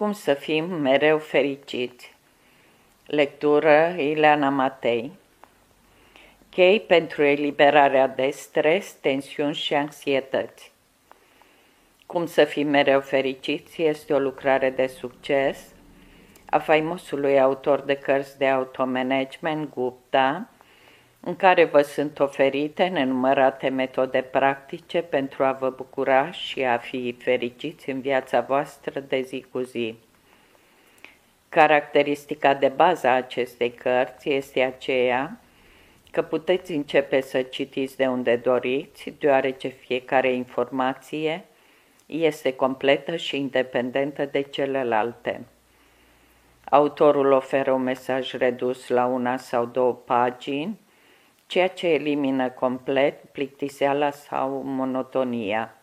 Cum să fim mereu fericiți? Lectură Ileana Matei. Chei pentru eliberarea de stres, tensiuni și anxietăți. Cum să fim mereu fericiți este o lucrare de succes. A faimosului autor de cărți de automanagement Gupta, în care vă sunt oferite nenumărate metode practice pentru a vă bucura și a fi fericiți în viața voastră de zi cu zi. Caracteristica de bază a acestei cărți este aceea că puteți începe să citiți de unde doriți, deoarece fiecare informație este completă și independentă de celelalte. Autorul oferă un mesaj redus la una sau două pagini, ceea ce elimină complet plictiseala sau monotonia.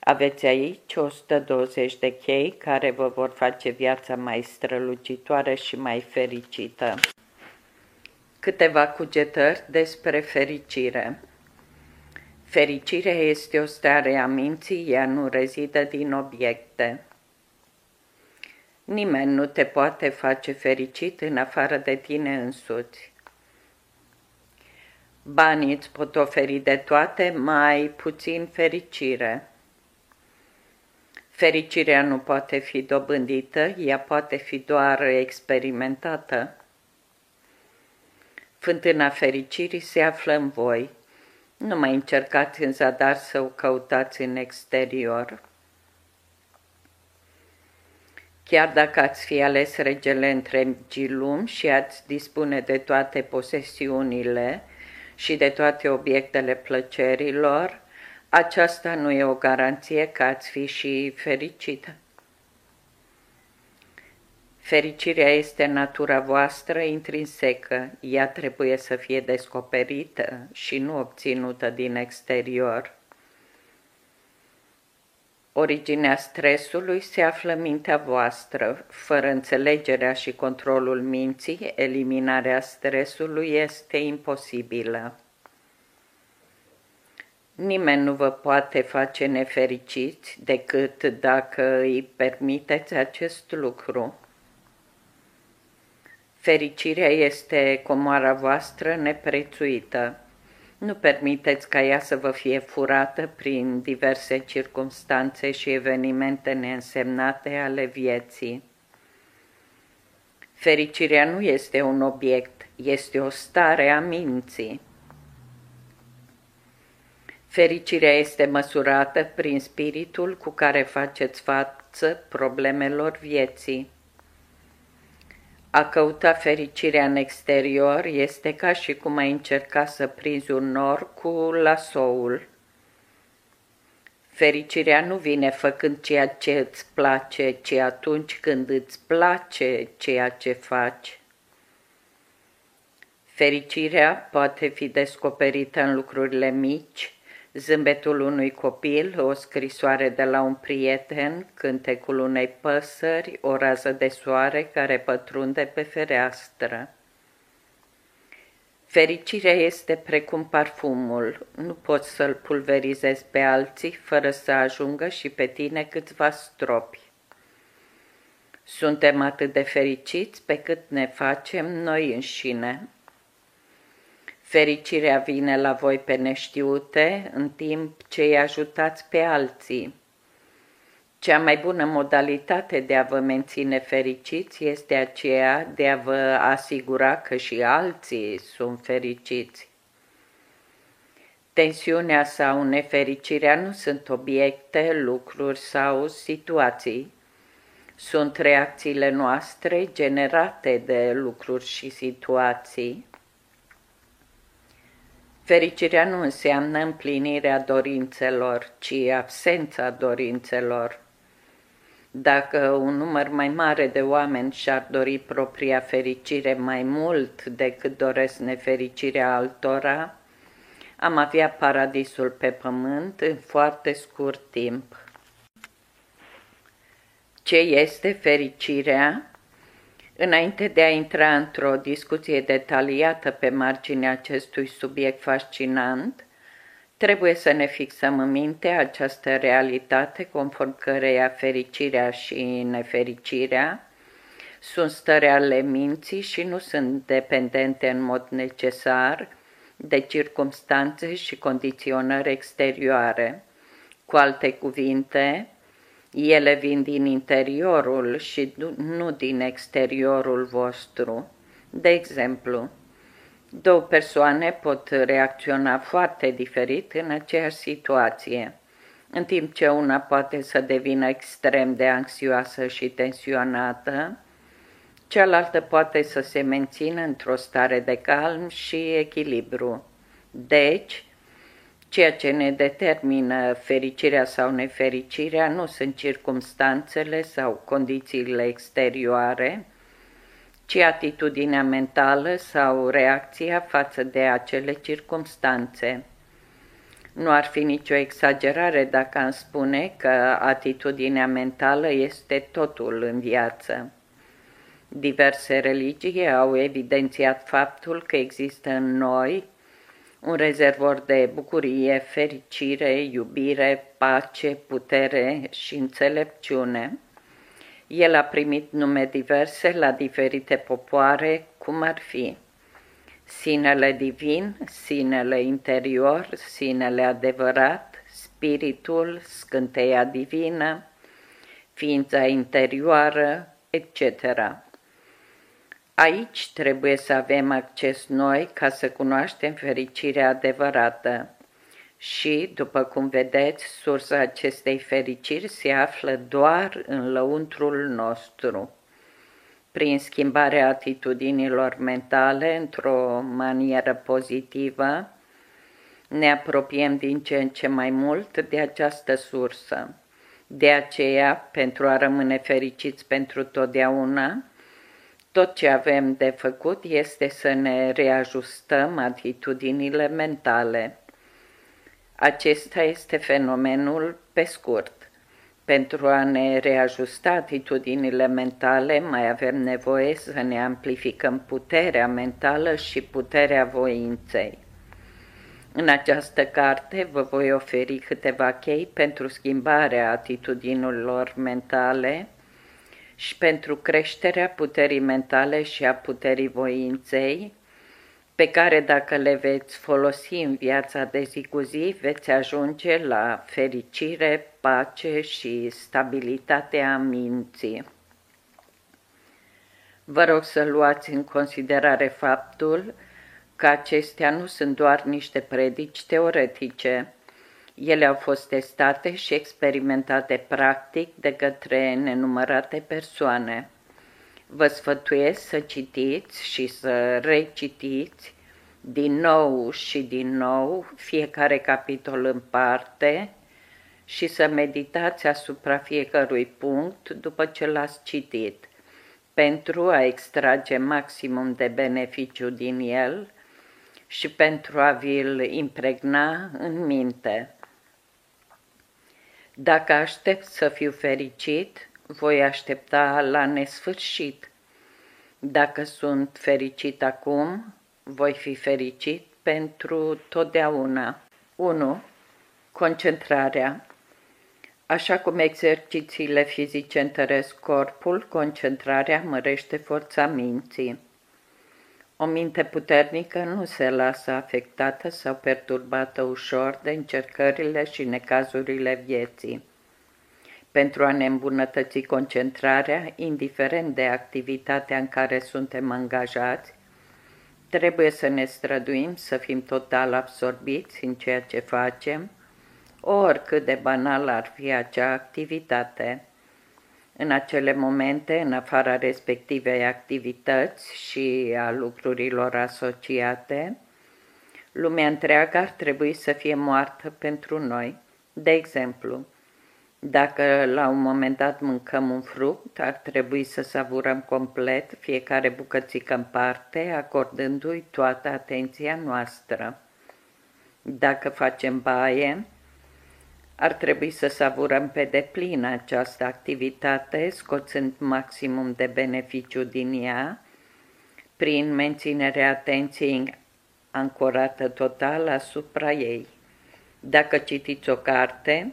Aveți aici 120 de chei care vă vor face viața mai strălucitoare și mai fericită. Câteva cugetări despre fericire. Fericirea este o stare a minții, ea nu rezidă din obiecte. Nimeni nu te poate face fericit în afară de tine însuți. Banii îți pot oferi de toate, mai puțin fericire. Fericirea nu poate fi dobândită, ea poate fi doar experimentată. Fântâna fericirii se află în voi. Nu mai încercați în zadar să o căutați în exterior. Chiar dacă ați fi ales regele întregii lumi și ați dispune de toate posesiunile, și de toate obiectele plăcerilor, aceasta nu e o garanție că ați fi și fericită. Fericirea este natura voastră intrinsecă, ea trebuie să fie descoperită și nu obținută din exterior. Originea stresului se află în mintea voastră. Fără înțelegerea și controlul minții, eliminarea stresului este imposibilă. Nimeni nu vă poate face nefericiți decât dacă îi permiteți acest lucru. Fericirea este comoara voastră neprețuită. Nu permiteți ca ea să vă fie furată prin diverse circunstanțe și evenimente neînsemnate ale vieții. Fericirea nu este un obiect, este o stare a minții. Fericirea este măsurată prin spiritul cu care faceți față problemelor vieții. A căuta fericirea în exterior este ca și cum ai încerca să prinzi un nor cu lasoul. Fericirea nu vine făcând ceea ce îți place, ci atunci când îți place ceea ce faci. Fericirea poate fi descoperită în lucrurile mici, zâmbetul unui copil, o scrisoare de la un prieten, cântecul unei păsări, o rază de soare care pătrunde pe fereastră. Fericirea este precum parfumul, nu poți să-l pulverizezi pe alții fără să ajungă și pe tine câțiva stropi. Suntem atât de fericiți pe cât ne facem noi înșine. Fericirea vine la voi pe neștiute, în timp ce îi ajutați pe alții. Cea mai bună modalitate de a vă menține fericiți este aceea de a vă asigura că și alții sunt fericiți. Tensiunea sau nefericirea nu sunt obiecte, lucruri sau situații. Sunt reacțiile noastre generate de lucruri și situații Fericirea nu înseamnă împlinirea dorințelor, ci absența dorințelor. Dacă un număr mai mare de oameni și-ar dori propria fericire mai mult decât doresc nefericirea altora, am avea paradisul pe pământ în foarte scurt timp. Ce este fericirea? Înainte de a intra într-o discuție detaliată pe marginea acestui subiect fascinant, Trebuie să ne fixăm în minte această realitate conform căreia fericirea și nefericirea sunt stări ale minții și nu sunt dependente în mod necesar de circumstanțe și condiționări exterioare. Cu alte cuvinte, ele vin din interiorul și nu din exteriorul vostru. De exemplu, două persoane pot reacționa foarte diferit în aceeași situație. În timp ce una poate să devină extrem de anxioasă și tensionată, cealaltă poate să se mențină într-o stare de calm și echilibru. Deci, ceea ce ne determină fericirea sau nefericirea nu sunt circumstanțele sau condițiile exterioare, ci atitudinea mentală sau reacția față de acele circumstanțe. Nu ar fi nicio exagerare dacă am spune că atitudinea mentală este totul în viață. Diverse religii au evidențiat faptul că există în noi un rezervor de bucurie, fericire, iubire, pace, putere și înțelepciune. El a primit nume diverse la diferite popoare, cum ar fi sinele divin, sinele interior, sinele adevărat, spiritul, scânteia divină, ființa interioară, etc. Aici trebuie să avem acces noi ca să cunoaștem fericirea adevărată. Și, după cum vedeți, sursa acestei fericiri se află doar în lăuntrul nostru. Prin schimbarea atitudinilor mentale într-o manieră pozitivă, ne apropiem din ce în ce mai mult de această sursă. De aceea, pentru a rămâne fericiți pentru totdeauna, tot ce avem de făcut este să ne reajustăm atitudinile mentale. Acesta este fenomenul pe scurt. Pentru a ne reajusta atitudinile mentale, mai avem nevoie să ne amplificăm puterea mentală și puterea voinței. În această carte vă voi oferi câteva chei pentru schimbarea atitudinilor mentale, și pentru creșterea puterii mentale și a puterii voinței, pe care dacă le veți folosi în viața de zi cu zi, veți ajunge la fericire, pace și stabilitatea minții. Vă rog să luați în considerare faptul că acestea nu sunt doar niște predici teoretice, ele au fost testate și experimentate practic de către nenumărate persoane. Vă sfătuiesc să citiți și să recitiți din nou și din nou fiecare capitol în parte și să meditați asupra fiecărui punct după ce l-ați citit, pentru a extrage maximum de beneficiu din el și pentru a vi-l impregna în minte. Dacă aștept să fiu fericit, voi aștepta la nesfârșit. Dacă sunt fericit acum, voi fi fericit pentru totdeauna. 1. Concentrarea Așa cum exercițiile fizice întăresc corpul, concentrarea mărește forța minții. O minte puternică nu se lasă afectată sau perturbată ușor de încercările și necazurile vieții. Pentru a ne îmbunătăți concentrarea, indiferent de activitatea în care suntem angajați, trebuie să ne străduim să fim total absorbiți în ceea ce facem, oricât de banal ar fi acea activitate. În acele momente, în afara respectivei activități și a lucrurilor asociate, lumea întreagă ar trebui să fie moartă pentru noi. De exemplu, dacă la un moment dat mâncăm un fruct, ar trebui să savurăm complet fiecare bucățică în parte, acordându-i toată atenția noastră. Dacă facem baie, ar trebui să savurăm pe deplin această activitate, scoțând maximum de beneficiu din ea, prin menținerea atenției ancorată total asupra ei. Dacă citiți o carte,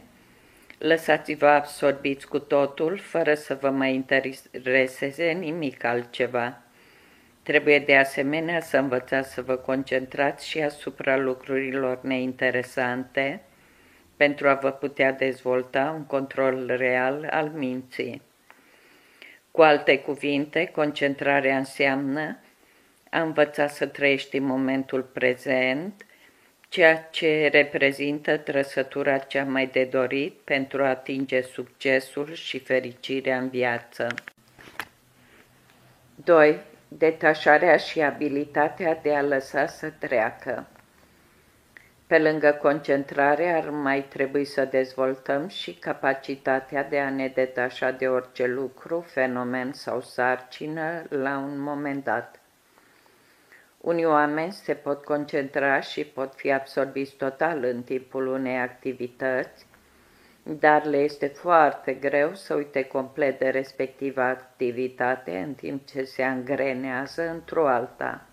lăsați-vă absorbiți cu totul, fără să vă mai intereseze nimic altceva. Trebuie de asemenea să învățați să vă concentrați și asupra lucrurilor neinteresante pentru a vă putea dezvolta un control real al minții. Cu alte cuvinte, concentrarea înseamnă a învăța să trăiești în momentul prezent, ceea ce reprezintă trăsătura cea mai de dorit pentru a atinge succesul și fericirea în viață. 2 detașarea și abilitatea de a lăsa să treacă. Pe lângă concentrare ar mai trebui să dezvoltăm și capacitatea de a ne detașa de orice lucru, fenomen sau sarcină la un moment dat. Unii oameni se pot concentra și pot fi absorbiți total în timpul unei activități, dar le este foarte greu să uite complet de respectiva activitate în timp ce se angrenează într-o alta.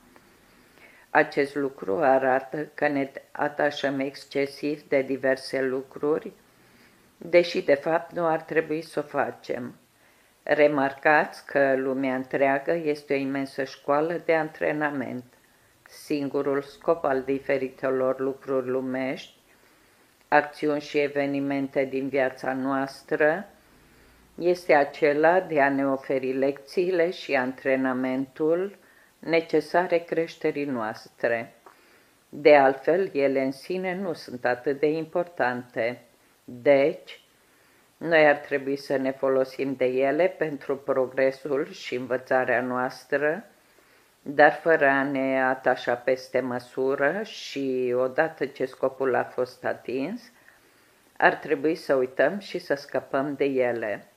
Acest lucru arată că ne atașăm excesiv de diverse lucruri, deși de fapt nu ar trebui să o facem. Remarcați că lumea întreagă este o imensă școală de antrenament. Singurul scop al diferitelor lucruri lumești acțiuni și evenimente din viața noastră este acela de a ne oferi lecțiile și antrenamentul necesare creșterii noastre. De altfel, ele în sine nu sunt atât de importante. Deci, noi ar trebui să ne folosim de ele pentru progresul și învățarea noastră, dar fără a ne atașa peste măsură și, odată ce scopul a fost atins, ar trebui să uităm și să scăpăm de ele.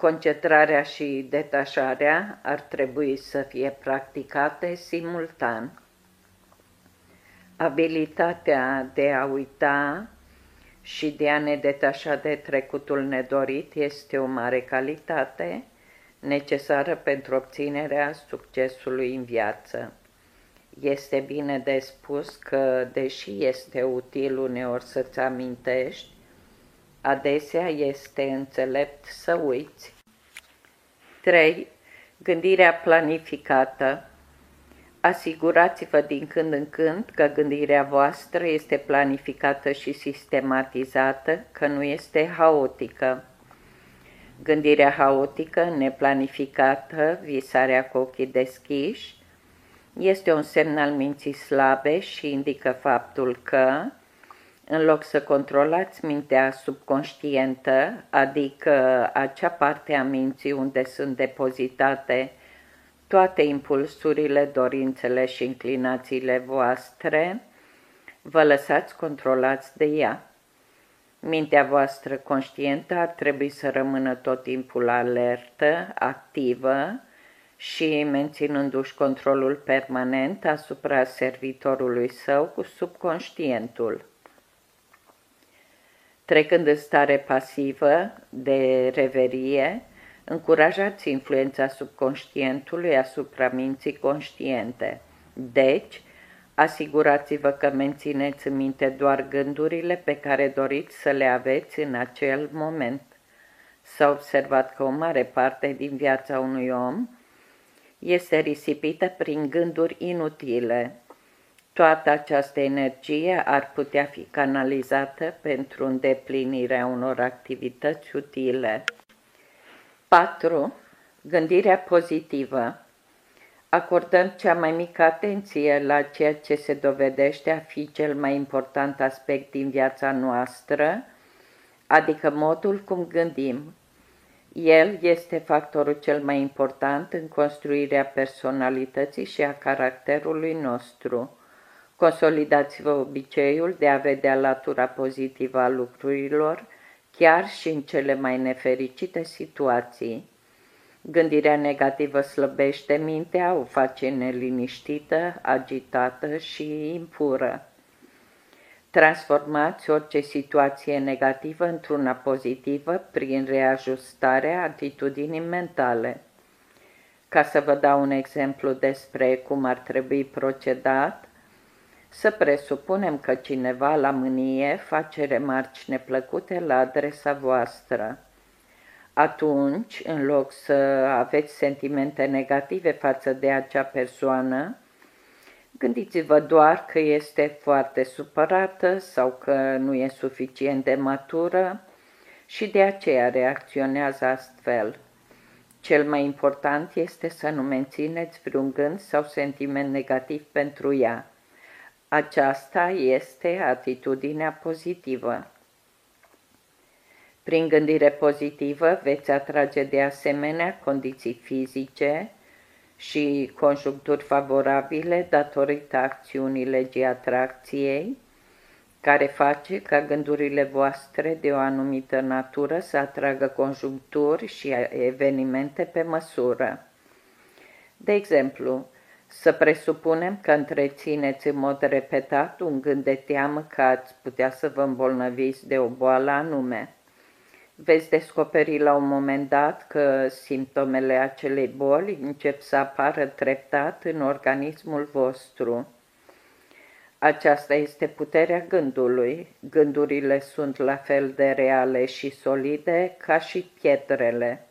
Concentrarea și detașarea ar trebui să fie practicate simultan. Abilitatea de a uita și de a ne detașa de trecutul nedorit este o mare calitate, necesară pentru obținerea succesului în viață. Este bine de spus că, deși este util uneori să-ți amintești, adesea este înțelept să uiți. 3. Gândirea planificată Asigurați-vă din când în când că gândirea voastră este planificată și sistematizată, că nu este haotică. Gândirea haotică, neplanificată, visarea cu ochii deschiși, este un semn al minții slabe și indică faptul că, în loc să controlați mintea subconștientă, adică acea parte a minții unde sunt depozitate toate impulsurile, dorințele și inclinațiile voastre, vă lăsați controlați de ea. Mintea voastră conștientă ar trebui să rămână tot timpul alertă, activă și menținându-și controlul permanent asupra servitorului său cu subconștientul. Trecând în stare pasivă de reverie, încurajați influența subconștientului asupra minții conștiente. Deci, Asigurați-vă că mențineți în minte doar gândurile pe care doriți să le aveți în acel moment. S-a observat că o mare parte din viața unui om este risipită prin gânduri inutile. Toată această energie ar putea fi canalizată pentru îndeplinirea unor activități utile. 4. Gândirea pozitivă Acordăm cea mai mică atenție la ceea ce se dovedește a fi cel mai important aspect din viața noastră, adică modul cum gândim. El este factorul cel mai important în construirea personalității și a caracterului nostru. Consolidați-vă obiceiul de a vedea latura pozitivă a lucrurilor, chiar și în cele mai nefericite situații. Gândirea negativă slăbește mintea, o face neliniștită, agitată și impură. Transformați orice situație negativă într-una pozitivă prin reajustarea atitudinii mentale. Ca să vă dau un exemplu despre cum ar trebui procedat, Să presupunem că cineva la mânie face remarci neplăcute la adresa voastră. Atunci, în loc să aveți sentimente negative față de acea persoană, gândiți-vă doar că este foarte supărată sau că nu e suficient de matură și de aceea reacționează astfel. Cel mai important este să nu mențineți vreun gând sau sentiment negativ pentru ea. Aceasta este atitudinea pozitivă. Prin gândire pozitivă veți atrage de asemenea condiții fizice și conjuncturi favorabile datorită acțiunii legii atracției, care face ca gândurile voastre de o anumită natură să atragă conjuncturi și evenimente pe măsură. De exemplu, să presupunem că întrețineți în mod repetat un gând de teamă că ați putea să vă îmbolnăviți de o boală anume. Veți descoperi la un moment dat că simptomele acelei boli încep să apară treptat în organismul vostru. Aceasta este puterea gândului. Gândurile sunt la fel de reale și solide ca și pietrele.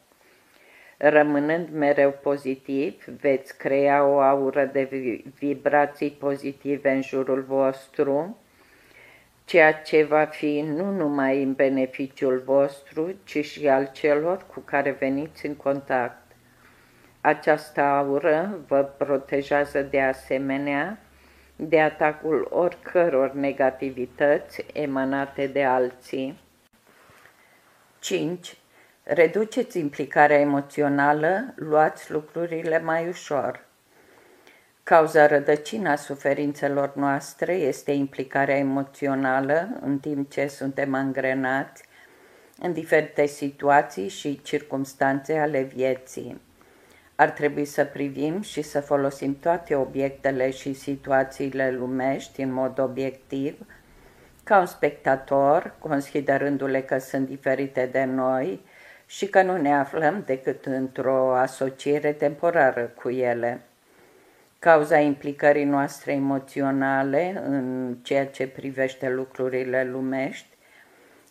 Rămânând mereu pozitiv, veți crea o aură de vibrații pozitive în jurul vostru, ceea ce va fi nu numai în beneficiul vostru, ci și al celor cu care veniți în contact. Această aură vă protejează de asemenea de atacul oricăror negativități emanate de alții. 5. Reduceți implicarea emoțională, luați lucrurile mai ușor. Cauza rădăcina suferințelor noastre este implicarea emoțională în timp ce suntem angrenați în diferite situații și circumstanțe ale vieții. Ar trebui să privim și să folosim toate obiectele și situațiile lumești în mod obiectiv, ca un spectator, considerându-le că sunt diferite de noi și că nu ne aflăm decât într-o asociere temporară cu ele. Cauza implicării noastre emoționale în ceea ce privește lucrurile lumești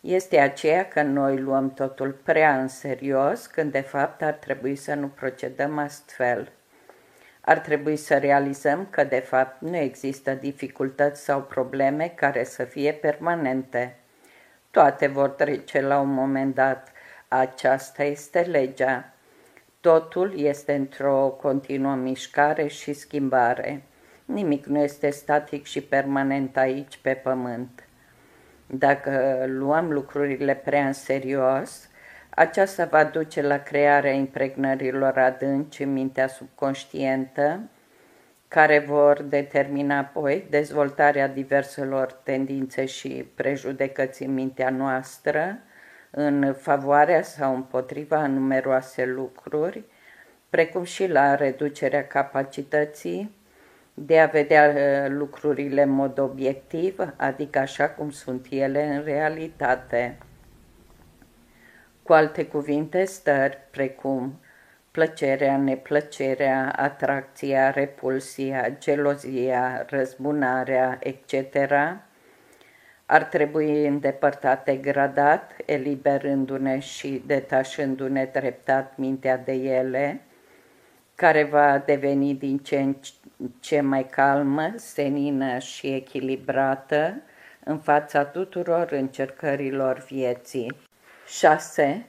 este aceea că noi luăm totul prea în serios, când de fapt ar trebui să nu procedăm astfel. Ar trebui să realizăm că de fapt nu există dificultăți sau probleme care să fie permanente. Toate vor trece la un moment dat. Aceasta este legea. Totul este într-o continuă mișcare și schimbare. Nimic nu este static și permanent aici pe pământ. Dacă luăm lucrurile prea în serios, aceasta va duce la crearea impregnărilor adânci în mintea subconștientă, care vor determina apoi dezvoltarea diverselor tendințe și prejudecăți în mintea noastră, în favoarea sau împotriva numeroase lucruri, precum și la reducerea capacității de a vedea uh, lucrurile în mod obiectiv, adică așa cum sunt ele în realitate. Cu alte cuvinte, stări precum plăcerea, neplăcerea, atracția, repulsia, gelozia, răzbunarea, etc., ar trebui îndepărtate gradat, eliberându-ne și detașându-ne treptat mintea de ele, care va deveni din ce în ce mai calmă, senină și echilibrată în fața tuturor încercărilor vieții. 6.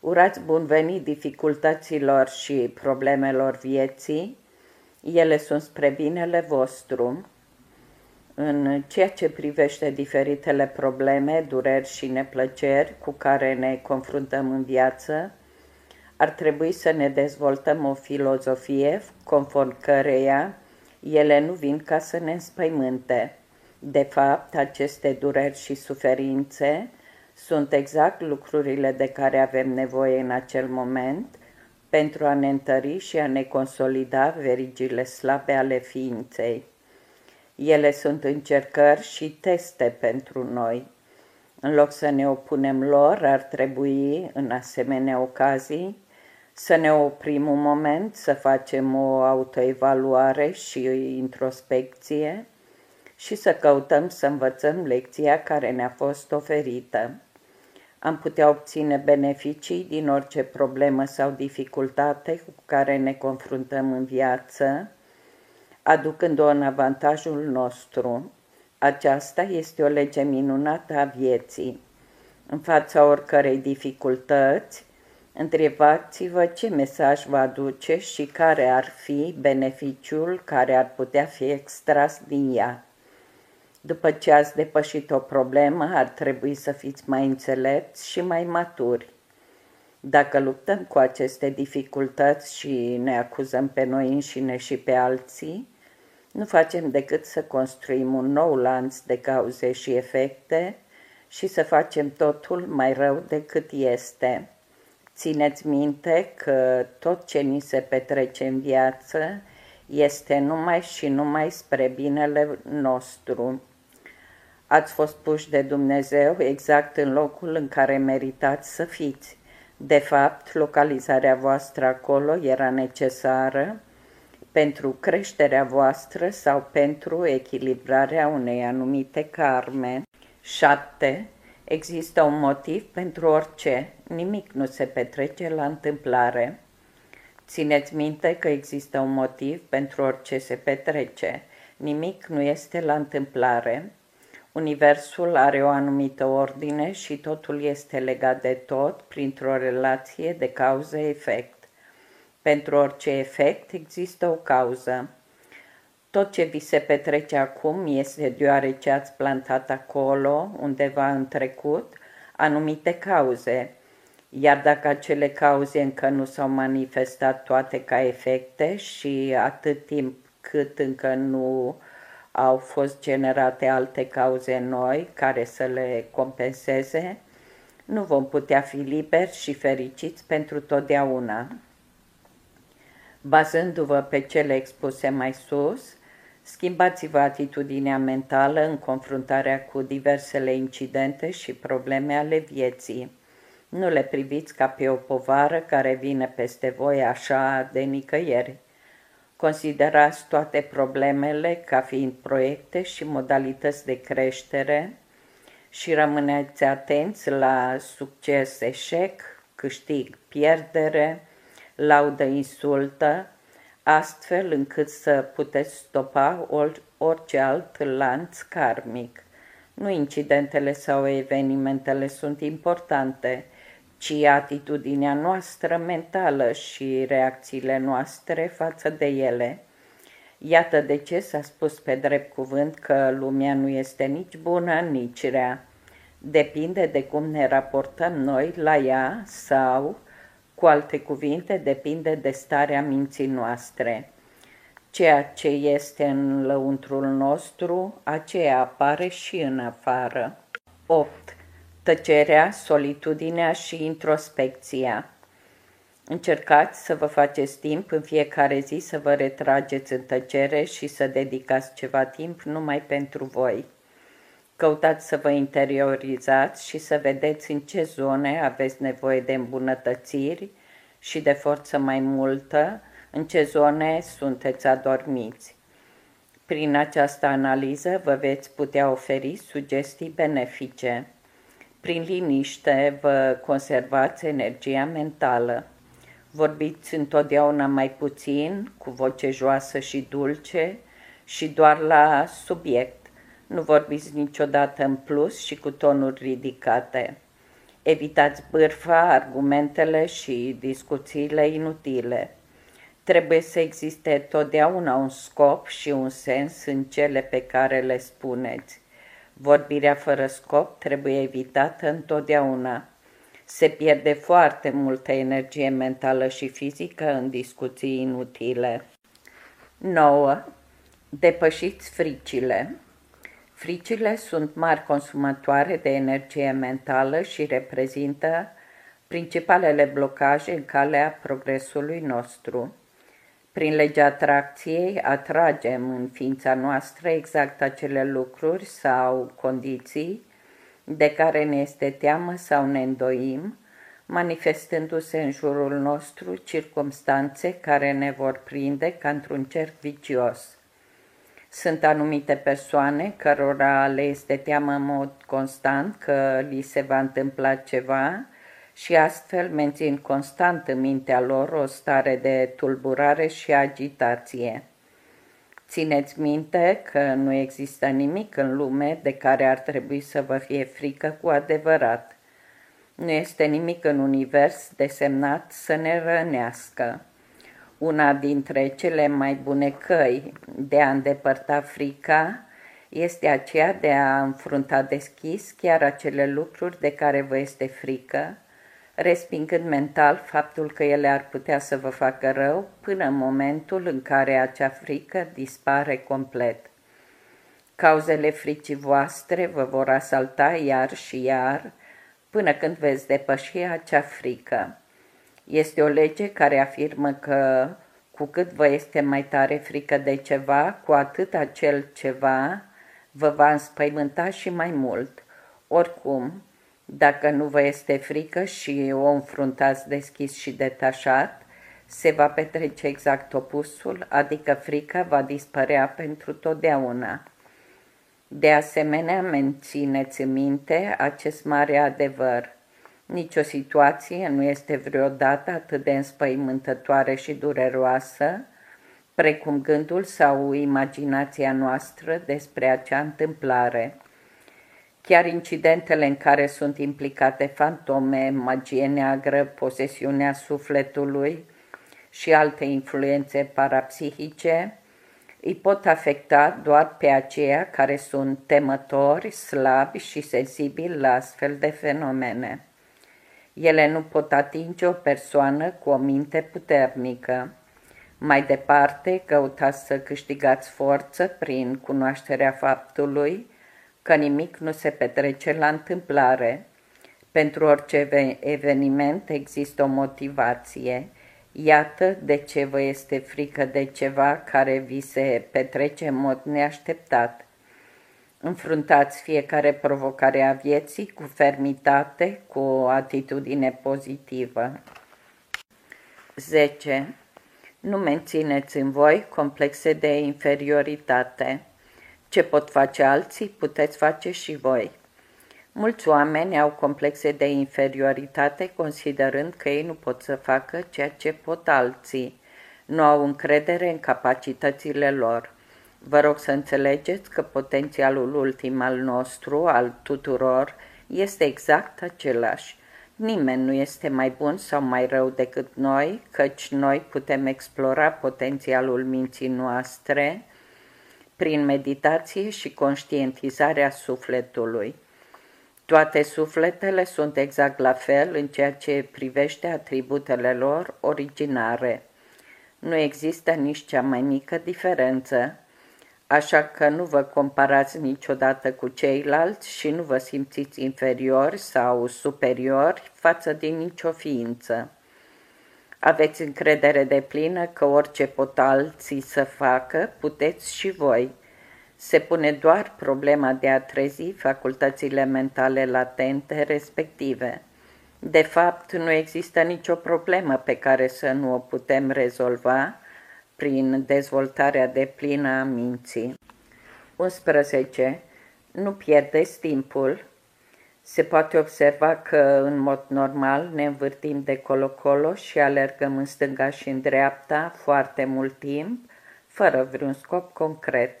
Urați bun venit dificultăților și problemelor vieții, ele sunt spre binele vostru. În ceea ce privește diferitele probleme, dureri și neplăceri cu care ne confruntăm în viață, ar trebui să ne dezvoltăm o filozofie conform căreia ele nu vin ca să ne înspăimânte. De fapt, aceste dureri și suferințe sunt exact lucrurile de care avem nevoie în acel moment pentru a ne întări și a ne consolida verigile slabe ale ființei. Ele sunt încercări și teste pentru noi. În loc să ne opunem lor, ar trebui, în asemenea ocazii, să ne oprim un moment, să facem o autoevaluare și o introspecție și să căutăm să învățăm lecția care ne-a fost oferită. Am putea obține beneficii din orice problemă sau dificultate cu care ne confruntăm în viață, aducând-o în avantajul nostru. Aceasta este o lege minunată a vieții. În fața oricărei dificultăți, întrebați-vă ce mesaj vă aduce și care ar fi beneficiul care ar putea fi extras din ea. După ce ați depășit o problemă, ar trebui să fiți mai înțelepți și mai maturi. Dacă luptăm cu aceste dificultăți și ne acuzăm pe noi înșine și pe alții, nu facem decât să construim un nou lanț de cauze și efecte și să facem totul mai rău decât este. Țineți minte că tot ce ni se petrece în viață este numai și numai spre binele nostru. Ați fost puși de Dumnezeu exact în locul în care meritați să fiți. De fapt, localizarea voastră acolo era necesară pentru creșterea voastră sau pentru echilibrarea unei anumite karme. 7. Există un motiv pentru orice. Nimic nu se petrece la întâmplare. Țineți minte că există un motiv pentru orice se petrece. Nimic nu este la întâmplare. Universul are o anumită ordine și totul este legat de tot printr-o relație de cauză-efect. Pentru orice efect există o cauză. Tot ce vi se petrece acum este deoarece ați plantat acolo, undeva în trecut, anumite cauze. Iar dacă acele cauze încă nu s-au manifestat toate ca efecte și atât timp cât încă nu au fost generate alte cauze noi care să le compenseze, nu vom putea fi liberi și fericiți pentru totdeauna. Bazându-vă pe cele expuse mai sus, schimbați-vă atitudinea mentală în confruntarea cu diversele incidente și probleme ale vieții. Nu le priviți ca pe o povară care vine peste voi așa de nicăieri. Considerați toate problemele ca fiind proiecte și modalități de creștere și rămâneți atenți la succes, eșec, câștig, pierdere, laudă, insultă, astfel încât să puteți stopa orice alt lanț karmic. Nu incidentele sau evenimentele sunt importante, ci atitudinea noastră mentală și reacțiile noastre față de ele. Iată de ce s-a spus pe drept cuvânt că lumea nu este nici bună, nici rea. Depinde de cum ne raportăm noi la ea sau, cu alte cuvinte, depinde de starea minții noastre. Ceea ce este în lăuntrul nostru, aceea apare și în afară. 8 tăcerea, solitudinea și introspecția. Încercați să vă faceți timp în fiecare zi să vă retrageți în tăcere și să dedicați ceva timp numai pentru voi. Căutați să vă interiorizați și să vedeți în ce zone aveți nevoie de îmbunătățiri și de forță mai multă, în ce zone sunteți adormiți. Prin această analiză vă veți putea oferi sugestii benefice. Prin liniște vă conservați energia mentală. Vorbiți întotdeauna mai puțin, cu voce joasă și dulce și doar la subiect. Nu vorbiți niciodată în plus și cu tonuri ridicate. Evitați bârfa, argumentele și discuțiile inutile. Trebuie să existe totdeauna un scop și un sens în cele pe care le spuneți. Vorbirea fără scop trebuie evitată întotdeauna. Se pierde foarte multă energie mentală și fizică în discuții inutile. 9. Depășiți fricile. Fricile sunt mari consumatoare de energie mentală și reprezintă principalele blocaje în calea progresului nostru. Prin legea atracției atragem în ființa noastră exact acele lucruri sau condiții de care ne este teamă sau ne îndoim, manifestându-se în jurul nostru circumstanțe care ne vor prinde ca într-un cerc vicios. Sunt anumite persoane cărora le este teamă în mod constant că li se va întâmpla ceva și astfel mențin constant în mintea lor o stare de tulburare și agitație. Țineți minte că nu există nimic în lume de care ar trebui să vă fie frică cu adevărat. Nu este nimic în univers desemnat să ne rănească. Una dintre cele mai bune căi de a îndepărta frica este aceea de a înfrunta deschis chiar acele lucruri de care vă este frică, respingând mental faptul că ele ar putea să vă facă rău până în momentul în care acea frică dispare complet. Cauzele fricii voastre vă vor asalta iar și iar până când veți depăși acea frică. Este o lege care afirmă că cu cât vă este mai tare frică de ceva, cu atât acel ceva vă va înspăimânta și mai mult. Oricum, dacă nu vă este frică și o înfruntați deschis și detașat, se va petrece exact opusul, adică frica va dispărea pentru totdeauna. De asemenea, mențineți în minte acest mare adevăr. Nici o situație nu este vreodată atât de înspăimântătoare și dureroasă, precum gândul sau imaginația noastră despre acea întâmplare. Chiar incidentele în care sunt implicate fantome, magie neagră, posesiunea sufletului și alte influențe parapsihice îi pot afecta doar pe aceia care sunt temători, slabi și sensibili la astfel de fenomene. Ele nu pot atinge o persoană cu o minte puternică. Mai departe, căutați să câștigați forță prin cunoașterea faptului că nimic nu se petrece la întâmplare. Pentru orice eveniment există o motivație. Iată de ce vă este frică de ceva care vi se petrece în mod neașteptat. Înfruntați fiecare provocare a vieții cu fermitate, cu o atitudine pozitivă. 10. Nu mențineți în voi complexe de inferioritate. Ce pot face alții, puteți face și voi. Mulți oameni au complexe de inferioritate considerând că ei nu pot să facă ceea ce pot alții. Nu au încredere în capacitățile lor. Vă rog să înțelegeți că potențialul ultim al nostru, al tuturor, este exact același. Nimeni nu este mai bun sau mai rău decât noi, căci noi putem explora potențialul minții noastre prin meditație și conștientizarea sufletului. Toate sufletele sunt exact la fel în ceea ce privește atributele lor originare. Nu există nici cea mai mică diferență, așa că nu vă comparați niciodată cu ceilalți și nu vă simțiți inferiori sau superiori față de nicio ființă. Aveți încredere de plină că orice pot alții să facă, puteți și voi. Se pune doar problema de a trezi facultățile mentale latente respective. De fapt, nu există nicio problemă pe care să nu o putem rezolva prin dezvoltarea de plină a minții. 11. Nu pierdeți timpul. Se poate observa că, în mod normal, ne învârtim de colo-colo și alergăm în stânga și în dreapta foarte mult timp, fără vreun scop concret.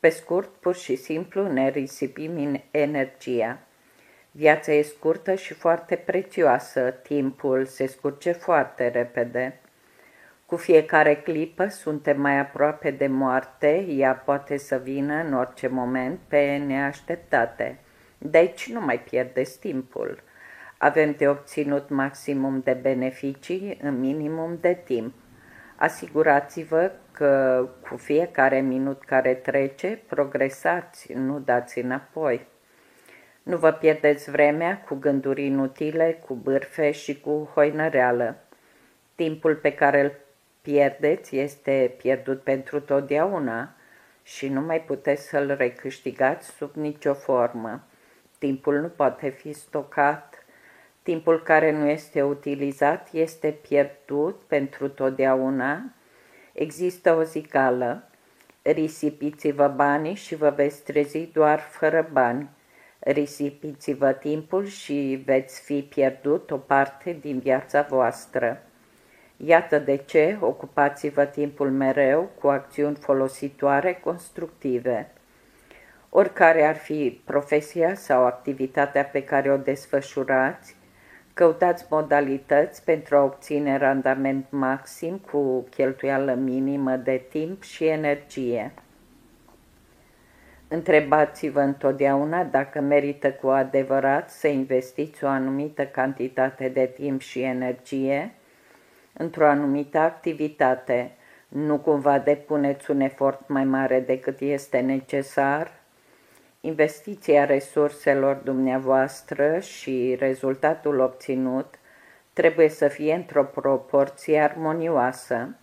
Pe scurt, pur și simplu ne risipim energia. Viața e scurtă și foarte prețioasă, timpul se scurge foarte repede. Cu fiecare clipă suntem mai aproape de moarte, ea poate să vină în orice moment pe neașteptate. Deci nu mai pierdeți timpul. Avem de obținut maximum de beneficii în minimum de timp. Asigurați-vă că cu fiecare minut care trece, progresați, nu dați înapoi. Nu vă pierdeți vremea cu gânduri inutile, cu bârfe și cu hoinăreală. Timpul pe care îl pierdeți este pierdut pentru totdeauna și nu mai puteți să-l recâștigați sub nicio formă. Timpul nu poate fi stocat. Timpul care nu este utilizat este pierdut pentru totdeauna. Există o zicală. Risipiți-vă banii și vă veți trezi doar fără bani. Risipiți-vă timpul și veți fi pierdut o parte din viața voastră. Iată de ce ocupați-vă timpul mereu cu acțiuni folositoare, constructive. Oricare ar fi profesia sau activitatea pe care o desfășurați, căutați modalități pentru a obține randament maxim cu cheltuială minimă de timp și energie. Întrebați-vă întotdeauna dacă merită cu adevărat să investiți o anumită cantitate de timp și energie într-o anumită activitate. Nu cumva depuneți un efort mai mare decât este necesar? Investiția resurselor dumneavoastră și rezultatul obținut trebuie să fie într-o proporție armonioasă.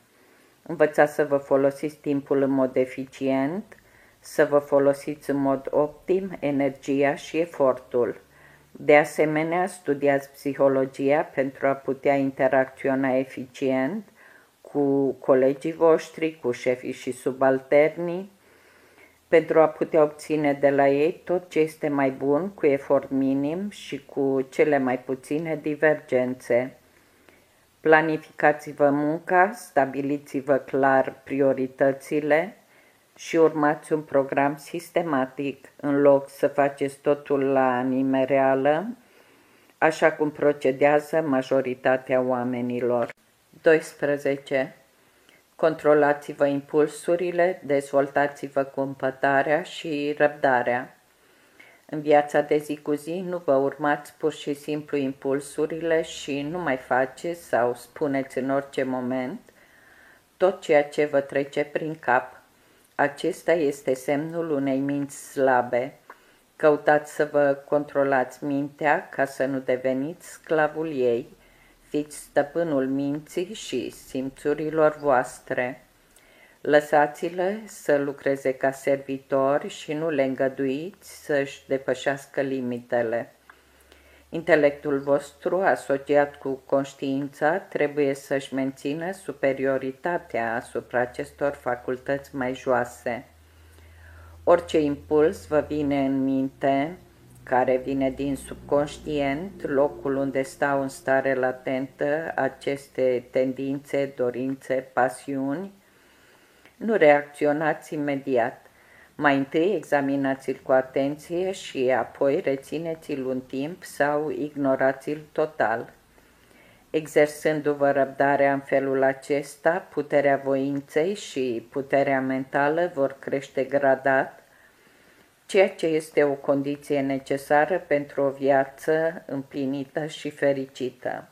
Învățați să vă folosiți timpul în mod eficient, să vă folosiți în mod optim energia și efortul. De asemenea, studiați psihologia pentru a putea interacționa eficient cu colegii voștri, cu șefii și subalternii, pentru a putea obține de la ei tot ce este mai bun, cu efort minim și cu cele mai puține divergențe. Planificați-vă munca, stabiliți-vă clar prioritățile și urmați un program sistematic în loc să faceți totul la anime reală, așa cum procedează majoritatea oamenilor. 12. Controlați-vă impulsurile, dezvoltați-vă cumpătarea și răbdarea. În viața de zi cu zi nu vă urmați pur și simplu impulsurile și nu mai faceți sau spuneți în orice moment tot ceea ce vă trece prin cap. Acesta este semnul unei minți slabe. Căutați să vă controlați mintea ca să nu deveniți sclavul ei. Fiți stăpânul minții și simțurilor voastre. Lăsați-le să lucreze ca servitori și nu le îngăduiți să-și depășească limitele. Intelectul vostru, asociat cu conștiința, trebuie să-și mențină superioritatea asupra acestor facultăți mai joase. Orice impuls vă vine în minte, care vine din subconștient, locul unde stau în stare latentă aceste tendințe, dorințe, pasiuni, nu reacționați imediat. Mai întâi examinați-l cu atenție și apoi rețineți-l un timp sau ignorați-l total. Exersându-vă răbdarea în felul acesta, puterea voinței și puterea mentală vor crește gradat ceea ce este o condiție necesară pentru o viață împlinită și fericită.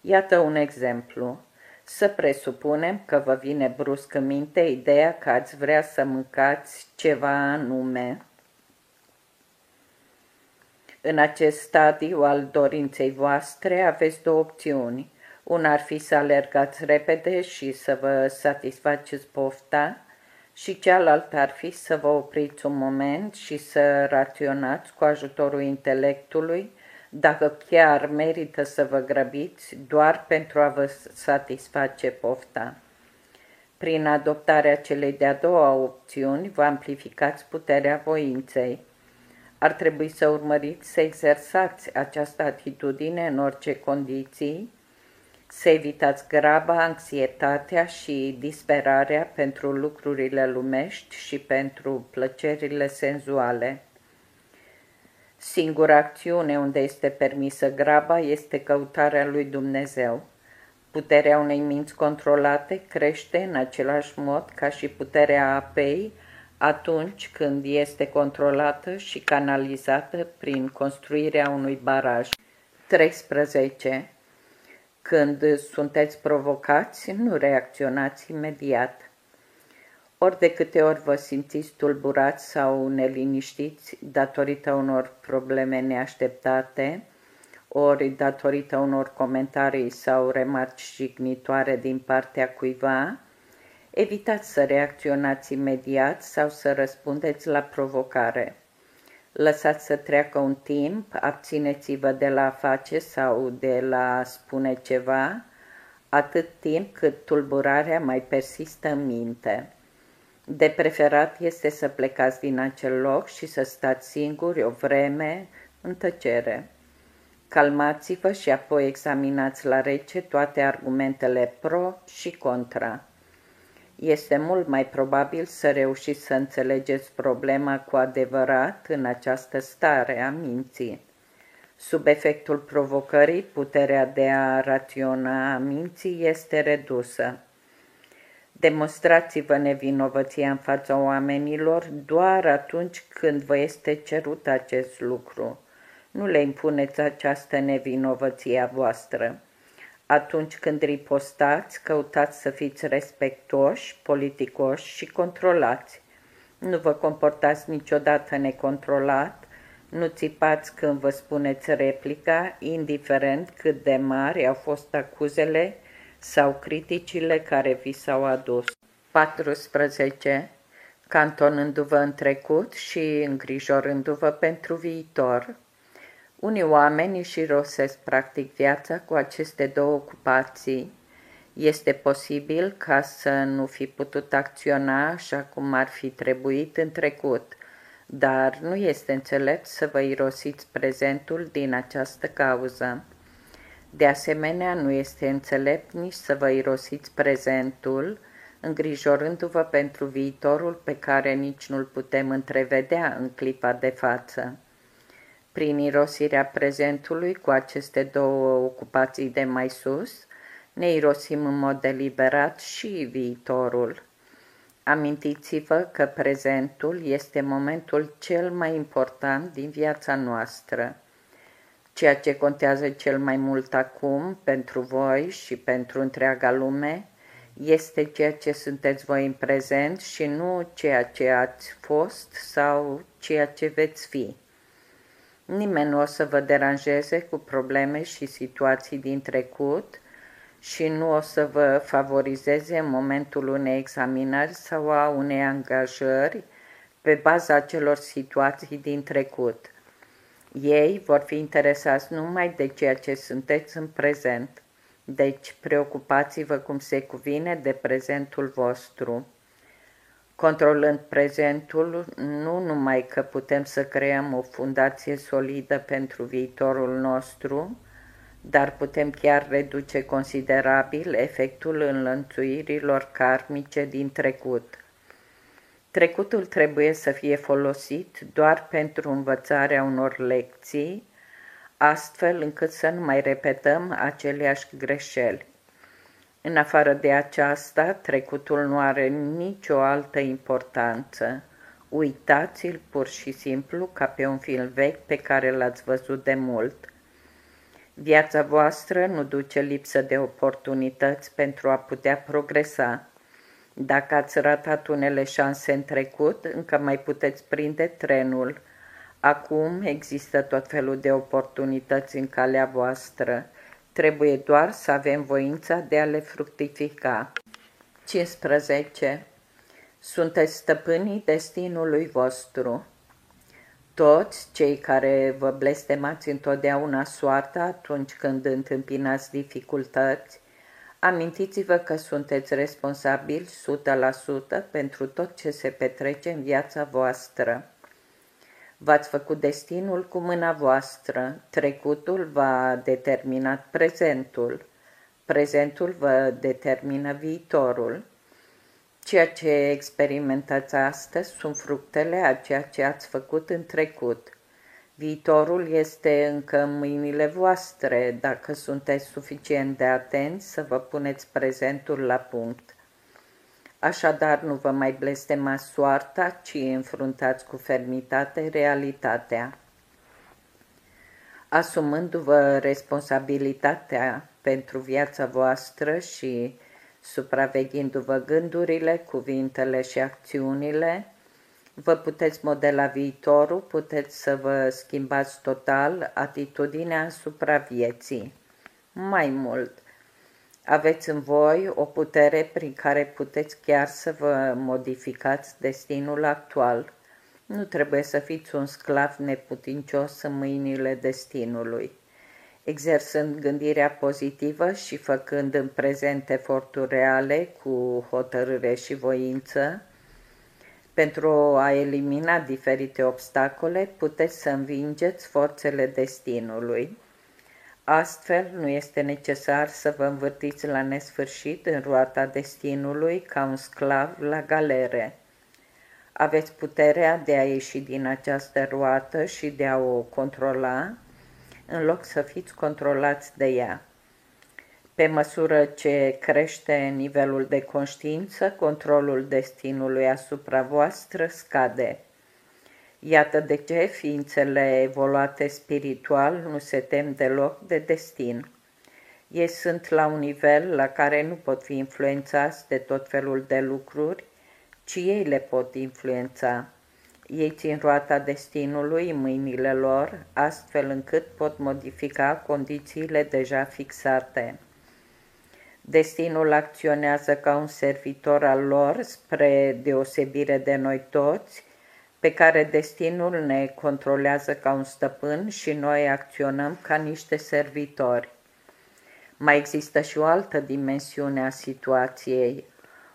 Iată un exemplu. Să presupunem că vă vine brusc în minte ideea că ați vrea să mâncați ceva anume. În acest stadiu al dorinței voastre aveți două opțiuni. Una ar fi să alergați repede și să vă satisfaceți pofta, și cealaltă ar fi să vă opriți un moment și să raționați cu ajutorul intelectului dacă chiar merită să vă grăbiți doar pentru a vă satisface pofta. Prin adoptarea celei de-a doua opțiuni, vă amplificați puterea voinței. Ar trebui să urmăriți să exersați această atitudine în orice condiții, să evitați graba, anxietatea și disperarea pentru lucrurile lumești și pentru plăcerile senzuale. Singura acțiune unde este permisă graba este căutarea lui Dumnezeu. Puterea unei minți controlate crește în același mod ca și puterea apei atunci când este controlată și canalizată prin construirea unui baraj. 13. Când sunteți provocați, nu reacționați imediat. Ori de câte ori vă simțiți tulburați sau neliniștiți datorită unor probleme neașteptate, ori datorită unor comentarii sau remarci jignitoare din partea cuiva, evitați să reacționați imediat sau să răspundeți la provocare. Lăsați să treacă un timp, abțineți-vă de la a face sau de la a spune ceva, atât timp cât tulburarea mai persistă în minte. De preferat este să plecați din acel loc și să stați singuri o vreme în tăcere. Calmați-vă și apoi examinați la rece toate argumentele pro și contra. Este mult mai probabil să reușiți să înțelegeți problema cu adevărat în această stare a minții. Sub efectul provocării, puterea de a raționa a minții este redusă. Demonstrați-vă nevinovăția în fața oamenilor doar atunci când vă este cerut acest lucru. Nu le impuneți această nevinovăție a voastră. Atunci când ripostați, căutați să fiți respectoși, politicoși și controlați. Nu vă comportați niciodată necontrolat, nu țipați când vă spuneți replica, indiferent cât de mari au fost acuzele sau criticile care vi s-au adus. 14. Cantonându-vă în trecut și îngrijorându-vă pentru viitor. Unii oameni își rosesc practic viața cu aceste două ocupații. Este posibil ca să nu fi putut acționa așa cum ar fi trebuit în trecut, dar nu este înțelept să vă irosiți prezentul din această cauză. De asemenea, nu este înțelept nici să vă irosiți prezentul, îngrijorându-vă pentru viitorul pe care nici nu-l putem întrevedea în clipa de față. Prin irosirea prezentului cu aceste două ocupații de mai sus, ne irosim în mod deliberat și viitorul. Amintiți-vă că prezentul este momentul cel mai important din viața noastră. Ceea ce contează cel mai mult acum pentru voi și pentru întreaga lume este ceea ce sunteți voi în prezent și nu ceea ce ați fost sau ceea ce veți fi. Nimeni nu o să vă deranjeze cu probleme și situații din trecut și nu o să vă favorizeze în momentul unei examinări sau a unei angajări pe baza celor situații din trecut. Ei vor fi interesați numai de ceea ce sunteți în prezent, deci preocupați-vă cum se cuvine de prezentul vostru. Controlând prezentul, nu numai că putem să creăm o fundație solidă pentru viitorul nostru, dar putem chiar reduce considerabil efectul înlănțuirilor karmice din trecut. Trecutul trebuie să fie folosit doar pentru învățarea unor lecții, astfel încât să nu mai repetăm aceleași greșeli. În afară de aceasta, trecutul nu are nicio altă importanță. Uitați-l pur și simplu ca pe un film vechi pe care l-ați văzut de mult. Viața voastră nu duce lipsă de oportunități pentru a putea progresa. Dacă ați ratat unele șanse în trecut, încă mai puteți prinde trenul. Acum există tot felul de oportunități în calea voastră. Trebuie doar să avem voința de a le fructifica. 15. Sunteți stăpânii destinului vostru. Toți cei care vă blestemați întotdeauna soarta atunci când întâmpinați dificultăți, amintiți-vă că sunteți responsabili 100% pentru tot ce se petrece în viața voastră. V-ați făcut destinul cu mâna voastră, trecutul va determina prezentul, prezentul vă determină viitorul. Ceea ce experimentați astăzi sunt fructele a ceea ce ați făcut în trecut. Viitorul este încă în mâinile voastre dacă sunteți suficient de atenți să vă puneți prezentul la punct. Așadar, nu vă mai blestemați soarta, ci înfruntați cu fermitate realitatea. Asumându-vă responsabilitatea pentru viața voastră și supraveghindu-vă gândurile, cuvintele și acțiunile, vă puteți modela viitorul, puteți să vă schimbați total atitudinea asupra vieții. Mai mult, aveți în voi o putere prin care puteți chiar să vă modificați destinul actual. Nu trebuie să fiți un sclav neputincios în mâinile destinului. Exersând gândirea pozitivă și făcând în prezent eforturi reale cu hotărâre și voință, Pentru a elimina diferite obstacole, puteți să învingeți forțele destinului. Astfel, nu este necesar să vă învârtiți la nesfârșit în roata destinului ca un sclav la galere. Aveți puterea de a ieși din această roată și de a o controla, în loc să fiți controlați de ea. Pe măsură ce crește nivelul de conștiință, controlul destinului asupra voastră scade. Iată de ce ființele evoluate spiritual nu se tem deloc de destin. Ei sunt la un nivel la care nu pot fi influențați de tot felul de lucruri, ci ei le pot influența. Ei țin roata destinului în mâinile lor, astfel încât pot modifica condițiile deja fixate. Destinul acționează ca un servitor al lor, spre deosebire de noi toți, pe care destinul ne controlează ca un stăpân și noi acționăm ca niște servitori. Mai există și o altă dimensiune a situației.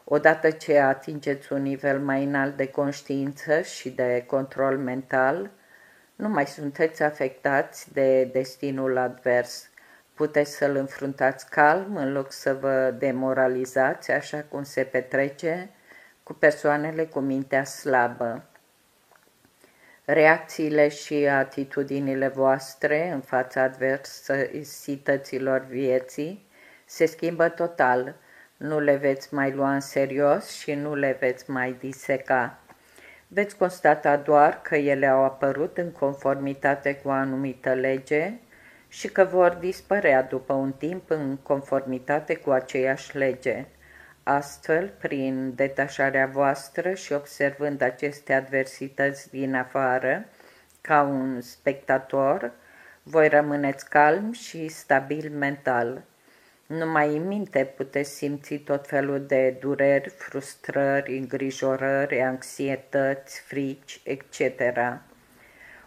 Odată ce atingeți un nivel mai înalt de conștiință și de control mental, nu mai sunteți afectați de destinul advers. Puteți să-l înfruntați calm în loc să vă demoralizați așa cum se petrece cu persoanele cu mintea slabă. Reacțiile și atitudinile voastre în fața adversităților vieții se schimbă total. Nu le veți mai lua în serios și nu le veți mai diseca. Veți constata doar că ele au apărut în conformitate cu o anumită lege și că vor dispărea după un timp în conformitate cu aceeași lege. Astfel, prin detașarea voastră și observând aceste adversități din afară, ca un spectator, voi rămâneți calm și stabil mental. Numai în minte puteți simți tot felul de dureri, frustrări, îngrijorări, anxietăți, frici, etc.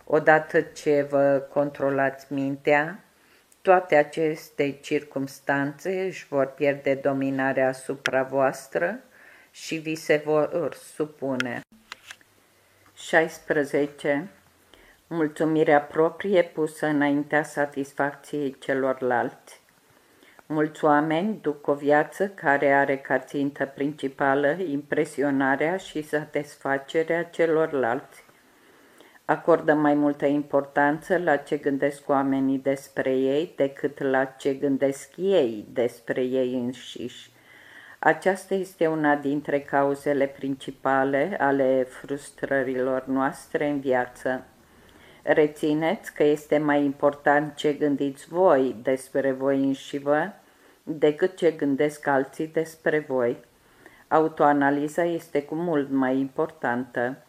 Odată ce vă controlați mintea, toate aceste circumstanțe își vor pierde dominarea asupra voastră și vi se vor supune. 16. Mulțumirea proprie pusă înaintea satisfacției celorlalți. Mulți oameni duc o viață care are ca țintă principală impresionarea și satisfacerea celorlalți acordă mai multă importanță la ce gândesc oamenii despre ei decât la ce gândesc ei despre ei înșiși. Aceasta este una dintre cauzele principale ale frustrărilor noastre în viață. Rețineți că este mai important ce gândiți voi despre voi înșivă decât ce gândesc alții despre voi. Autoanaliza este cu mult mai importantă.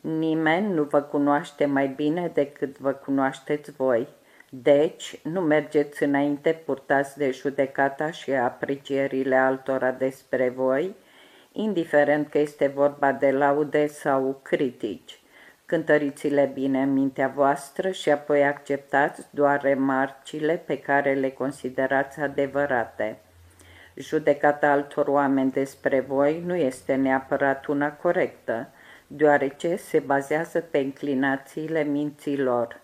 Nimeni nu vă cunoaște mai bine decât vă cunoașteți voi. Deci, nu mergeți înainte purtați de judecata și aprecierile altora despre voi, indiferent că este vorba de laude sau critici. Cântăriți-le bine în mintea voastră și apoi acceptați doar remarcile pe care le considerați adevărate. Judecata altor oameni despre voi nu este neapărat una corectă, deoarece se bazează pe inclinațiile minților.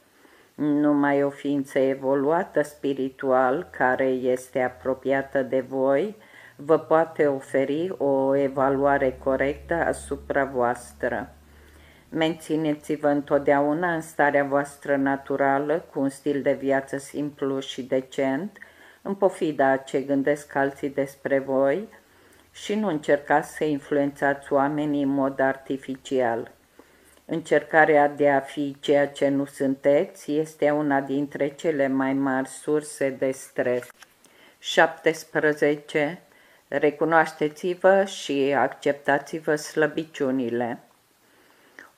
Numai o ființă evoluată spiritual, care este apropiată de voi, vă poate oferi o evaluare corectă asupra voastră. Mențineți-vă întotdeauna în starea voastră naturală, cu un stil de viață simplu și decent, în pofida ce gândesc alții despre voi, și nu încercați să influențați oamenii în mod artificial. Încercarea de a fi ceea ce nu sunteți este una dintre cele mai mari surse de stres. 17. Recunoașteți-vă și acceptați-vă slăbiciunile.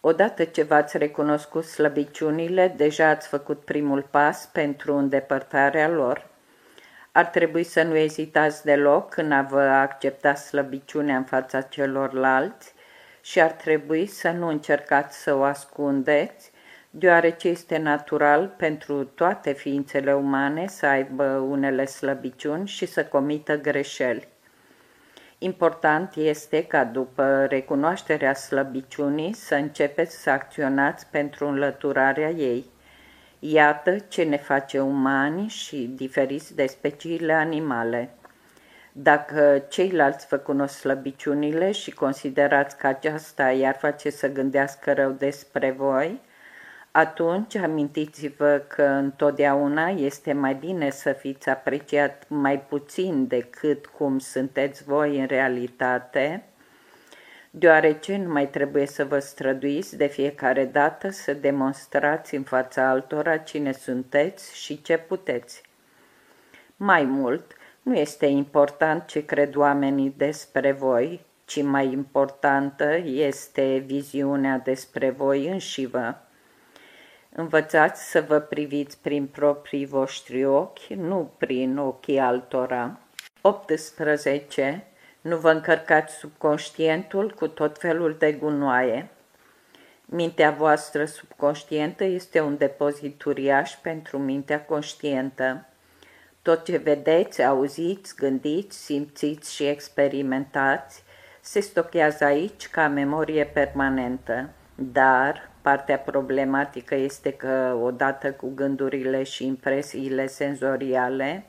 Odată ce v-ați recunoscut slăbiciunile, deja ați făcut primul pas pentru îndepărtarea lor. Ar trebui să nu ezitați deloc când a vă accepta slăbiciunea în fața celorlalți și ar trebui să nu încercați să o ascundeți, deoarece este natural pentru toate ființele umane să aibă unele slăbiciuni și să comită greșeli. Important este ca după recunoașterea slăbiciunii să începeți să acționați pentru înlăturarea ei. Iată ce ne face umani și diferiți de speciile animale. Dacă ceilalți vă cunosc slăbiciunile și considerați că aceasta i-ar face să gândească rău despre voi, atunci amintiți-vă că întotdeauna este mai bine să fiți apreciat mai puțin decât cum sunteți voi în realitate, deoarece nu mai trebuie să vă străduiți de fiecare dată să demonstrați în fața altora cine sunteți și ce puteți. Mai mult, nu este important ce cred oamenii despre voi, ci mai importantă este viziunea despre voi înșivă. Învățați să vă priviți prin proprii voștri ochi, nu prin ochii altora. 18. Nu vă încărcați subconștientul cu tot felul de gunoaie. Mintea voastră subconștientă este un depozit uriaș pentru mintea conștientă. Tot ce vedeți, auziți, gândiți, simțiți și experimentați se stochează aici ca memorie permanentă, dar partea problematică este că odată cu gândurile și impresiile senzoriale,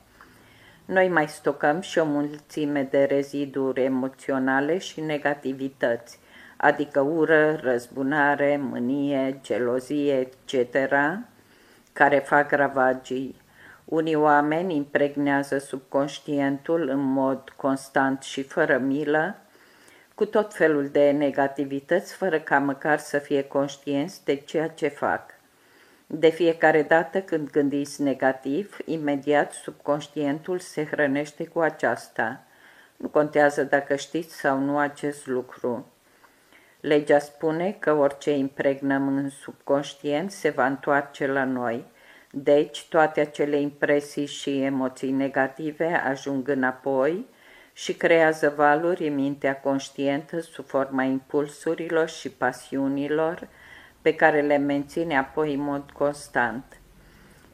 noi mai stocăm și o mulțime de reziduri emoționale și negativități, adică ură, răzbunare, mânie, gelozie, etc., care fac ravagii unii oameni impregnează subconștientul în mod constant și fără milă, cu tot felul de negativități, fără ca măcar să fie conștienți de ceea ce fac. De fiecare dată când gândiți negativ, imediat subconștientul se hrănește cu aceasta. Nu contează dacă știți sau nu acest lucru. Legea spune că orice impregnăm în subconștient se va întoarce la noi – deci, toate acele impresii și emoții negative ajung înapoi și creează valuri în mintea conștientă sub forma impulsurilor și pasiunilor pe care le menține apoi în mod constant.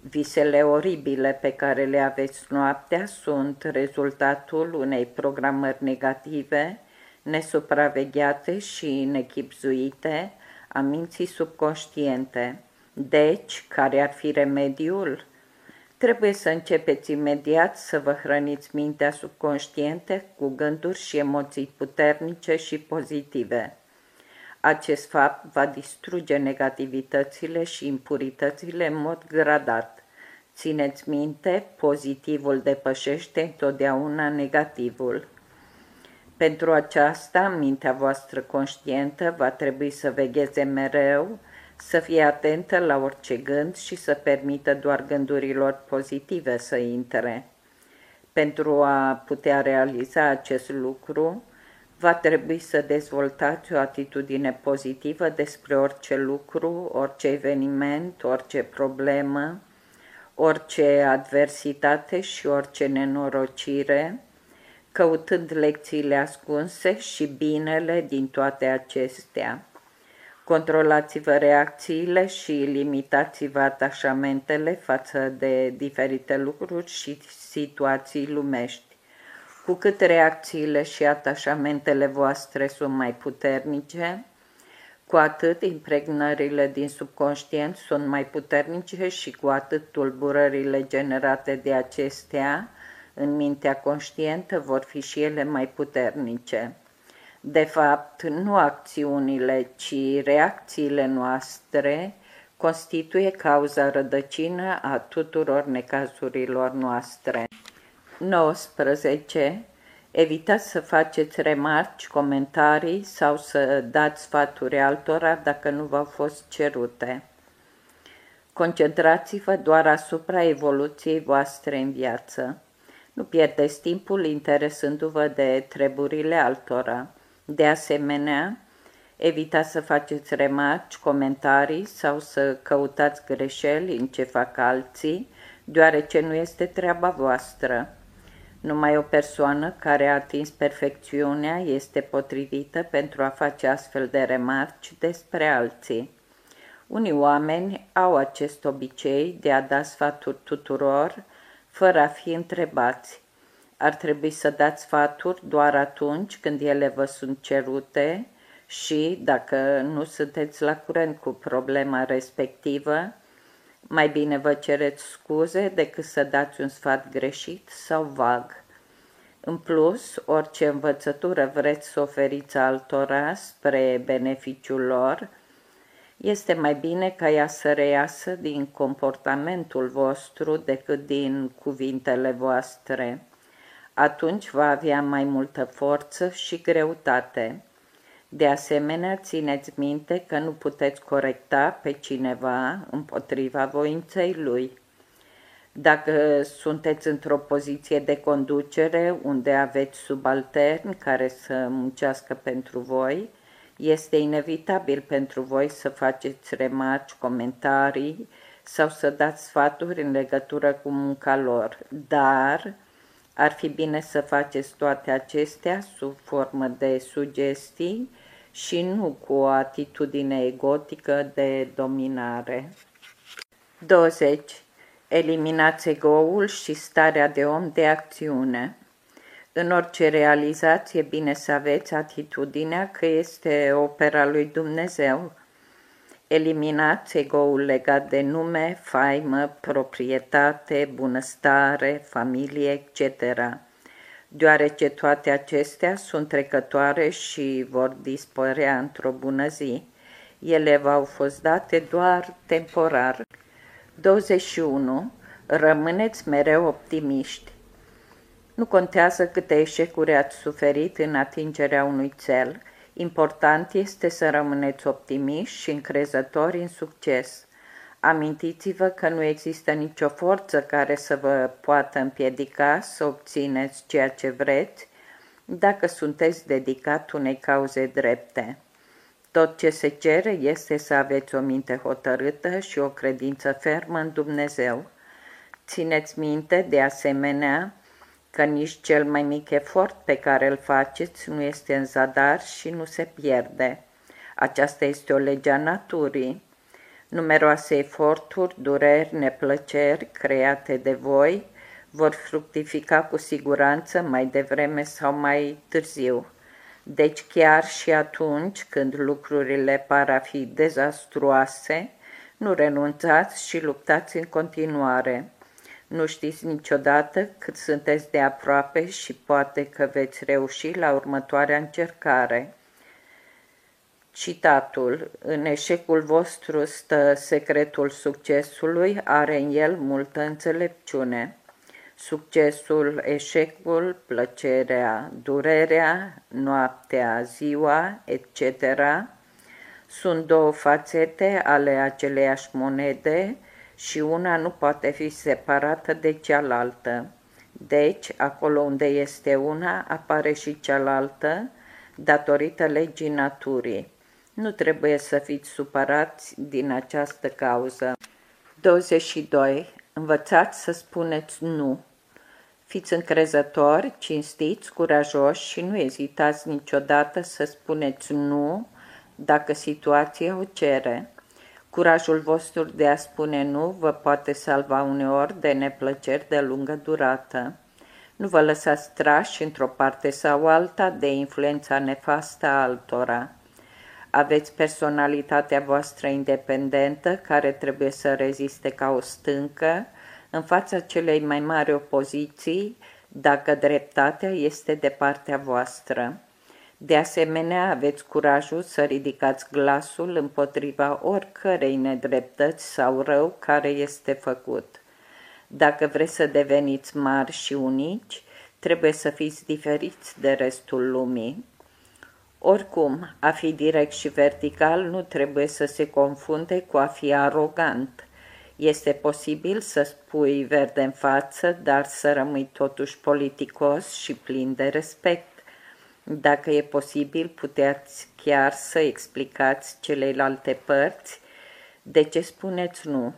Visele oribile pe care le aveți noaptea sunt rezultatul unei programări negative, nesupravegheate și nechipzuite a minții subconștiente. Deci, care ar fi remediul? Trebuie să începeți imediat să vă hrăniți mintea subconștiente cu gânduri și emoții puternice și pozitive. Acest fapt va distruge negativitățile și impuritățile în mod gradat. Țineți minte, pozitivul depășește întotdeauna negativul. Pentru aceasta, mintea voastră conștientă va trebui să vegheze mereu să fie atentă la orice gând și să permită doar gândurilor pozitive să intre. Pentru a putea realiza acest lucru, va trebui să dezvoltați o atitudine pozitivă despre orice lucru, orice eveniment, orice problemă, orice adversitate și orice nenorocire, căutând lecțiile ascunse și binele din toate acestea. Controlați-vă reacțiile și limitați-vă atașamentele față de diferite lucruri și situații lumești. Cu cât reacțiile și atașamentele voastre sunt mai puternice, cu atât impregnările din subconștient sunt mai puternice și cu atât tulburările generate de acestea în mintea conștientă vor fi și ele mai puternice. De fapt, nu acțiunile, ci reacțiile noastre constituie cauza rădăcină a tuturor necazurilor noastre. 19. Evitați să faceți remarci, comentarii sau să dați sfaturi altora dacă nu v-au fost cerute. Concentrați-vă doar asupra evoluției voastre în viață. Nu pierdeți timpul interesându-vă de treburile altora. De asemenea, evitați să faceți remarci, comentarii sau să căutați greșeli în ce fac alții, deoarece nu este treaba voastră. Numai o persoană care a atins perfecțiunea este potrivită pentru a face astfel de remarci despre alții. Unii oameni au acest obicei de a da sfaturi tuturor fără a fi întrebați. Ar trebui să dați sfaturi doar atunci când ele vă sunt cerute și, dacă nu sunteți la curent cu problema respectivă, mai bine vă cereți scuze decât să dați un sfat greșit sau vag. În plus, orice învățătură vreți să oferiți altora spre beneficiul lor, este mai bine ca ea să reiasă din comportamentul vostru decât din cuvintele voastre. Atunci va avea mai multă forță și greutate. De asemenea, țineți minte că nu puteți corecta pe cineva împotriva voinței lui. Dacă sunteți într-o poziție de conducere unde aveți subalterni care să muncească pentru voi, este inevitabil pentru voi să faceți remarci, comentarii sau să dați sfaturi în legătură cu munca lor, dar ar fi bine să faceți toate acestea sub formă de sugestii și nu cu o atitudine egotică de dominare. 20. Eliminați egoul și starea de om de acțiune. În orice realizație e bine să aveți atitudinea că este opera lui Dumnezeu. Eliminați egoul legat de nume, faimă, proprietate, bunăstare, familie, etc., deoarece toate acestea sunt trecătoare și vor dispărea într-o bună zi. Ele v-au fost date doar temporar. 21. Rămâneți mereu optimiști. Nu contează câte eșecuri ați suferit în atingerea unui cel, important este să rămâneți optimiști și încrezători în succes. Amintiți-vă că nu există nicio forță care să vă poată împiedica să obțineți ceea ce vreți dacă sunteți dedicat unei cauze drepte. Tot ce se cere este să aveți o minte hotărâtă și o credință fermă în Dumnezeu. Țineți minte, de asemenea, că nici cel mai mic efort pe care îl faceți nu este în zadar și nu se pierde. Aceasta este o lege a naturii. Numeroase eforturi, dureri, neplăceri create de voi vor fructifica cu siguranță mai devreme sau mai târziu. Deci chiar și atunci când lucrurile par a fi dezastruoase, nu renunțați și luptați în continuare. Nu știți niciodată cât sunteți de aproape și poate că veți reuși la următoarea încercare. Citatul În eșecul vostru stă secretul succesului, are în el multă înțelepciune. Succesul, eșecul, plăcerea, durerea, noaptea, ziua, etc. sunt două fațete ale aceleiași monede și una nu poate fi separată de cealaltă. Deci, acolo unde este una, apare și cealaltă, datorită legii naturii. Nu trebuie să fiți supărați din această cauză. 22. Învățați să spuneți nu. Fiți încrezători, cinstiți, curajoși și nu ezitați niciodată să spuneți nu dacă situația o cere. Curajul vostru de a spune nu vă poate salva uneori de neplăceri de lungă durată. Nu vă lăsați trași într-o parte sau alta de influența nefastă a altora. Aveți personalitatea voastră independentă care trebuie să reziste ca o stâncă în fața celei mai mari opoziții dacă dreptatea este de partea voastră. De asemenea, aveți curajul să ridicați glasul împotriva oricărei nedreptăți sau rău care este făcut. Dacă vreți să deveniți mari și unici, trebuie să fiți diferiți de restul lumii. Oricum, a fi direct și vertical nu trebuie să se confunde cu a fi arogant. Este posibil să spui verde în față, dar să rămâi totuși politicos și plin de respect. Dacă e posibil, puteți chiar să explicați celelalte părți de ce spuneți nu.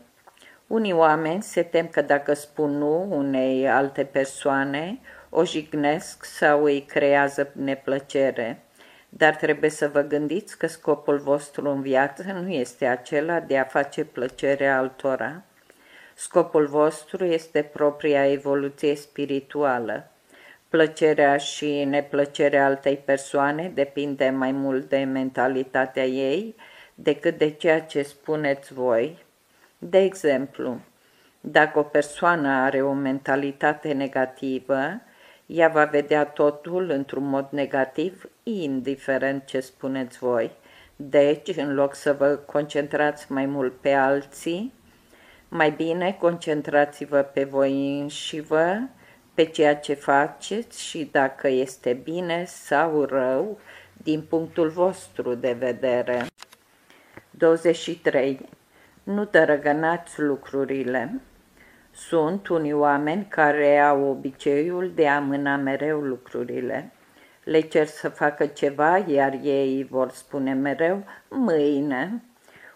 Unii oameni se tem că dacă spun nu unei alte persoane, o jignesc sau îi creează neplăcere. Dar trebuie să vă gândiți că scopul vostru în viață nu este acela de a face plăcere altora. Scopul vostru este propria evoluție spirituală. Plăcerea și neplăcerea altei persoane depinde mai mult de mentalitatea ei decât de ceea ce spuneți voi. De exemplu, dacă o persoană are o mentalitate negativă, ea va vedea totul într-un mod negativ, indiferent ce spuneți voi. Deci, în loc să vă concentrați mai mult pe alții, mai bine concentrați-vă pe voi înși vă, pe ceea ce faceți și dacă este bine sau rău din punctul vostru de vedere. 23. Nu tărăgănați lucrurile. Sunt unii oameni care au obiceiul de a mâna mereu lucrurile. Le cer să facă ceva, iar ei vor spune mereu mâine.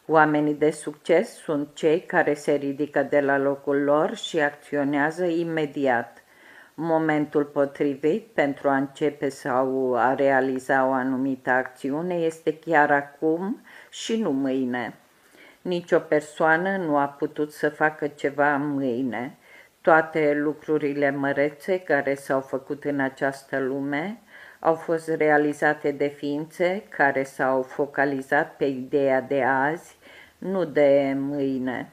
Oamenii de succes sunt cei care se ridică de la locul lor și acționează imediat. Momentul potrivit pentru a începe sau a realiza o anumită acțiune este chiar acum și nu mâine. Nici o persoană nu a putut să facă ceva mâine. Toate lucrurile mărețe care s-au făcut în această lume au fost realizate de ființe care s-au focalizat pe ideea de azi, nu de mâine.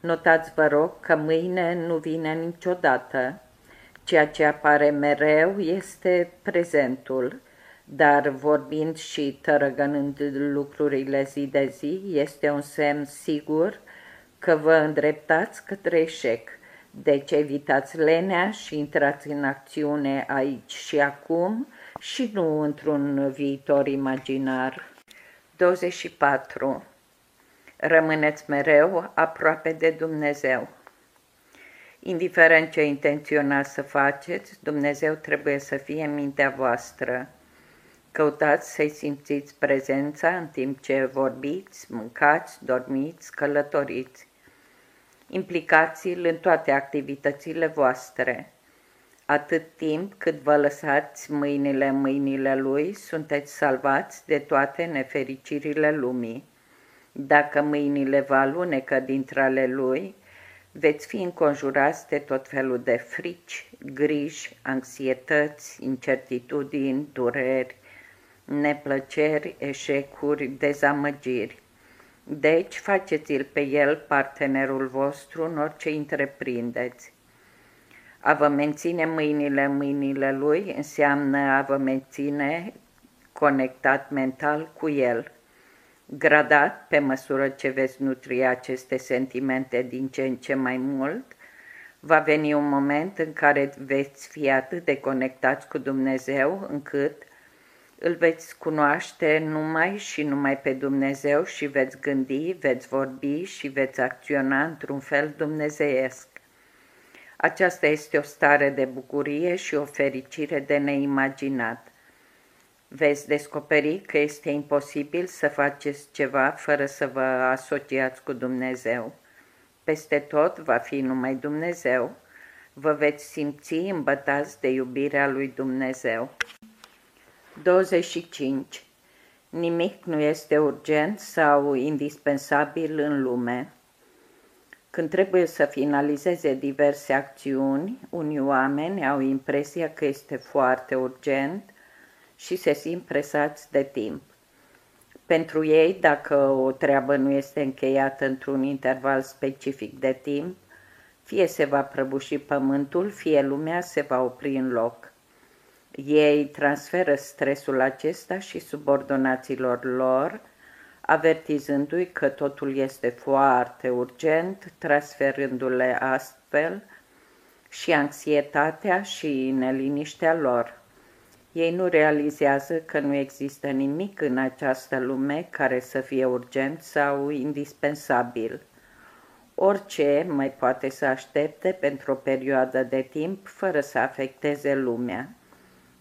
Notați, vă rog, că mâine nu vine niciodată. Ceea ce apare mereu este prezentul, dar vorbind și tărăgănând lucrurile zi de zi, este un semn sigur că vă îndreptați către eșec. Deci evitați lenea și intrați în acțiune aici și acum și nu într-un viitor imaginar. 24. Rămâneți mereu aproape de Dumnezeu. Indiferent ce intenționați să faceți, Dumnezeu trebuie să fie în mintea voastră. Căutați să-i simțiți prezența în timp ce vorbiți, mâncați, dormiți, călătoriți. Implicați-l în toate activitățile voastre. Atât timp cât vă lăsați mâinile în mâinile lui, sunteți salvați de toate nefericirile lumii. Dacă mâinile vă alunecă dintre ale lui, veți fi înconjurați de tot felul de frici, griji, anxietăți, incertitudini, dureri, neplăceri, eșecuri, dezamăgiri. Deci faceți-l pe el partenerul vostru în orice întreprindeți. A vă menține mâinile în mâinile lui înseamnă a vă menține conectat mental cu el. Gradat, pe măsură ce veți nutri aceste sentimente din ce în ce mai mult, va veni un moment în care veți fi atât de conectați cu Dumnezeu încât îl veți cunoaște numai și numai pe Dumnezeu și veți gândi, veți vorbi și veți acționa într-un fel dumnezeiesc. Aceasta este o stare de bucurie și o fericire de neimaginat. Veți descoperi că este imposibil să faceți ceva fără să vă asociați cu Dumnezeu. Peste tot va fi numai Dumnezeu. Vă veți simți îmbătați de iubirea lui Dumnezeu. 25. Nimic nu este urgent sau indispensabil în lume. Când trebuie să finalizeze diverse acțiuni, unii oameni au impresia că este foarte urgent și se simt presați de timp. Pentru ei, dacă o treabă nu este încheiată într-un interval specific de timp, fie se va prăbuși pământul, fie lumea se va opri în loc. Ei transferă stresul acesta și subordonaților lor, avertizându-i că totul este foarte urgent, transferându-le astfel și anxietatea și neliniștea lor. Ei nu realizează că nu există nimic în această lume care să fie urgent sau indispensabil. Orice mai poate să aștepte pentru o perioadă de timp fără să afecteze lumea.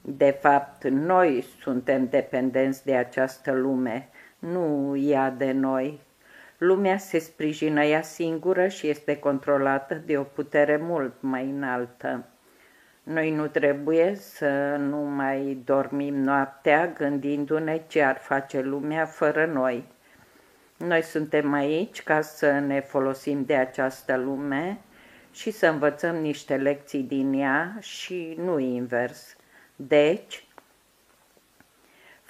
De fapt, noi suntem dependenți de această lume, nu ea de noi. Lumea se sprijină ea singură și este controlată de o putere mult mai înaltă. Noi nu trebuie să nu mai dormim noaptea gândindu-ne ce ar face lumea fără noi. Noi suntem aici ca să ne folosim de această lume și să învățăm niște lecții din ea și nu invers. Deci,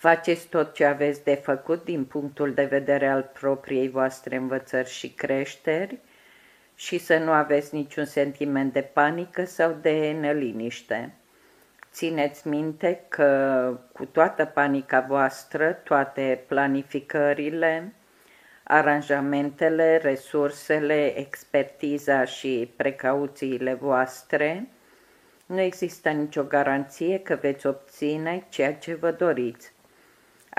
faceți tot ce aveți de făcut din punctul de vedere al propriei voastre învățări și creșteri și să nu aveți niciun sentiment de panică sau de neliniște. Țineți minte că cu toată panica voastră, toate planificările, aranjamentele, resursele, expertiza și precauțiile voastre, nu există nicio garanție că veți obține ceea ce vă doriți.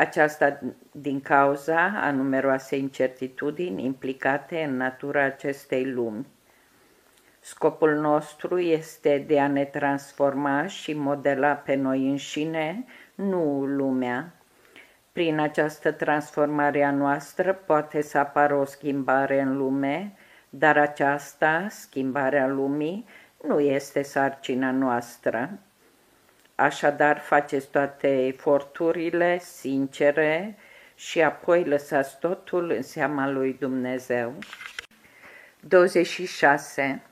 Aceasta din cauza a numeroase incertitudini implicate în natura acestei lumi. Scopul nostru este de a ne transforma și modela pe noi înșine, nu lumea. Prin această transformare a noastră poate să apară o schimbare în lume, dar aceasta, schimbarea lumii, nu este sarcina noastră. Așadar, faceți toate eforturile sincere și apoi lăsați totul în seama lui Dumnezeu. 26.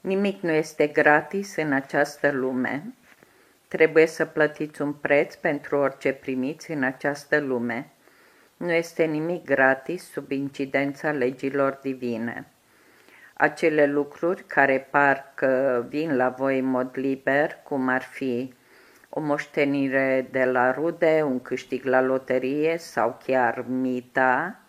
Nimic nu este gratis în această lume. Trebuie să plătiți un preț pentru orice primiți în această lume. Nu este nimic gratis sub incidența legilor divine. Acele lucruri care par că vin la voi în mod liber, cum ar fi o moștenire de la rude, un câștig la loterie sau chiar mita,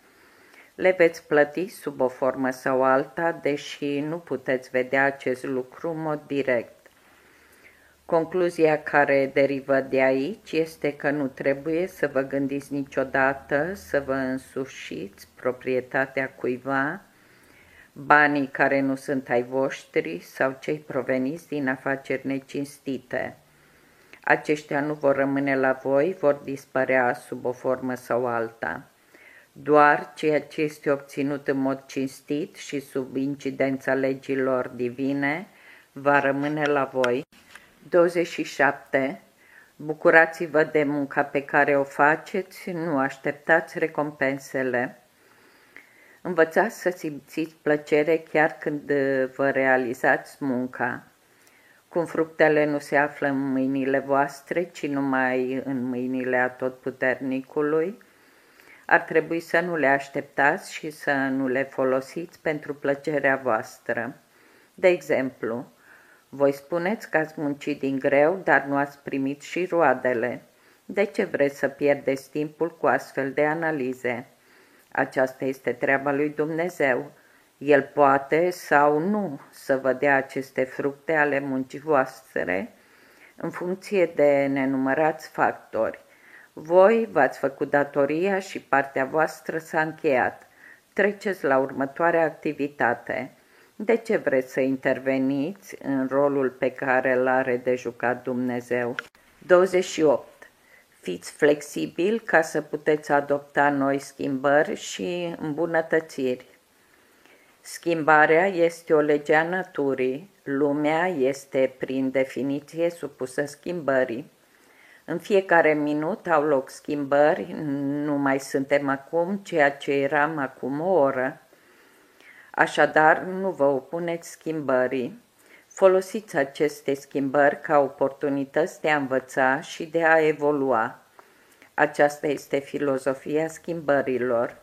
le veți plăti sub o formă sau alta, deși nu puteți vedea acest lucru în mod direct. Concluzia care derivă de aici este că nu trebuie să vă gândiți niciodată să vă însușiți proprietatea cuiva, banii care nu sunt ai voștri sau cei proveniți din afaceri necinstite. Aceștia nu vor rămâne la voi, vor dispărea sub o formă sau alta. Doar ceea ce este obținut în mod cinstit și sub incidența legilor divine va rămâne la voi. 27. Bucurați-vă de munca pe care o faceți, nu așteptați recompensele. Învățați să simțiți plăcere chiar când vă realizați munca. Cum fructele nu se află în mâinile voastre, ci numai în mâinile atotputernicului, ar trebui să nu le așteptați și să nu le folosiți pentru plăcerea voastră. De exemplu, voi spuneți că ați muncit din greu, dar nu ați primit și roadele. De ce vreți să pierdeți timpul cu astfel de analize? Aceasta este treaba lui Dumnezeu. El poate sau nu să vă dea aceste fructe ale muncii voastre în funcție de nenumărați factori. Voi v-ați făcut datoria și partea voastră s-a încheiat. Treceți la următoarea activitate. De ce vreți să interveniți în rolul pe care îl are de jucat Dumnezeu? 28. Fiți flexibil ca să puteți adopta noi schimbări și îmbunătățiri. Schimbarea este o lege a naturii. Lumea este, prin definiție, supusă schimbării. În fiecare minut au loc schimbări, nu mai suntem acum ceea ce eram acum o oră. Așadar, nu vă opuneți schimbării. Folosiți aceste schimbări ca oportunități de a învăța și de a evolua. Aceasta este filozofia schimbărilor.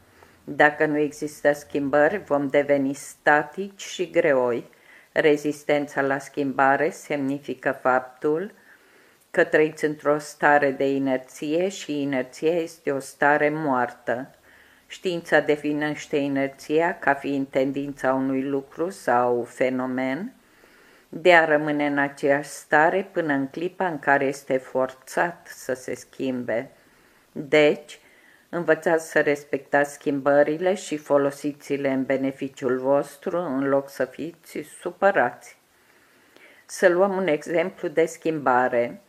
Dacă nu există schimbări, vom deveni statici și greoi. Rezistența la schimbare semnifică faptul că trăiți într-o stare de inerție și inerția este o stare moartă. Știința definește inerția ca fiind tendința unui lucru sau fenomen de a rămâne în aceeași stare până în clipa în care este forțat să se schimbe. Deci, învățați să respectați schimbările și folosiți-le în beneficiul vostru în loc să fiți supărați. Să luăm un exemplu de schimbare.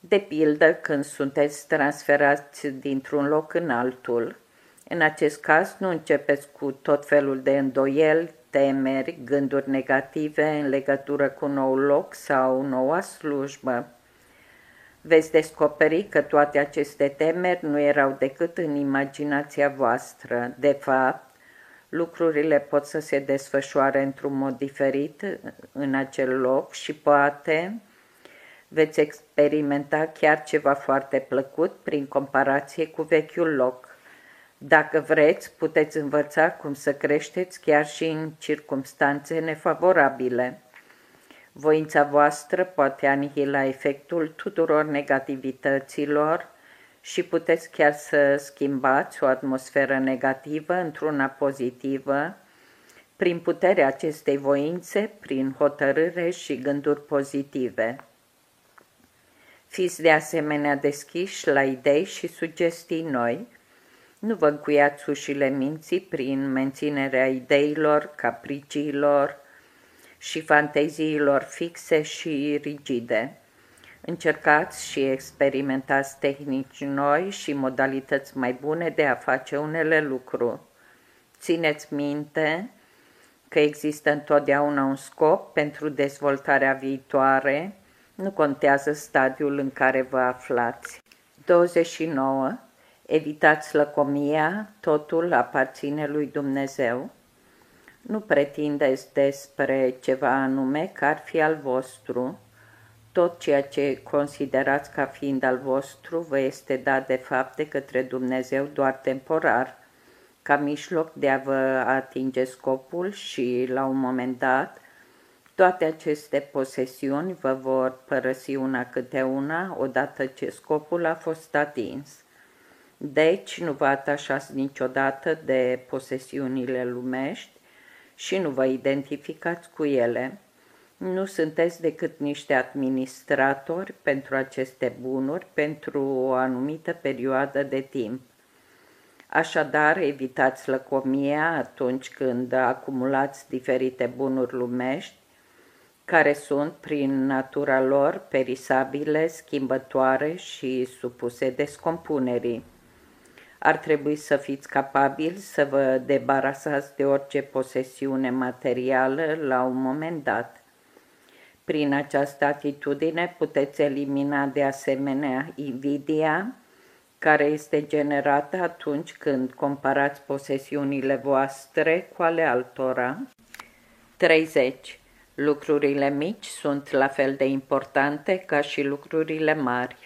De pildă, când sunteți transferați dintr-un loc în altul, în acest caz nu începeți cu tot felul de îndoieli, temeri, gânduri negative în legătură cu nou loc sau noua slujbă. Veți descoperi că toate aceste temeri nu erau decât în imaginația voastră. De fapt, lucrurile pot să se desfășoare într-un mod diferit în acel loc și poate veți experimenta chiar ceva foarte plăcut prin comparație cu vechiul loc. Dacă vreți, puteți învăța cum să creșteți chiar și în circumstanțe nefavorabile. Voința voastră poate anihila efectul tuturor negativităților și puteți chiar să schimbați o atmosferă negativă într-una pozitivă prin puterea acestei voințe, prin hotărâre și gânduri pozitive. Fiți de asemenea deschiși la idei și sugestii noi, nu vă încuiați ușile minții prin menținerea ideilor, capriciilor și fanteziilor fixe și rigide. Încercați și experimentați tehnici noi și modalități mai bune de a face unele lucruri. Țineți minte că există întotdeauna un scop pentru dezvoltarea viitoare, nu contează stadiul în care vă aflați. 29. Evitați lăcomia, totul aparține lui Dumnezeu. Nu pretindeți despre ceva anume că ar fi al vostru. Tot ceea ce considerați ca fiind al vostru vă este dat de fapt de către Dumnezeu doar temporar, ca mijloc de a vă atinge scopul și, la un moment dat, toate aceste posesiuni vă vor părăsi una câte una odată ce scopul a fost atins. Deci nu vă atașați niciodată de posesiunile lumești și nu vă identificați cu ele. Nu sunteți decât niște administratori pentru aceste bunuri pentru o anumită perioadă de timp. Așadar, evitați lăcomia atunci când acumulați diferite bunuri lumești care sunt, prin natura lor, perisabile, schimbătoare și supuse descompunerii. Ar trebui să fiți capabili să vă debarasați de orice posesiune materială la un moment dat. Prin această atitudine puteți elimina de asemenea invidia, care este generată atunci când comparați posesiunile voastre cu ale altora. 30. Lucrurile mici sunt la fel de importante ca și lucrurile mari.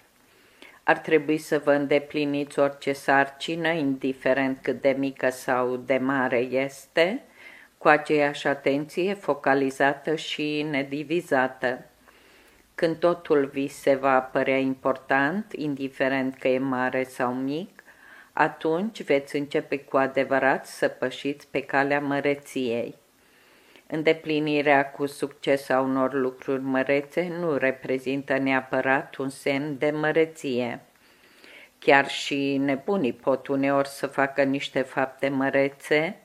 Ar trebui să vă îndepliniți orice sarcină, indiferent cât de mică sau de mare este, cu aceeași atenție focalizată și nedivizată. Când totul vi se va părea important, indiferent că e mare sau mic, atunci veți începe cu adevărat să pășiți pe calea măreției. Îndeplinirea cu succes a unor lucruri mărețe nu reprezintă neapărat un semn de măreție. Chiar și nebunii pot uneori să facă niște fapte mărețe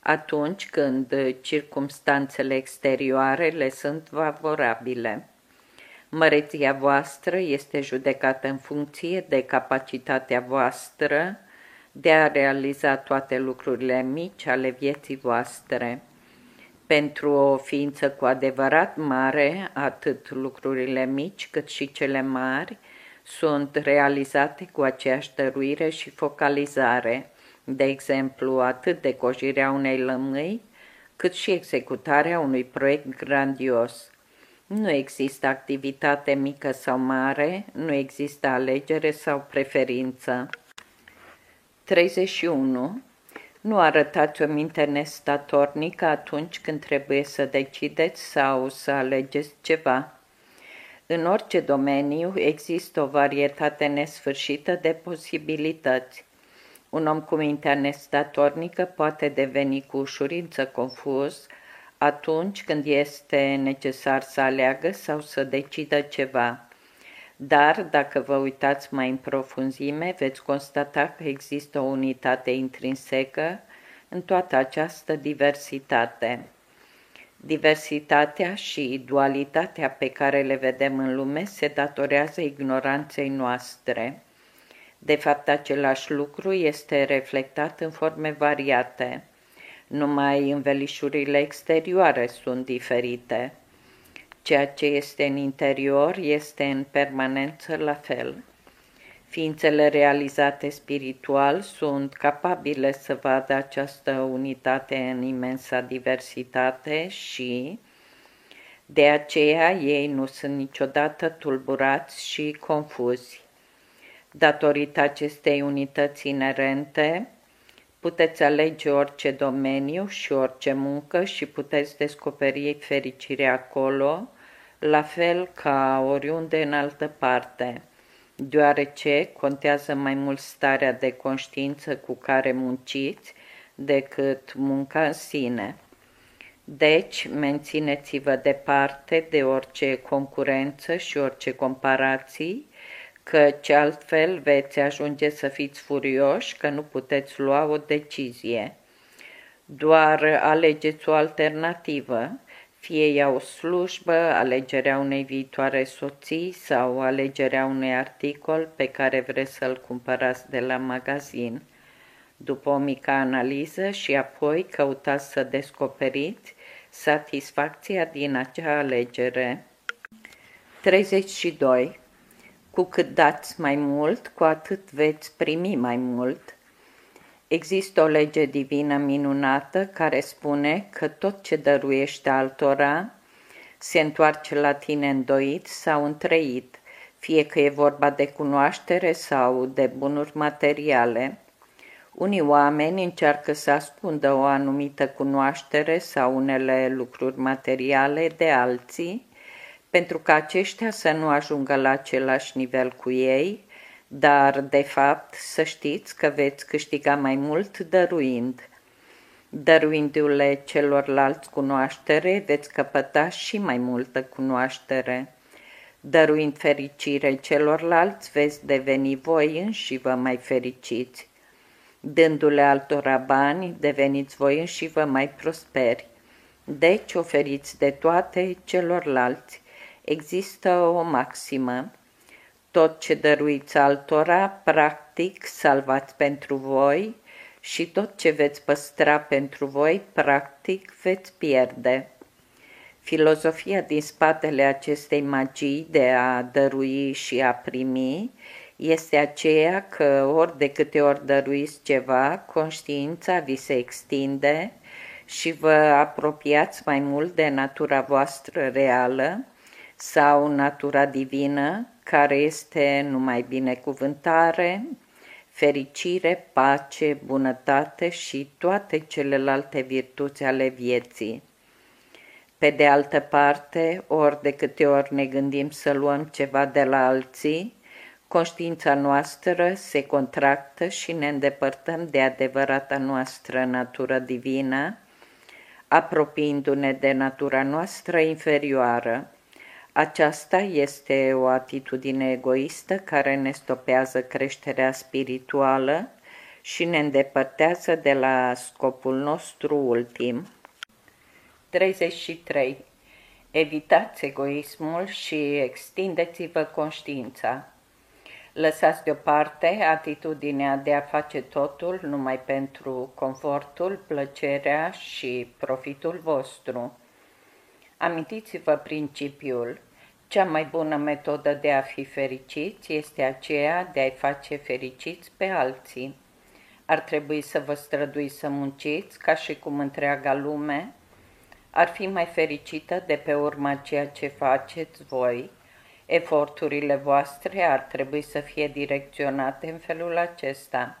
atunci când circumstanțele exterioare le sunt favorabile. Măreția voastră este judecată în funcție de capacitatea voastră de a realiza toate lucrurile mici ale vieții voastre. Pentru o ființă cu adevărat mare, atât lucrurile mici cât și cele mari sunt realizate cu aceeași dăruire și focalizare, de exemplu atât decojirea unei lămâi, cât și executarea unui proiect grandios. Nu există activitate mică sau mare, nu există alegere sau preferință. 31. Nu arătați o minte nestatornică atunci când trebuie să decideți sau să alegeți ceva. În orice domeniu există o varietate nesfârșită de posibilități. Un om cu mintea nestatornică poate deveni cu ușurință confuz atunci când este necesar să aleagă sau să decidă ceva. Dar, dacă vă uitați mai în profunzime, veți constata că există o unitate intrinsecă în toată această diversitate. Diversitatea și dualitatea pe care le vedem în lume se datorează ignoranței noastre. De fapt, același lucru este reflectat în forme variate. Numai învelișurile exterioare sunt diferite. Ceea ce este în interior este în permanență la fel. Ființele realizate spiritual sunt capabile să vadă această unitate în imensa diversitate și de aceea ei nu sunt niciodată tulburați și confuzi. Datorită acestei unități inerente, puteți alege orice domeniu și orice muncă și puteți descoperi fericirea acolo, la fel ca oriunde în altă parte deoarece contează mai mult starea de conștiință cu care munciți decât munca în sine. Deci, mențineți-vă departe de orice concurență și orice comparații, căci altfel veți ajunge să fiți furioși că nu puteți lua o decizie. Doar alegeți o alternativă fie ea o slujbă, alegerea unei viitoare soții sau alegerea unui articol pe care vreți să-l cumpărați de la magazin. După o mică analiză și apoi căutați să descoperiți satisfacția din acea alegere. 32. Cu cât dați mai mult, cu atât veți primi mai mult. Există o lege divină minunată care spune că tot ce dăruiește altora se întoarce la tine îndoit sau întreit, fie că e vorba de cunoaștere sau de bunuri materiale. Unii oameni încearcă să ascundă o anumită cunoaștere sau unele lucruri materiale de alții, pentru ca aceștia să nu ajungă la același nivel cu ei dar, de fapt, să știți că veți câștiga mai mult dăruind. Dăruindu-le celorlalți cunoaștere, veți căpăta și mai multă cunoaștere. Dăruind fericire celorlalți, veți deveni voi înși vă mai fericiți. Dându-le altora bani, deveniți voi înși vă mai prosperi. Deci oferiți de toate celorlalți. Există o maximă. Tot ce dăruiți altora, practic, salvați pentru voi și tot ce veți păstra pentru voi, practic, veți pierde. Filozofia din spatele acestei magii de a dărui și a primi este aceea că ori de câte ori dăruiți ceva, conștiința vi se extinde și vă apropiați mai mult de natura voastră reală sau natura divină, care este numai binecuvântare, fericire, pace, bunătate și toate celelalte virtuți ale vieții. Pe de altă parte, ori de câte ori ne gândim să luăm ceva de la alții, conștiința noastră se contractă și ne îndepărtăm de adevărata noastră natură divină, apropiindu-ne de natura noastră inferioară, aceasta este o atitudine egoistă care ne stopează creșterea spirituală și ne îndepărtează de la scopul nostru ultim. 33. Evitați egoismul și extindeți-vă conștiința. Lăsați deoparte atitudinea de a face totul numai pentru confortul, plăcerea și profitul vostru Amintiți-vă principiul. Cea mai bună metodă de a fi fericiți este aceea de a-i face fericiți pe alții. Ar trebui să vă străduiți să munciți ca și cum întreaga lume ar fi mai fericită de pe urma ceea ce faceți voi. Eforturile voastre ar trebui să fie direcționate în felul acesta.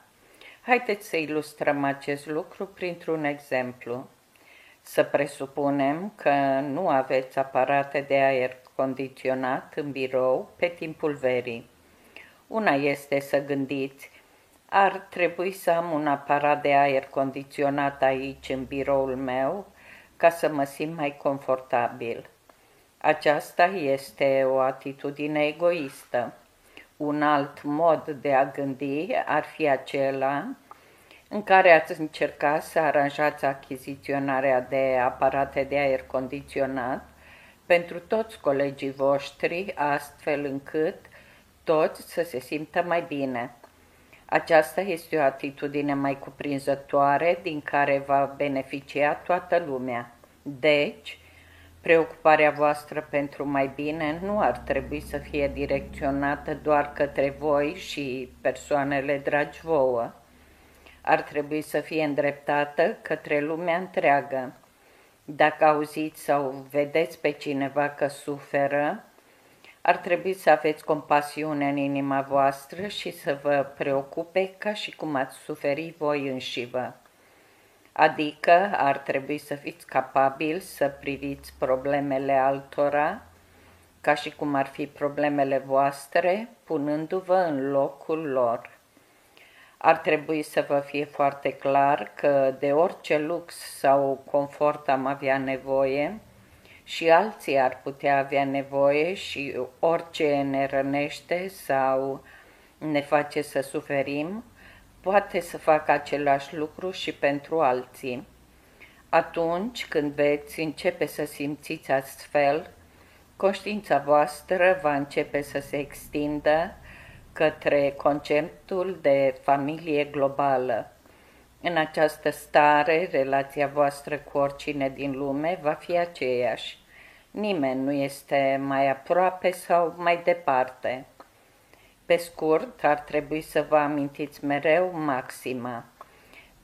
Haideți să ilustrăm acest lucru printr-un exemplu. Să presupunem că nu aveți aparate de aer condiționat în birou pe timpul verii. Una este să gândiți, ar trebui să am un aparat de aer condiționat aici în biroul meu ca să mă simt mai confortabil. Aceasta este o atitudine egoistă. Un alt mod de a gândi ar fi acela în care ați încercat să aranjați achiziționarea de aparate de aer condiționat pentru toți colegii voștri, astfel încât toți să se simtă mai bine. Aceasta este o atitudine mai cuprinzătoare din care va beneficia toată lumea. Deci, Preocuparea voastră pentru mai bine nu ar trebui să fie direcționată doar către voi și persoanele dragi vouă. Ar trebui să fie îndreptată către lumea întreagă. Dacă auziți sau vedeți pe cineva că suferă, ar trebui să aveți compasiune în inima voastră și să vă preocupe ca și cum ați suferi voi înșivă. Adică ar trebui să fiți capabili să priviți problemele altora ca și cum ar fi problemele voastre, punându-vă în locul lor. Ar trebui să vă fie foarte clar că de orice lux sau confort am avea nevoie, și alții ar putea avea nevoie și orice ne rănește sau ne face să suferim, poate să facă același lucru și pentru alții. Atunci când veți începe să simțiți astfel, conștiința voastră va începe să se extindă către conceptul de familie globală. În această stare, relația voastră cu oricine din lume va fi aceeași. Nimeni nu este mai aproape sau mai departe. Pe scurt, ar trebui să vă amintiți mereu maxima.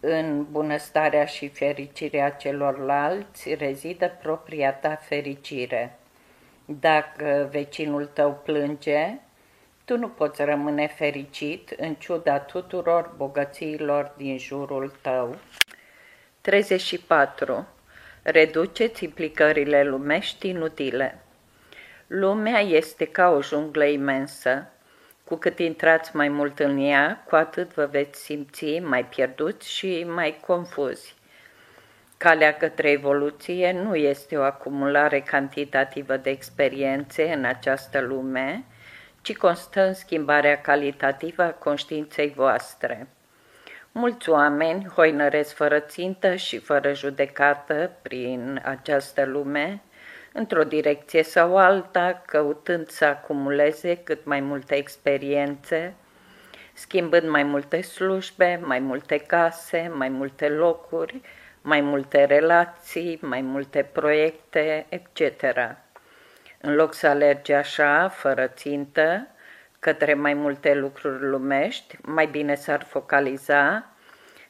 În bunăstarea și fericirea celorlalți rezidă propria ta fericire. Dacă vecinul tău plânge, tu nu poți rămâne fericit în ciuda tuturor bogățiilor din jurul tău. 34. Reduceți implicările lumești inutile. Lumea este ca o junglă imensă. Cu cât intrați mai mult în ea, cu atât vă veți simți mai pierduți și mai confuzi. Calea către evoluție nu este o acumulare cantitativă de experiențe în această lume, ci constă în schimbarea calitativă a conștiinței voastre. Mulți oameni hoinăresc fără țintă și fără judecată prin această lume, într-o direcție sau alta, căutând să acumuleze cât mai multe experiențe, schimbând mai multe slujbe, mai multe case, mai multe locuri, mai multe relații, mai multe proiecte, etc. În loc să alerge așa, fără țintă, către mai multe lucruri lumești, mai bine s-ar focaliza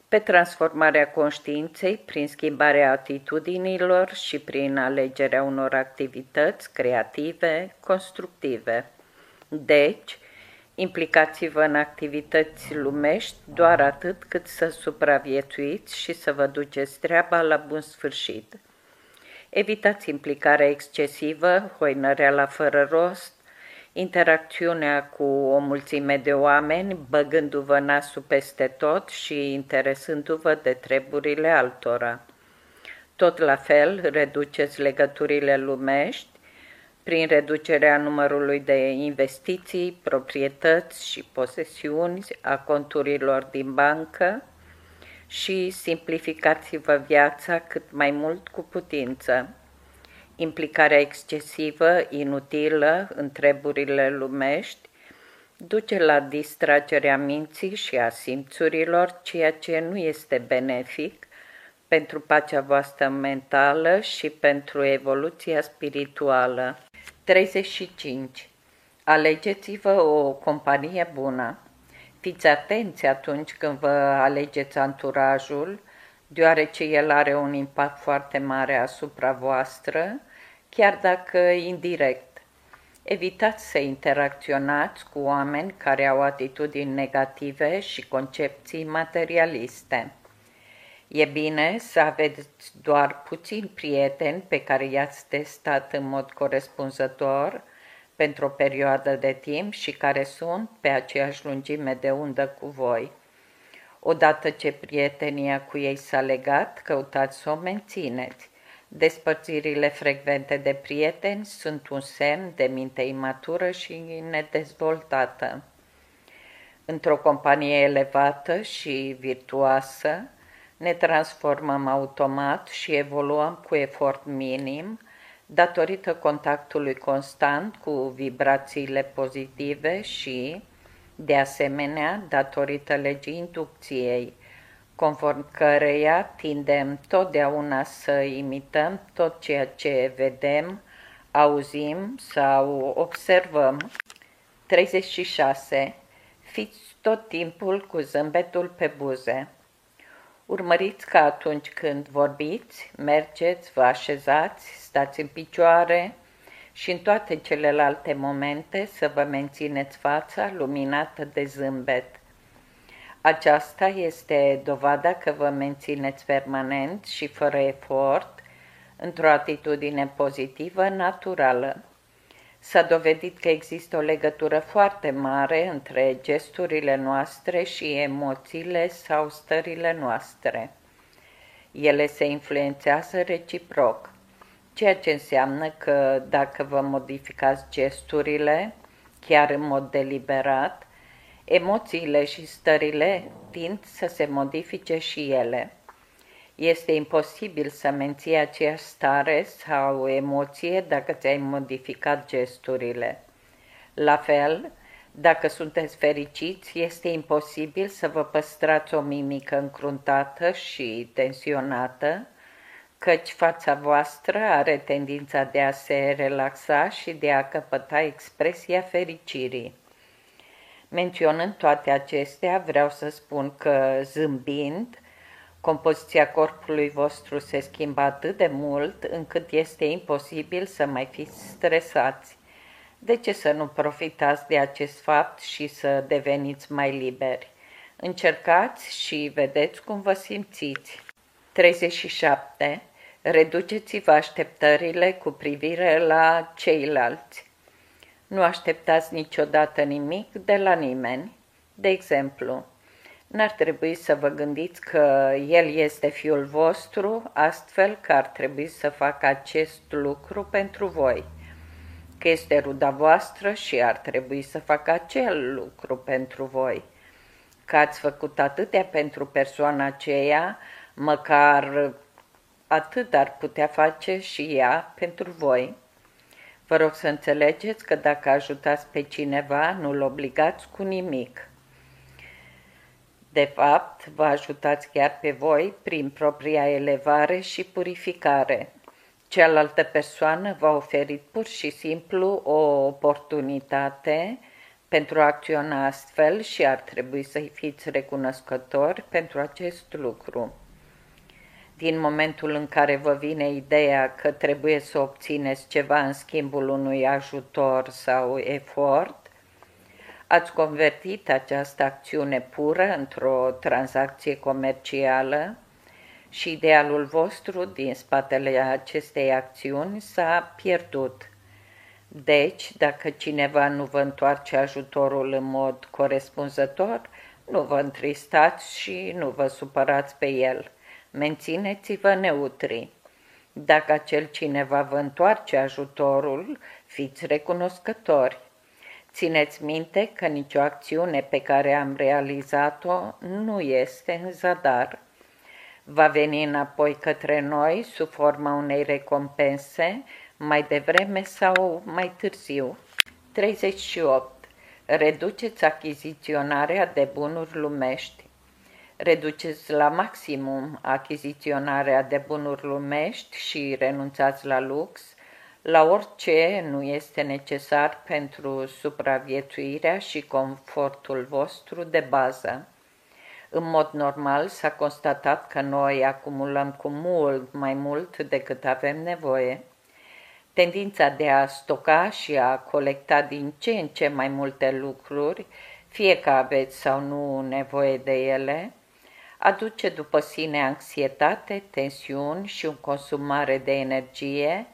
pe transformarea conștiinței prin schimbarea atitudinilor și prin alegerea unor activități creative, constructive. Deci, implicați-vă în activități lumești doar atât cât să supraviețuiți și să vă duceți treaba la bun sfârșit. Evitați implicarea excesivă, la fără rost, interacțiunea cu o mulțime de oameni, băgându-vă nasul peste tot și interesându-vă de treburile altora. Tot la fel, reduceți legăturile lumești prin reducerea numărului de investiții, proprietăți și posesiuni a conturilor din bancă și simplificați-vă viața cât mai mult cu putință implicarea excesivă, inutilă în treburile lumești, duce la distragerea minții și a simțurilor, ceea ce nu este benefic pentru pacea voastră mentală și pentru evoluția spirituală. 35. Alegeți-vă o companie bună. Fiți atenți atunci când vă alegeți anturajul, deoarece el are un impact foarte mare asupra voastră chiar dacă indirect. Evitați să interacționați cu oameni care au atitudini negative și concepții materialiste. E bine să aveți doar puțini prieteni pe care i-ați testat în mod corespunzător pentru o perioadă de timp și care sunt pe aceeași lungime de undă cu voi. Odată ce prietenia cu ei s-a legat, căutați să o mențineți. Despărțirile frecvente de prieteni sunt un semn de minte imatură și nedezvoltată. Într-o companie elevată și virtuoasă, ne transformăm automat și evoluăm cu efort minim, datorită contactului constant cu vibrațiile pozitive și, de asemenea, datorită legii inducției, conform căreia tindem totdeauna să imităm tot ceea ce vedem, auzim sau observăm. 36. Fiți tot timpul cu zâmbetul pe buze. Urmăriți că atunci când vorbiți, mergeți, vă așezați, stați în picioare și în toate celelalte momente să vă mențineți fața luminată de zâmbet. Aceasta este dovada că vă mențineți permanent și fără efort într-o atitudine pozitivă, naturală. S-a dovedit că există o legătură foarte mare între gesturile noastre și emoțiile sau stările noastre. Ele se influențează reciproc, ceea ce înseamnă că dacă vă modificați gesturile, chiar în mod deliberat, emoțiile și stările tind să se modifice și ele. Este imposibil să menții aceeași stare sau emoție dacă ți-ai modificat gesturile. La fel, dacă sunteți fericiți, este imposibil să vă păstrați o mimică încruntată și tensionată, căci fața voastră are tendința de a se relaxa și de a căpăta expresia fericirii. Menționând toate acestea, vreau să spun că, zâmbind, Compoziția corpului vostru se schimbă atât de mult încât este imposibil să mai fiți stresați. De ce să nu profitați de acest fapt și să deveniți mai liberi? Încercați și vedeți cum vă simțiți. 37. Reduceți-vă așteptările cu privire la ceilalți. Nu așteptați niciodată nimic de la nimeni. De exemplu, N-ar trebui să vă gândiți că El este Fiul vostru, astfel că ar trebui să facă acest lucru pentru voi, că este ruda voastră și ar trebui să facă acel lucru pentru voi, că ați făcut atâtea pentru persoana aceea, măcar atât ar putea face și ea pentru voi. Vă rog să înțelegeți că dacă ajutați pe cineva, nu-l obligați cu nimic. De fapt, vă ajutați chiar pe voi prin propria elevare și purificare. Cealaltă persoană v-a oferit pur și simplu o oportunitate pentru a acționa astfel și ar trebui să-i fiți recunoscători pentru acest lucru. Din momentul în care vă vine ideea că trebuie să obțineți ceva în schimbul unui ajutor sau efort, Ați convertit această acțiune pură într-o tranzacție comercială și idealul vostru din spatele acestei acțiuni s-a pierdut. Deci, dacă cineva nu vă întoarce ajutorul în mod corespunzător, nu vă întristați și nu vă supărați pe el. Mențineți-vă neutri. Dacă acel cineva vă întoarce ajutorul, fiți recunoscători. Țineți minte că nicio acțiune pe care am realizat-o nu este în zadar. Va veni înapoi către noi sub forma unei recompense, mai devreme sau mai târziu. 38. Reduceți achiziționarea de bunuri lumești. Reduceți la maximum achiziționarea de bunuri lumești și renunțați la lux, la orice nu este necesar pentru supraviețuirea și confortul vostru de bază. În mod normal s-a constatat că noi acumulăm cu mult mai mult decât avem nevoie. Tendința de a stoca și a colecta din ce în ce mai multe lucruri, fie că aveți sau nu nevoie de ele, aduce după sine anxietate, tensiuni și un consumare de energie,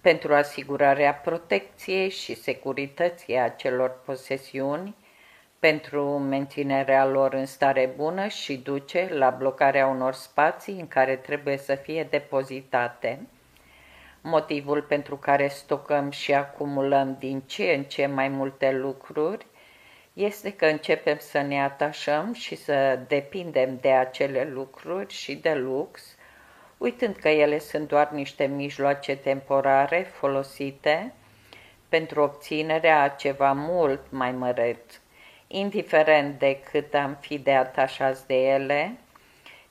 pentru asigurarea protecției și securității acelor posesiuni, pentru menținerea lor în stare bună și duce la blocarea unor spații în care trebuie să fie depozitate. Motivul pentru care stocăm și acumulăm din ce în ce mai multe lucruri este că începem să ne atașăm și să depindem de acele lucruri și de lux, uitând că ele sunt doar niște mijloace temporare folosite pentru obținerea a ceva mult mai măreț. Indiferent de cât am fi de atașați de ele,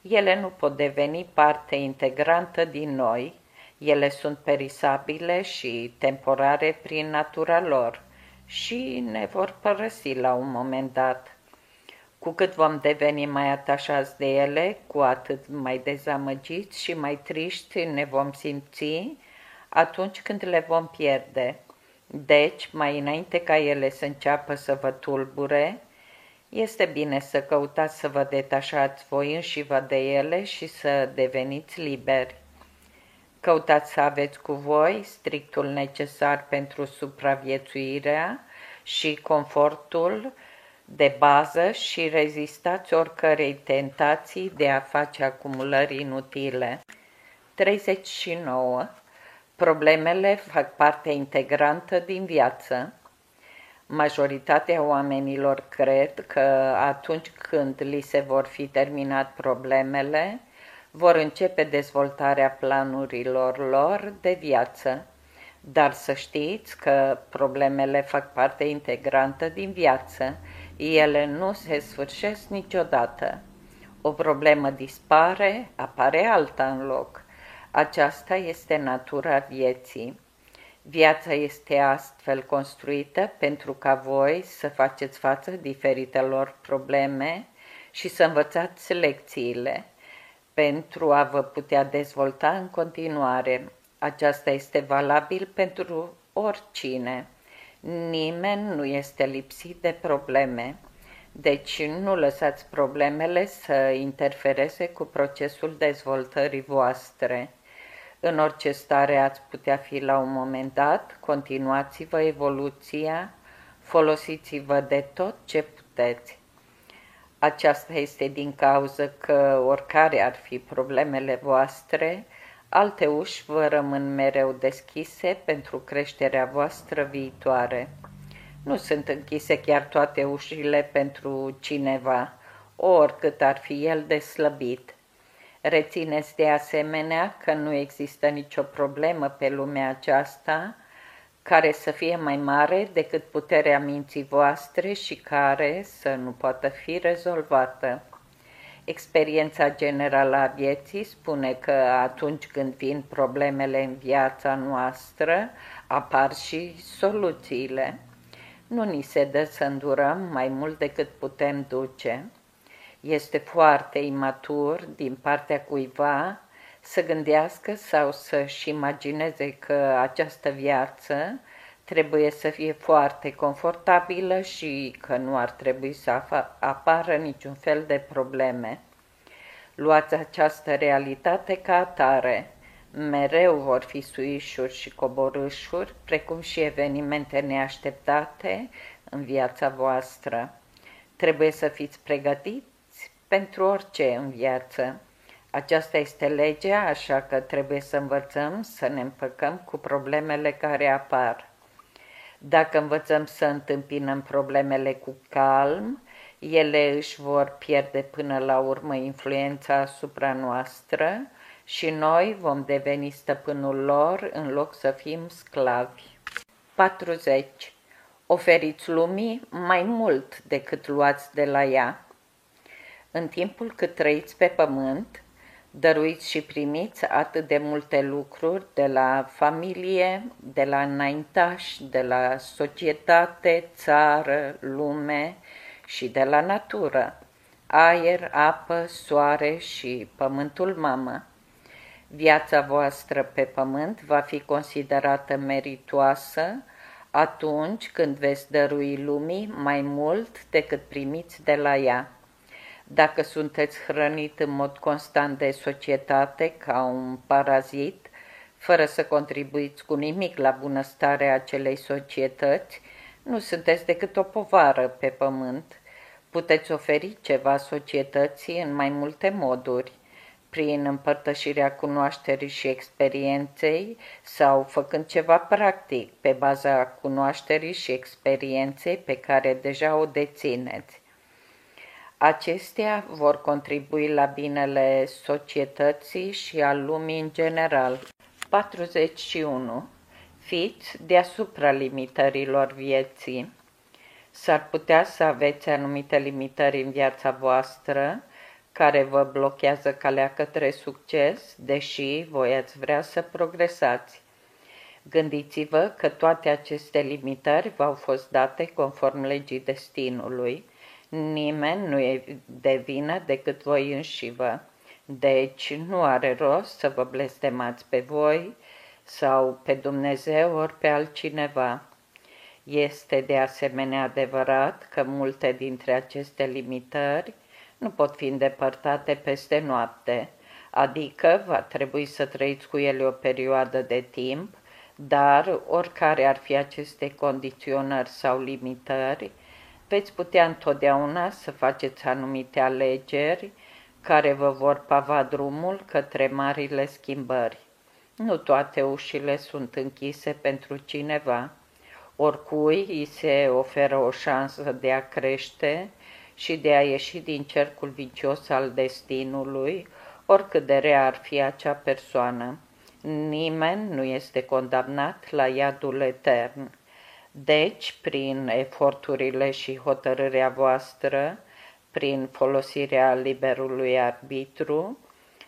Ele nu pot deveni parte integrantă din noi, ele sunt perisabile și temporare prin natura lor și ne vor părăsi la un moment dat. Cu cât vom deveni mai atașați de ele, cu atât mai dezamăgiți și mai triști ne vom simți atunci când le vom pierde. Deci, mai înainte ca ele să înceapă să vă tulbure, este bine să căutați să vă detașați voi înși vă de ele și să deveniți liberi. Căutați să aveți cu voi strictul necesar pentru supraviețuirea și confortul de bază și rezistați oricărei tentații de a face acumulări inutile. 39. Problemele fac parte integrantă din viață. Majoritatea oamenilor cred că atunci când li se vor fi terminat problemele, vor începe dezvoltarea planurilor lor de viață. Dar să știți că problemele fac parte integrantă din viață. Ele nu se sfârșesc niciodată. O problemă dispare, apare alta în loc. Aceasta este natura vieții. Viața este astfel construită pentru ca voi să faceți față diferitelor probleme și să învățați lecțiile pentru a vă putea dezvolta în continuare. Aceasta este valabil pentru oricine. Nimeni nu este lipsit de probleme, deci nu lăsați problemele să interfereze cu procesul dezvoltării voastre. În orice stare ați putea fi la un moment dat, continuați-vă evoluția, folosiți-vă de tot ce puteți. Aceasta este din cauză că, oricare ar fi problemele voastre, alte uși vă rămân mereu deschise pentru creșterea voastră viitoare. Nu sunt închise chiar toate ușile pentru cineva, oricât ar fi el de slăbit. Rețineți de asemenea că nu există nicio problemă pe lumea aceasta care să fie mai mare decât puterea minții voastre și care să nu poată fi rezolvată. Experiența generală a vieții spune că atunci când vin problemele în viața noastră, apar și soluțiile. Nu ni se dă să îndurăm mai mult decât putem duce. Este foarte imatur din partea cuiva să gândească sau să-și imagineze că această viață trebuie să fie foarte confortabilă și că nu ar trebui să apară niciun fel de probleme. Luați această realitate ca atare. Mereu vor fi suișuri și coborâșuri, precum și evenimente neașteptate în viața voastră. Trebuie să fiți pregătiți pentru orice în viață. Aceasta este legea, așa că trebuie să învățăm să ne împăcăm cu problemele care apar. Dacă învățăm să întâmpinăm problemele cu calm, ele își vor pierde până la urmă influența asupra noastră și noi vom deveni stăpânul lor în loc să fim sclavi. 40. Oferiți lumii mai mult decât luați de la ea. În timpul cât trăiți pe pământ, dăruiți și primiți atât de multe lucruri de la familie, de la înaintași, de la societate, țară, lume și de la natură, aer, apă, soare și pământul mamă. Viața voastră pe pământ va fi considerată meritoasă atunci când veți dărui lumii mai mult decât primiți de la ea. Dacă sunteți hrănit în mod constant de societate ca un parazit, fără să contribuiți cu nimic la bunăstarea acelei societăți, nu sunteți decât o povară pe pământ. Puteți oferi ceva societății în mai multe moduri, prin împărtășirea cunoașterii și experienței sau făcând ceva practic pe baza cunoașterii și experienței pe care deja o dețineți. Acestea vor contribui la binele societății și al lumii în general. 41. Fiți deasupra limitărilor vieții. S-ar putea să aveți anumite limitări în viața voastră, care vă blochează calea către succes, deși voi ați vrea să progresați. Gândiți-vă că toate aceste limitări v-au fost date conform legii destinului. Nimeni nu e de vină decât voi înșivă. Deci nu are rost să vă blestemați pe voi sau pe Dumnezeu ori pe altcineva. Este de asemenea adevărat că multe dintre aceste limitări nu pot fi îndepărtate peste noapte, adică va trebui să trăiți cu ele o perioadă de timp, dar oricare ar fi aceste condiționări sau limitări, veți putea întotdeauna să faceți anumite alegeri care vă vor pava drumul către marile schimbări. Nu toate ușile sunt închise pentru cineva. Oricui îi se oferă o șansă de a crește și de a ieși din cercul vicios al destinului, oricât de rea ar fi acea persoană. Nimeni nu este condamnat la iadul etern. Deci, prin eforturile și hotărârea voastră, prin folosirea liberului arbitru,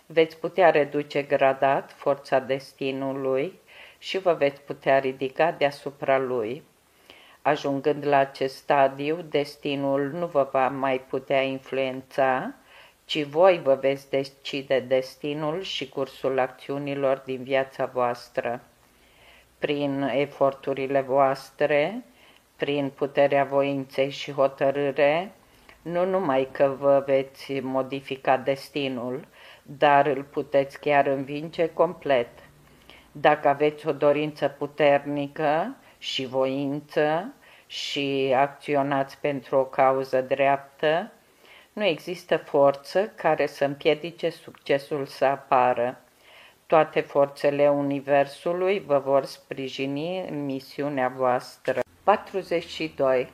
veți putea reduce gradat forța destinului și vă veți putea ridica deasupra lui. Ajungând la acest stadiu, destinul nu vă va mai putea influența, ci voi vă veți decide destinul și cursul acțiunilor din viața voastră. Prin eforturile voastre, prin puterea voinței și hotărâre, nu numai că vă veți modifica destinul, dar îl puteți chiar învinge complet. Dacă aveți o dorință puternică și voință și acționați pentru o cauză dreaptă, nu există forță care să împiedice succesul să apară. Toate forțele Universului vă vor sprijini în misiunea voastră. 42.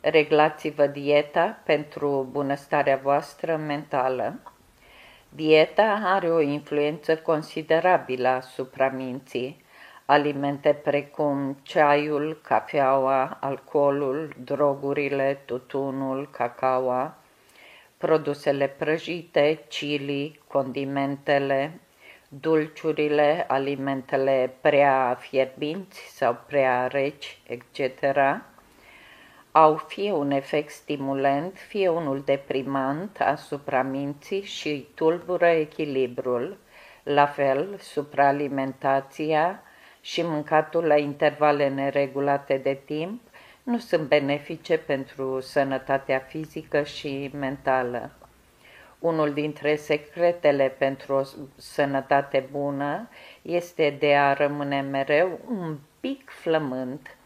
Reglați-vă dieta pentru bunăstarea voastră mentală. Dieta are o influență considerabilă asupra minții. Alimente precum ceaiul, cafeaua, alcoolul, drogurile, tutunul, cacaoa, produsele prăjite, chili, condimentele, dulciurile, alimentele prea fierbinți sau prea reci, etc., au fie un efect stimulant, fie unul deprimant asupra minții și tulbură echilibrul. La fel, supraalimentația și mâncatul la intervale neregulate de timp nu sunt benefice pentru sănătatea fizică și mentală. Unul dintre secretele pentru o sănătate bună este de a rămâne mereu un pic flământ.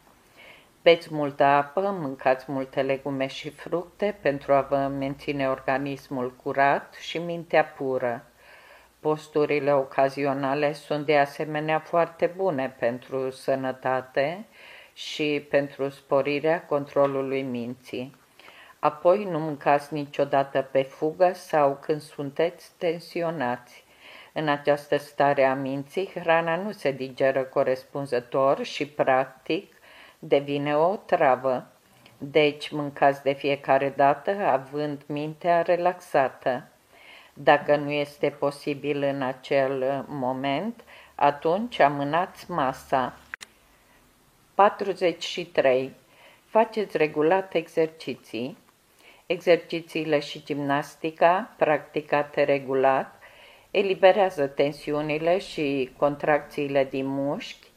Beți multă apă, mâncați multe legume și fructe pentru a vă menține organismul curat și mintea pură. Posturile ocazionale sunt de asemenea foarte bune pentru sănătate și pentru sporirea controlului minții. Apoi nu mâncați niciodată pe fugă sau când sunteți tensionați. În această stare a minții, hrana nu se digeră corespunzător și, practic, devine o travă. Deci mâncați de fiecare dată având mintea relaxată. Dacă nu este posibil în acel moment, atunci amânați masa. 43. Faceți regulat exerciții. Exercițiile și gimnastica, practicate regulat, eliberează tensiunile și contracțiile din mușchi,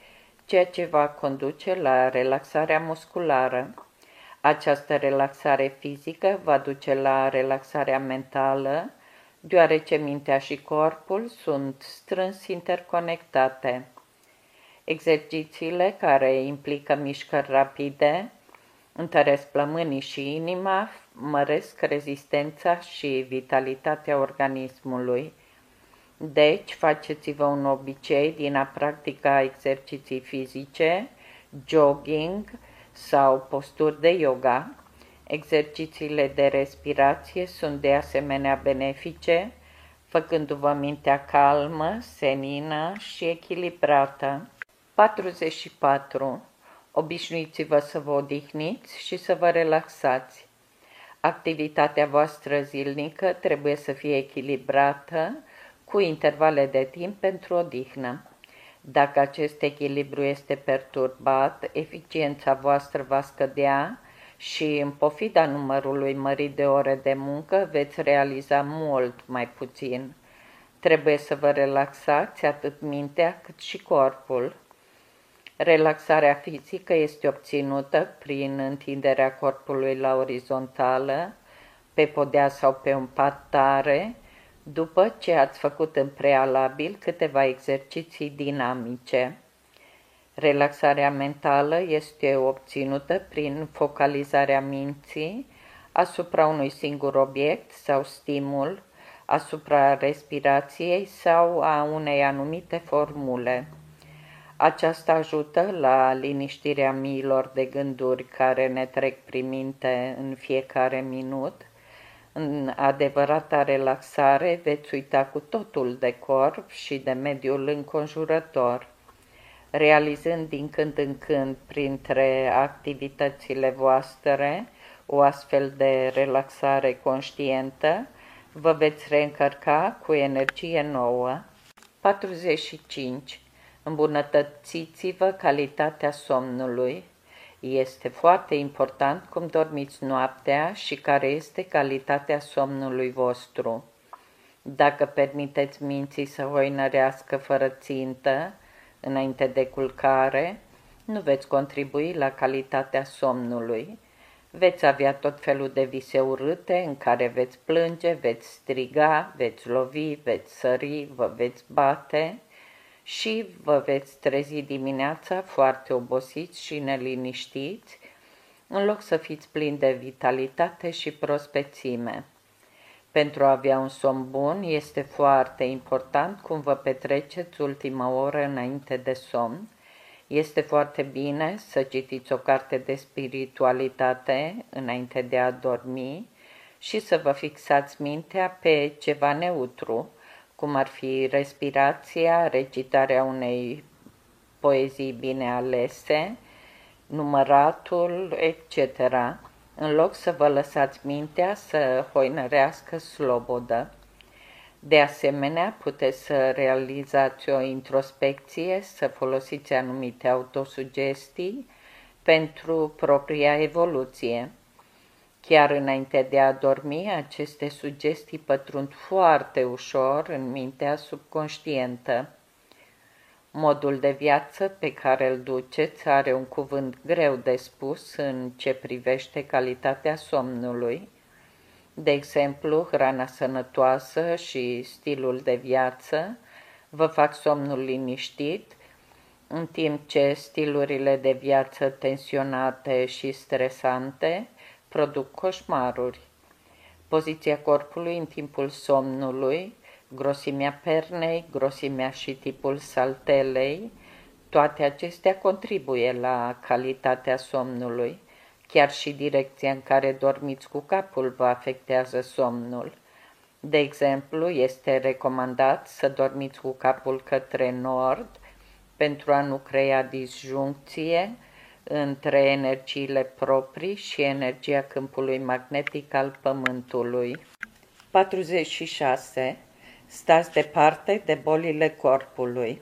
ceea ce va conduce la relaxarea musculară. Această relaxare fizică va duce la relaxarea mentală, deoarece mintea și corpul sunt strâns interconectate. Exercițiile care implică mișcări rapide întăresc plămânii și inima, măresc rezistența și vitalitatea organismului. Deci, faceți-vă un obicei din a practica exerciții fizice, jogging sau posturi de yoga. Exercițiile de respirație sunt de asemenea benefice, făcându-vă mintea calmă, senină și echilibrată. 44. Obișnuiți-vă să vă odihniți și să vă relaxați. Activitatea voastră zilnică trebuie să fie echilibrată cu intervale de timp pentru odihnă. Dacă acest echilibru este perturbat, eficiența voastră va scădea și, în pofida numărului mărit de ore de muncă, veți realiza mult mai puțin. Trebuie să vă relaxați atât mintea cât și corpul. Relaxarea fizică este obținută prin întinderea corpului la orizontală, pe podea sau pe un pat tare, după ce ați făcut în prealabil câteva exerciții dinamice. Relaxarea mentală este obținută prin focalizarea minții asupra unui singur obiect sau stimul, asupra respirației sau a unei anumite formule. Aceasta ajută la liniștirea miilor de gânduri care ne trec prin minte în fiecare minut. În adevărata relaxare veți uita cu totul de corp și de mediul înconjurător, realizând din când în când printre activitățile voastre o astfel de relaxare conștientă, vă veți reîncărca cu energie nouă. 45. Îmbunătățiți-vă calitatea somnului. Este foarte important cum dormiți noaptea și care este calitatea somnului vostru. Dacă permiteți minții să hoinărească fără țintă, înainte de culcare, nu veți contribui la calitatea somnului. Veți avea tot felul de vise urâte în care veți plânge, veți striga, veți lovi, veți sări, vă veți bate, și vă veți trezi dimineața foarte obosiți și neliniștiți, în loc să fiți plini de vitalitate și prospețime. Pentru a avea un somn bun, este foarte important cum vă petreceți ultima oră înainte de somn. Este foarte bine să citiți o carte de spiritualitate înainte de a dormi și să vă fixați mintea pe ceva neutru, cum ar fi respirația, recitarea unei poezii bine alese, număratul, etc., în loc să vă lăsați mintea să hoinărească slobodă. De asemenea, puteți să realizați o introspecție, să folosiți anumite autosugestii pentru propria evoluție. Chiar înainte de a dormi, aceste sugestii pătrund foarte ușor în mintea subconștientă. Modul de viață pe care îl duceți are un cuvânt greu de spus în ce privește calitatea somnului. De exemplu, hrana sănătoasă și stilul de viață vă fac somnul liniștit, în timp ce stilurile de viață tensionate și stresante produc coșmaruri. Poziția corpului în timpul somnului, grosimea pernei, grosimea și tipul saltelei, toate acestea contribuie la calitatea somnului. Chiar și direcția în care dormiți cu capul vă afectează somnul. De exemplu, este recomandat să dormiți cu capul către nord pentru a nu crea disjuncție între energiile proprii și energia câmpului magnetic al Pământului. 46. Stați departe de bolile corpului.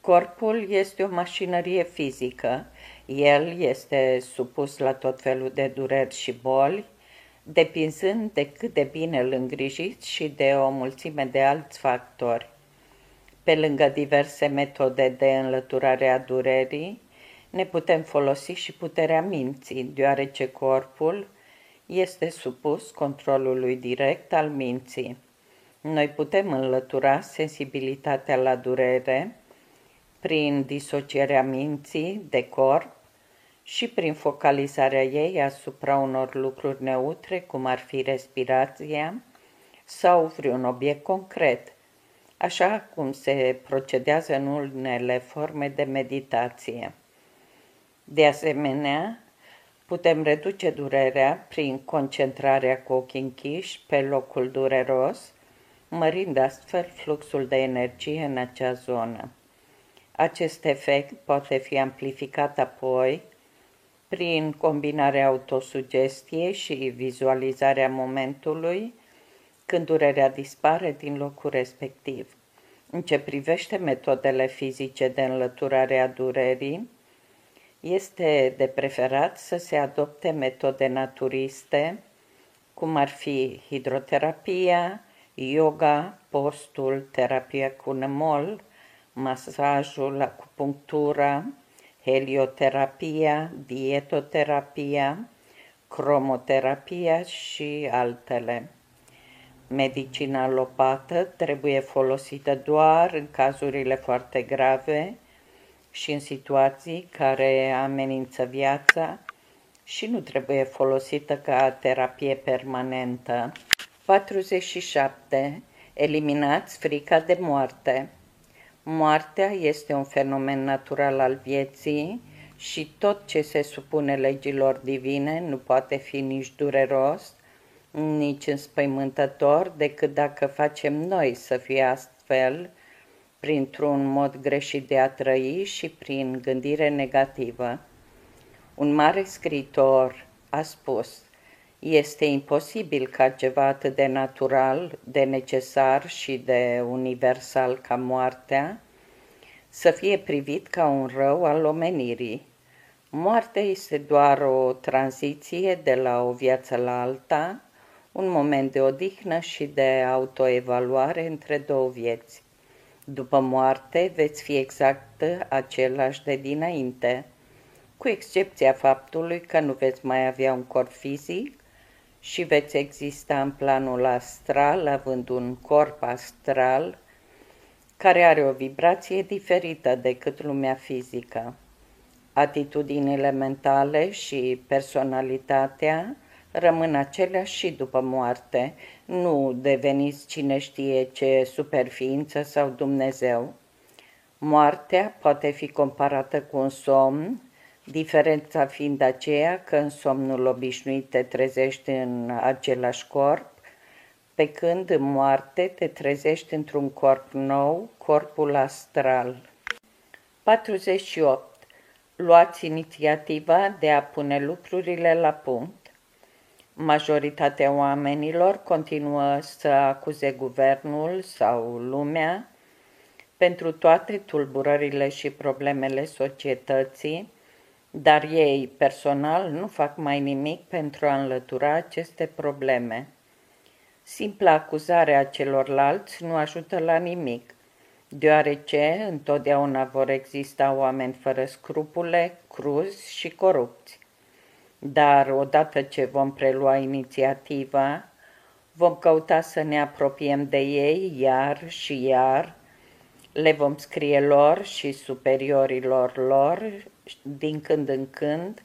Corpul este o mașinărie fizică. El este supus la tot felul de dureri și boli, depinzând de cât de bine îl îngrijiți și de o mulțime de alți factori. Pe lângă diverse metode de înlăturare a durerii, ne putem folosi și puterea minții, deoarece corpul este supus controlului direct al minții. Noi putem înlătura sensibilitatea la durere prin disocierea minții de corp și prin focalizarea ei asupra unor lucruri neutre, cum ar fi respirația sau vreun obiect concret, așa cum se procedează în unele forme de meditație. De asemenea, putem reduce durerea prin concentrarea cu ochii închiși pe locul dureros, mărind astfel fluxul de energie în acea zonă. Acest efect poate fi amplificat apoi prin combinarea autosugestiei și vizualizarea momentului când durerea dispare din locul respectiv. În ce privește metodele fizice de înlăturare a durerii, este de preferat să se adopte metode naturiste, cum ar fi hidroterapia, yoga, postul, terapia cu nămol, masajul, acupunctura, helioterapia, dietoterapia, cromoterapia și altele. Medicina alopată trebuie folosită doar în cazurile foarte grave și în situații care amenință viața și nu trebuie folosită ca terapie permanentă. 47. Eliminați frica de moarte. Moartea este un fenomen natural al vieții și tot ce se supune legilor divine nu poate fi nici dureros, nici înspăimântător decât dacă facem noi să fie astfel, printr-un mod greșit de a trăi și prin gândire negativă. Un mare scriitor a spus, este imposibil ca ceva atât de natural, de necesar și de universal ca moartea să fie privit ca un rău al omenirii. Moartea este doar o tranziție de la o viață la alta, un moment de odihnă și de autoevaluare între două vieți. După moarte veți fi exact același de dinainte, cu excepția faptului că nu veți mai avea un corp fizic și veți exista în planul astral, având un corp astral care are o vibrație diferită decât lumea fizică. Atitudinile mentale și personalitatea rămân aceleași și după moarte. Nu deveniți cine știe ce superființă sau Dumnezeu. Moartea poate fi comparată cu un somn, diferența fiind aceea că în somnul obișnuit te trezești în același corp, pe când în moarte te trezești într-un corp nou, corpul astral. 48. Luați inițiativa de a pune lucrurile la punct. Majoritatea oamenilor continuă să acuze guvernul sau lumea pentru toate tulburările și problemele societății, dar ei personal nu fac mai nimic pentru a înlătura aceste probleme. Simpla acuzare a celorlalți nu ajută la nimic, deoarece întotdeauna vor exista oameni fără scrupule, cruzi și corupți. Dar odată ce vom prelua inițiativa, vom căuta să ne apropiem de ei iar și iar, le vom scrie lor și superiorilor lor din când în când,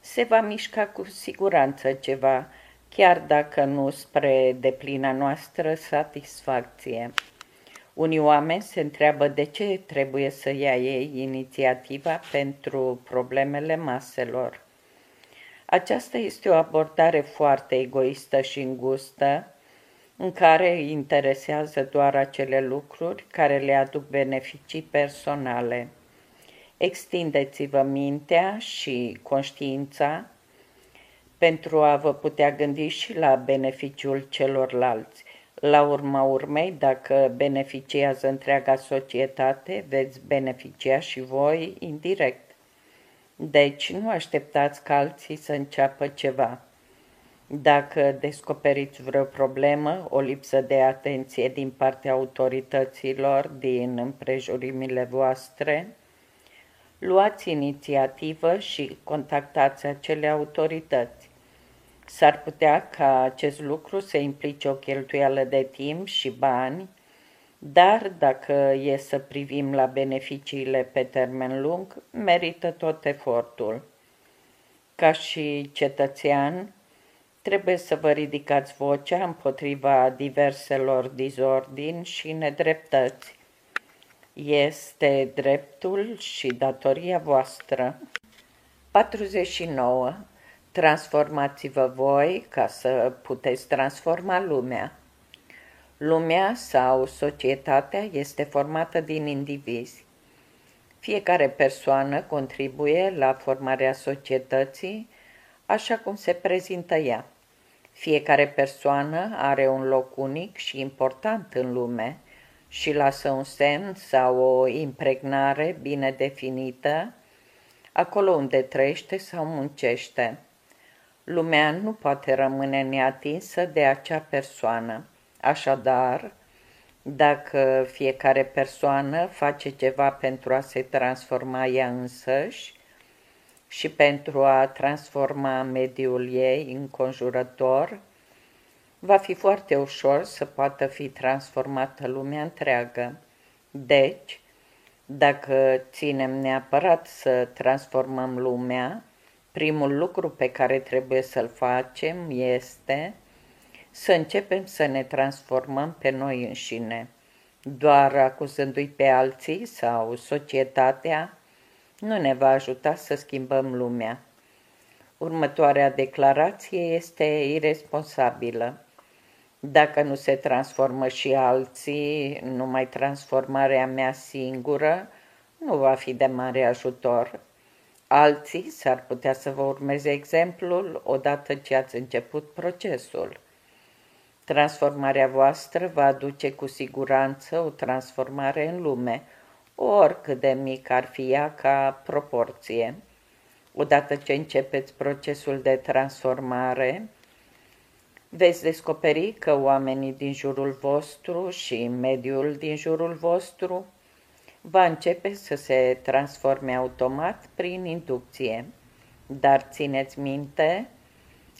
se va mișca cu siguranță ceva, chiar dacă nu spre deplina noastră satisfacție. Unii oameni se întreabă de ce trebuie să ia ei inițiativa pentru problemele maselor. Aceasta este o abordare foarte egoistă și îngustă, în care interesează doar acele lucruri care le aduc beneficii personale. Extindeți-vă mintea și conștiința pentru a vă putea gândi și la beneficiul celorlalți. La urma urmei, dacă beneficiază întreaga societate, veți beneficia și voi indirect. Deci nu așteptați ca alții să înceapă ceva. Dacă descoperiți vreo problemă, o lipsă de atenție din partea autorităților din împrejurimile voastre, luați inițiativă și contactați acele autorități. S-ar putea ca acest lucru să implice o cheltuială de timp și bani, dar dacă e să privim la beneficiile pe termen lung, merită tot efortul. Ca și cetățean, trebuie să vă ridicați vocea împotriva diverselor dizordini și nedreptăți. Este dreptul și datoria voastră. 49. Transformați-vă voi ca să puteți transforma lumea. Lumea sau societatea este formată din indivizi. Fiecare persoană contribuie la formarea societății așa cum se prezintă ea. Fiecare persoană are un loc unic și important în lume și lasă un semn sau o impregnare bine definită acolo unde trăiește sau muncește. Lumea nu poate rămâne neatinsă de acea persoană. Așadar, dacă fiecare persoană face ceva pentru a se transforma ea însăși și pentru a transforma mediul ei înconjurător, va fi foarte ușor să poată fi transformată lumea întreagă. Deci, dacă ținem neapărat să transformăm lumea, primul lucru pe care trebuie să-l facem este să începem să ne transformăm pe noi înșine. Doar acuzându-i pe alții sau societatea nu ne va ajuta să schimbăm lumea. Următoarea declarație este irresponsabilă. Dacă nu se transformă și alții, numai transformarea mea singură nu va fi de mare ajutor. Alții s-ar putea să vă urmeze exemplul odată ce ați început procesul. Transformarea voastră va aduce cu siguranță o transformare în lume, oricât de mic ar fi ea ca proporție. Odată ce începeți procesul de transformare, veți descoperi că oamenii din jurul vostru și mediul din jurul vostru va începe să se transforme automat prin inducție. Dar țineți minte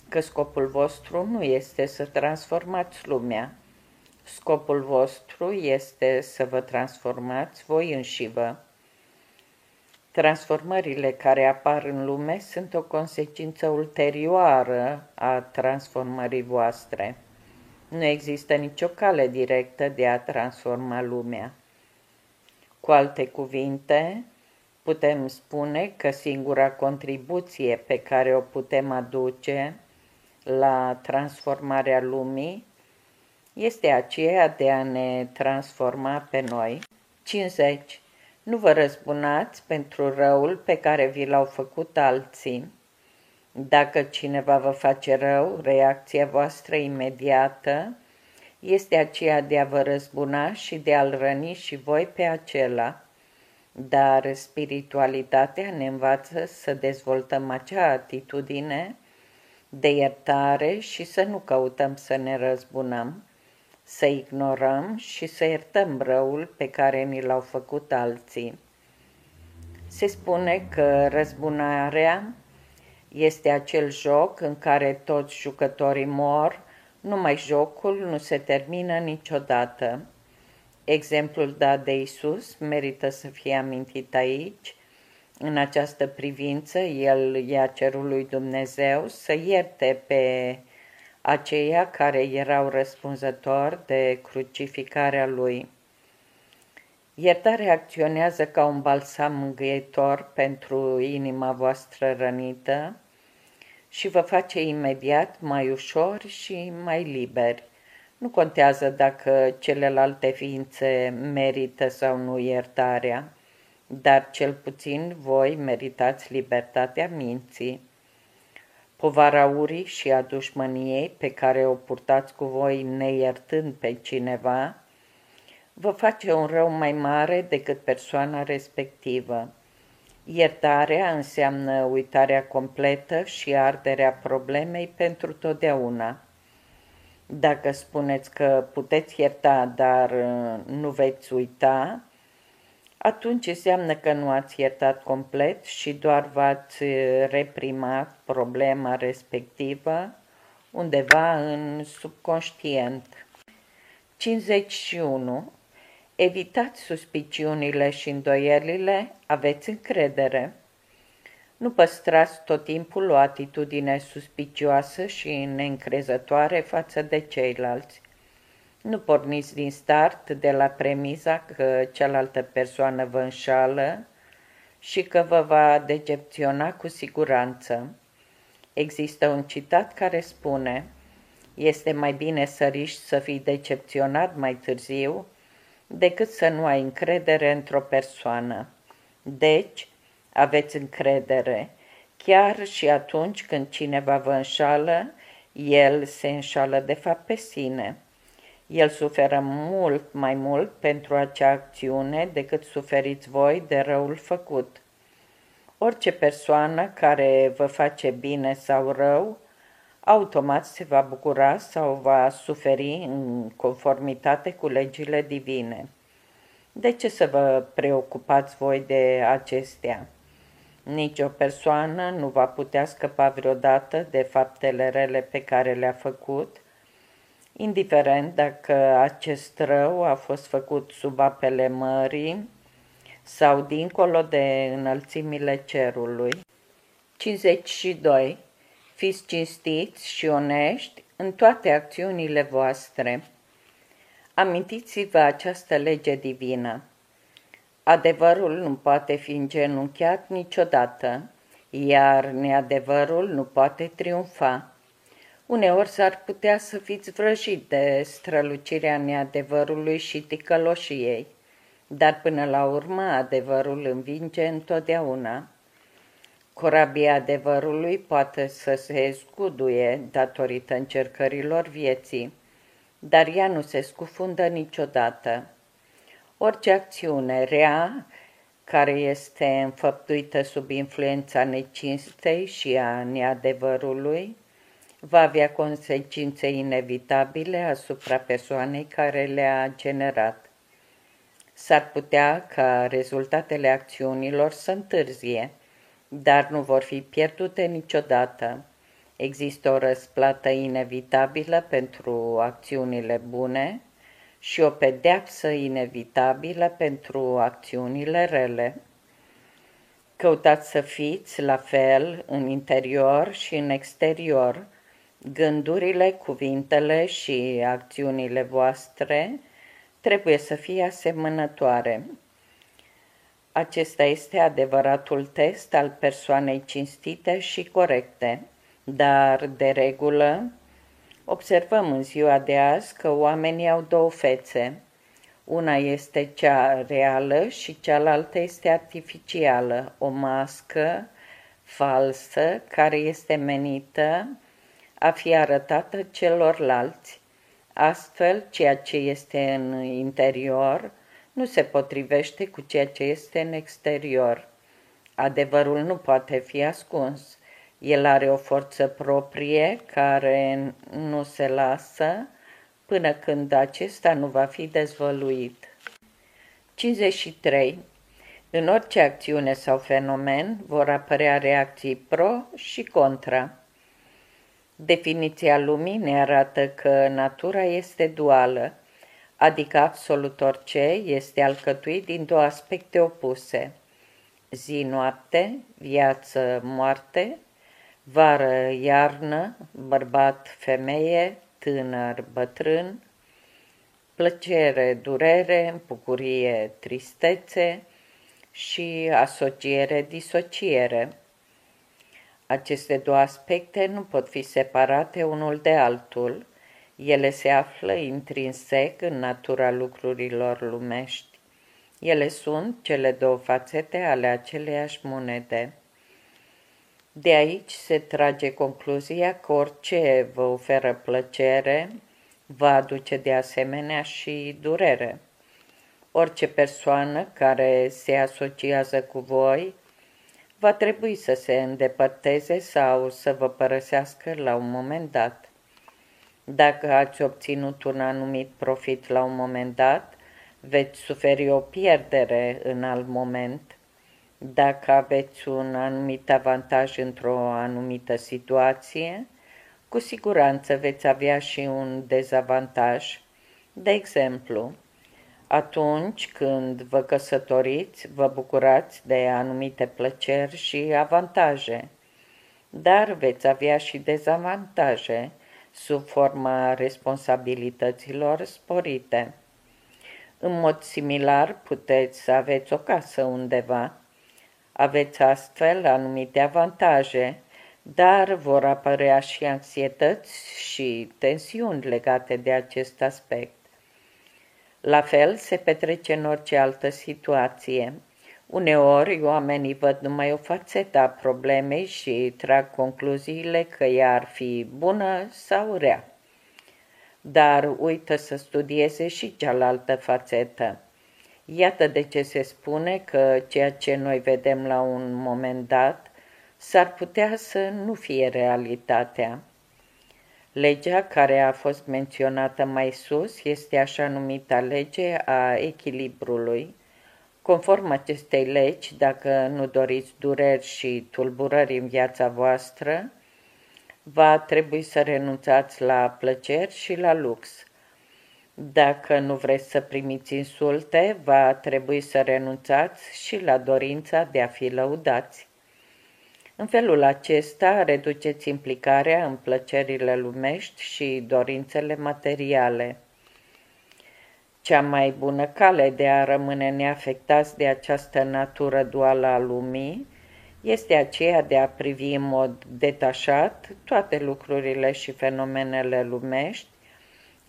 că scopul vostru nu este să transformați lumea. Scopul vostru este să vă transformați voi înșivă. Transformările care apar în lume sunt o consecință ulterioară a transformării voastre. Nu există nicio cale directă de a transforma lumea. Cu alte cuvinte, putem spune că singura contribuție pe care o putem aduce la transformarea lumii este aceea de a ne transforma pe noi. 50. Nu vă răzbunați pentru răul pe care vi l-au făcut alții. Dacă cineva vă face rău, reacția voastră imediată este aceea de a vă răzbuna și de a-l răni și voi pe acela. Dar spiritualitatea ne învață să dezvoltăm acea atitudine de iertare și să nu căutăm să ne răzbunăm, să ignorăm și să iertăm răul pe care ni l-au făcut alții. Se spune că răzbunarea este acel joc în care toți jucătorii mor, numai jocul nu se termină niciodată. Exemplul dat de Isus merită să fie amintit aici, în această privință, el i-a cerut lui Dumnezeu să ierte pe aceia care erau răspunzători de crucificarea lui. Iertarea acționează ca un balsam mângâietor pentru inima voastră rănită și vă face imediat mai ușor și mai liberi. Nu contează dacă celelalte ființe merită sau nu iertarea dar cel puțin voi meritați libertatea minții. Povara urii și a dușmăniei pe care o purtați cu voi neiertând pe cineva, vă face un rău mai mare decât persoana respectivă. Iertarea înseamnă uitarea completă și arderea problemei pentru totdeauna. Dacă spuneți că puteți ierta, dar uh, nu veți uita, atunci înseamnă că nu ați iertat complet și doar v-ați reprimat problema respectivă undeva în subconștient. 51. Evitați suspiciunile și îndoielile, aveți încredere. Nu păstrați tot timpul o atitudine suspicioasă și neîncrezătoare față de ceilalți. Nu porniți din start de la premiza că cealaltă persoană vă înșală și că vă va decepționa cu siguranță. Există un citat care spune Este mai bine să riști să fii decepționat mai târziu decât să nu ai încredere într-o persoană. Deci, aveți încredere, chiar și atunci când cineva vă înșală, el se înșală de fapt pe sine. El suferă mult mai mult pentru acea acțiune decât suferiți voi de răul făcut. Orice persoană care vă face bine sau rău, automat se va bucura sau va suferi în conformitate cu legile divine. De ce să vă preocupați voi de acestea? Nici o persoană nu va putea scăpa vreodată de faptele rele pe care le-a făcut, indiferent dacă acest rău a fost făcut sub apele mării sau dincolo de înălțimile cerului. 52. Fiți cinstiți și onești în toate acțiunile voastre. Amintiți-vă această lege divină. Adevărul nu poate fi îngenunchiat niciodată, iar neadevărul nu poate triumfa. Uneori s-ar putea să fiți vrăjit de strălucirea neadevărului și ticăloșiei, dar până la urmă adevărul învinge întotdeauna. Corabia adevărului poate să se zguduie datorită încercărilor vieții, dar ea nu se scufundă niciodată. Orice acțiune rea care este înfăptuită sub influența necinstei și a neadevărului, va avea consecințe inevitabile asupra persoanei care le-a generat. S-ar putea ca rezultatele acțiunilor să întârzie, dar nu vor fi pierdute niciodată. Există o răsplată inevitabilă pentru acțiunile bune și o pedeapsă inevitabilă pentru acțiunile rele. Căutați să fiți la fel în interior și în exterior, Gândurile, cuvintele și acțiunile voastre trebuie să fie asemănătoare. Acesta este adevăratul test al persoanei cinstite și corecte, dar, de regulă, observăm în ziua de azi că oamenii au două fețe. Una este cea reală și cealaltă este artificială, o mască falsă care este menită a fi arătată celorlalți. Astfel, ceea ce este în interior nu se potrivește cu ceea ce este în exterior. Adevărul nu poate fi ascuns. El are o forță proprie care nu se lasă până când acesta nu va fi dezvăluit. 53. În orice acțiune sau fenomen vor apărea reacții pro și contra. Definiția lumii ne arată că natura este duală, adică absolut orice este alcătuit din două aspecte opuse. Zi-noapte, viață-moarte, vară-iarnă, bărbat-femeie, tânăr-bătrân, plăcere-durere, bucurie-tristețe și asociere-disociere. Aceste două aspecte nu pot fi separate unul de altul, ele se află intrinsec în natura lucrurilor lumești. Ele sunt cele două fațete ale aceleiași monede. De aici se trage concluzia că orice vă oferă plăcere va aduce de asemenea și durere. Orice persoană care se asociază cu voi va trebui să se îndepărteze sau să vă părăsească la un moment dat. Dacă ați obținut un anumit profit la un moment dat, veți suferi o pierdere în alt moment. Dacă aveți un anumit avantaj într-o anumită situație, cu siguranță veți avea și un dezavantaj. De exemplu, atunci când vă căsătoriți, vă bucurați de anumite plăceri și avantaje, dar veți avea și dezavantaje sub forma responsabilităților sporite. În mod similar, puteți să aveți o casă undeva. Aveți astfel anumite avantaje, dar vor apărea și anxietăți și tensiuni legate de acest aspect. La fel se petrece în orice altă situație. Uneori, oamenii văd numai o fațetă a problemei și trag concluziile că ea ar fi bună sau rea. Dar uită să studieze și cealaltă fațetă. Iată de ce se spune că ceea ce noi vedem la un moment dat s-ar putea să nu fie realitatea. Legea care a fost menționată mai sus este așa numita lege a echilibrului. Conform acestei legi, dacă nu doriți dureri și tulburări în viața voastră, va trebui să renunțați la plăceri și la lux. Dacă nu vreți să primiți insulte, va trebui să renunțați și la dorința de a fi lăudați. În felul acesta reduceți implicarea în plăcerile lumești și dorințele materiale. Cea mai bună cale de a rămâne neafectați de această natură duală a lumii este aceea de a privi în mod detașat toate lucrurile și fenomenele lumești,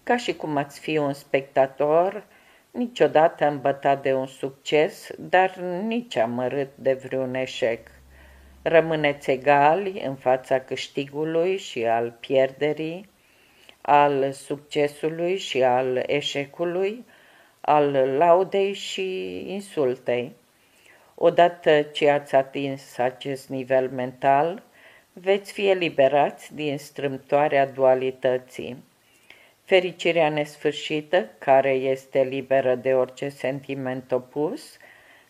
ca și cum ați fi un spectator niciodată îmbătat de un succes, dar nici amărât de vreun eșec. Rămâneți egali în fața câștigului și al pierderii, al succesului și al eșecului, al laudei și insultei. Odată ce ați atins acest nivel mental, veți fi eliberați din strâmtoarea dualității. Fericirea nesfârșită, care este liberă de orice sentiment opus,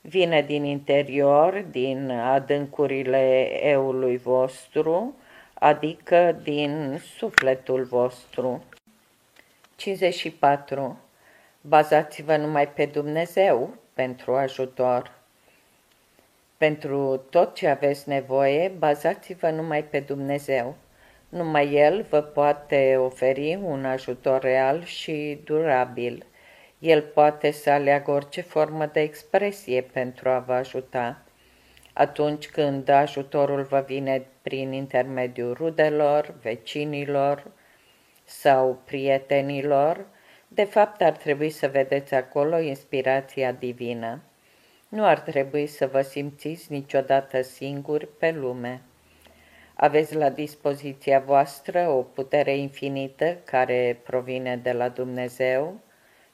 vine din interior, din adâncurile eului vostru, adică din sufletul vostru. 54. Bazați-vă numai pe Dumnezeu pentru ajutor. Pentru tot ce aveți nevoie, bazați-vă numai pe Dumnezeu. Numai El vă poate oferi un ajutor real și durabil. El poate să aleagă orice formă de expresie pentru a vă ajuta. Atunci când ajutorul vă vine prin intermediul rudelor, vecinilor sau prietenilor, de fapt ar trebui să vedeți acolo inspirația divină. Nu ar trebui să vă simțiți niciodată singuri pe lume. Aveți la dispoziția voastră o putere infinită care provine de la Dumnezeu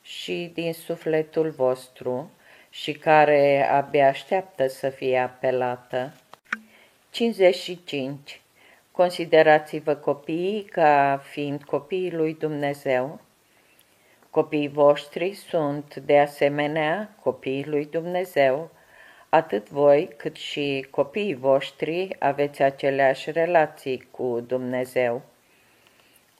și din sufletul vostru și care abia așteaptă să fie apelată. 55. Considerați-vă copiii ca fiind copiii lui Dumnezeu. Copiii voștri sunt, de asemenea, copiii lui Dumnezeu. Atât voi cât și copiii voștri aveți aceleași relații cu Dumnezeu.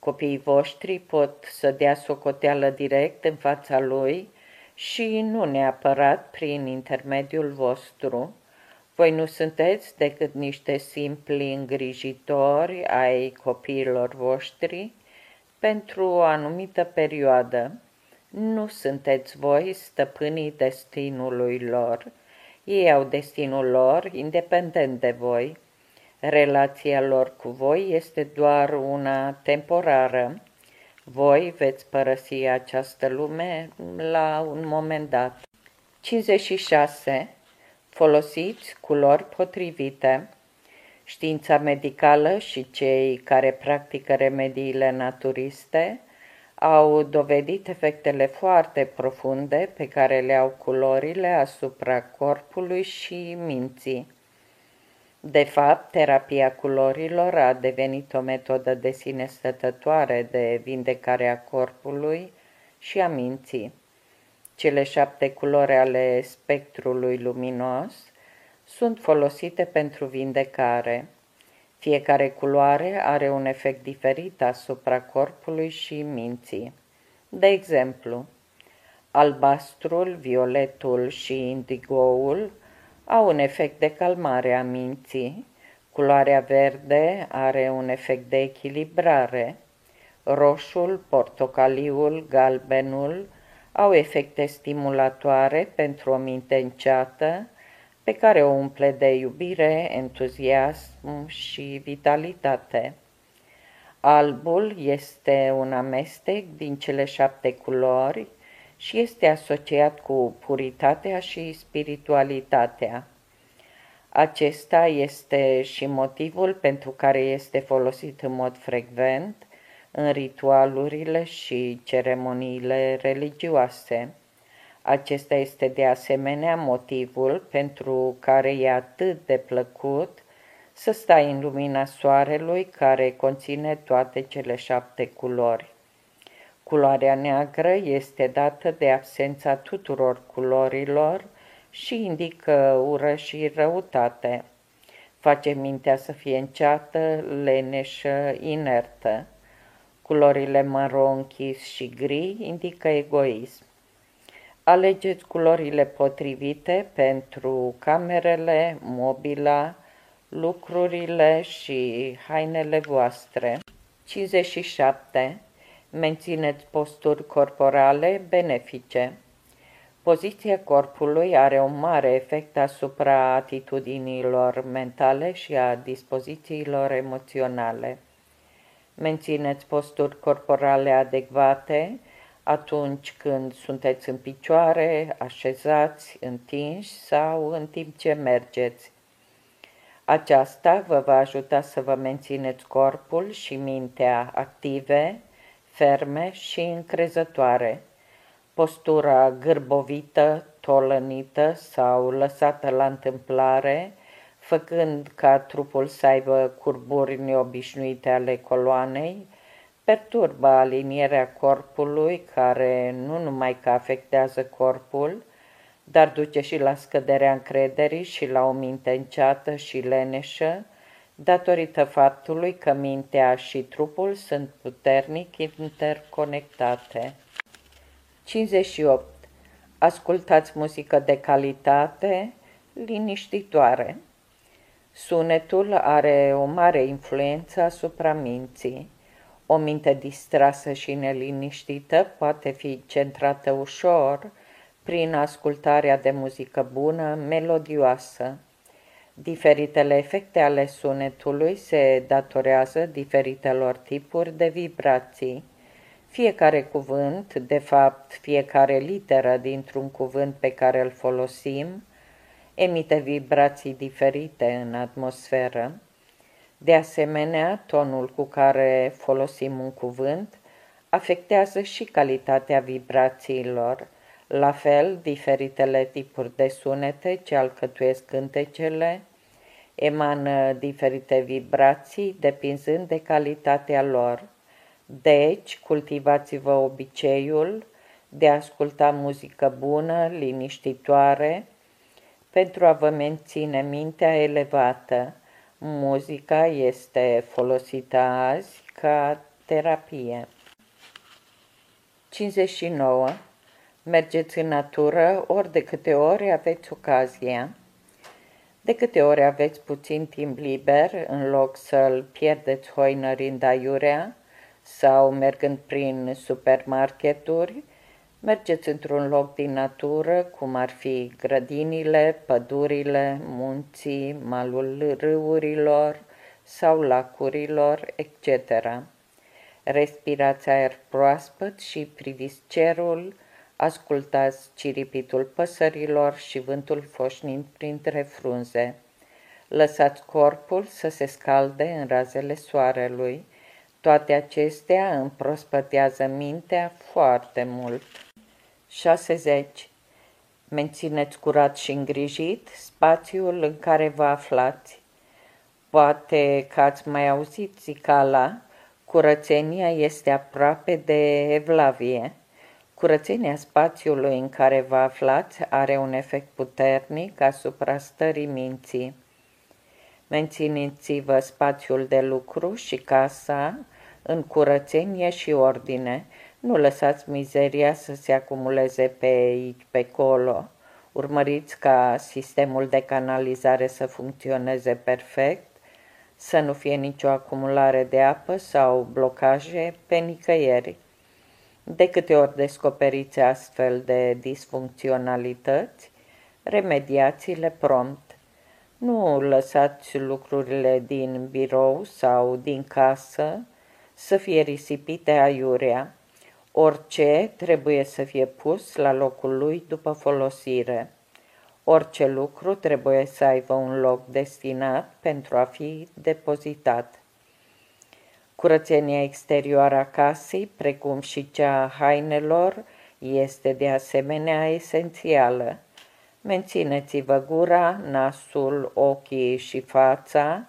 Copiii voștri pot să dea socoteală direct în fața lui și nu neapărat prin intermediul vostru. Voi nu sunteți decât niște simpli îngrijitori ai copiilor voștri pentru o anumită perioadă. Nu sunteți voi stăpânii destinului lor. Ei au destinul lor independent de voi. Relația lor cu voi este doar una temporară. Voi veți părăsi această lume la un moment dat. 56. Folosiți culori potrivite. Știința medicală și cei care practică remediile naturiste au dovedit efectele foarte profunde pe care le au culorile asupra corpului și minții. De fapt, terapia culorilor a devenit o metodă de sine stătătoare de vindecare a corpului și a minții. Cele șapte culori ale spectrului luminos sunt folosite pentru vindecare. Fiecare culoare are un efect diferit asupra corpului și minții. De exemplu, albastrul, violetul și indigoul au un efect de calmare a minții, culoarea verde are un efect de echilibrare, roșul, portocaliul, galbenul au efecte stimulatoare pentru o minte înceată, pe care o umple de iubire, entuziasm și vitalitate. Albul este un amestec din cele șapte culori și este asociat cu puritatea și spiritualitatea. Acesta este și motivul pentru care este folosit în mod frecvent în ritualurile și ceremoniile religioase. Acesta este de asemenea motivul pentru care e atât de plăcut să stai în lumina soarelui care conține toate cele șapte culori. Culoarea neagră este dată de absența tuturor culorilor și indică ură și răutate. Face mintea să fie înceată, leneșă, inertă. Culorile maro închis și gri indică egoism. Alegeți culorile potrivite pentru camerele, mobila, lucrurile și hainele voastre. 57. Mențineți posturi corporale benefice. Poziția corpului are un mare efect asupra atitudinilor mentale și a dispozițiilor emoționale. Mențineți posturi corporale adecvate atunci când sunteți în picioare, așezați, întinși sau în timp ce mergeți. Aceasta vă va ajuta să vă mențineți corpul și mintea active, ferme și încrezătoare. Postura gârbovită, tolănită sau lăsată la întâmplare, făcând ca trupul să aibă curburi neobișnuite ale coloanei, perturbă alinierea corpului, care nu numai că afectează corpul, dar duce și la scăderea încrederii și la o minte înceată și leneșă, datorită faptului că mintea și trupul sunt puternic interconectate. 58. Ascultați muzică de calitate, liniștitoare. Sunetul are o mare influență asupra minții. O minte distrasă și neliniștită poate fi centrată ușor prin ascultarea de muzică bună, melodioasă. Diferitele efecte ale sunetului se datorează diferitelor tipuri de vibrații. Fiecare cuvânt, de fapt fiecare literă dintr-un cuvânt pe care îl folosim, emite vibrații diferite în atmosferă. De asemenea, tonul cu care folosim un cuvânt afectează și calitatea vibrațiilor. La fel, diferitele tipuri de sunete ce alcătuiesc cântecele emană diferite vibrații depinzând de calitatea lor. Deci, cultivați-vă obiceiul de a asculta muzică bună, liniștitoare, pentru a vă menține mintea elevată. Muzica este folosită azi ca terapie. 59. Mergeți în natură ori de câte ori aveți ocazia. De câte ori aveți puțin timp liber, în loc să-l pierdeți hoinărind aiurea sau mergând prin supermarketuri, mergeți într-un loc din natură, cum ar fi grădinile, pădurile, munții, malul râurilor sau lacurilor, etc. Respirați aer proaspăt și priviți cerul, ascultați ciripitul păsărilor și vântul foșnind printre frunze. Lăsați corpul să se scalde în razele soarelui. Toate acestea împrospătează mintea foarte mult. 60. Mențineți curat și îngrijit spațiul în care vă aflați. Poate că ați mai auzit zicala, curățenia este aproape de evlavie. Curățenia spațiului în care vă aflați are un efect puternic asupra stării minții. Mențineți-vă spațiul de lucru și casa în curățenie și ordine. Nu lăsați mizeria să se acumuleze pe aici, pe acolo. Urmăriți ca sistemul de canalizare să funcționeze perfect, să nu fie nicio acumulare de apă sau blocaje pe nicăieri. De câte ori descoperiți astfel de disfuncționalități, remediați-le prompt. Nu lăsați lucrurile din birou sau din casă să fie risipite aiurea. Orice trebuie să fie pus la locul lui după folosire. Orice lucru trebuie să aibă un loc destinat pentru a fi depozitat. Curățenia exterioară a casei, precum și cea a hainelor, este de asemenea esențială. Mențineți-vă gura, nasul, ochii și fața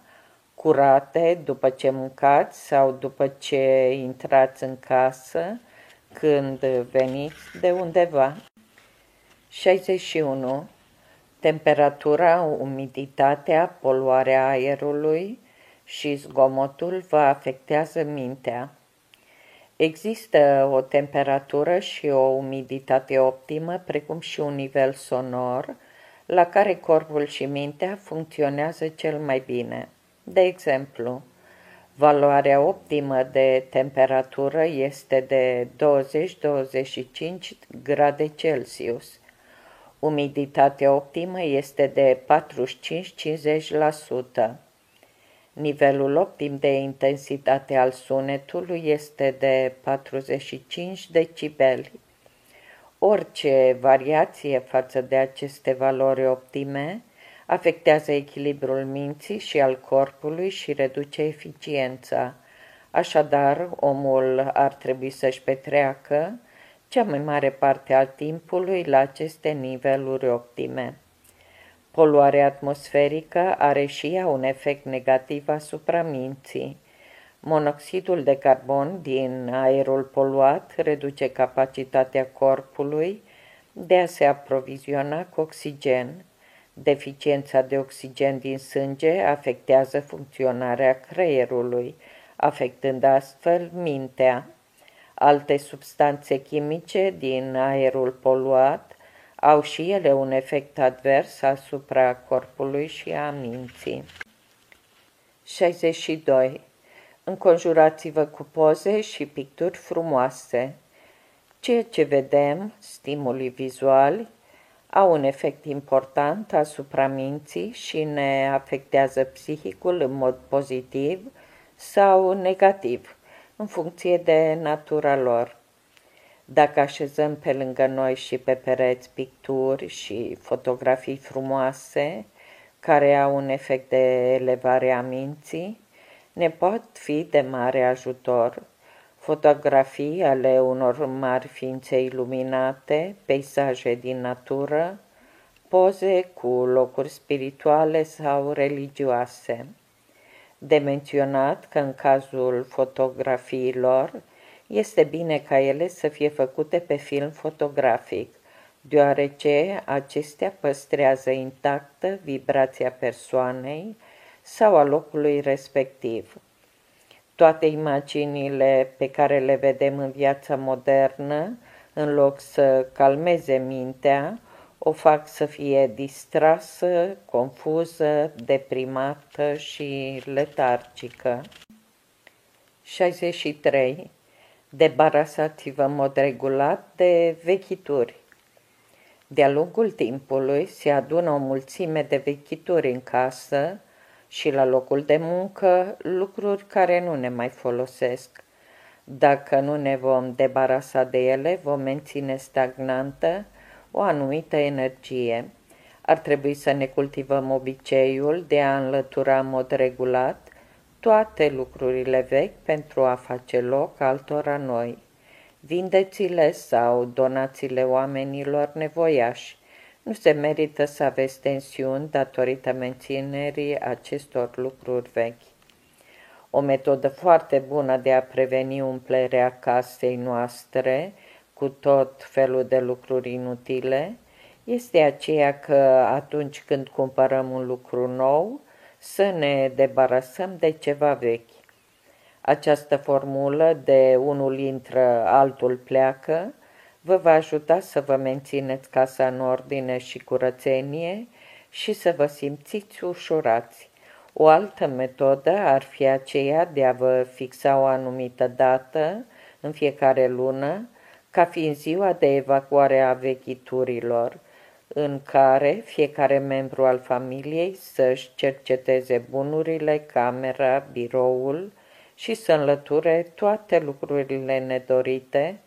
curate după ce mâncați sau după ce intrați în casă, când veniți de undeva. 61. Temperatura, umiditatea, poluarea aerului și zgomotul vă afectează mintea. Există o temperatură și o umiditate optimă, precum și un nivel sonor, la care corpul și mintea funcționează cel mai bine. De exemplu, valoarea optimă de temperatură este de 20-25 grade Celsius. Umiditatea optimă este de 45-50%. Nivelul optim de intensitate al sunetului este de 45 decibeli. Orice variație față de aceste valori optime afectează echilibrul minții și al corpului și reduce eficiența. Așadar, omul ar trebui să-și petreacă cea mai mare parte al timpului la aceste niveluri optime. Poluarea atmosferică are și ea un efect negativ asupra minții. Monoxidul de carbon din aerul poluat reduce capacitatea corpului de a se aproviziona cu oxigen. Deficiența de oxigen din sânge afectează funcționarea creierului, afectând astfel mintea. Alte substanțe chimice din aerul poluat au și ele un efect advers asupra corpului și a minții. 62. Înconjurați-vă cu poze și picturi frumoase. Ceea ce vedem, stimuli vizuali, au un efect important asupra minții și ne afectează psihicul în mod pozitiv sau negativ, în funcție de natura lor. Dacă așezăm pe lângă noi și pe pereți picturi și fotografii frumoase, care au un efect de elevare a minții, ne pot fi de mare ajutor. Fotografii ale unor mari ființe iluminate, peisaje din natură, poze cu locuri spirituale sau religioase. De menționat că în cazul fotografiilor, este bine ca ele să fie făcute pe film fotografic, deoarece acestea păstrează intactă vibrația persoanei sau a locului respectiv. Toate imaginile pe care le vedem în viața modernă, în loc să calmeze mintea, o fac să fie distrasă, confuză, deprimată și letargică. 63. Debarasați-vă în mod regulat de vechituri. De-a lungul timpului se adună o mulțime de vechituri în casă și la locul de muncă lucruri care nu ne mai folosesc. Dacă nu ne vom debarasa de ele, vom menține stagnantă o anumită energie. Ar trebui să ne cultivăm obiceiul de a înlătura în mod regulat toate lucrurile vechi pentru a face loc altora noi. Vindeți-le sau donațiile oamenilor nevoiași. Nu se merită să aveți tensiuni datorită menținerii acestor lucruri vechi. O metodă foarte bună de a preveni umplerea casei noastre cu tot felul de lucruri inutile este aceea că atunci când cumpărăm un lucru nou, să ne debarasăm de ceva vechi. Această formulă de unul intră, altul pleacă, vă va ajuta să vă mențineți casa în ordine și curățenie și să vă simțiți ușurați. O altă metodă ar fi aceea de a vă fixa o anumită dată în fiecare lună, ca fiind ziua de evacuare a vechiturilor, în care fiecare membru al familiei să-și cerceteze bunurile, camera, biroul și să înlăture toate lucrurile nedorite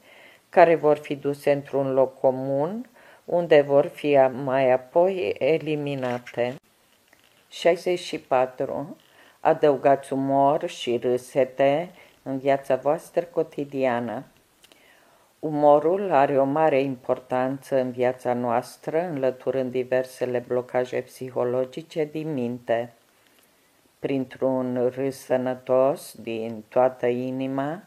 care vor fi duse într-un loc comun, unde vor fi mai apoi eliminate. 64. Adăugați umor și râsete în viața voastră cotidiană. Umorul are o mare importanță în viața noastră, înlăturând diversele blocaje psihologice din minte. Printr-un râs sănătos din toată inima,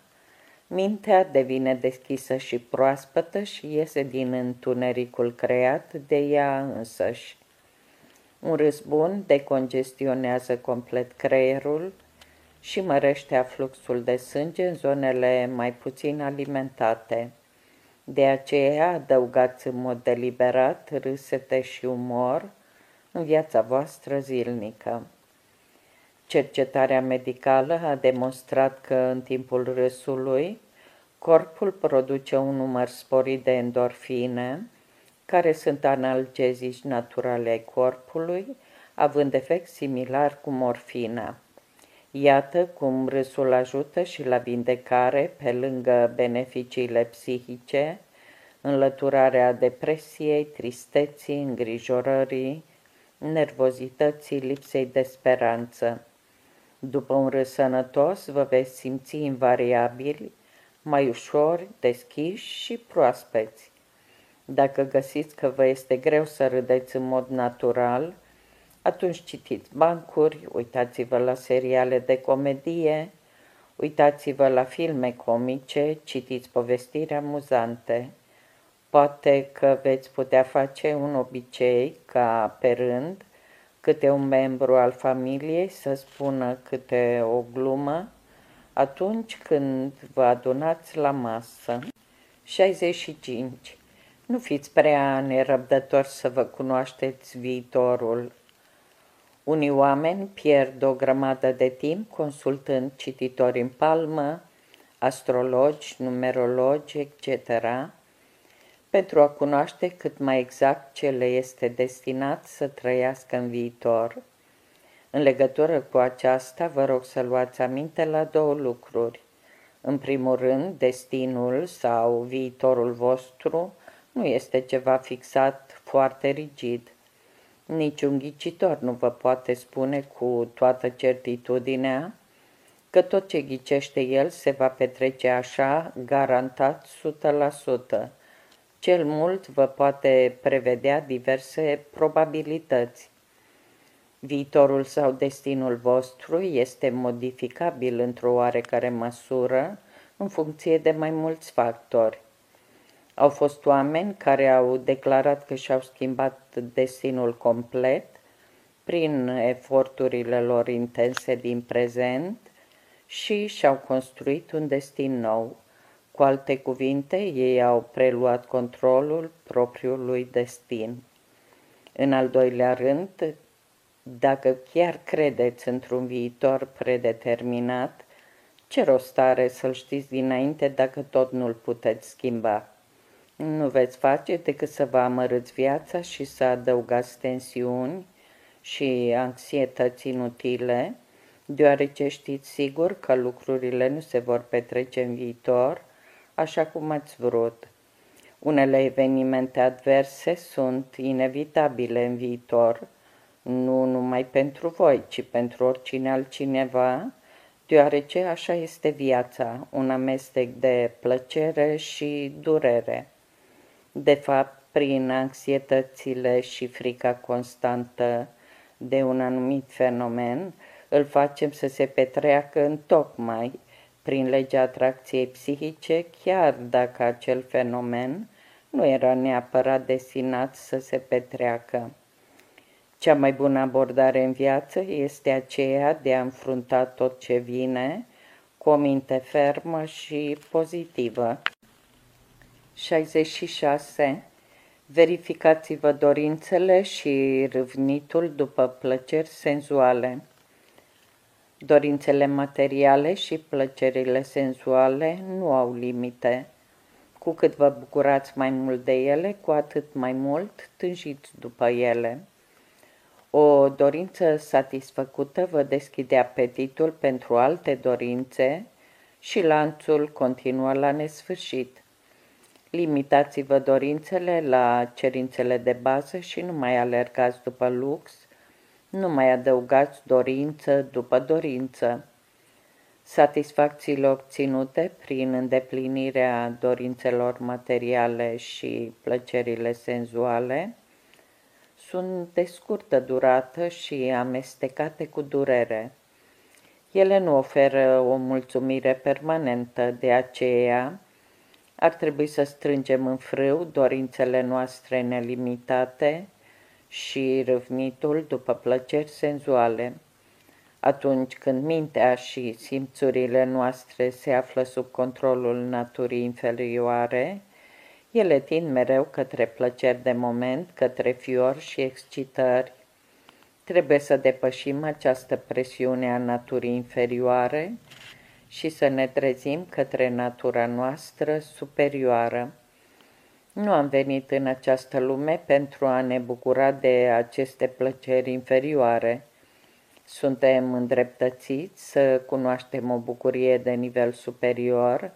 mintea devine deschisă și proaspătă și iese din întunericul creat de ea însăși. Un râs bun decongestionează complet creierul și mărește afluxul de sânge în zonele mai puțin alimentate. De aceea adăugați în mod deliberat râsete și umor în viața voastră zilnică. Cercetarea medicală a demonstrat că în timpul râsului corpul produce un număr sporit de endorfine, care sunt analgezici naturale ai corpului, având efect similar cu morfina. Iată cum râsul ajută și la vindecare, pe lângă beneficiile psihice, înlăturarea depresiei, tristeții, îngrijorării, nervozității, lipsei de speranță. După un râs sănătos, vă veți simți invariabili, mai ușor, deschiși și proaspeți. Dacă găsiți că vă este greu să râdeți în mod natural, atunci citiți bancuri, uitați-vă la seriale de comedie, uitați-vă la filme comice, citiți povestiri amuzante. Poate că veți putea face un obicei ca pe rând câte un membru al familiei să spună câte o glumă atunci când vă adunați la masă. 65. Nu fiți prea nerăbdători să vă cunoașteți viitorul. Unii oameni pierd o grămadă de timp consultând cititori în palmă, astrologi, numerologi, etc., pentru a cunoaște cât mai exact ce le este destinat să trăiască în viitor. În legătură cu aceasta, vă rog să luați aminte la două lucruri. În primul rând, destinul sau viitorul vostru nu este ceva fixat foarte rigid. Niciun ghicitor nu vă poate spune cu toată certitudinea că tot ce ghicește el se va petrece așa, garantat 100%. Cel mult vă poate prevedea diverse probabilități. Viitorul sau destinul vostru este modificabil într-o oarecare măsură în funcție de mai mulți factori. Au fost oameni care au declarat că și-au schimbat destinul complet prin eforturile lor intense din prezent și și-au construit un destin nou. Cu alte cuvinte, ei au preluat controlul propriului destin. În al doilea rând, dacă chiar credeți într-un viitor predeterminat, ce rost are să-l știți dinainte dacă tot nu-l puteți schimba? Nu veți face decât să vă amărâți viața și să adăugați tensiuni și anxietăți inutile, deoarece știți sigur că lucrurile nu se vor petrece în viitor așa cum ați vrut. Unele evenimente adverse sunt inevitabile în viitor, nu numai pentru voi, ci pentru oricine altcineva, deoarece așa este viața, un amestec de plăcere și durere. De fapt, prin anxietățile și frica constantă de un anumit fenomen, îl facem să se petreacă în tocmai prin legea atracției psihice, chiar dacă acel fenomen nu era neapărat destinat să se petreacă. Cea mai bună abordare în viață este aceea de a înfrunta tot ce vine cu o minte fermă și pozitivă. 66. Verificați-vă dorințele și râvnitul după plăceri senzuale. Dorințele materiale și plăcerile senzuale nu au limite. Cu cât vă bucurați mai mult de ele, cu atât mai mult tânjiți după ele. O dorință satisfăcută vă deschide apetitul pentru alte dorințe și lanțul continuă la nesfârșit. Limitați-vă dorințele la cerințele de bază și nu mai alergați după lux, nu mai adăugați dorință după dorință. Satisfacțiile obținute prin îndeplinirea dorințelor materiale și plăcerile senzuale sunt de scurtă durată și amestecate cu durere. Ele nu oferă o mulțumire permanentă, de aceea ar trebui să strângem în frâu dorințele noastre nelimitate și râvnitul după plăceri senzuale. Atunci când mintea și simțurile noastre se află sub controlul naturii inferioare, ele tind mereu către plăceri de moment, către fior și excitări. Trebuie să depășim această presiune a naturii inferioare și să ne trezim către natura noastră superioară. Nu am venit în această lume pentru a ne bucura de aceste plăceri inferioare. Suntem îndreptățiți să cunoaștem o bucurie de nivel superior,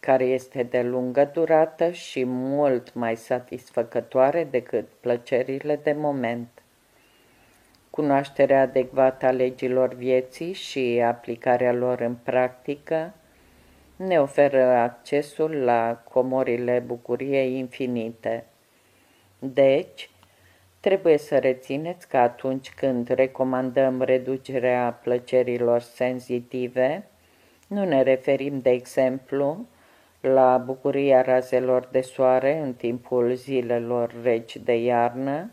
care este de lungă durată și mult mai satisfăcătoare decât plăcerile de moment. Cunoașterea adecvată a legilor vieții și aplicarea lor în practică ne oferă accesul la comorile bucuriei infinite. Deci, trebuie să rețineți că atunci când recomandăm reducerea plăcerilor senzitive, nu ne referim, de exemplu, la bucuria razelor de soare în timpul zilelor reci de iarnă,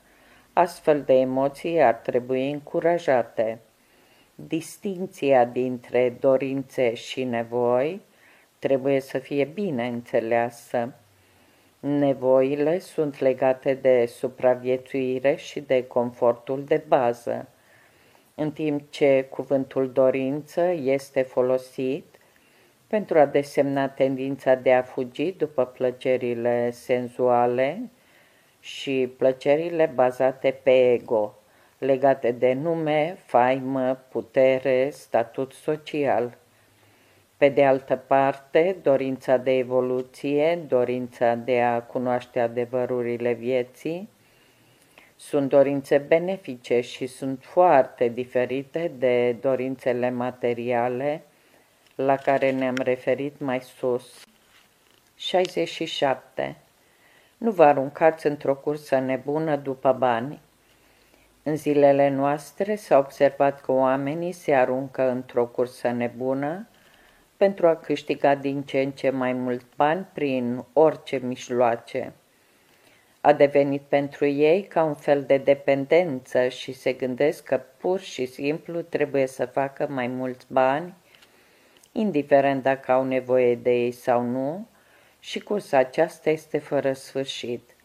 astfel de emoții ar trebui încurajate. Distinția dintre dorințe și nevoi trebuie să fie bine înțeleasă. Nevoile sunt legate de supraviețuire și de confortul de bază, în timp ce cuvântul dorință este folosit pentru a desemna tendința de a fugi după plăcerile senzuale și plăcerile bazate pe ego, legate de nume, faimă, putere, statut social. Pe de altă parte, dorința de evoluție, dorința de a cunoaște adevărurile vieții, sunt dorințe benefice și sunt foarte diferite de dorințele materiale la care ne-am referit mai sus. 67. Nu vă aruncați într-o cursă nebună după bani. În zilele noastre s-a observat că oamenii se aruncă într-o cursă nebună pentru a câștiga din ce în ce mai mult bani prin orice mișloace. A devenit pentru ei ca un fel de dependență și se gândesc că pur și simplu trebuie să facă mai mulți bani, indiferent dacă au nevoie de ei sau nu, și cursa aceasta este fără sfârșit.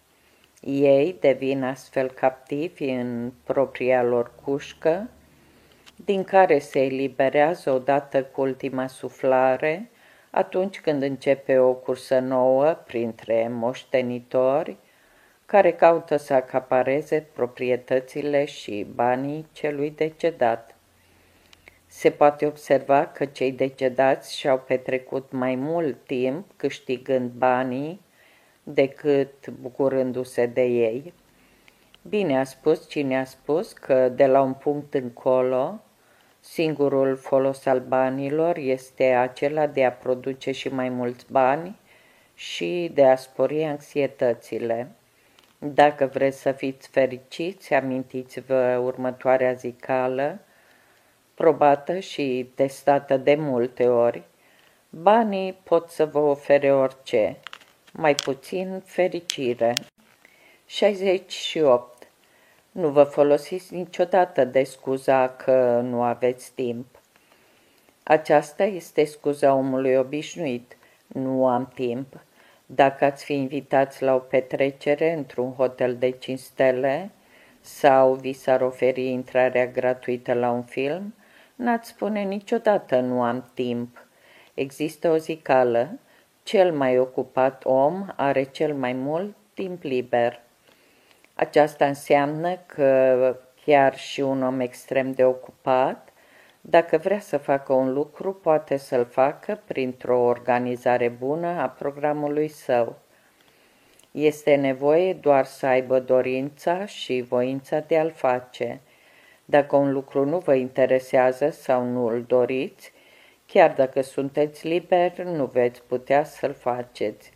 Ei devin astfel captivi în propria lor cușcă, din care se eliberează odată cu ultima suflare, atunci când începe o cursă nouă printre moștenitori, care caută să acapareze proprietățile și banii celui decedat. Se poate observa că cei decedați și-au petrecut mai mult timp câștigând banii decât bucurându-se de ei. Bine a spus cine a spus că de la un punct încolo, singurul folos al banilor este acela de a produce și mai mulți bani și de a spori anxietățile. Dacă vreți să fiți fericiți, amintiți-vă următoarea zicală, probată și testată de multe ori, banii pot să vă ofere orice, mai puțin fericire. 68. Nu vă folosiți niciodată de scuza că nu aveți timp. Aceasta este scuza omului obișnuit. Nu am timp. Dacă ați fi invitați la o petrecere într-un hotel de 5 stele sau vi s-ar oferi intrarea gratuită la un film, n-ați spune niciodată nu am timp. Există o zicală, cel mai ocupat om are cel mai mult timp liber. Aceasta înseamnă că chiar și un om extrem de ocupat, dacă vrea să facă un lucru, poate să-l facă printr-o organizare bună a programului său. Este nevoie doar să aibă dorința și voința de a-l face. Dacă un lucru nu vă interesează sau nu îl doriți, chiar dacă sunteți liberi, nu veți putea să-l faceți.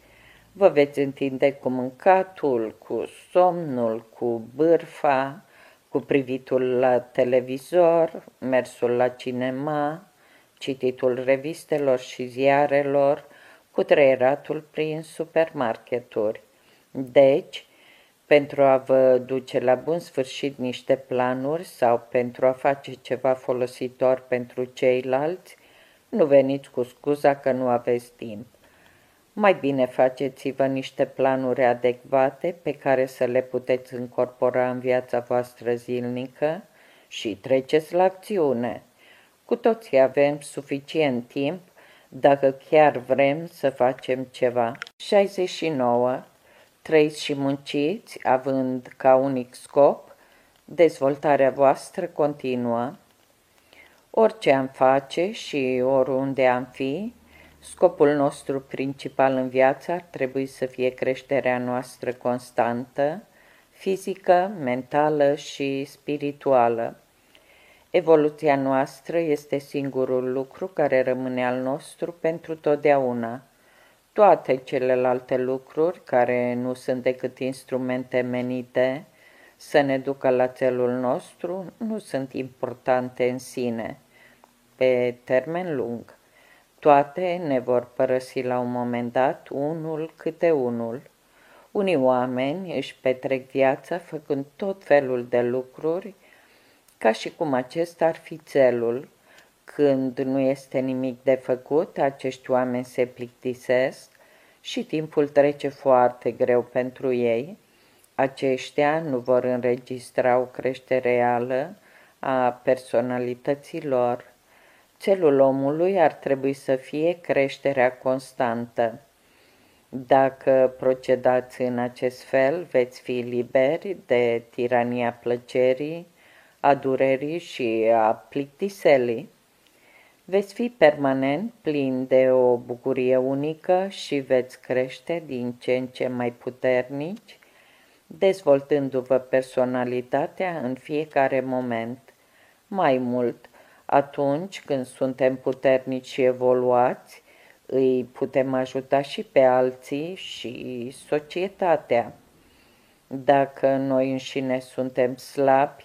Vă veți întinde cu mâncatul, cu somnul, cu bârfa, cu privitul la televizor, mersul la cinema, cititul revistelor și ziarelor, cu treieratul prin supermarketuri. Deci, pentru a vă duce la bun sfârșit niște planuri sau pentru a face ceva folositor pentru ceilalți, nu veniți cu scuza că nu aveți timp. Mai bine faceți-vă niște planuri adecvate pe care să le puteți încorpora în viața voastră zilnică și treceți la acțiune. Cu toții avem suficient timp dacă chiar vrem să facem ceva. 69. Trăiți și munciți, având ca unic scop dezvoltarea voastră continuă. Orice am face și oriunde am fi, Scopul nostru principal în viață ar trebui să fie creșterea noastră constantă, fizică, mentală și spirituală. Evoluția noastră este singurul lucru care rămâne al nostru pentru totdeauna. Toate celelalte lucruri, care nu sunt decât instrumente menite să ne ducă la țelul nostru, nu sunt importante în sine, pe termen lung. Toate ne vor părăsi la un moment dat, unul câte unul. Unii oameni își petrec viața făcând tot felul de lucruri, ca și cum acesta ar fi țelul. Când nu este nimic de făcut, acești oameni se plictisesc și timpul trece foarte greu pentru ei. Aceștia nu vor înregistra o creștere reală a personalității lor. Celul omului ar trebui să fie creșterea constantă. Dacă procedați în acest fel, veți fi liberi de tirania plăcerii, a durerii și a plictiselii. Veți fi permanent plin de o bucurie unică și veți crește din ce în ce mai puternici, dezvoltându-vă personalitatea în fiecare moment. Mai mult, atunci când suntem puternici și evoluați, îi putem ajuta și pe alții și societatea. Dacă noi înșine suntem slabi,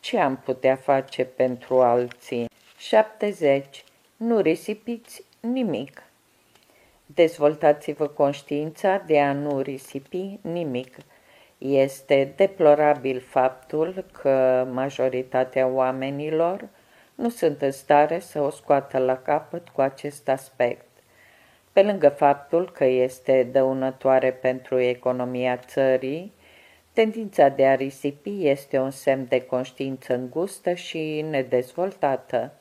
ce am putea face pentru alții? 70. Nu risipiți nimic. Dezvoltați-vă conștiința de a nu risipi nimic. Este deplorabil faptul că majoritatea oamenilor nu sunt în stare să o scoată la capăt cu acest aspect. Pe lângă faptul că este dăunătoare pentru economia țării, tendința de a risipi este un semn de conștiință îngustă și nedezvoltată.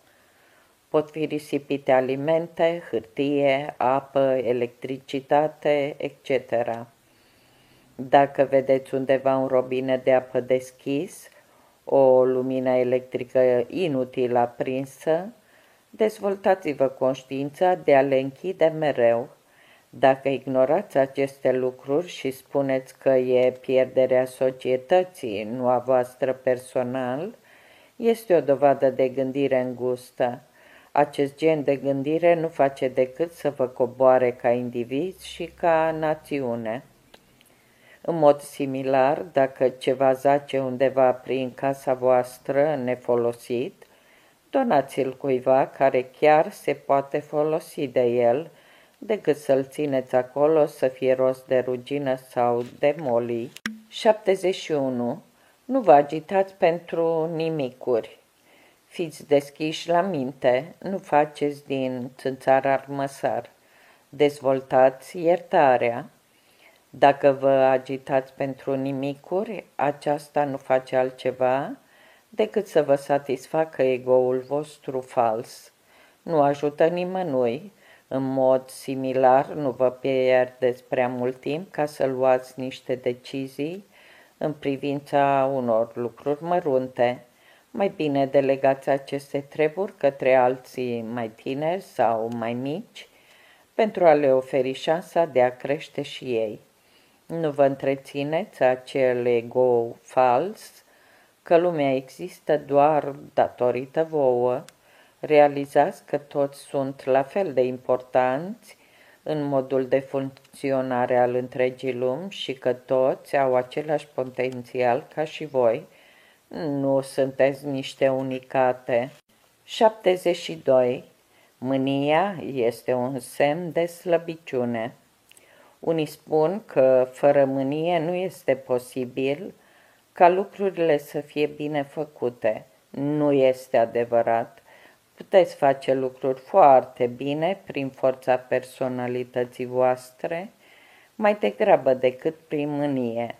Pot fi risipite alimente, hârtie, apă, electricitate, etc. Dacă vedeți undeva un robine de apă deschis, o lumină electrică inutil aprinsă, dezvoltați-vă conștiința de a le închide mereu. Dacă ignorați aceste lucruri și spuneți că e pierderea societății, nu a voastră personal, este o dovadă de gândire îngustă. Acest gen de gândire nu face decât să vă coboare ca indivizi și ca națiune. În mod similar, dacă ceva zace undeva prin casa voastră nefolosit, donați-l cuiva care chiar se poate folosi de el, decât să-l țineți acolo să fie rost de rugină sau de molii. 71. Nu vă agitați pentru nimicuri. Fiți deschiși la minte, nu faceți din țânțar armăsar. Dezvoltați iertarea, dacă vă agitați pentru nimicuri, aceasta nu face altceva decât să vă satisfacă ego-ul vostru fals. Nu ajută nimănui. În mod similar, nu vă pierdeți prea mult timp ca să luați niște decizii în privința unor lucruri mărunte. Mai bine delegați aceste treburi către alții mai tineri sau mai mici pentru a le oferi șansa de a crește și ei. Nu vă întrețineți acel ego fals că lumea există doar datorită vouă. Realizați că toți sunt la fel de importanți în modul de funcționare al întregii lumi și că toți au același potențial ca și voi. Nu sunteți niște unicate. 72. Mânia este un semn de slăbiciune. Unii spun că fără mânie nu este posibil ca lucrurile să fie bine făcute. Nu este adevărat. Puteți face lucruri foarte bine prin forța personalității voastre, mai degrabă decât prin mânie.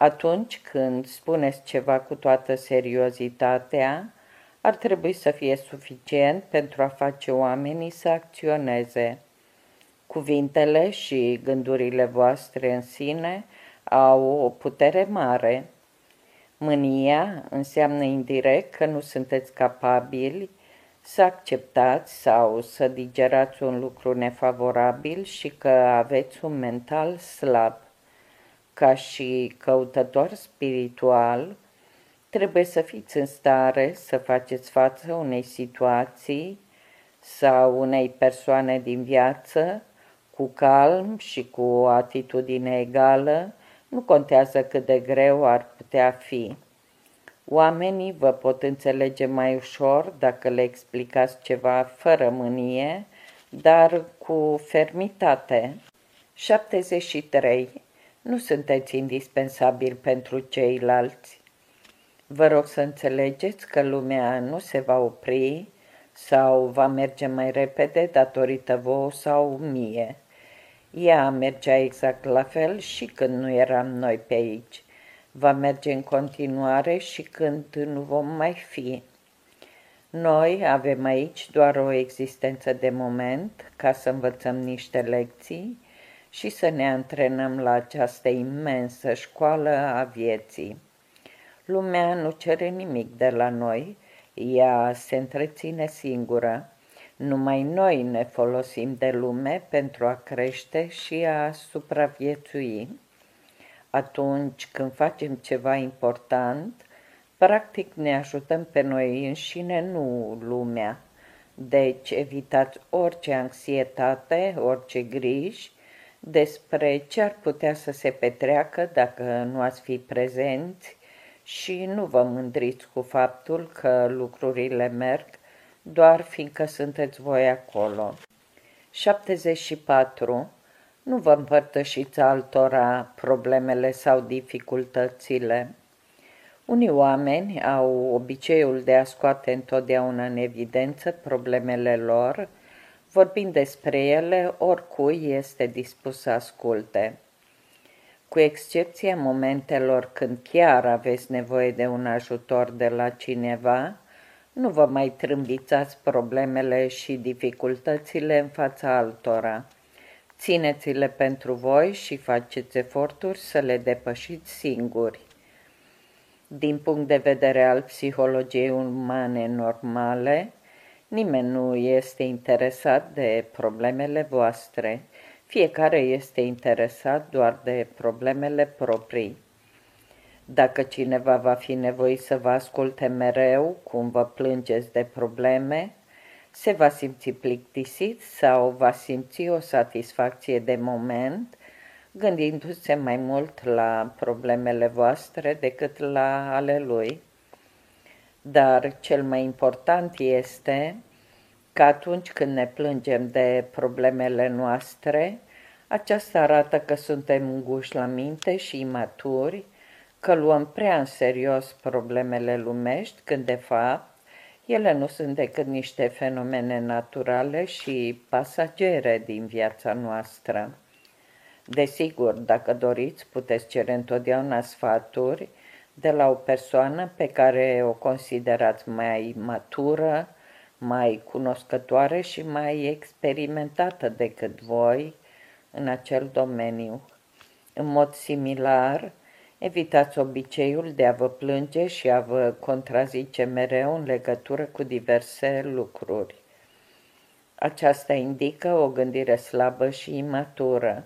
Atunci când spuneți ceva cu toată seriozitatea, ar trebui să fie suficient pentru a face oamenii să acționeze. Cuvintele și gândurile voastre în sine au o putere mare. Mânia înseamnă indirect că nu sunteți capabili să acceptați sau să digerați un lucru nefavorabil și că aveți un mental slab. Ca și căutător spiritual, trebuie să fiți în stare să faceți față unei situații sau unei persoane din viață cu calm și cu o atitudine egală, nu contează cât de greu ar putea fi. Oamenii vă pot înțelege mai ușor dacă le explicați ceva fără mânie, dar cu fermitate. 73. Nu sunteți indispensabil pentru ceilalți. Vă rog să înțelegeți că lumea nu se va opri sau va merge mai repede datorită vouă sau mie. Ea mergea exact la fel și când nu eram noi pe aici. Va merge în continuare și când nu vom mai fi. Noi avem aici doar o existență de moment ca să învățăm niște lecții și să ne antrenăm la această imensă școală a vieții. Lumea nu cere nimic de la noi, ea se întreține singură. Numai noi ne folosim de lume pentru a crește și a supraviețui. Atunci când facem ceva important, practic ne ajutăm pe noi înșine, nu lumea. Deci evitați orice anxietate, orice griji despre ce ar putea să se petreacă dacă nu ați fi prezenți și nu vă mândriți cu faptul că lucrurile merg doar fiindcă sunteți voi acolo. 74. Nu vă împărtășiți altora problemele sau dificultățile. Unii oameni au obiceiul de a scoate întotdeauna în evidență problemele lor, vorbind despre ele oricui este dispus să asculte. Cu excepția momentelor când chiar aveți nevoie de un ajutor de la cineva, nu vă mai trâmbițați problemele și dificultățile în fața altora. Țineți-le pentru voi și faceți eforturi să le depășiți singuri. Din punct de vedere al psihologiei umane normale, nimeni nu este interesat de problemele voastre, fiecare este interesat doar de problemele proprii. Dacă cineva va fi nevoit să vă asculte mereu cum vă plângeți de probleme, se va simți plictisit sau va simți o satisfacție de moment, gândindu-se mai mult la problemele voastre decât la ale lui. Dar cel mai important este că atunci când ne plângem de problemele noastre, aceasta arată că suntem înguși la minte și imaturi, că luăm prea în serios problemele lumești, când de fapt ele nu sunt decât niște fenomene naturale și pasagere din viața noastră. Desigur, dacă doriți, puteți cere întotdeauna sfaturi de la o persoană pe care o considerați mai matură, mai cunoscătoare și mai experimentată decât voi în acel domeniu. În mod similar, Evitați obiceiul de a vă plânge și a vă contrazice mereu în legătură cu diverse lucruri. Aceasta indică o gândire slabă și imatură.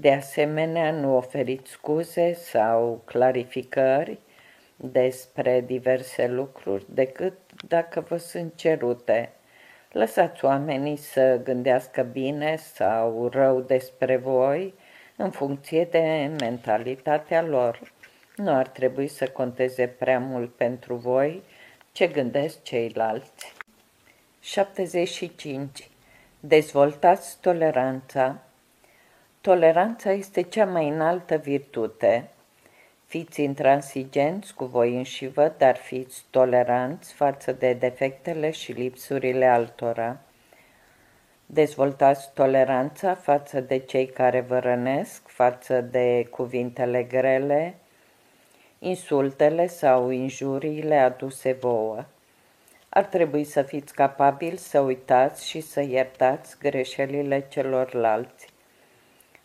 De asemenea, nu oferiți scuze sau clarificări despre diverse lucruri decât dacă vă sunt cerute. Lăsați oamenii să gândească bine sau rău despre voi în funcție de mentalitatea lor. Nu ar trebui să conteze prea mult pentru voi ce gândesc ceilalți. 75. Dezvoltați toleranța. Toleranța este cea mai înaltă virtute. Fiți intransigenți cu voi înșivă, dar fiți toleranți față de defectele și lipsurile altora. Dezvoltați toleranța față de cei care vă rănesc, față de cuvintele grele, insultele sau injuriile aduse vouă. Ar trebui să fiți capabili să uitați și să iertați greșelile celorlalți.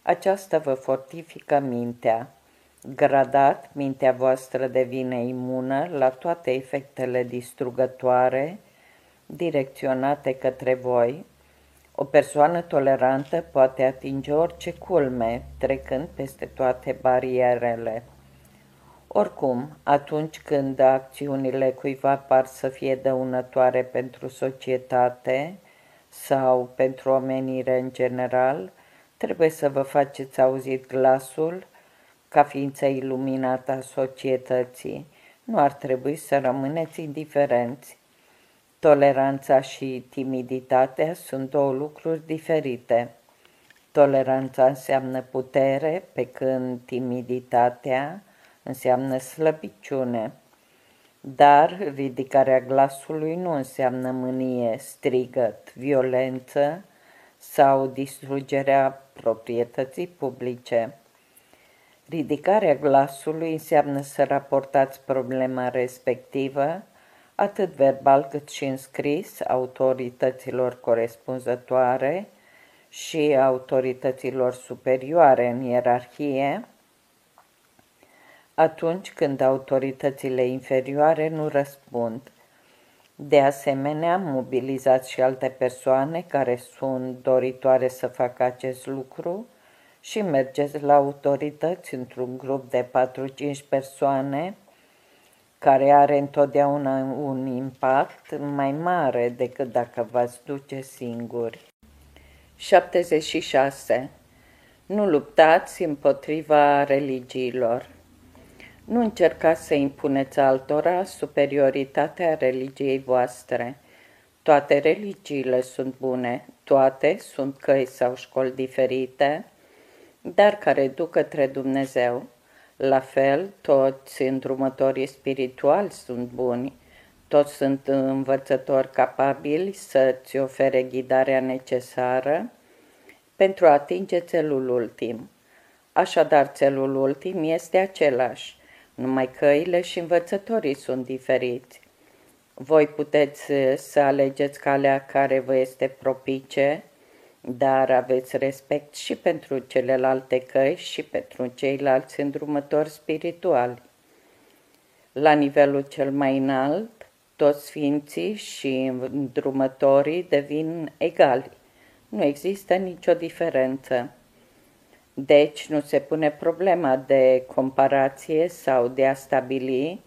Aceasta vă fortifică mintea. Gradat, mintea voastră devine imună la toate efectele distrugătoare direcționate către voi. O persoană tolerantă poate atinge orice culme, trecând peste toate barierele. Oricum, atunci când acțiunile cuiva par să fie dăunătoare pentru societate sau pentru omenire în general, trebuie să vă faceți auzit glasul ca ființă iluminată a societății. Nu ar trebui să rămâneți indiferenți. Toleranța și timiditatea sunt două lucruri diferite. Toleranța înseamnă putere, pe când timiditatea înseamnă slăbiciune. Dar ridicarea glasului nu înseamnă mânie, strigăt, violență sau distrugerea proprietății publice. Ridicarea glasului înseamnă să raportați problema respectivă, atât verbal cât și în scris, autorităților corespunzătoare și autorităților superioare în ierarhie, atunci când autoritățile inferioare nu răspund. De asemenea, mobilizați și alte persoane care sunt doritoare să facă acest lucru și mergeți la autorități într-un grup de 4-5 persoane care are întotdeauna un impact mai mare decât dacă v-ați duce singuri. 76. Nu luptați împotriva religiilor. Nu încercați să impuneți altora superioritatea religiei voastre. Toate religiile sunt bune, toate sunt căi sau școli diferite, dar care duc către Dumnezeu. La fel, toți îndrumătorii spirituali sunt buni, toți sunt învățători capabili să-ți ofere ghidarea necesară pentru a atinge țelul ultim. Așadar, țelul ultim este același, numai căile și învățătorii sunt diferiți. Voi puteți să alegeți calea care vă este propice, dar aveți respect și pentru celelalte căi și pentru ceilalți îndrumători spirituali. La nivelul cel mai înalt, toți sfinții și îndrumătorii devin egali. Nu există nicio diferență. Deci nu se pune problema de comparație sau de a stabili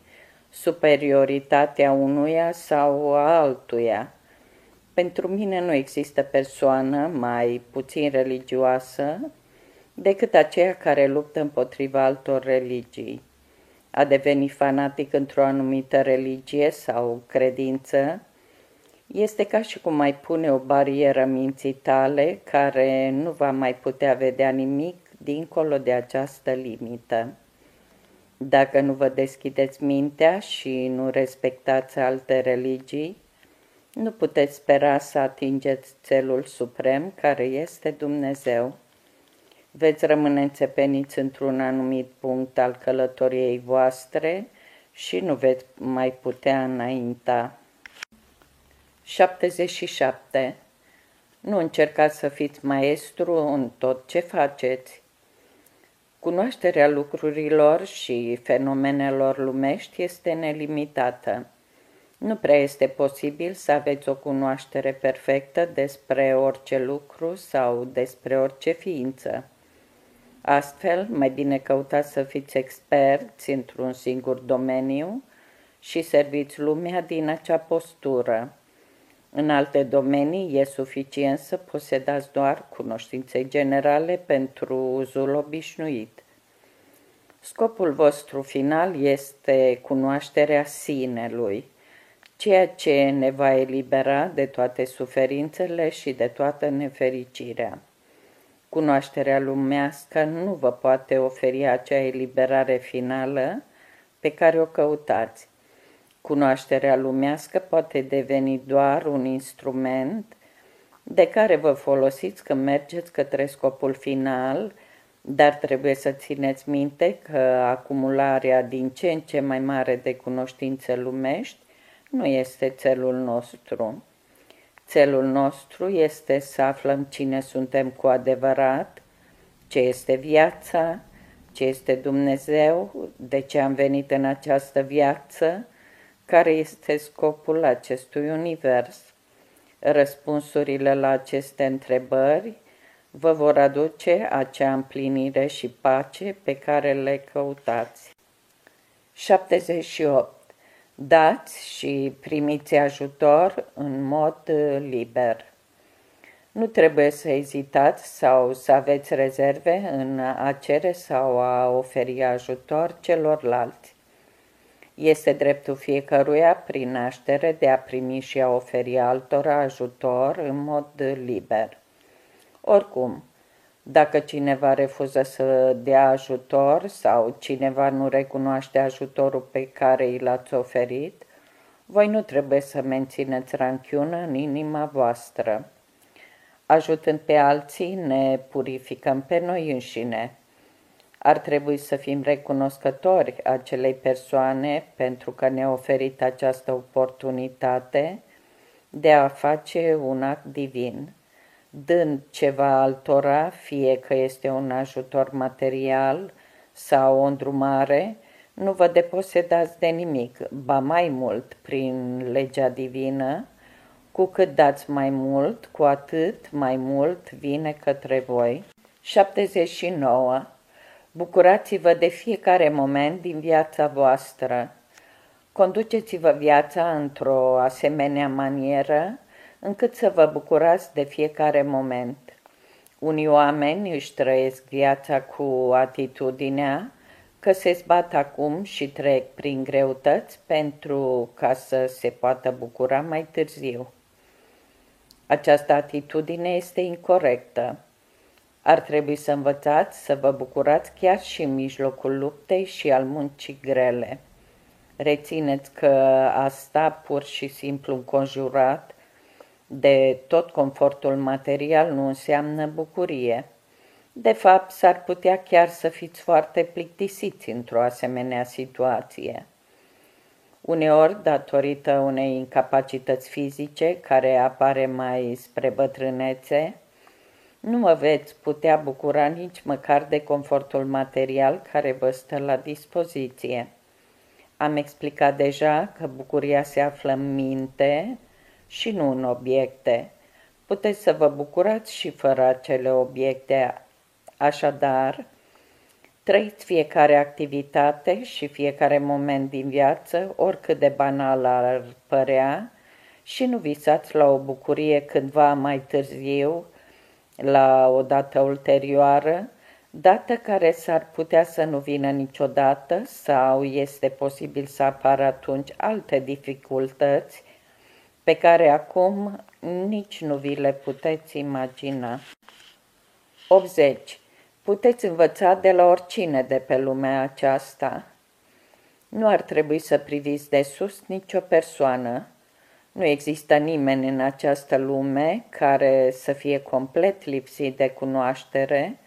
superioritatea unuia sau a altuia. Pentru mine nu există persoană mai puțin religioasă decât aceea care luptă împotriva altor religii. A deveni fanatic într-o anumită religie sau credință este ca și cum mai pune o barieră minții tale care nu va mai putea vedea nimic dincolo de această limită. Dacă nu vă deschideți mintea și nu respectați alte religii, nu puteți spera să atingeți țelul suprem care este Dumnezeu. Veți rămâne înțepeniți într-un anumit punct al călătoriei voastre și nu veți mai putea înainta. 77. Nu încercați să fiți maestru în tot ce faceți. Cunoașterea lucrurilor și fenomenelor lumești este nelimitată. Nu prea este posibil să aveți o cunoaștere perfectă despre orice lucru sau despre orice ființă. Astfel, mai bine căutați să fiți experți într-un singur domeniu și serviți lumea din acea postură. În alte domenii e suficient să posedați doar cunoștințe generale pentru uzul obișnuit. Scopul vostru final este cunoașterea sinelui, ceea ce ne va elibera de toate suferințele și de toată nefericirea. Cunoașterea lumească nu vă poate oferi acea eliberare finală pe care o căutați. Cunoașterea lumească poate deveni doar un instrument de care vă folosiți când mergeți către scopul final, dar trebuie să țineți minte că acumularea din ce în ce mai mare de cunoștințe lumești nu este țelul nostru. Țelul nostru este să aflăm cine suntem cu adevărat, ce este viața, ce este Dumnezeu, de ce am venit în această viață, care este scopul acestui univers. Răspunsurile la aceste întrebări vă vor aduce acea împlinire și pace pe care le căutați. 78. Dați și primiți ajutor în mod liber. Nu trebuie să ezitați sau să aveți rezerve în a cere sau a oferi ajutor celorlalți. Este dreptul fiecăruia prin naștere de a primi și a oferi altora ajutor în mod liber. Oricum, dacă cineva refuză să dea ajutor sau cineva nu recunoaște ajutorul pe care i l-ați oferit, voi nu trebuie să mențineți ranchiună în inima voastră. Ajutând pe alții, ne purificăm pe noi înșine. Ar trebui să fim recunoscători acelei persoane pentru că ne-a oferit această oportunitate de a face un act divin dând ceva altora, fie că este un ajutor material sau o îndrumare, nu vă deposedați de nimic, ba mai mult prin legea divină, cu cât dați mai mult, cu atât mai mult vine către voi. 79. Bucurați-vă de fiecare moment din viața voastră. Conduceți-vă viața într-o asemenea manieră încât să vă bucurați de fiecare moment. Unii oameni își trăiesc viața cu atitudinea că se zbat acum și trec prin greutăți pentru ca să se poată bucura mai târziu. Această atitudine este incorrectă. Ar trebui să învățați să vă bucurați chiar și în mijlocul luptei și al muncii grele. Rețineți că asta pur și simplu înconjurat de tot confortul material nu înseamnă bucurie. De fapt, s-ar putea chiar să fiți foarte plictisiți într-o asemenea situație. Uneori, datorită unei incapacități fizice care apare mai spre bătrânețe, nu mă veți putea bucura nici măcar de confortul material care vă stă la dispoziție. Am explicat deja că bucuria se află în minte, și nu în obiecte. Puteți să vă bucurați și fără acele obiecte. Așadar, trăiți fiecare activitate și fiecare moment din viață, oricât de banal ar părea, și nu visați la o bucurie cândva mai târziu, la o dată ulterioară, dată care s-ar putea să nu vină niciodată sau este posibil să apară atunci alte dificultăți pe care acum nici nu vi le puteți imagina. 80. Puteți învăța de la oricine de pe lumea aceasta. Nu ar trebui să priviți de sus nicio persoană. Nu există nimeni în această lume care să fie complet lipsit de cunoaștere,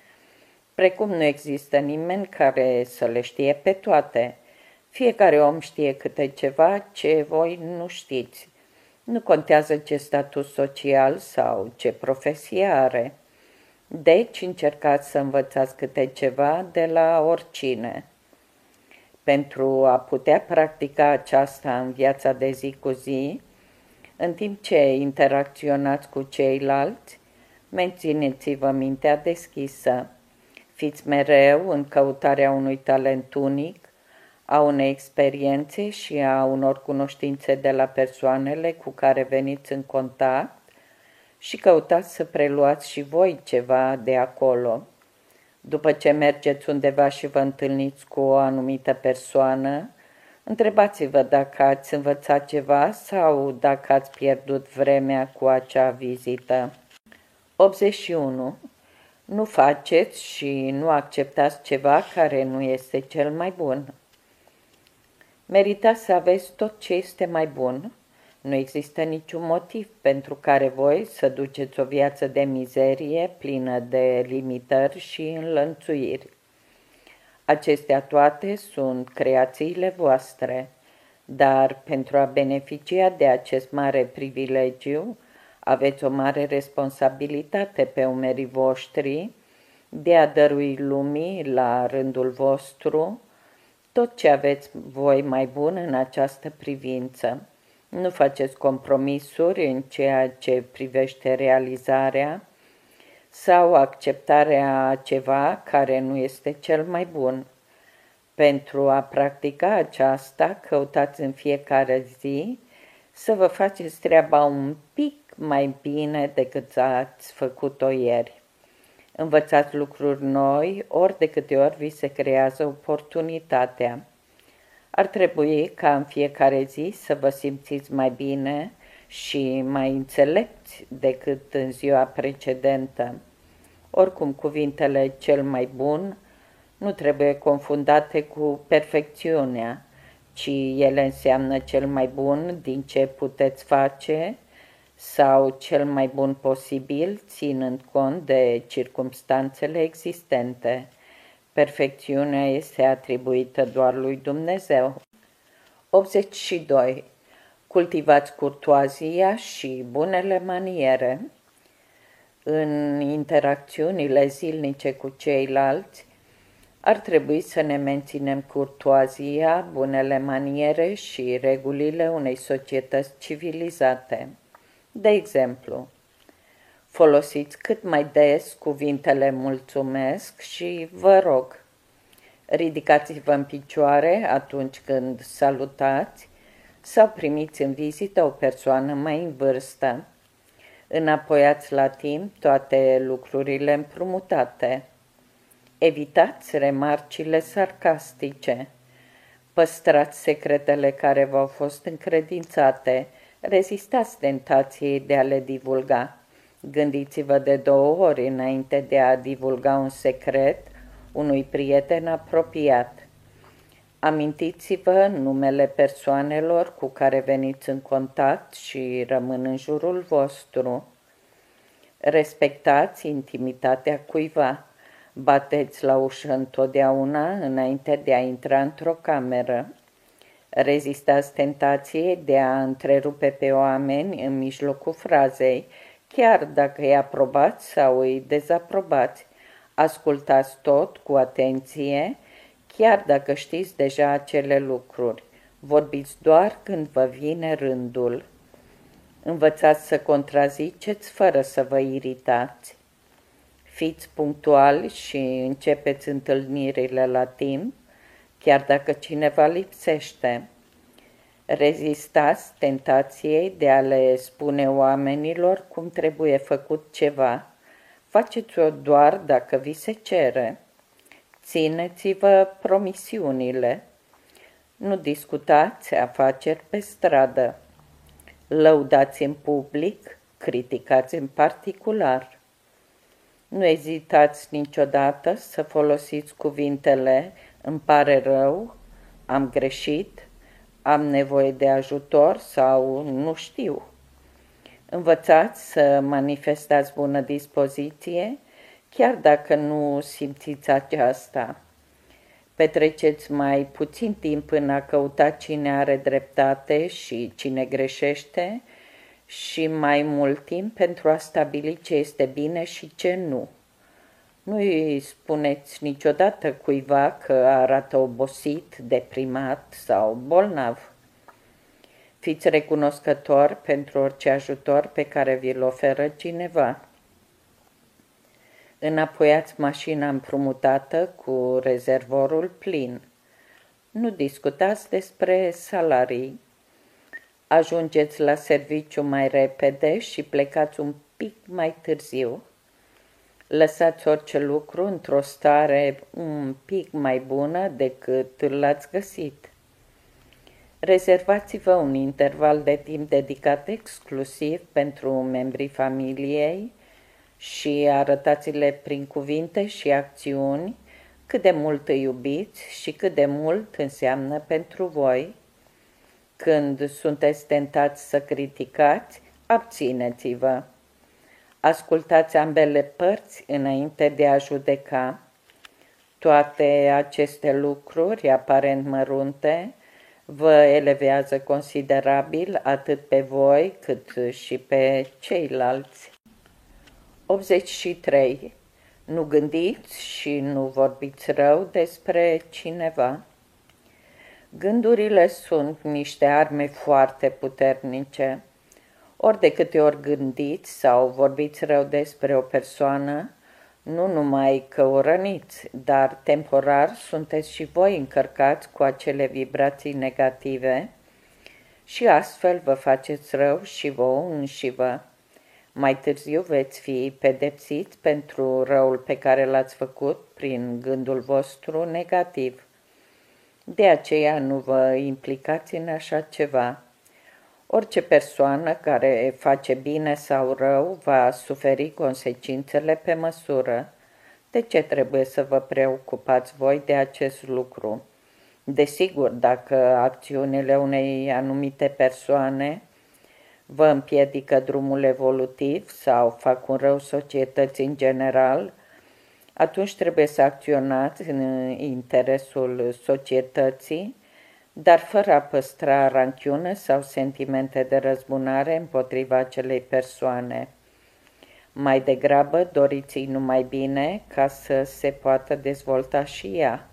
precum nu există nimeni care să le știe pe toate. Fiecare om știe câte ceva ce voi nu știți. Nu contează ce status social sau ce profesie are. Deci încercați să învățați câte ceva de la oricine. Pentru a putea practica aceasta în viața de zi cu zi, în timp ce interacționați cu ceilalți, mențineți-vă mintea deschisă. Fiți mereu în căutarea unui talent unic, a unei experiențe și a unor cunoștințe de la persoanele cu care veniți în contact și căutați să preluați și voi ceva de acolo. După ce mergeți undeva și vă întâlniți cu o anumită persoană, întrebați-vă dacă ați învățat ceva sau dacă ați pierdut vremea cu acea vizită. 81. Nu faceți și nu acceptați ceva care nu este cel mai bun. Meritați să aveți tot ce este mai bun. Nu există niciun motiv pentru care voi să duceți o viață de mizerie plină de limitări și înlănțuiri. Acestea toate sunt creațiile voastre, dar pentru a beneficia de acest mare privilegiu, aveți o mare responsabilitate pe umerii voștri de a dărui lumii la rândul vostru tot ce aveți voi mai bun în această privință. Nu faceți compromisuri în ceea ce privește realizarea sau acceptarea ceva care nu este cel mai bun. Pentru a practica aceasta, căutați în fiecare zi să vă faceți treaba un pic mai bine decât ați făcut-o ieri. Învățați lucruri noi ori de câte ori vi se creează oportunitatea. Ar trebui ca în fiecare zi să vă simțiți mai bine și mai înțelepți decât în ziua precedentă. Oricum, cuvintele cel mai bun nu trebuie confundate cu perfecțiunea, ci ele înseamnă cel mai bun din ce puteți face sau cel mai bun posibil, ținând cont de circumstanțele existente. Perfecțiunea este atribuită doar lui Dumnezeu. 82. Cultivați curtoazia și bunele maniere. În interacțiunile zilnice cu ceilalți, ar trebui să ne menținem curtoazia, bunele maniere și regulile unei societăți civilizate. De exemplu, folosiți cât mai des cuvintele mulțumesc și vă rog. Ridicați-vă în picioare atunci când salutați sau primiți în vizită o persoană mai în vârstă. Înapoiați la timp toate lucrurile împrumutate. Evitați remarcile sarcastice. Păstrați secretele care v-au fost încredințate – rezistați tentației de a le divulga. Gândiți-vă de două ori înainte de a divulga un secret unui prieten apropiat. Amintiți-vă numele persoanelor cu care veniți în contact și rămân în jurul vostru. Respectați intimitatea cuiva. Bateți la ușă întotdeauna înainte de a intra într-o cameră. Rezistați tentației de a întrerupe pe oameni în mijlocul frazei, chiar dacă îi aprobați sau îi dezaprobați. Ascultați tot cu atenție, chiar dacă știți deja acele lucruri. Vorbiți doar când vă vine rândul. Învățați să contraziceți fără să vă iritați. Fiți punctuali și începeți întâlnirile la timp, chiar dacă cineva lipsește. Rezistați tentației de a le spune oamenilor cum trebuie făcut ceva. Faceți-o doar dacă vi se cere. Țineți-vă promisiunile. Nu discutați afaceri pe stradă. Lăudați în public, criticați în particular. Nu ezitați niciodată să folosiți cuvintele îmi pare rău, am greșit, am nevoie de ajutor sau nu știu. Învățați să manifestați bună dispoziție, chiar dacă nu simțiți aceasta. Petreceți mai puțin timp în a căuta cine are dreptate și cine greșește și mai mult timp pentru a stabili ce este bine și ce nu. Nu îi spuneți niciodată cuiva că arată obosit, deprimat sau bolnav. Fiți recunoscător pentru orice ajutor pe care vi-l oferă cineva. Înapoiați mașina împrumutată cu rezervorul plin. Nu discutați despre salarii. Ajungeți la serviciu mai repede și plecați un pic mai târziu. Lăsați orice lucru într-o stare un pic mai bună decât l-ați găsit. Rezervați-vă un interval de timp dedicat exclusiv pentru membrii familiei și arătați-le prin cuvinte și acțiuni cât de mult îi iubiți și cât de mult înseamnă pentru voi. Când sunteți tentați să criticați, abțineți-vă. Ascultați ambele părți înainte de a judeca. Toate aceste lucruri, aparent mărunte, vă elevează considerabil atât pe voi cât și pe ceilalți. 83. Nu gândiți și nu vorbiți rău despre cineva. Gândurile sunt niște arme foarte puternice. Ori de câte ori gândiți sau vorbiți rău despre o persoană, nu numai că o răniți, dar temporar sunteți și voi încărcați cu acele vibrații negative și astfel vă faceți rău și vouă înșivă. Mai târziu veți fi pedepsiți pentru răul pe care l-ați făcut prin gândul vostru negativ. De aceea nu vă implicați în așa ceva. Orice persoană care face bine sau rău va suferi consecințele pe măsură. De ce trebuie să vă preocupați voi de acest lucru? Desigur, dacă acțiunile unei anumite persoane vă împiedică drumul evolutiv sau fac un rău societății în general, atunci trebuie să acționați în interesul societății, dar fără a păstra ranchiune sau sentimente de răzbunare împotriva acelei persoane. Mai degrabă doriți numai bine ca să se poată dezvolta și ea.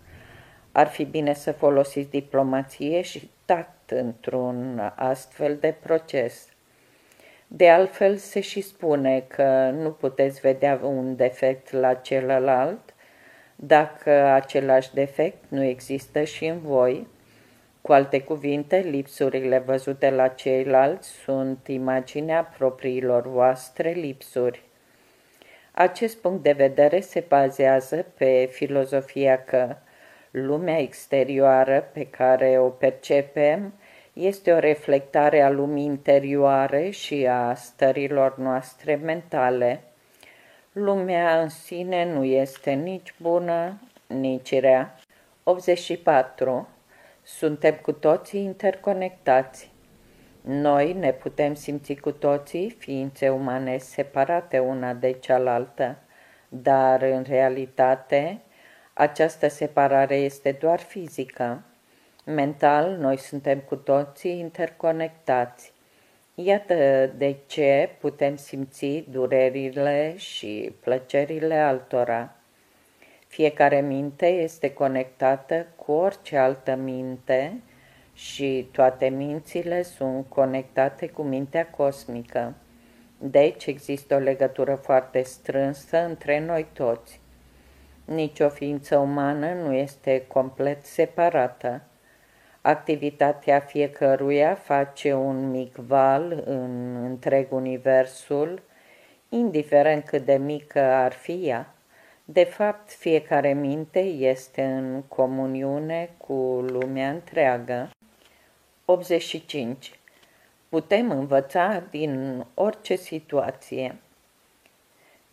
Ar fi bine să folosiți diplomație și tact într-un astfel de proces. De altfel se și spune că nu puteți vedea un defect la celălalt dacă același defect nu există și în voi. Cu alte cuvinte, lipsurile văzute la ceilalți sunt imaginea propriilor voastre lipsuri. Acest punct de vedere se bazează pe filozofia că lumea exterioară pe care o percepem este o reflectare a lumii interioare și a stărilor noastre mentale. Lumea în sine nu este nici bună, nici rea. 84. Suntem cu toții interconectați. Noi ne putem simți cu toții ființe umane separate una de cealaltă, dar în realitate această separare este doar fizică. Mental, noi suntem cu toții interconectați. Iată de ce putem simți durerile și plăcerile altora. Fiecare minte este conectată cu orice altă minte și toate mințile sunt conectate cu mintea cosmică. Deci există o legătură foarte strânsă între noi toți. Nici o ființă umană nu este complet separată. Activitatea fiecăruia face un mic val în întreg universul, indiferent cât de mică ar fi ea. De fapt, fiecare minte este în comuniune cu lumea întreagă. 85. Putem învăța din orice situație.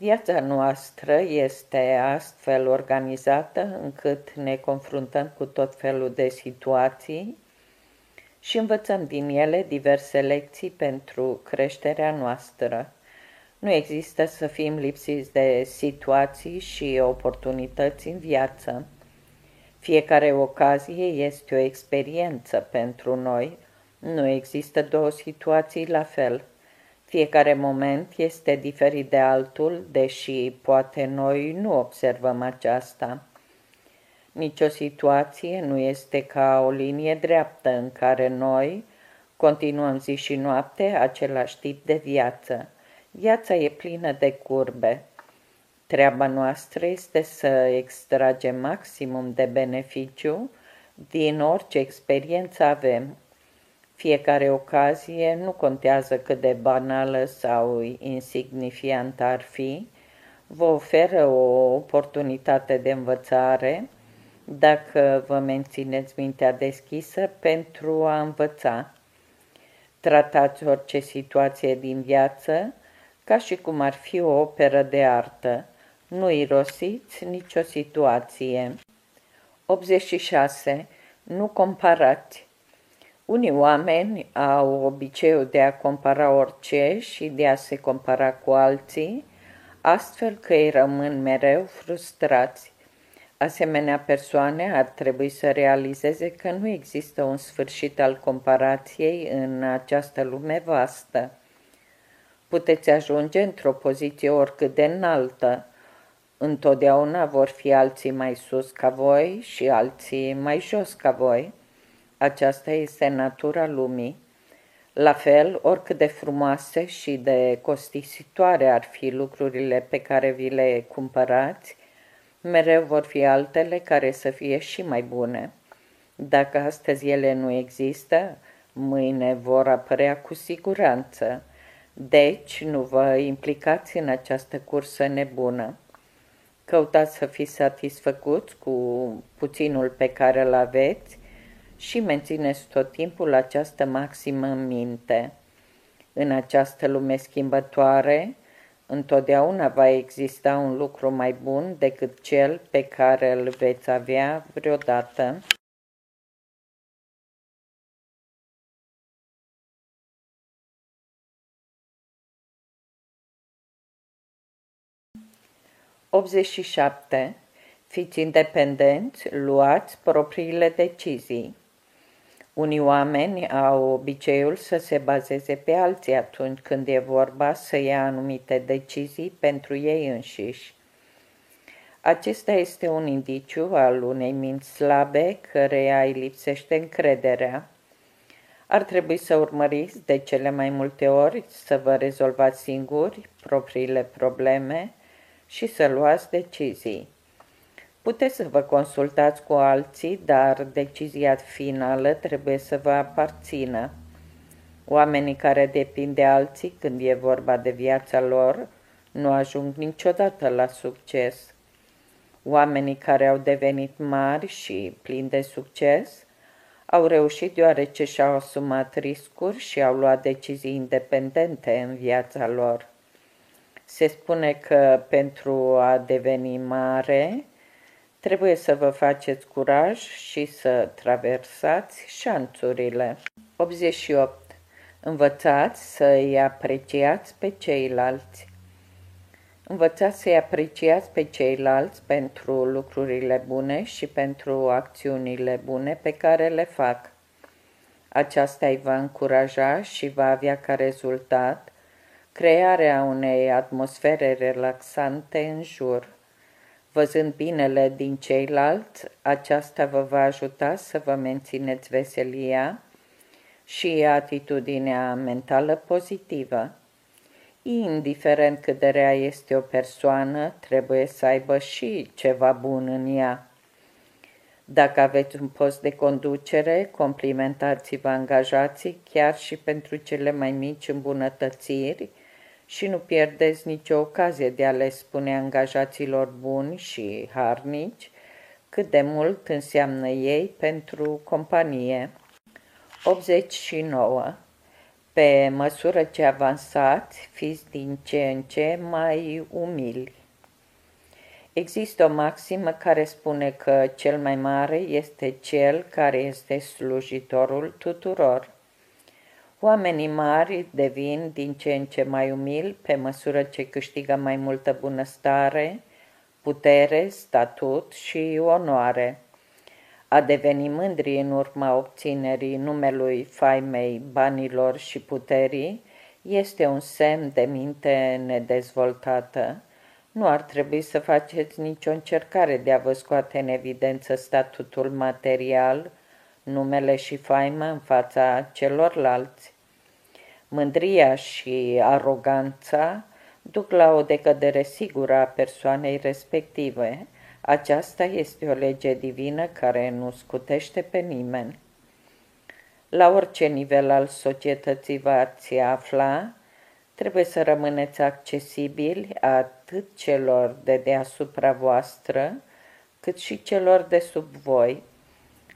Viața noastră este astfel organizată încât ne confruntăm cu tot felul de situații și învățăm din ele diverse lecții pentru creșterea noastră. Nu există să fim lipsiți de situații și oportunități în viață. Fiecare ocazie este o experiență pentru noi. Nu există două situații la fel. Fiecare moment este diferit de altul, deși poate noi nu observăm aceasta. Nici o situație nu este ca o linie dreaptă în care noi continuăm zi și noapte același tip de viață. Viața e plină de curbe. Treaba noastră este să extragem maximum de beneficiu din orice experiență avem. Fiecare ocazie nu contează cât de banală sau insignifiantă ar fi, vă oferă o oportunitate de învățare dacă vă mențineți mintea deschisă pentru a învăța. Tratați orice situație din viață ca și cum ar fi o operă de artă. Nu irosiți nicio situație. 86. Nu comparați. Unii oameni au obiceiul de a compara orice și de a se compara cu alții, astfel că ei rămân mereu frustrați. Asemenea persoane ar trebui să realizeze că nu există un sfârșit al comparației în această lume vastă. Puteți ajunge într-o poziție oricât de înaltă. Întotdeauna vor fi alții mai sus ca voi și alții mai jos ca voi. Aceasta este natura lumii. La fel, oricât de frumoase și de costisitoare ar fi lucrurile pe care vi le cumpărați, mereu vor fi altele care să fie și mai bune. Dacă astăzi ele nu există, mâine vor apărea cu siguranță. Deci, nu vă implicați în această cursă nebună. Căutați să fiți satisfăcuți cu puținul pe care îl aveți și mențineți tot timpul această maximă în minte. În această lume schimbătoare, întotdeauna va exista un lucru mai bun decât cel pe care îl veți avea vreodată. Fiți independenți, luați propriile decizii. Unii oameni au obiceiul să se bazeze pe alții atunci când e vorba să ia anumite decizii pentru ei înșiși. Acesta este un indiciu al unei minți slabe căreia îi lipsește încrederea. Ar trebui să urmăriți de cele mai multe ori să vă rezolvați singuri propriile probleme și să luați decizii. Puteți să vă consultați cu alții, dar decizia finală trebuie să vă aparțină. Oamenii care depind de alții când e vorba de viața lor nu ajung niciodată la succes. Oamenii care au devenit mari și plini de succes au reușit deoarece și-au asumat riscuri și au luat decizii independente în viața lor. Se spune că pentru a deveni mare, Trebuie să vă faceți curaj și să traversați șanțurile. 88. Învățați să-i apreciați pe ceilalți. Învățați să-i apreciați pe ceilalți pentru lucrurile bune și pentru acțiunile bune pe care le fac. Aceasta îi va încuraja și va avea ca rezultat crearea unei atmosfere relaxante în jur. Văzând binele din ceilalți, aceasta vă va ajuta să vă mențineți veselia și atitudinea mentală pozitivă. Indiferent cât de rea este o persoană, trebuie să aibă și ceva bun în ea. Dacă aveți un post de conducere, complimentați-vă angajații chiar și pentru cele mai mici îmbunătățiri, și nu pierdeți nicio ocazie de a le spune angajaților buni și harnici cât de mult înseamnă ei pentru companie. 89. Pe măsură ce avansați, fiți din ce în ce mai umili. Există o maximă care spune că cel mai mare este cel care este slujitorul tuturor. Oamenii mari devin din ce în ce mai umili pe măsură ce câștigă mai multă bunăstare, putere, statut și onoare. A deveni mândri în urma obținerii numelui faimei, banilor și puterii este un semn de minte nedezvoltată. Nu ar trebui să faceți nicio încercare de a vă scoate în evidență statutul material, numele și faima în fața celorlalți. Mândria și aroganța duc la o decădere sigură a persoanei respective. Aceasta este o lege divină care nu scutește pe nimeni. La orice nivel al societății v-ați afla, trebuie să rămâneți accesibili atât celor de deasupra voastră, cât și celor de sub voi.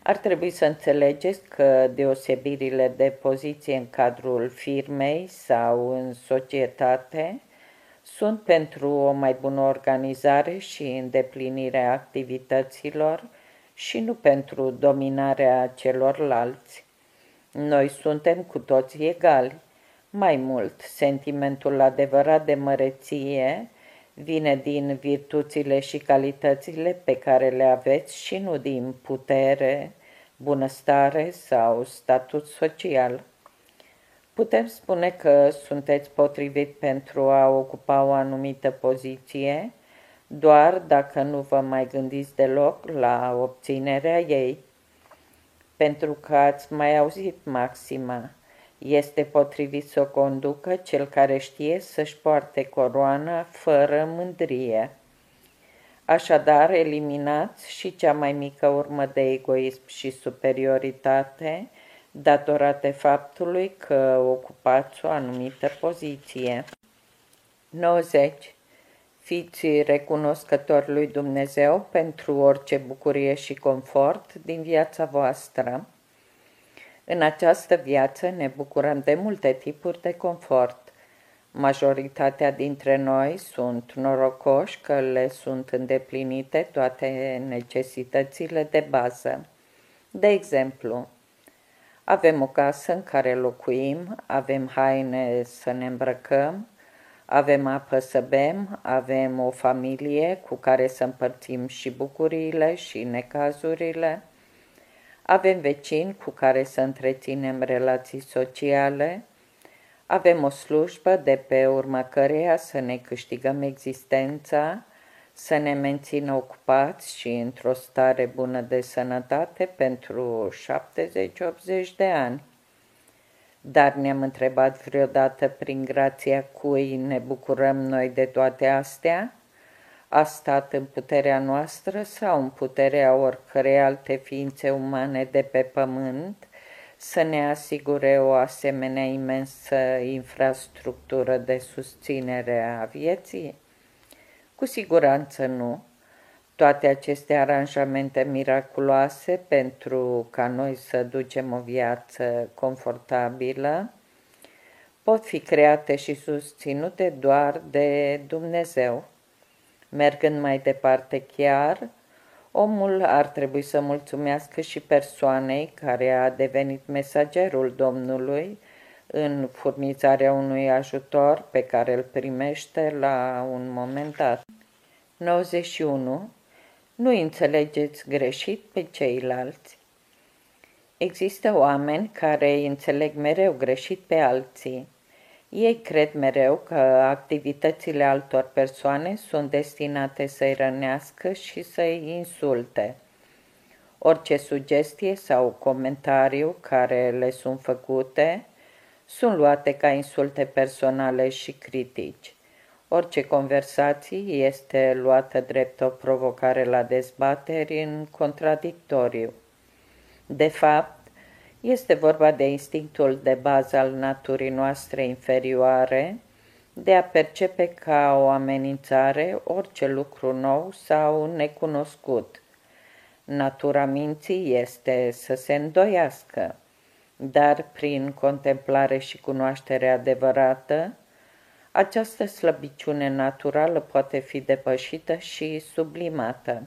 Ar trebui să înțelegeți că deosebirile de poziție în cadrul firmei sau în societate sunt pentru o mai bună organizare și îndeplinirea activităților și nu pentru dominarea celorlalți. Noi suntem cu toți egali. Mai mult, sentimentul adevărat de măreție vine din virtuțile și calitățile pe care le aveți și nu din putere, bunăstare sau statut social. Putem spune că sunteți potrivit pentru a ocupa o anumită poziție, doar dacă nu vă mai gândiți deloc la obținerea ei. Pentru că ați mai auzit maxima, este potrivit să o conducă cel care știe să-și poarte coroana fără mândrie. Așadar, eliminați și cea mai mică urmă de egoism și superioritate, datorate faptului că ocupați o anumită poziție. 90. Fiți recunoscători lui Dumnezeu pentru orice bucurie și confort din viața voastră. În această viață ne bucurăm de multe tipuri de confort. Majoritatea dintre noi sunt norocoși că le sunt îndeplinite toate necesitățile de bază. De exemplu, avem o casă în care locuim, avem haine să ne îmbrăcăm, avem apă să bem, avem o familie cu care să împărțim și bucuriile și necazurile, avem vecini cu care să întreținem relații sociale, avem o slujbă de pe urma căreia să ne câștigăm existența, să ne mențină ocupați și într-o stare bună de sănătate pentru 70-80 de ani. Dar ne-am întrebat vreodată prin grația cui ne bucurăm noi de toate astea? A stat în puterea noastră sau în puterea oricărei alte ființe umane de pe pământ să ne asigure o asemenea imensă infrastructură de susținere a vieții? Cu siguranță nu. Toate aceste aranjamente miraculoase pentru ca noi să ducem o viață confortabilă pot fi create și susținute doar de Dumnezeu. Mergând mai departe chiar, omul ar trebui să mulțumească și persoanei care a devenit mesagerul Domnului în furnizarea unui ajutor pe care îl primește la un moment dat. 91. Nu înțelegeți greșit pe ceilalți. Există oameni care îi înțeleg mereu greșit pe alții. Ei cred mereu că activitățile altor persoane sunt destinate să-i rănească și să-i insulte. Orice sugestie sau comentariu care le sunt făcute sunt luate ca insulte personale și critici. Orice conversație este luată drept o provocare la dezbateri în contradictoriu. De fapt, este vorba de instinctul de bază al naturii noastre inferioare de a percepe ca o amenințare orice lucru nou sau necunoscut. Natura minții este să se îndoiască, dar prin contemplare și cunoaștere adevărată, această slăbiciune naturală poate fi depășită și sublimată.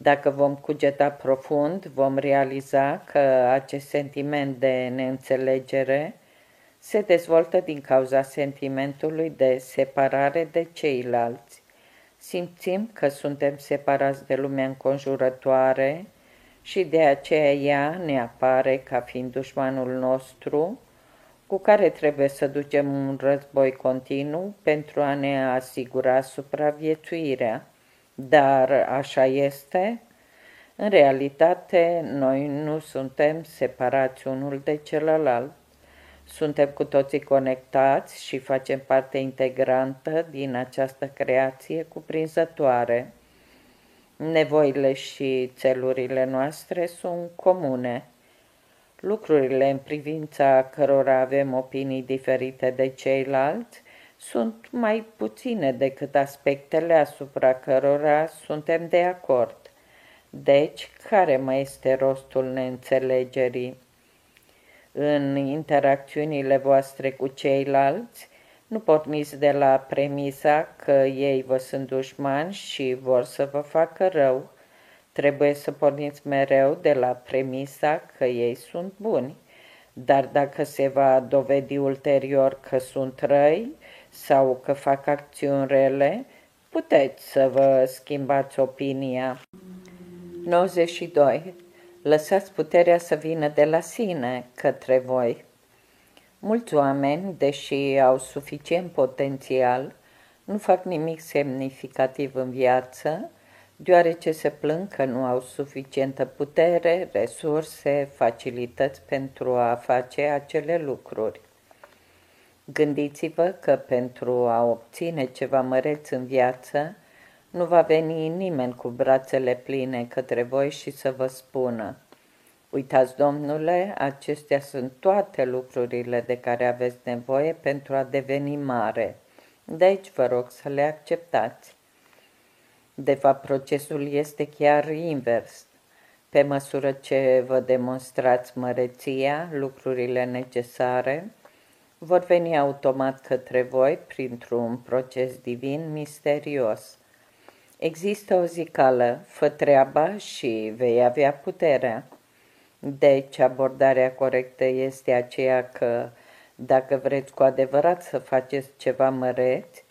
Dacă vom cugeta profund, vom realiza că acest sentiment de neînțelegere se dezvoltă din cauza sentimentului de separare de ceilalți. Simțim că suntem separați de lumea înconjurătoare și de aceea ea ne apare ca fiind dușmanul nostru, cu care trebuie să ducem un război continuu pentru a ne asigura supraviețuirea. Dar așa este? În realitate, noi nu suntem separați unul de celălalt. Suntem cu toții conectați și facem parte integrantă din această creație cuprinzătoare. Nevoile și țelurile noastre sunt comune. Lucrurile în privința cărora avem opinii diferite de ceilalți sunt mai puține decât aspectele asupra cărora suntem de acord. Deci, care mai este rostul neînțelegerii? În interacțiunile voastre cu ceilalți, nu porniți de la premisa că ei vă sunt dușmani și vor să vă facă rău. Trebuie să porniți mereu de la premisa că ei sunt buni. Dar dacă se va dovedi ulterior că sunt răi sau că fac acțiuni rele, puteți să vă schimbați opinia. 92. Lăsați puterea să vină de la sine către voi. Mulți oameni, deși au suficient potențial, nu fac nimic semnificativ în viață, deoarece se plâng că nu au suficientă putere, resurse, facilități pentru a face acele lucruri. Gândiți-vă că pentru a obține ceva măreț în viață, nu va veni nimeni cu brațele pline către voi și să vă spună Uitați, domnule, acestea sunt toate lucrurile de care aveți nevoie pentru a deveni mare. Deci vă rog să le acceptați. De fapt, procesul este chiar invers. Pe măsură ce vă demonstrați măreția, lucrurile necesare, vor veni automat către voi printr-un proces divin misterios. Există o zicală, fă treaba și vei avea puterea. Deci, abordarea corectă este aceea că, dacă vreți cu adevărat să faceți ceva măreți,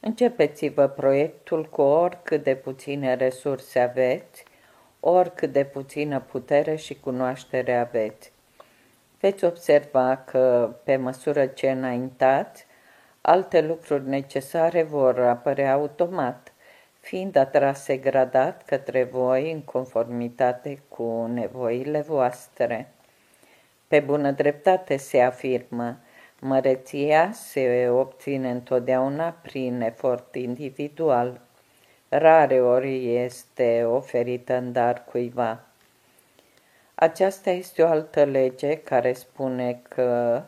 începeți-vă proiectul cu oricât de puține resurse aveți, oricât de puțină putere și cunoaștere aveți. Veți observa că, pe măsură ce înaintați, alte lucruri necesare vor apărea automat – fiind atrase gradat către voi în conformitate cu nevoile voastre. Pe bună dreptate se afirmă, măreția se obține întotdeauna prin efort individual. Rare ori este oferită în dar cuiva. Aceasta este o altă lege care spune că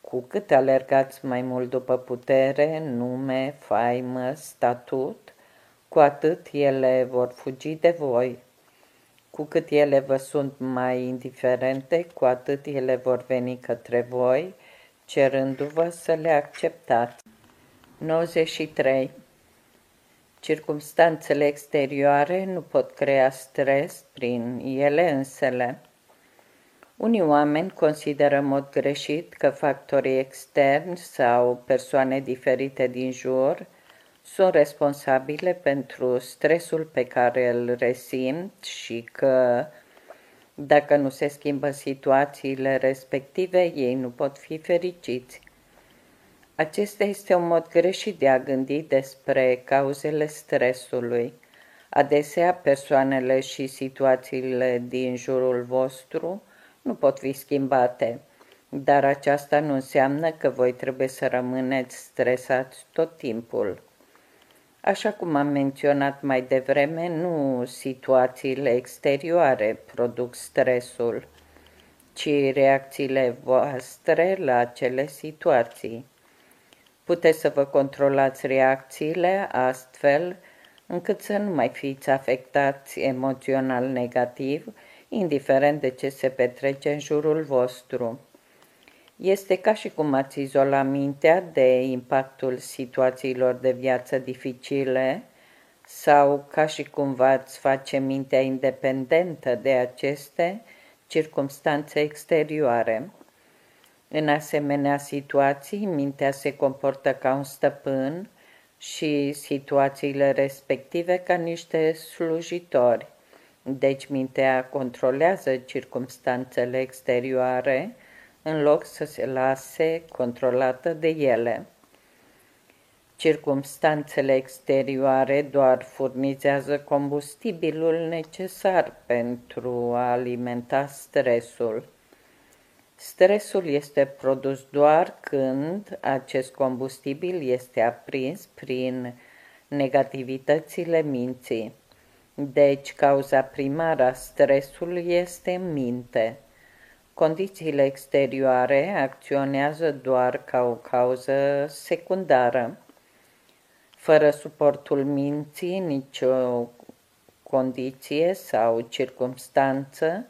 cu cât alergați mai mult după putere, nume, faimă, statut, cu atât ele vor fugi de voi. Cu cât ele vă sunt mai indiferente, cu atât ele vor veni către voi, cerându-vă să le acceptați. 93. Circumstanțele exterioare nu pot crea stres prin ele însele. Unii oameni consideră în mod greșit că factorii externi sau persoane diferite din jur sunt responsabile pentru stresul pe care îl resimt și că dacă nu se schimbă situațiile respective, ei nu pot fi fericiți. Acesta este un mod greșit de a gândi despre cauzele stresului. Adesea, persoanele și situațiile din jurul vostru nu pot fi schimbate, dar aceasta nu înseamnă că voi trebuie să rămâneți stresați tot timpul. Așa cum am menționat mai devreme, nu situațiile exterioare produc stresul, ci reacțiile voastre la acele situații. Puteți să vă controlați reacțiile astfel încât să nu mai fiți afectați emoțional negativ, indiferent de ce se petrece în jurul vostru. Este ca și cum ați izola mintea de impactul situațiilor de viață dificile sau ca și cum v-ați face mintea independentă de aceste circumstanțe exterioare. În asemenea situații, mintea se comportă ca un stăpân și situațiile respective ca niște slujitori. Deci mintea controlează circumstanțele exterioare, în loc să se lase controlată de ele. Circumstanțele exterioare doar furnizează combustibilul necesar pentru a alimenta stresul. Stresul este produs doar când acest combustibil este aprins prin negativitățile minții. Deci, cauza primară a stresului este minte. Condițiile exterioare acționează doar ca o cauză secundară. Fără suportul minții, nicio condiție sau circumstanță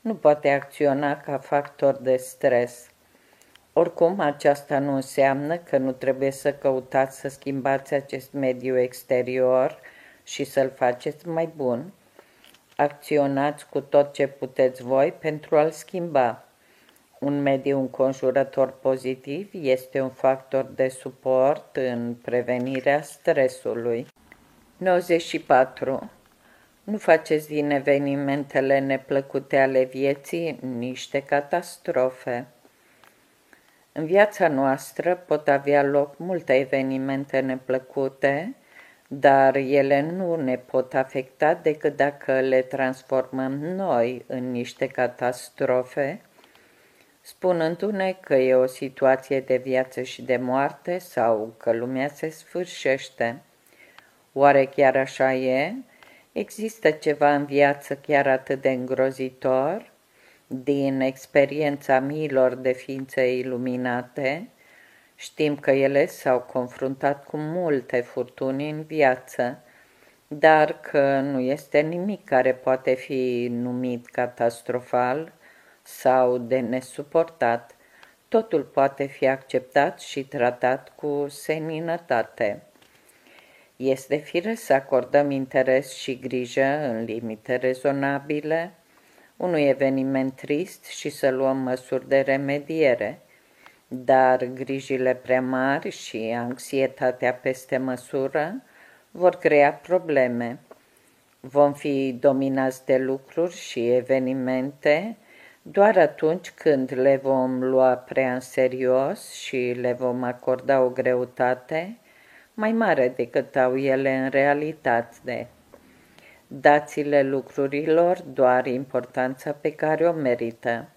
nu poate acționa ca factor de stres. Oricum, aceasta nu înseamnă că nu trebuie să căutați să schimbați acest mediu exterior și să-l faceți mai bun. Acționați cu tot ce puteți voi pentru a-l schimba. Un mediu înconjurător pozitiv este un factor de suport în prevenirea stresului. 94. Nu faceți din evenimentele neplăcute ale vieții niște catastrofe. În viața noastră pot avea loc multe evenimente neplăcute, dar ele nu ne pot afecta decât dacă le transformăm noi în niște catastrofe, spunându-ne că e o situație de viață și de moarte sau că lumea se sfârșește. Oare chiar așa e? Există ceva în viață chiar atât de îngrozitor? Din experiența miilor de ființe iluminate, știm că ele s-au confruntat cu multe furtuni în viață, dar că nu este nimic care poate fi numit catastrofal sau de nesuportat. Totul poate fi acceptat și tratat cu seninătate. Este fire să acordăm interes și grijă în limite rezonabile unui eveniment trist și să luăm măsuri de remediere, dar grijile prea mari și anxietatea peste măsură vor crea probleme. Vom fi dominați de lucruri și evenimente doar atunci când le vom lua prea în serios și le vom acorda o greutate mai mare decât au ele în realitate. Dați-le lucrurilor doar importanța pe care o merită.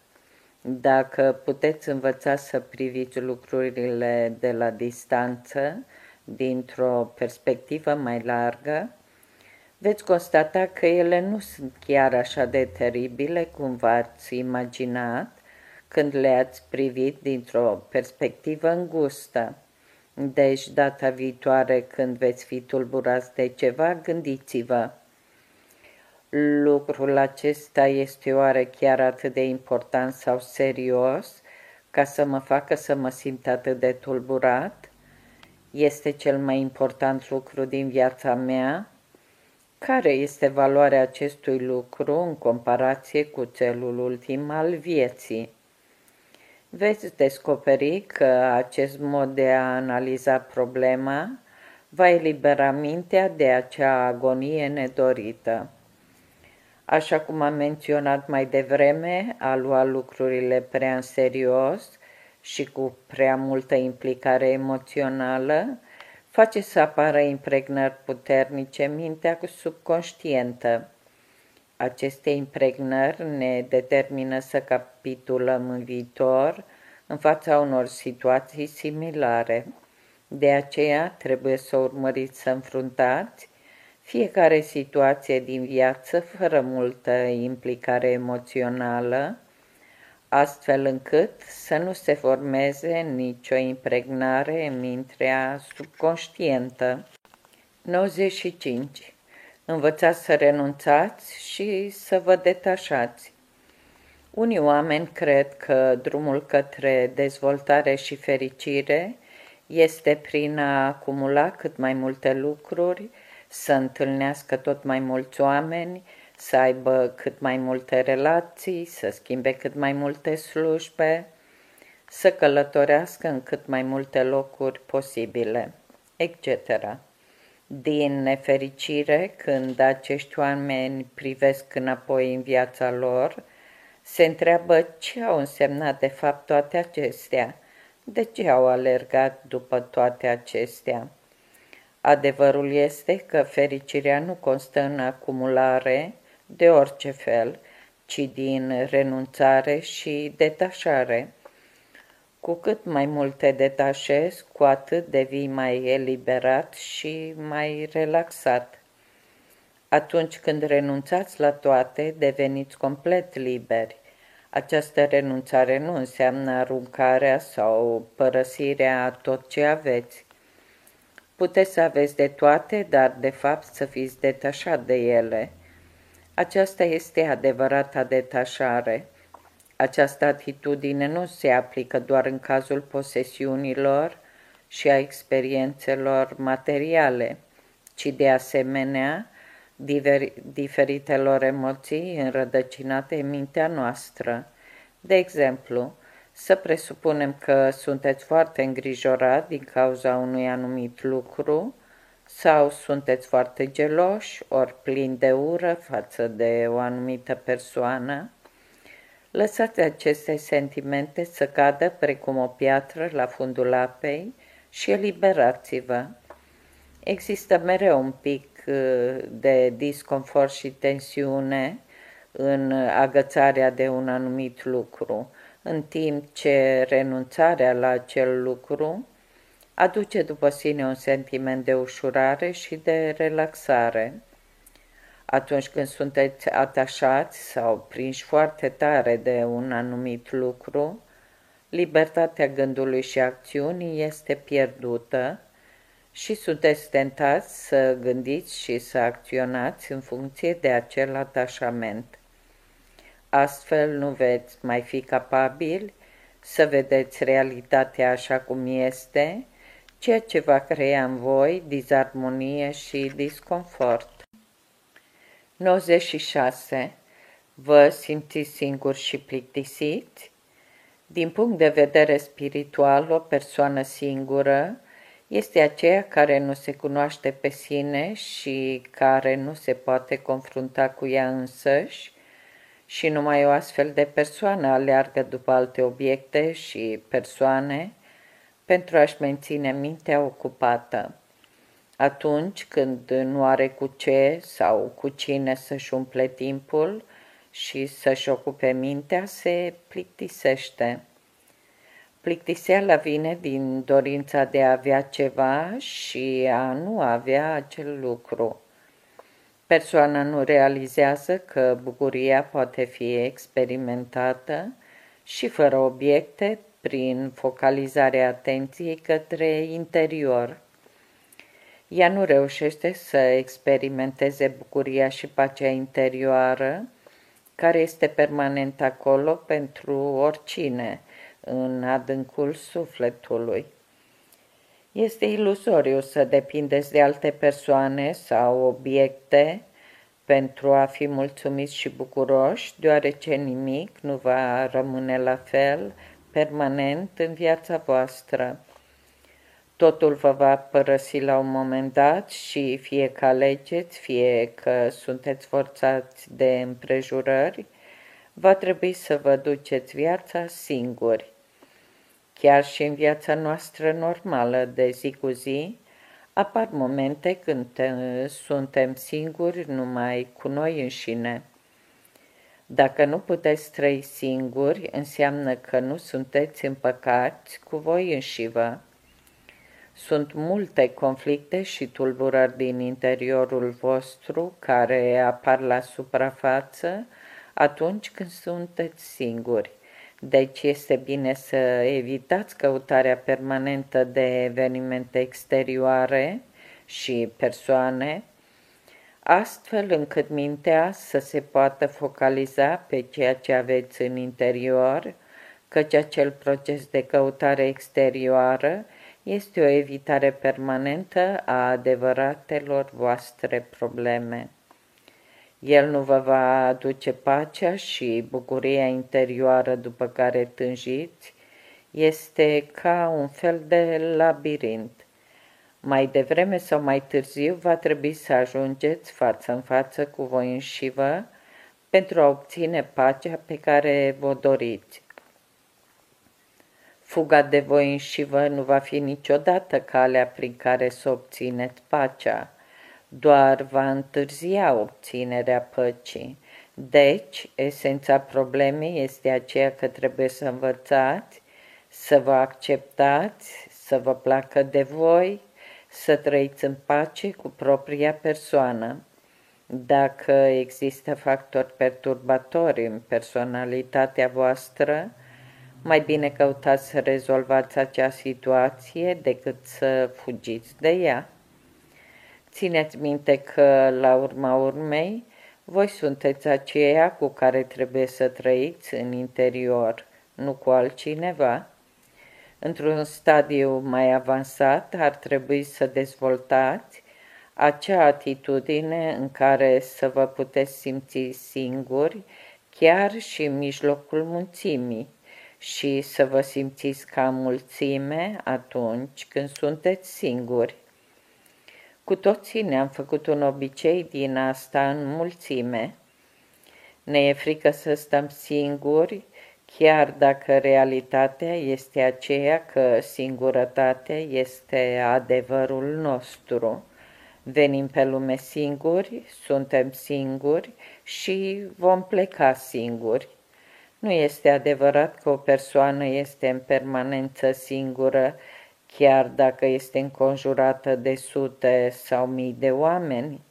Dacă puteți învăța să priviți lucrurile de la distanță, dintr-o perspectivă mai largă, veți constata că ele nu sunt chiar așa de teribile cum v-ați imaginat când le-ați privit dintr-o perspectivă îngustă. Deci, data viitoare, când veți fi tulburați de ceva, gândiți-vă. Lucrul acesta este oare chiar atât de important sau serios ca să mă facă să mă simt atât de tulburat? Este cel mai important lucru din viața mea? Care este valoarea acestui lucru în comparație cu celul ultim al vieții? veți descoperi că acest mod de a analiza problema va elibera mintea de acea agonie nedorită. Așa cum am menționat mai devreme, a lua lucrurile prea în serios și cu prea multă implicare emoțională face să apară impregnări puternice mintea subconștientă. Aceste impregnări ne determină să capitulăm în viitor în fața unor situații similare. De aceea trebuie să urmăriți să înfruntați fiecare situație din viață fără multă implicare emoțională, astfel încât să nu se formeze nicio impregnare în mintea subconștientă. 95. Învățați să renunțați și să vă detașați. Unii oameni cred că drumul către dezvoltare și fericire este prin a acumula cât mai multe lucruri, să întâlnească tot mai mulți oameni, să aibă cât mai multe relații, să schimbe cât mai multe slujbe, să călătorească în cât mai multe locuri posibile, etc. Din nefericire, când acești oameni privesc înapoi în viața lor, se întreabă ce au însemnat de fapt toate acestea, de ce au alergat după toate acestea. Adevărul este că fericirea nu constă în acumulare de orice fel, ci din renunțare și detașare. Cu cât mai mult te detașezi, cu atât devii mai eliberat și mai relaxat. Atunci când renunțați la toate, deveniți complet liberi. Această renunțare nu înseamnă aruncarea sau părăsirea a tot ce aveți. Puteți să aveți de toate, dar de fapt să fiți detașat de ele. Aceasta este adevărata detașare. Această atitudine nu se aplică doar în cazul posesiunilor și a experiențelor materiale, ci de asemenea diferitelor emoții înrădăcinate în mintea noastră. De exemplu, să presupunem că sunteți foarte îngrijorat din cauza unui anumit lucru sau sunteți foarte geloși ori plini de ură față de o anumită persoană. Lăsați aceste sentimente să cadă precum o piatră la fundul apei și eliberați-vă. Există mereu un pic uh, de disconfort și tensiune în agățarea de un anumit lucru, în timp ce renunțarea la acel lucru aduce după sine un sentiment de ușurare și de relaxare. Atunci când sunteți atașați sau prinși foarte tare de un anumit lucru, libertatea gândului și acțiunii este pierdută și sunteți tentați să gândiți și să acționați în funcție de acel atașament. Astfel nu veți mai fi capabili să vedeți realitatea așa cum este, ceea ce va crea în voi disarmonie și disconfort. 96. Vă simțiți singuri și plictisiți? Din punct de vedere spiritual, o persoană singură este aceea care nu se cunoaște pe sine și care nu se poate confrunta cu ea însăși și numai o astfel de persoană aleargă după alte obiecte și persoane pentru a-și menține mintea ocupată. Atunci când nu are cu ce sau cu cine să-și umple timpul și să-și ocupe mintea, se plictisește. Plictiseala vine din dorința de a avea ceva și a nu avea acel lucru. Persoana nu realizează că bucuria poate fi experimentată și fără obiecte prin focalizarea atenției către interior. Ea nu reușește să experimenteze bucuria și pacea interioară, care este permanent acolo pentru oricine, în adâncul sufletului. Este iluzoriu să depindeți de alte persoane sau obiecte pentru a fi mulțumiți și bucuroși, deoarece nimic nu va rămâne la fel permanent în viața voastră. Totul vă va părăsi la un moment dat și fie că alegeți, fie că sunteți forțați de împrejurări, va trebui să vă duceți viața singuri. Chiar și în viața noastră normală de zi cu zi, apar momente când suntem singuri numai cu noi înșine. Dacă nu puteți trăi singuri, înseamnă că nu sunteți împăcați cu voi înșivă. Sunt multe conflicte și tulburări din interiorul vostru care apar la suprafață atunci când sunteți singuri. Deci este bine să evitați căutarea permanentă de evenimente exterioare și persoane, astfel încât mintea să se poată focaliza pe ceea ce aveți în interior, căci acel proces de căutare exterioară este o evitare permanentă a adevăratelor voastre probleme. El nu vă va aduce pacea și bucuria interioară după care tânjiți, este ca un fel de labirint. Mai devreme sau mai târziu va trebui să ajungeți față în față cu voi înșivă pentru a obține pacea pe care vă doriți. Fuga de voi înșivă nu va fi niciodată calea prin care să obțineți pacea, doar va întârzia obținerea păcii, Deci, esența problemei este aceea că trebuie să învățați, să vă acceptați, să vă placă de voi, să trăiți în pace cu propria persoană. Dacă există factori perturbatori în personalitatea voastră, mai bine căutați să rezolvați acea situație decât să fugiți de ea. Țineți minte că, la urma urmei, voi sunteți aceia cu care trebuie să trăiți în interior, nu cu altcineva. Într-un stadiu mai avansat ar trebui să dezvoltați acea atitudine în care să vă puteți simți singuri, chiar și în mijlocul mulțimii, și să vă simțiți ca mulțime atunci când sunteți singuri. Cu toții ne-am făcut un obicei din asta în mulțime. Ne e frică să stăm singuri, chiar dacă realitatea este aceea că singurătatea este adevărul nostru. Venim pe lume singuri, suntem singuri și vom pleca singuri. Nu este adevărat că o persoană este în permanență singură, chiar dacă este înconjurată de sute sau mii de oameni.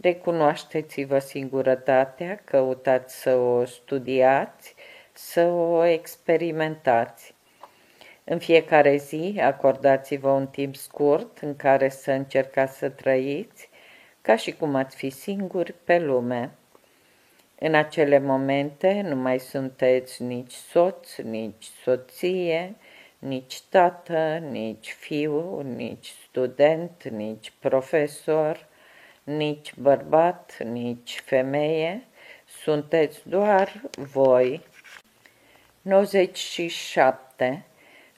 Recunoașteți-vă singurătatea, căutați să o studiați, să o experimentați. În fiecare zi acordați-vă un timp scurt în care să încercați să trăiți ca și cum ați fi singuri pe lume. În acele momente nu mai sunteți nici soț, nici soție, nici tată, nici fiu, nici student, nici profesor, nici bărbat, nici femeie, sunteți doar voi. 97.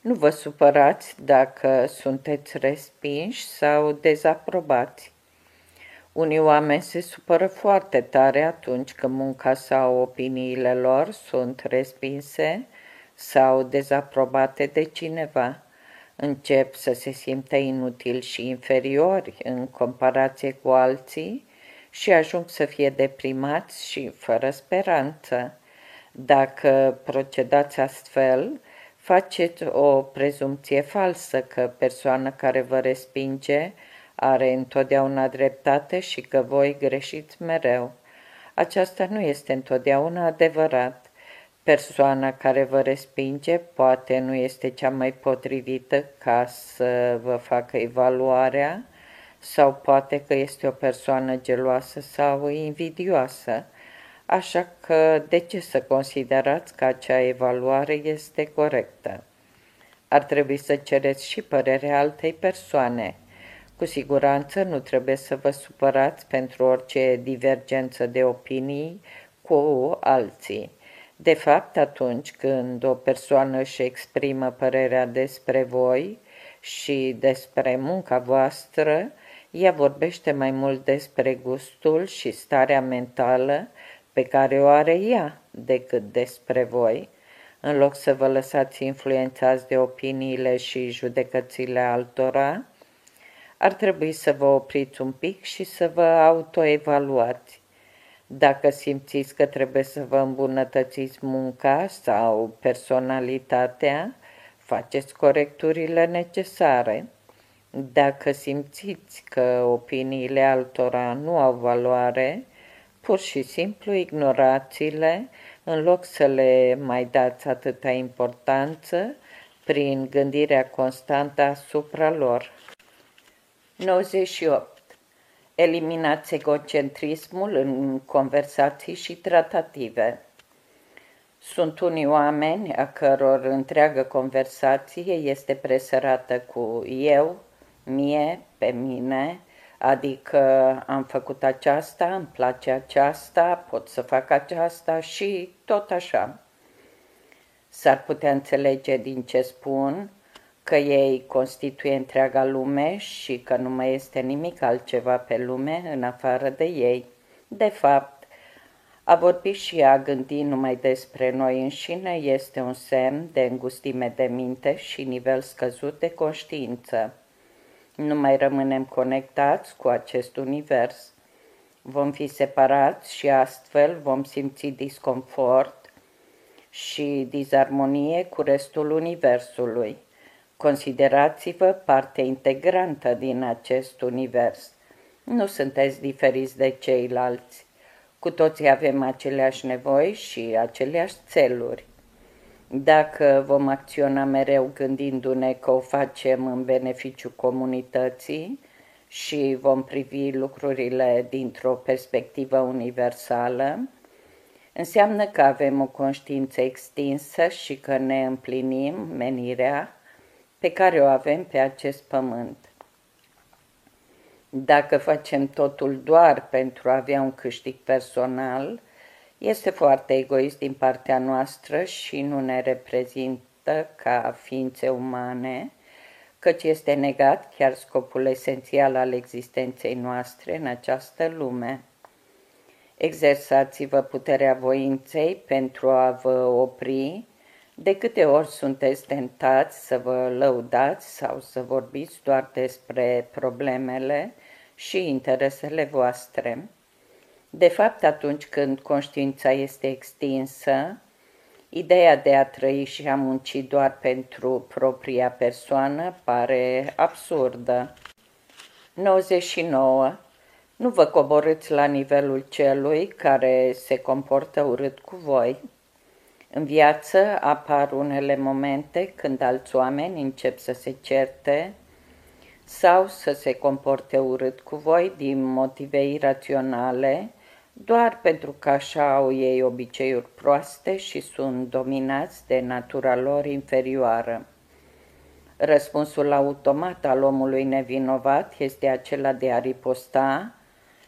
Nu vă supărați dacă sunteți respinși sau dezaprobați. Unii oameni se supără foarte tare atunci când munca sau opiniile lor sunt respinse sau dezaprobate de cineva. Încep să se simtă inutili și inferiori în comparație cu alții și ajung să fie deprimați și fără speranță. Dacă procedați astfel, faceți o prezumție falsă că persoana care vă respinge are întotdeauna dreptate și că voi greșiți mereu. Aceasta nu este întotdeauna adevărat. Persoana care vă respinge poate nu este cea mai potrivită ca să vă facă evaluarea sau poate că este o persoană geloasă sau invidioasă. Așa că de ce să considerați că acea evaluare este corectă? Ar trebui să cereți și părerea altei persoane. Cu siguranță nu trebuie să vă supărați pentru orice divergență de opinii cu alții. De fapt, atunci când o persoană își exprimă părerea despre voi și despre munca voastră, ea vorbește mai mult despre gustul și starea mentală pe care o are ea decât despre voi. În loc să vă lăsați influențați de opiniile și judecățile altora, ar trebui să vă opriți un pic și să vă autoevaluați. Dacă simțiți că trebuie să vă îmbunătățiți munca sau personalitatea, faceți corecturile necesare. Dacă simțiți că opiniile altora nu au valoare, pur și simplu ignorați-le în loc să le mai dați atâta importanță prin gândirea constantă asupra lor. 98. Eliminați egocentrismul în conversații și tratative. Sunt unii oameni a căror întreagă conversație este presărată cu eu, mie, pe mine, adică am făcut aceasta, îmi place aceasta, pot să fac aceasta și tot așa. S-ar putea înțelege din ce spun că ei constituie întreaga lume și că nu mai este nimic altceva pe lume în afară de ei. De fapt, a vorbi și a gândi numai despre noi înșine este un semn de îngustime de minte și nivel scăzut de conștiință. Nu mai rămânem conectați cu acest univers. Vom fi separați și astfel vom simți disconfort și disarmonie cu restul Universului. Considerați-vă parte integrantă din acest univers. Nu sunteți diferiți de ceilalți. Cu toții avem aceleași nevoi și aceleași țeluri. Dacă vom acționa mereu gândindu-ne că o facem în beneficiu comunității și vom privi lucrurile dintr-o perspectivă universală, înseamnă că avem o conștiință extinsă și că ne împlinim menirea pe care o avem pe acest pământ. Dacă facem totul doar pentru a avea un câștig personal, este foarte egoist din partea noastră și nu ne reprezintă ca ființe umane, căci este negat chiar scopul esențial al existenței noastre în această lume. Exersați-vă puterea voinței pentru a vă opri de câte ori sunteți tentați să vă lăudați sau să vorbiți doar despre problemele și interesele voastre. De fapt, atunci când conștiința este extinsă, ideea de a trăi și a munci doar pentru propria persoană pare absurdă. 99. Nu vă coborâți la nivelul celui care se comportă urât cu voi. În viață apar unele momente când alți oameni încep să se certe sau să se comporte urât cu voi din motive iraționale, doar pentru că așa au ei obiceiuri proaste și sunt dominați de natura lor inferioară. Răspunsul automat al omului nevinovat este acela de a riposta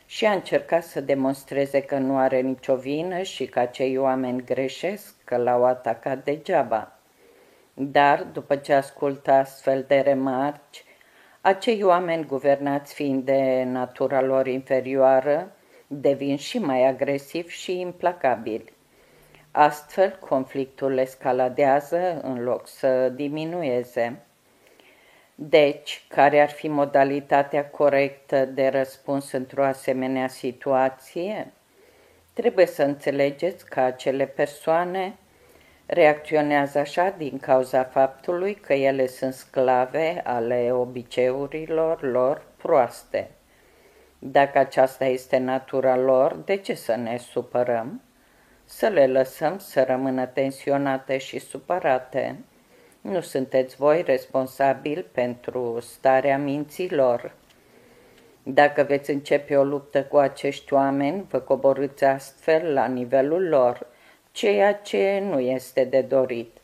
și a încercat să demonstreze că nu are nicio vină și că acei oameni greșesc, că l-au atacat degeaba. Dar, după ce ascultă astfel de remarci, acei oameni guvernați fiind de natura lor inferioară, devin și mai agresivi și implacabili. Astfel, conflictul escaladează în loc să diminueze. Deci, care ar fi modalitatea corectă de răspuns într-o asemenea situație? Trebuie să înțelegeți că acele persoane reacționează așa din cauza faptului că ele sunt sclave ale obiceiurilor lor proaste. Dacă aceasta este natura lor, de ce să ne supărăm? Să le lăsăm să rămână tensionate și supărate. Nu sunteți voi responsabili pentru starea minților. Dacă veți începe o luptă cu acești oameni, vă coborâți astfel la nivelul lor, ceea ce nu este de dorit.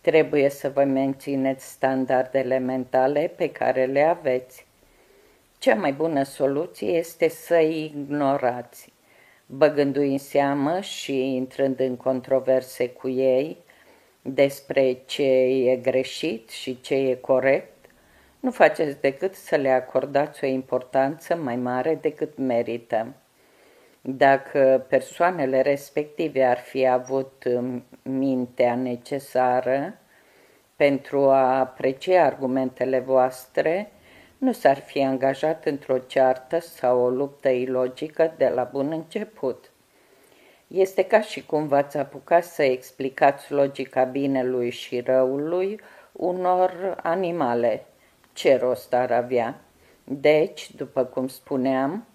Trebuie să vă mențineți standardele mentale pe care le aveți. Cea mai bună soluție este să-i ignorați, băgându-i în seamă și intrând în controverse cu ei despre ce e greșit și ce e corect, nu faceți decât să le acordați o importanță mai mare decât merită. Dacă persoanele respective ar fi avut mintea necesară pentru a aprecia argumentele voastre, nu s-ar fi angajat într-o ceartă sau o luptă ilogică de la bun început. Este ca și cum v-ați apucat să explicați logica binelui și răului unor animale. Ce rost ar avea? Deci, după cum spuneam,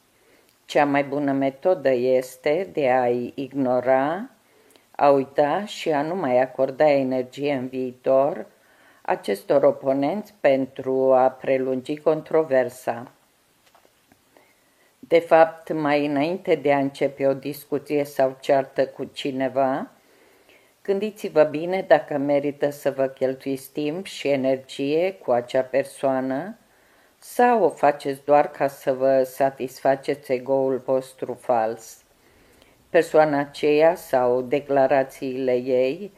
cea mai bună metodă este de a-i ignora, a uita și a nu mai acorda energie în viitor acestor oponenți pentru a prelungi controversa. De fapt, mai înainte de a începe o discuție sau ceartă cu cineva, gândiți-vă bine dacă merită să vă cheltuiți timp și energie cu acea persoană sau o faceți doar ca să vă satisfaceți ego-ul vostru fals. Persoana aceea sau declarațiile ei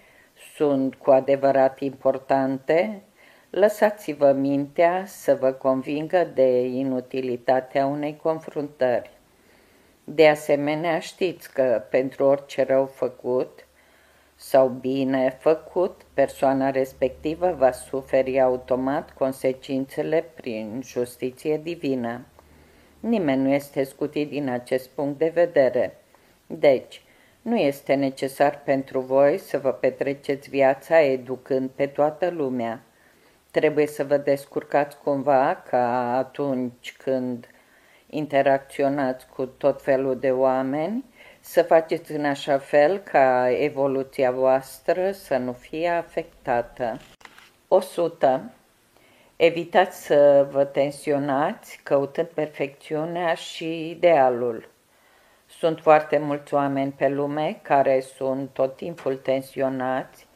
sunt cu adevărat importante, lăsați-vă mintea să vă convingă de inutilitatea unei confruntări. De asemenea, știți că pentru orice rău făcut sau bine făcut, persoana respectivă va suferi automat consecințele prin justiție divină. Nimeni nu este scutit din acest punct de vedere. Deci, nu este necesar pentru voi să vă petreceți viața educând pe toată lumea. Trebuie să vă descurcați cumva ca atunci când interacționați cu tot felul de oameni, să faceți în așa fel ca evoluția voastră să nu fie afectată. 100. Evitați să vă tensionați căutând perfecțiunea și idealul. Sunt foarte mulți oameni pe lume care sunt tot timpul tensionați,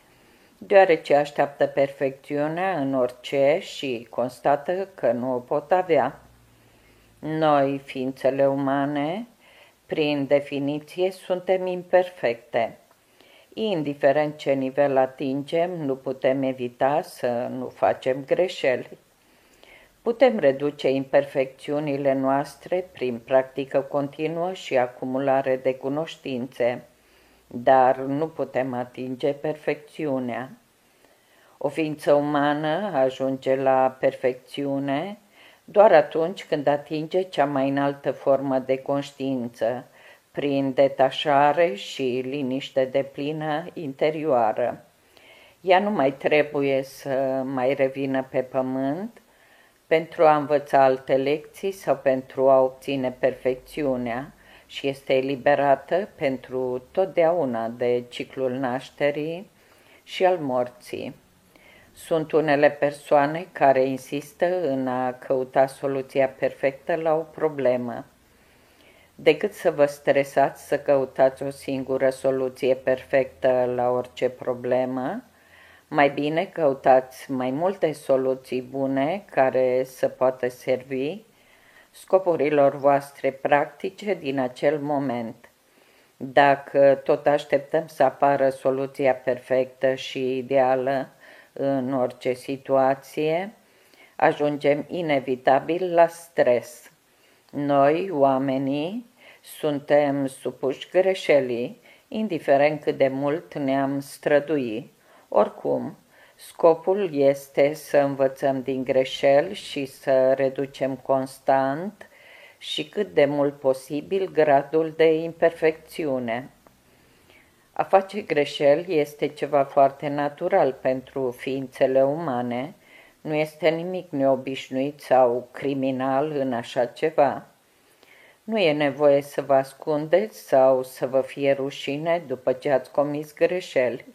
deoarece așteaptă perfecțiunea în orice și constată că nu o pot avea. Noi, ființele umane, prin definiție, suntem imperfecte. Indiferent ce nivel atingem, nu putem evita să nu facem greșeli. Putem reduce imperfecțiunile noastre prin practică continuă și acumulare de cunoștințe, dar nu putem atinge perfecțiunea. O ființă umană ajunge la perfecțiune doar atunci când atinge cea mai înaltă formă de conștiință, prin detașare și liniște de plină interioară. Ea nu mai trebuie să mai revină pe pământ pentru a învăța alte lecții sau pentru a obține perfecțiunea și este eliberată pentru totdeauna de ciclul nașterii și al morții. Sunt unele persoane care insistă în a căuta soluția perfectă la o problemă. Decât să vă stresați să căutați o singură soluție perfectă la orice problemă, mai bine căutați mai multe soluții bune care să poată servi scopurilor voastre practice din acel moment. Dacă tot așteptăm să apară soluția perfectă și ideală în orice situație, ajungem inevitabil la stres. Noi, oamenii, suntem supuși greșelii, indiferent cât de mult ne-am strădui. Oricum, scopul este să învățăm din greșeli și să reducem constant și cât de mult posibil gradul de imperfecțiune. A face greșeli este ceva foarte natural pentru ființele umane, nu este nimic neobișnuit sau criminal în așa ceva. Nu e nevoie să vă ascundeți sau să vă fie rușine după ce ați comis greșeli.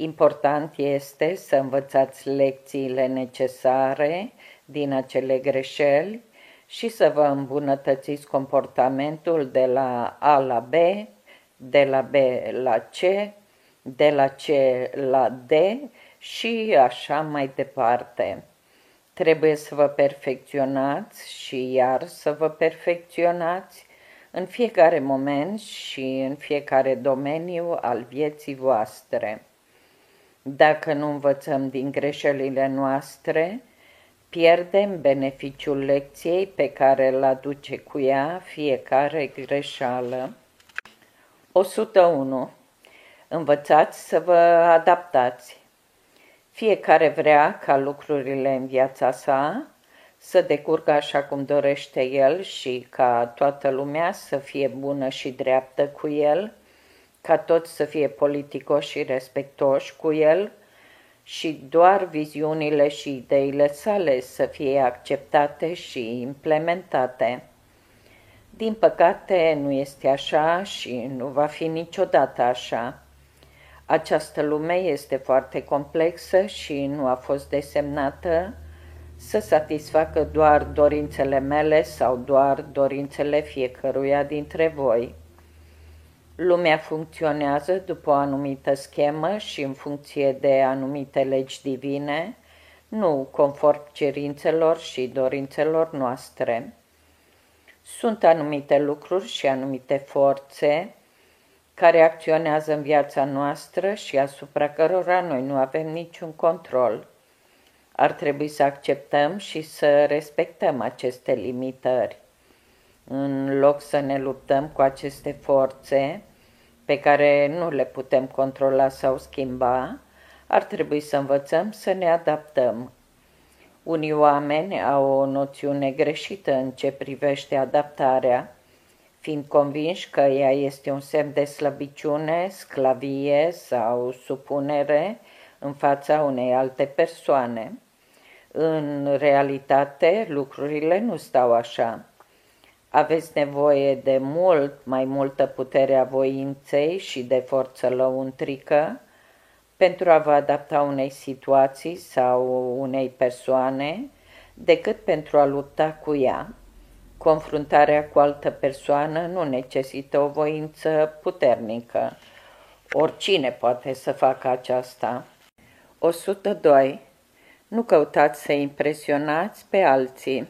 Important este să învățați lecțiile necesare din acele greșeli și să vă îmbunătățiți comportamentul de la A la B, de la B la C, de la C la D și așa mai departe. Trebuie să vă perfecționați și iar să vă perfecționați în fiecare moment și în fiecare domeniu al vieții voastre. Dacă nu învățăm din greșelile noastre, pierdem beneficiul lecției pe care îl aduce cu ea fiecare greșeală. 101. Învățați să vă adaptați. Fiecare vrea ca lucrurile în viața sa să decurgă așa cum dorește el și ca toată lumea să fie bună și dreaptă cu el, ca toți să fie politicoși și respectoși cu el și doar viziunile și ideile sale să fie acceptate și implementate. Din păcate nu este așa și nu va fi niciodată așa. Această lume este foarte complexă și nu a fost desemnată să satisfacă doar dorințele mele sau doar dorințele fiecăruia dintre voi. Lumea funcționează după o anumită schemă și în funcție de anumite legi divine, nu conform cerințelor și dorințelor noastre. Sunt anumite lucruri și anumite forțe care acționează în viața noastră și asupra cărora noi nu avem niciun control. Ar trebui să acceptăm și să respectăm aceste limitări. În loc să ne luptăm cu aceste forțe pe care nu le putem controla sau schimba, ar trebui să învățăm să ne adaptăm. Unii oameni au o noțiune greșită în ce privește adaptarea, fiind convinși că ea este un semn de slăbiciune, sclavie sau supunere în fața unei alte persoane. În realitate, lucrurile nu stau așa. Aveți nevoie de mult mai multă putere a voinței și de forță lăuntrică pentru a vă adapta unei situații sau unei persoane decât pentru a lupta cu ea. Confruntarea cu altă persoană nu necesită o voință puternică. Oricine poate să facă aceasta. 102. Nu căutați să impresionați pe alții.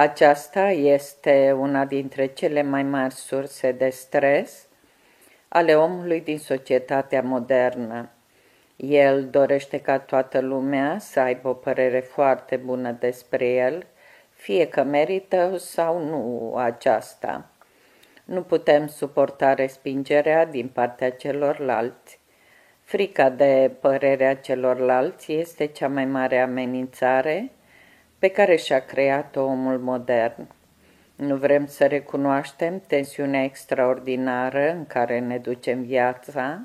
Aceasta este una dintre cele mai mari surse de stres ale omului din societatea modernă. El dorește ca toată lumea să aibă o părere foarte bună despre el, fie că merită sau nu aceasta. Nu putem suporta respingerea din partea celorlalți. Frica de părerea celorlalți este cea mai mare amenințare pe care și-a creat-o omul modern. Nu vrem să recunoaștem tensiunea extraordinară în care ne ducem viața,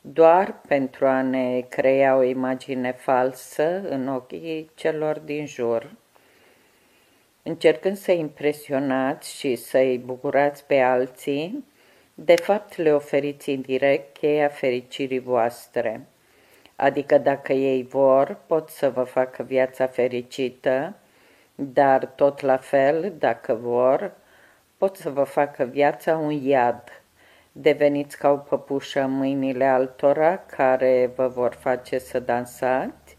doar pentru a ne crea o imagine falsă în ochii celor din jur. Încercând să impresionați și să-i bucurați pe alții, de fapt le oferiți indirect cheia fericirii voastre. Adică dacă ei vor, pot să vă facă viața fericită, dar tot la fel, dacă vor, pot să vă facă viața un iad. Deveniți ca o păpușă în mâinile altora care vă vor face să dansați,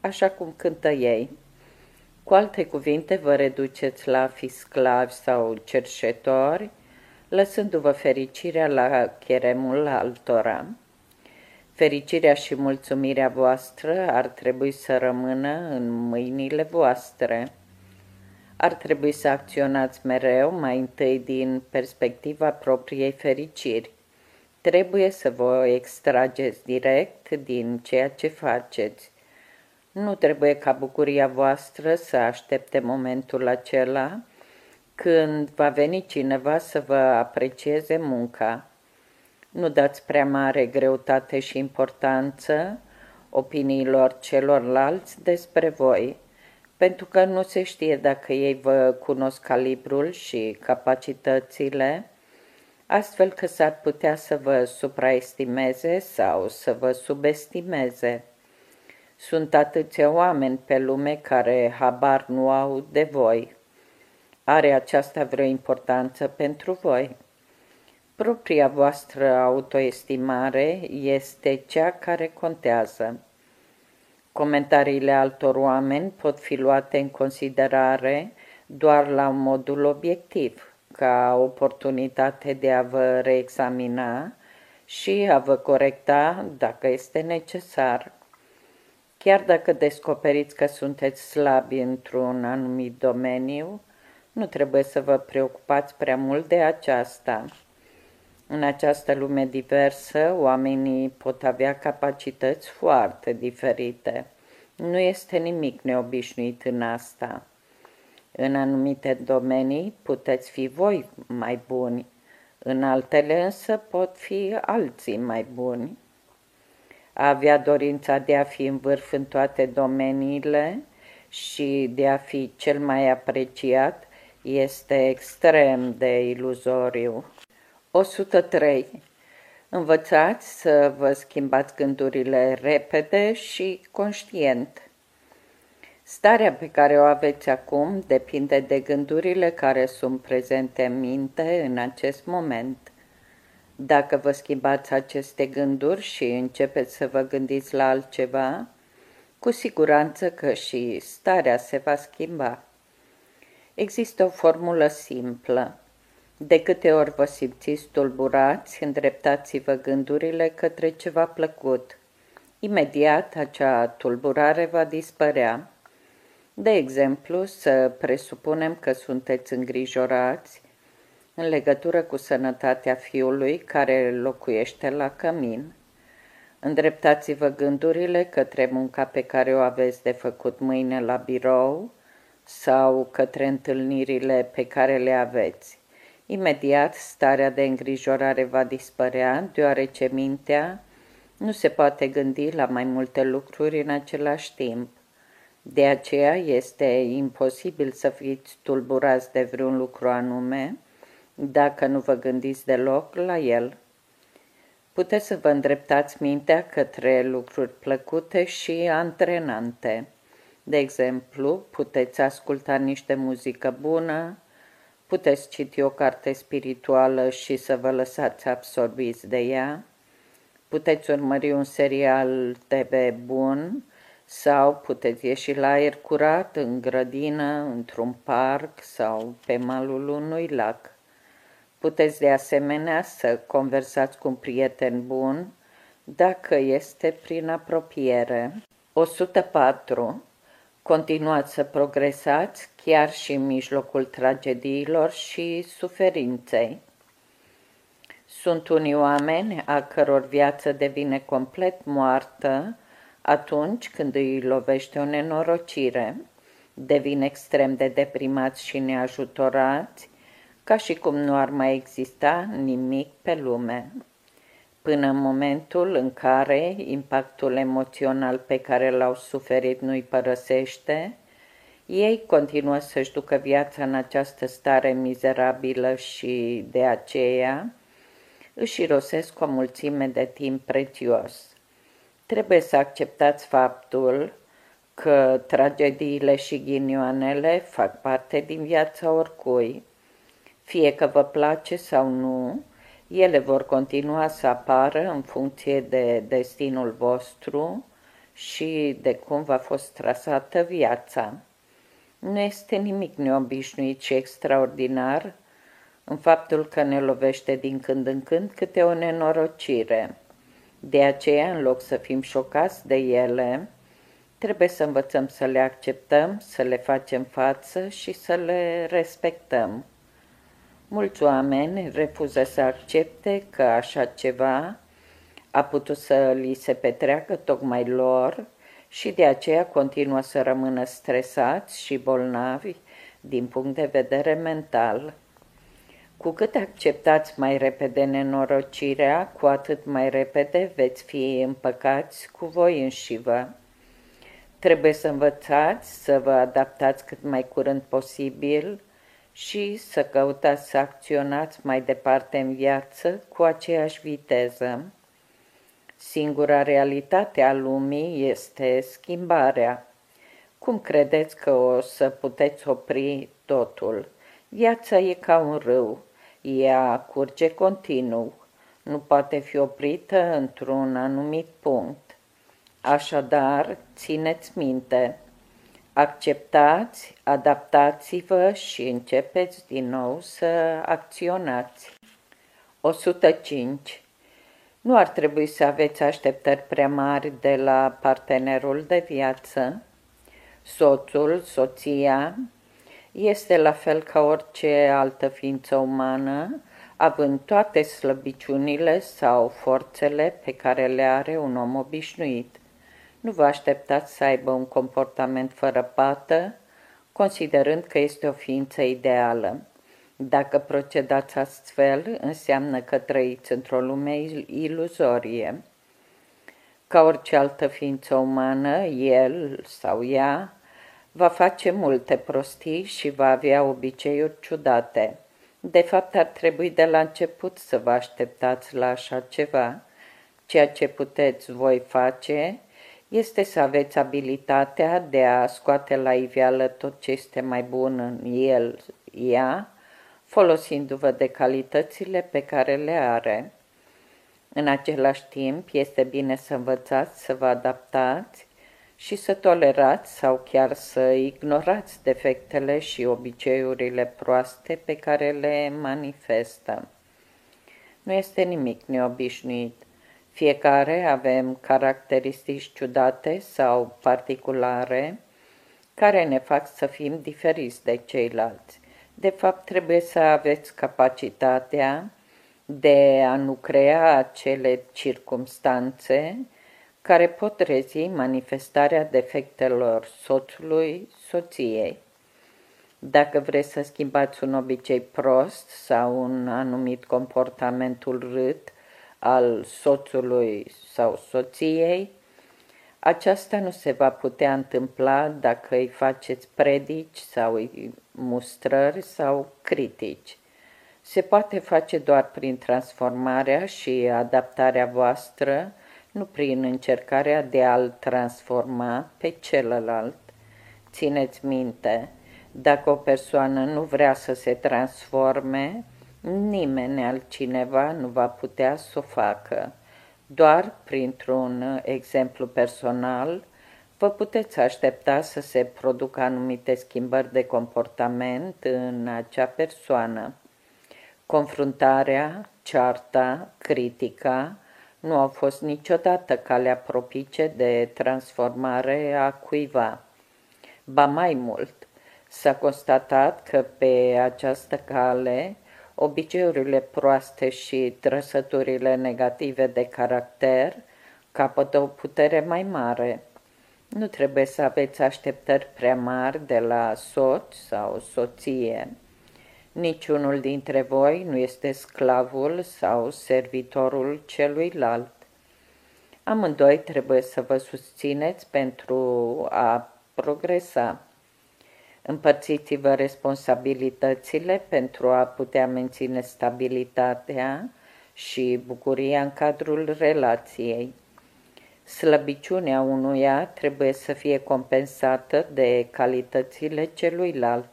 așa cum cântă ei. Cu alte cuvinte, vă reduceți la fi sclavi sau cerșetori, lăsându-vă fericirea la cheremul altora. Fericirea și mulțumirea voastră ar trebui să rămână în mâinile voastre. Ar trebui să acționați mereu mai întâi din perspectiva propriei fericiri. Trebuie să vă extrageți direct din ceea ce faceți. Nu trebuie ca bucuria voastră să aștepte momentul acela când va veni cineva să vă aprecieze munca. Nu dați prea mare greutate și importanță opiniilor celorlalți despre voi, pentru că nu se știe dacă ei vă cunosc calibrul și capacitățile, astfel că s-ar putea să vă supraestimeze sau să vă subestimeze. Sunt atâția oameni pe lume care habar nu au de voi. Are aceasta vreo importanță pentru voi? Propria voastră autoestimare este cea care contează. Comentariile altor oameni pot fi luate în considerare doar la modul obiectiv, ca oportunitate de a vă reexamina și a vă corecta dacă este necesar. Chiar dacă descoperiți că sunteți slabi într-un anumit domeniu, nu trebuie să vă preocupați prea mult de aceasta. În această lume diversă, oamenii pot avea capacități foarte diferite. Nu este nimic neobișnuit în asta. În anumite domenii puteți fi voi mai buni, în altele însă pot fi alții mai buni. A avea dorința de a fi în vârf în toate domeniile și de a fi cel mai apreciat este extrem de iluzoriu. 103. Învățați să vă schimbați gândurile repede și conștient. Starea pe care o aveți acum depinde de gândurile care sunt prezente în minte în acest moment. Dacă vă schimbați aceste gânduri și începeți să vă gândiți la altceva, cu siguranță că și starea se va schimba. Există o formulă simplă. De câte ori vă simțiți tulburați, îndreptați-vă gândurile către ceva plăcut. Imediat acea tulburare va dispărea. De exemplu, să presupunem că sunteți îngrijorați în legătură cu sănătatea fiului care locuiește la cămin. Îndreptați-vă gândurile către munca pe care o aveți de făcut mâine la birou sau către întâlnirile pe care le aveți. Imediat, starea de îngrijorare va dispărea, deoarece mintea nu se poate gândi la mai multe lucruri în același timp. De aceea este imposibil să fiți tulburați de vreun lucru anume, dacă nu vă gândiți deloc la el. Puteți să vă îndreptați mintea către lucruri plăcute și antrenante. De exemplu, puteți asculta niște muzică bună, puteți citi o carte spirituală și să vă lăsați absorbiți de ea, puteți urmări un serial TV bun sau puteți ieși la aer curat în grădină, într-un parc sau pe malul unui lac. Puteți de asemenea să conversați cu un prieten bun, dacă este prin apropiere. 104. Continuați să progresați chiar și în mijlocul tragediilor și suferinței. Sunt unii oameni a căror viață devine complet moartă atunci când îi lovește o nenorocire. Devin extrem de deprimați și neajutorați, ca și cum nu ar mai exista nimic pe lume. Până în momentul în care impactul emoțional pe care l-au suferit nu-i părăsește, ei continuă să-și ducă viața în această stare mizerabilă și de aceea își irosesc o mulțime de timp prețios. Trebuie să acceptați faptul că tragediile și ghinioanele fac parte din viața oricui. Fie că vă place sau nu, ele vor continua să apară în funcție de destinul vostru și de cum v-a fost trasată viața. Nu este nimic neobișnuit și extraordinar în faptul că ne lovește din când în când câte o nenorocire. De aceea, în loc să fim șocați de ele, trebuie să învățăm să le acceptăm, să le facem față și să le respectăm. Mulți oameni refuză să accepte că așa ceva a putut să li se petreacă tocmai lor și de aceea continuă să rămână stresați și bolnavi din punct de vedere mental. Cu cât acceptați mai repede nenorocirea, cu atât mai repede veți fi împăcați cu voi înșivă. Trebuie să învățați să vă adaptați cât mai curând posibil și să căutați să acționați mai departe în viață cu aceeași viteză. Singura realitate a lumii este schimbarea. Cum credeți că o să puteți opri totul? Viața e ca un râu ea curge continuu, nu poate fi oprită într-un anumit punct. Așadar, țineți minte, acceptați, adaptați-vă și începeți din nou să acționați. 105. Nu ar trebui să aveți așteptări prea mari de la partenerul de viață. Soțul, soția, este la fel ca orice altă ființă umană, având toate slăbiciunile sau forțele pe care le are un om obișnuit. Nu vă așteptați să aibă un comportament fără pată, considerând că este o ființă ideală. Dacă procedați astfel, înseamnă că trăiți într-o lume iluzorie. Ca orice altă ființă umană, el sau ea Va face multe prostii și va avea obiceiuri ciudate. De fapt, ar trebui de la început să vă așteptați la așa ceva. Ceea ce puteți voi face este să aveți abilitatea de a scoate la iveală tot ce este mai bun în el, ea, folosindu-vă de calitățile pe care le are. În același timp, este bine să învățați să vă adaptați și să tolerați sau chiar să ignorați defectele și obiceiurile proaste pe care le manifestă. Nu este nimic neobișnuit. Fiecare avem caracteristici ciudate sau particulare care ne fac să fim diferiți de ceilalți. De fapt, trebuie să aveți capacitatea de a nu crea acele circumstanțe care pot rezi manifestarea defectelor soțului, soției. Dacă vreți să schimbați un obicei prost sau un anumit comportament urât al soțului sau soției, aceasta nu se va putea întâmpla dacă îi faceți predici sau îi mustrări sau critici. Se poate face doar prin transformarea și adaptarea voastră, nu prin încercarea de a-l transforma pe celălalt. Țineți minte, dacă o persoană nu vrea să se transforme, nimeni altcineva nu va putea să o facă. Doar printr-un exemplu personal vă puteți aștepta să se producă anumite schimbări de comportament în acea persoană. Confruntarea, cearta, critica nu au fost niciodată calea propice de transformare a cuiva. Ba mai mult, s-a constatat că pe această cale obiceiurile proaste și trăsăturile negative de caracter capătă o putere mai mare. Nu trebuie să aveți așteptări prea mari de la soț sau soție. Niciunul dintre voi nu este sclavul sau servitorul celuilalt. Amândoi trebuie să vă susțineți pentru a progresa. Împărțiți-vă responsabilitățile pentru a putea menține stabilitatea și bucuria în cadrul relației. Slăbiciunea unuia trebuie să fie compensată de calitățile celuilalt.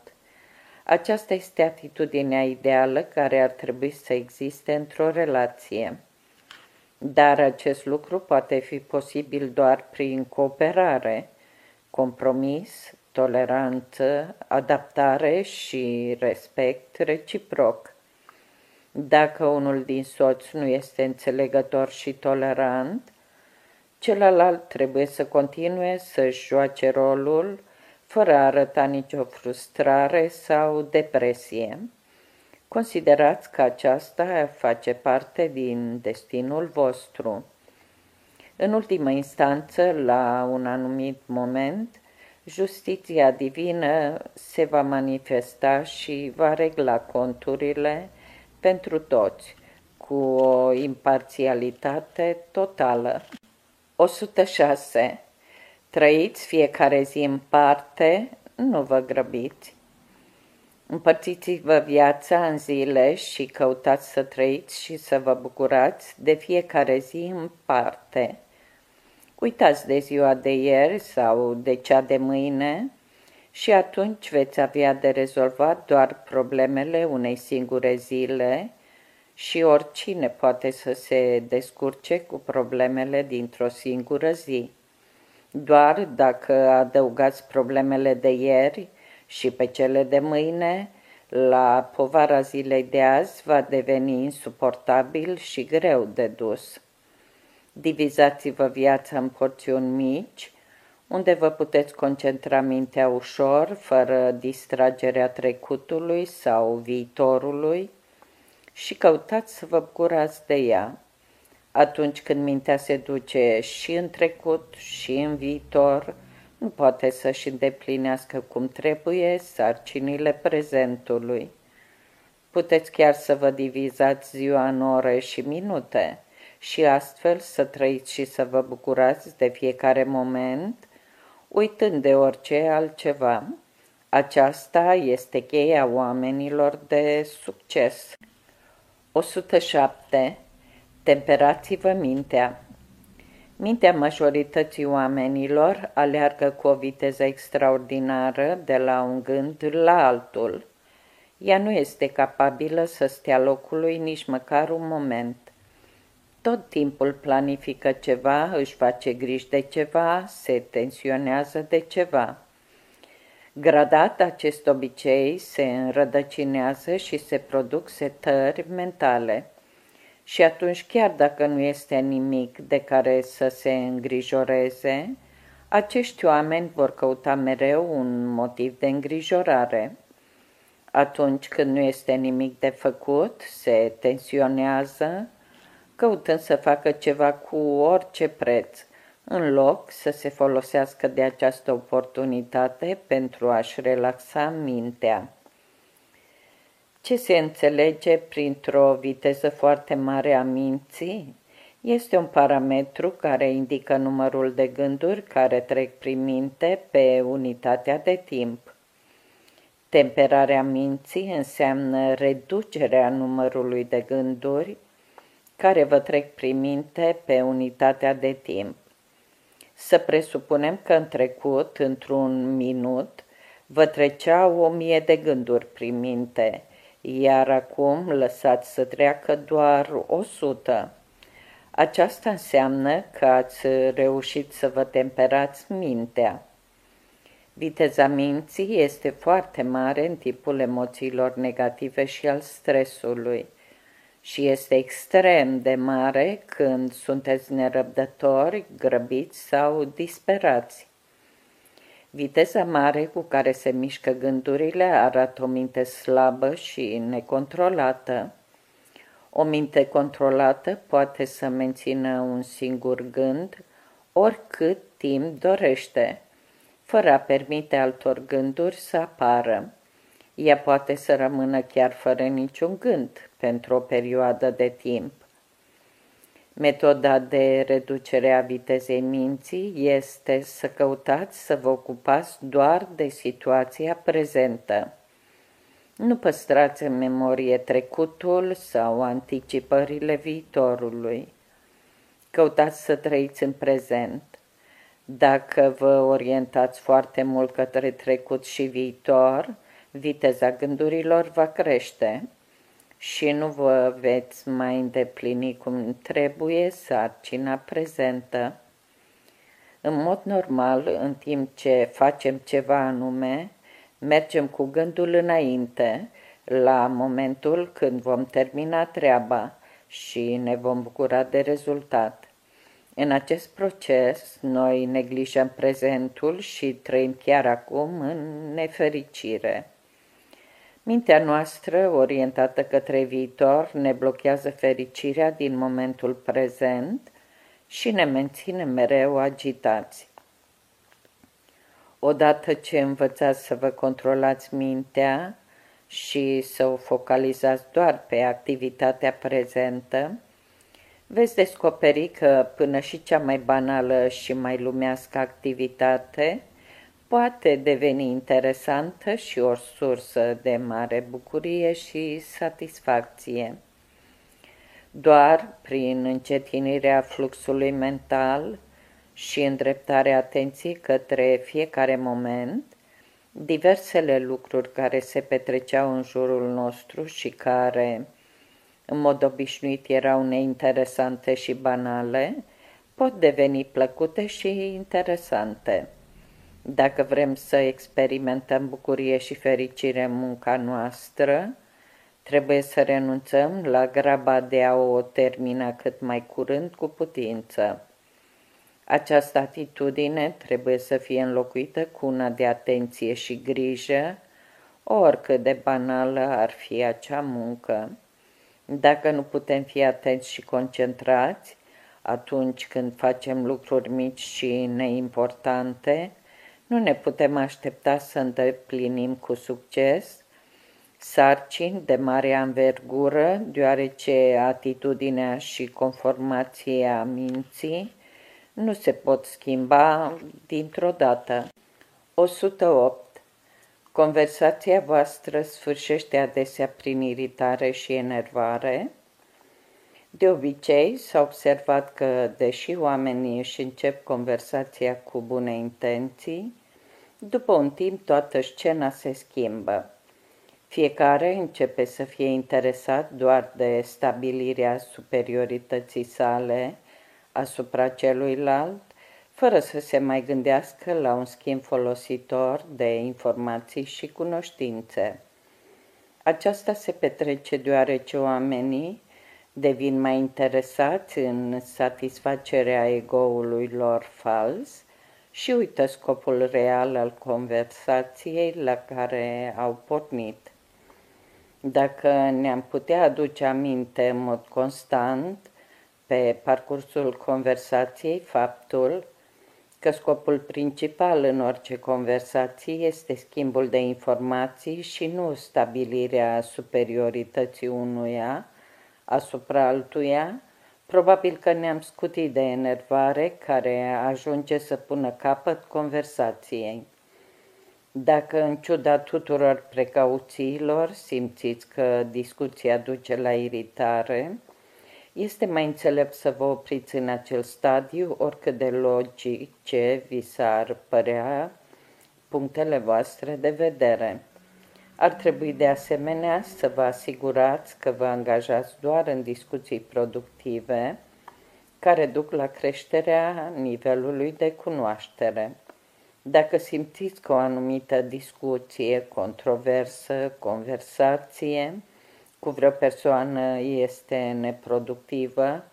Aceasta este atitudinea ideală care ar trebui să existe într-o relație. Dar acest lucru poate fi posibil doar prin cooperare, compromis, toleranță, adaptare și respect reciproc. Dacă unul din soți nu este înțelegător și tolerant, celălalt trebuie să continue să-și joace rolul fără a arăta nicio frustrare sau depresie. Considerați că aceasta face parte din destinul vostru. În ultimă instanță, la un anumit moment, justiția divină se va manifesta și va regla conturile pentru toți, cu o imparțialitate totală. 106. Trăiți fiecare zi în parte, nu vă grăbiți. Împărțiți-vă viața în zile și căutați să trăiți și să vă bucurați de fiecare zi în parte. Uitați de ziua de ieri sau de cea de mâine și atunci veți avea de rezolvat doar problemele unei singure zile și oricine poate să se descurce cu problemele dintr-o singură zi. Doar dacă adăugați problemele de ieri și pe cele de mâine, la povara zilei de azi va deveni insuportabil și greu de dus. Divizați-vă viața în porțiuni mici, unde vă puteți concentra mintea ușor, fără distragerea trecutului sau viitorului și căutați să vă bucurați de ea. Atunci când mintea se duce și în trecut și în viitor, nu poate să-și îndeplinească cum trebuie sarcinile prezentului. Puteți chiar să vă divizați ziua în ore și minute și astfel să trăiți și să vă bucurați de fiecare moment, uitând de orice altceva. Aceasta este cheia oamenilor de succes. 107. Temperați-vă mintea. Mintea majorității oamenilor aleargă cu o viteză extraordinară de la un gând la altul. Ea nu este capabilă să stea locului nici măcar un moment. Tot timpul planifică ceva, își face griji de ceva, se tensionează de ceva. Gradat acest obicei se înrădăcinează și se produc setări mentale. Și atunci, chiar dacă nu este nimic de care să se îngrijoreze, acești oameni vor căuta mereu un motiv de îngrijorare. Atunci când nu este nimic de făcut, se tensionează, căutând să facă ceva cu orice preț, în loc să se folosească de această oportunitate pentru a-și relaxa mintea. Ce se înțelege printr-o viteză foarte mare a minții? Este un parametru care indică numărul de gânduri care trec prin minte pe unitatea de timp. Temperarea minții înseamnă reducerea numărului de gânduri care vă trec prin minte pe unitatea de timp. Să presupunem că în trecut, într-un minut, vă treceau o mie de gânduri prin minte, iar acum lăsați să treacă doar o sută. Aceasta înseamnă că ați reușit să vă temperați mintea. Viteza minții este foarte mare în tipul emoțiilor negative și al stresului și este extrem de mare când sunteți nerăbdători, grăbiți sau disperați. Viteza mare cu care se mișcă gândurile arată o minte slabă și necontrolată. O minte controlată poate să mențină un singur gând oricât timp dorește, fără a permite altor gânduri să apară. Ea poate să rămână chiar fără niciun gând pentru o perioadă de timp. Metoda de reducere a vitezei minții este să căutați să vă ocupați doar de situația prezentă. Nu păstrați în memorie trecutul sau anticipările viitorului. Căutați să trăiți în prezent. Dacă vă orientați foarte mult către trecut și viitor, viteza gândurilor va crește și nu vă veți mai îndeplini cum trebuie sarcina prezentă. În mod normal, în timp ce facem ceva anume, mergem cu gândul înainte, la momentul când vom termina treaba și ne vom bucura de rezultat. În acest proces, noi neglijăm prezentul și trăim chiar acum în nefericire. Mintea noastră, orientată către viitor, ne blochează fericirea din momentul prezent și ne menține mereu agitați. Odată ce învățați să vă controlați mintea și să o focalizați doar pe activitatea prezentă, veți descoperi că până și cea mai banală și mai lumească activitate poate deveni interesantă și o sursă de mare bucurie și satisfacție. Doar prin încetinirea fluxului mental și îndreptarea atenției către fiecare moment, diversele lucruri care se petreceau în jurul nostru și care, în mod obișnuit, erau neinteresante și banale, pot deveni plăcute și interesante. Dacă vrem să experimentăm bucurie și fericire în munca noastră, trebuie să renunțăm la graba de a o termina cât mai curând cu putință. Această atitudine trebuie să fie înlocuită cu una de atenție și grijă, oricât de banală ar fi acea muncă. Dacă nu putem fi atenți și concentrați, atunci când facem lucruri mici și neimportante, nu ne putem aștepta să îndeplinim cu succes sarcini de mare anvergură, deoarece atitudinea și conformația minții nu se pot schimba dintr-o dată. 108. Conversația voastră sfârșește adesea prin iritare și enervare. De obicei, s-a observat că, deși oamenii își încep conversația cu bune intenții, după un timp toată scena se schimbă. Fiecare începe să fie interesat doar de stabilirea superiorității sale asupra celuilalt, fără să se mai gândească la un schimb folositor de informații și cunoștințe. Aceasta se petrece deoarece oamenii devin mai interesați în satisfacerea egoului lor fals și uită scopul real al conversației la care au pornit. Dacă ne-am putea aduce aminte în mod constant pe parcursul conversației faptul că scopul principal în orice conversație este schimbul de informații și nu stabilirea superiorității unuia asupra altuia, probabil că ne-am scutit de enervare care ajunge să pună capăt conversației. Dacă în ciuda tuturor precauțiilor simțiți că discuția duce la iritare, este mai înțelept să vă opriți în acel stadiu, oricât de logice vi s-ar părea punctele voastre de vedere. Ar trebui de asemenea să vă asigurați că vă angajați doar în discuții productive care duc la creșterea nivelului de cunoaștere. Dacă simțiți că o anumită discuție, controversă, conversație cu vreo persoană este neproductivă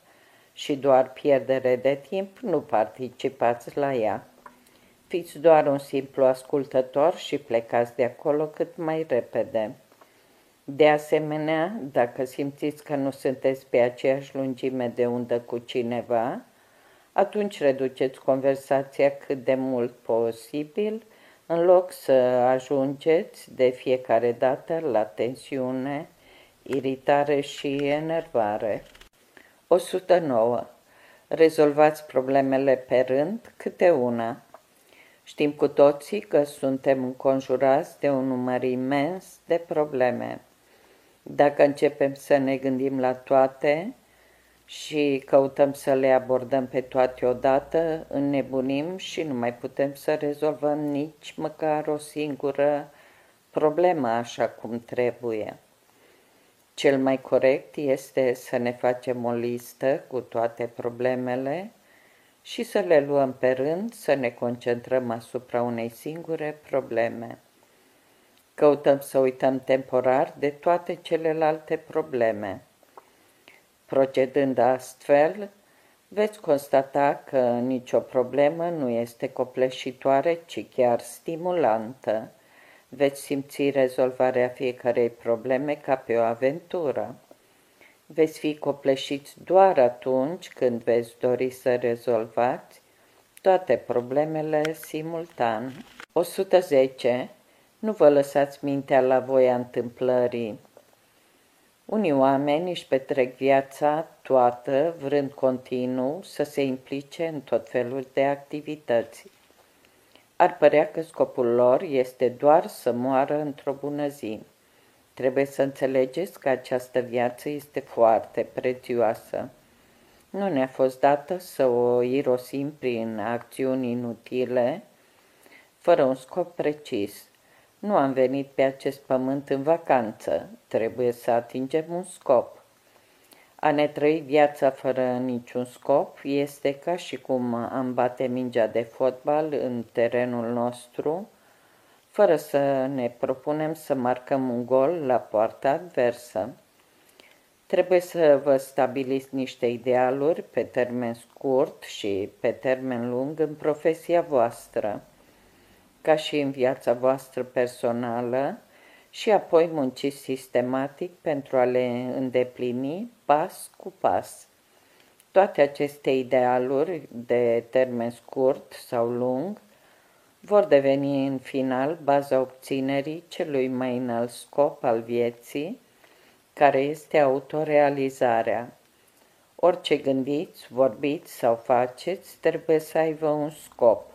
și doar pierdere de timp, nu participați la ea. Fiți doar un simplu ascultător și plecați de acolo cât mai repede. De asemenea, dacă simțiți că nu sunteți pe aceeași lungime de undă cu cineva, atunci reduceți conversația cât de mult posibil, în loc să ajungeți de fiecare dată la tensiune, iritare și enervare. 109. Rezolvați problemele pe rând, câte una. Știm cu toții că suntem înconjurați de un număr imens de probleme. Dacă începem să ne gândim la toate, și căutăm să le abordăm pe toate odată, înnebunim și nu mai putem să rezolvăm nici măcar o singură problemă așa cum trebuie. Cel mai corect este să ne facem o listă cu toate problemele și să le luăm pe rând, să ne concentrăm asupra unei singure probleme. Căutăm să uităm temporar de toate celelalte probleme. Procedând astfel, veți constata că nicio problemă nu este copleșitoare, ci chiar stimulantă. Veți simți rezolvarea fiecarei probleme ca pe o aventură. Veți fi copleșiți doar atunci când veți dori să rezolvați toate problemele simultan. 110. Nu vă lăsați mintea la voia întâmplării. Unii oameni își petrec viața toată vrând continuu să se implice în tot felul de activități. Ar părea că scopul lor este doar să moară într-o bună zi. Trebuie să înțelegeți că această viață este foarte prețioasă. Nu ne-a fost dată să o irosim prin acțiuni inutile, fără un scop precis – nu am venit pe acest pământ în vacanță, trebuie să atingem un scop. A ne trăi viața fără niciun scop este ca și cum am bate mingea de fotbal în terenul nostru, fără să ne propunem să marcăm un gol la poarta adversă. Trebuie să vă stabiliți niște idealuri pe termen scurt și pe termen lung în profesia voastră ca și în viața voastră personală, și apoi munciți sistematic pentru a le îndeplini pas cu pas. Toate aceste idealuri de termen scurt sau lung vor deveni în final baza obținerii celui mai înalt scop al vieții, care este autorealizarea. Orice gândiți, vorbiți sau faceți trebuie să aibă un scop.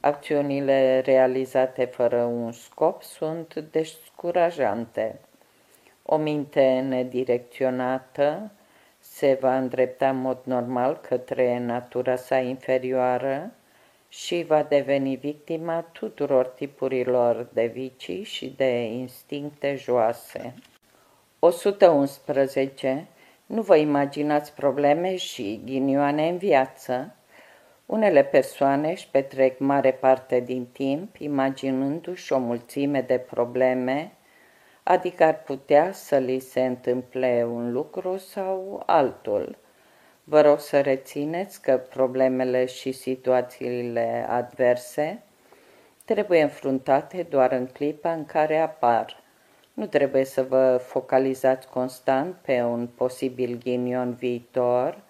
Acțiunile realizate fără un scop sunt descurajante. O minte nedirecționată se va îndrepta în mod normal către natura sa inferioară și va deveni victima tuturor tipurilor de vicii și de instincte joase. 111. Nu vă imaginați probleme și ghinioane în viață, unele persoane își petrec mare parte din timp imaginându-și o mulțime de probleme, adică ar putea să li se întâmple un lucru sau altul. Vă rog să rețineți că problemele și situațiile adverse trebuie înfruntate doar în clipa în care apar. Nu trebuie să vă focalizați constant pe un posibil ghinion viitor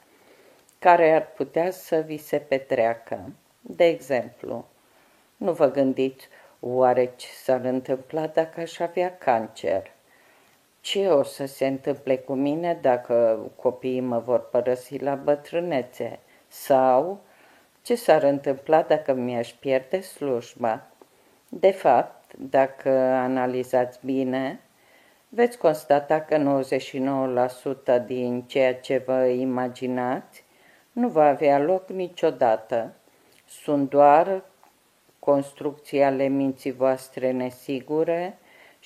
care ar putea să vi se petreacă. De exemplu, nu vă gândiți oare ce s-ar întâmpla dacă aș avea cancer? Ce o să se întâmple cu mine dacă copiii mă vor părăsi la bătrânețe? Sau ce s-ar întâmpla dacă mi-aș pierde slujba? De fapt, dacă analizați bine, veți constata că 99% din ceea ce vă imaginați nu va avea loc niciodată. Sunt doar construcții ale minții voastre nesigure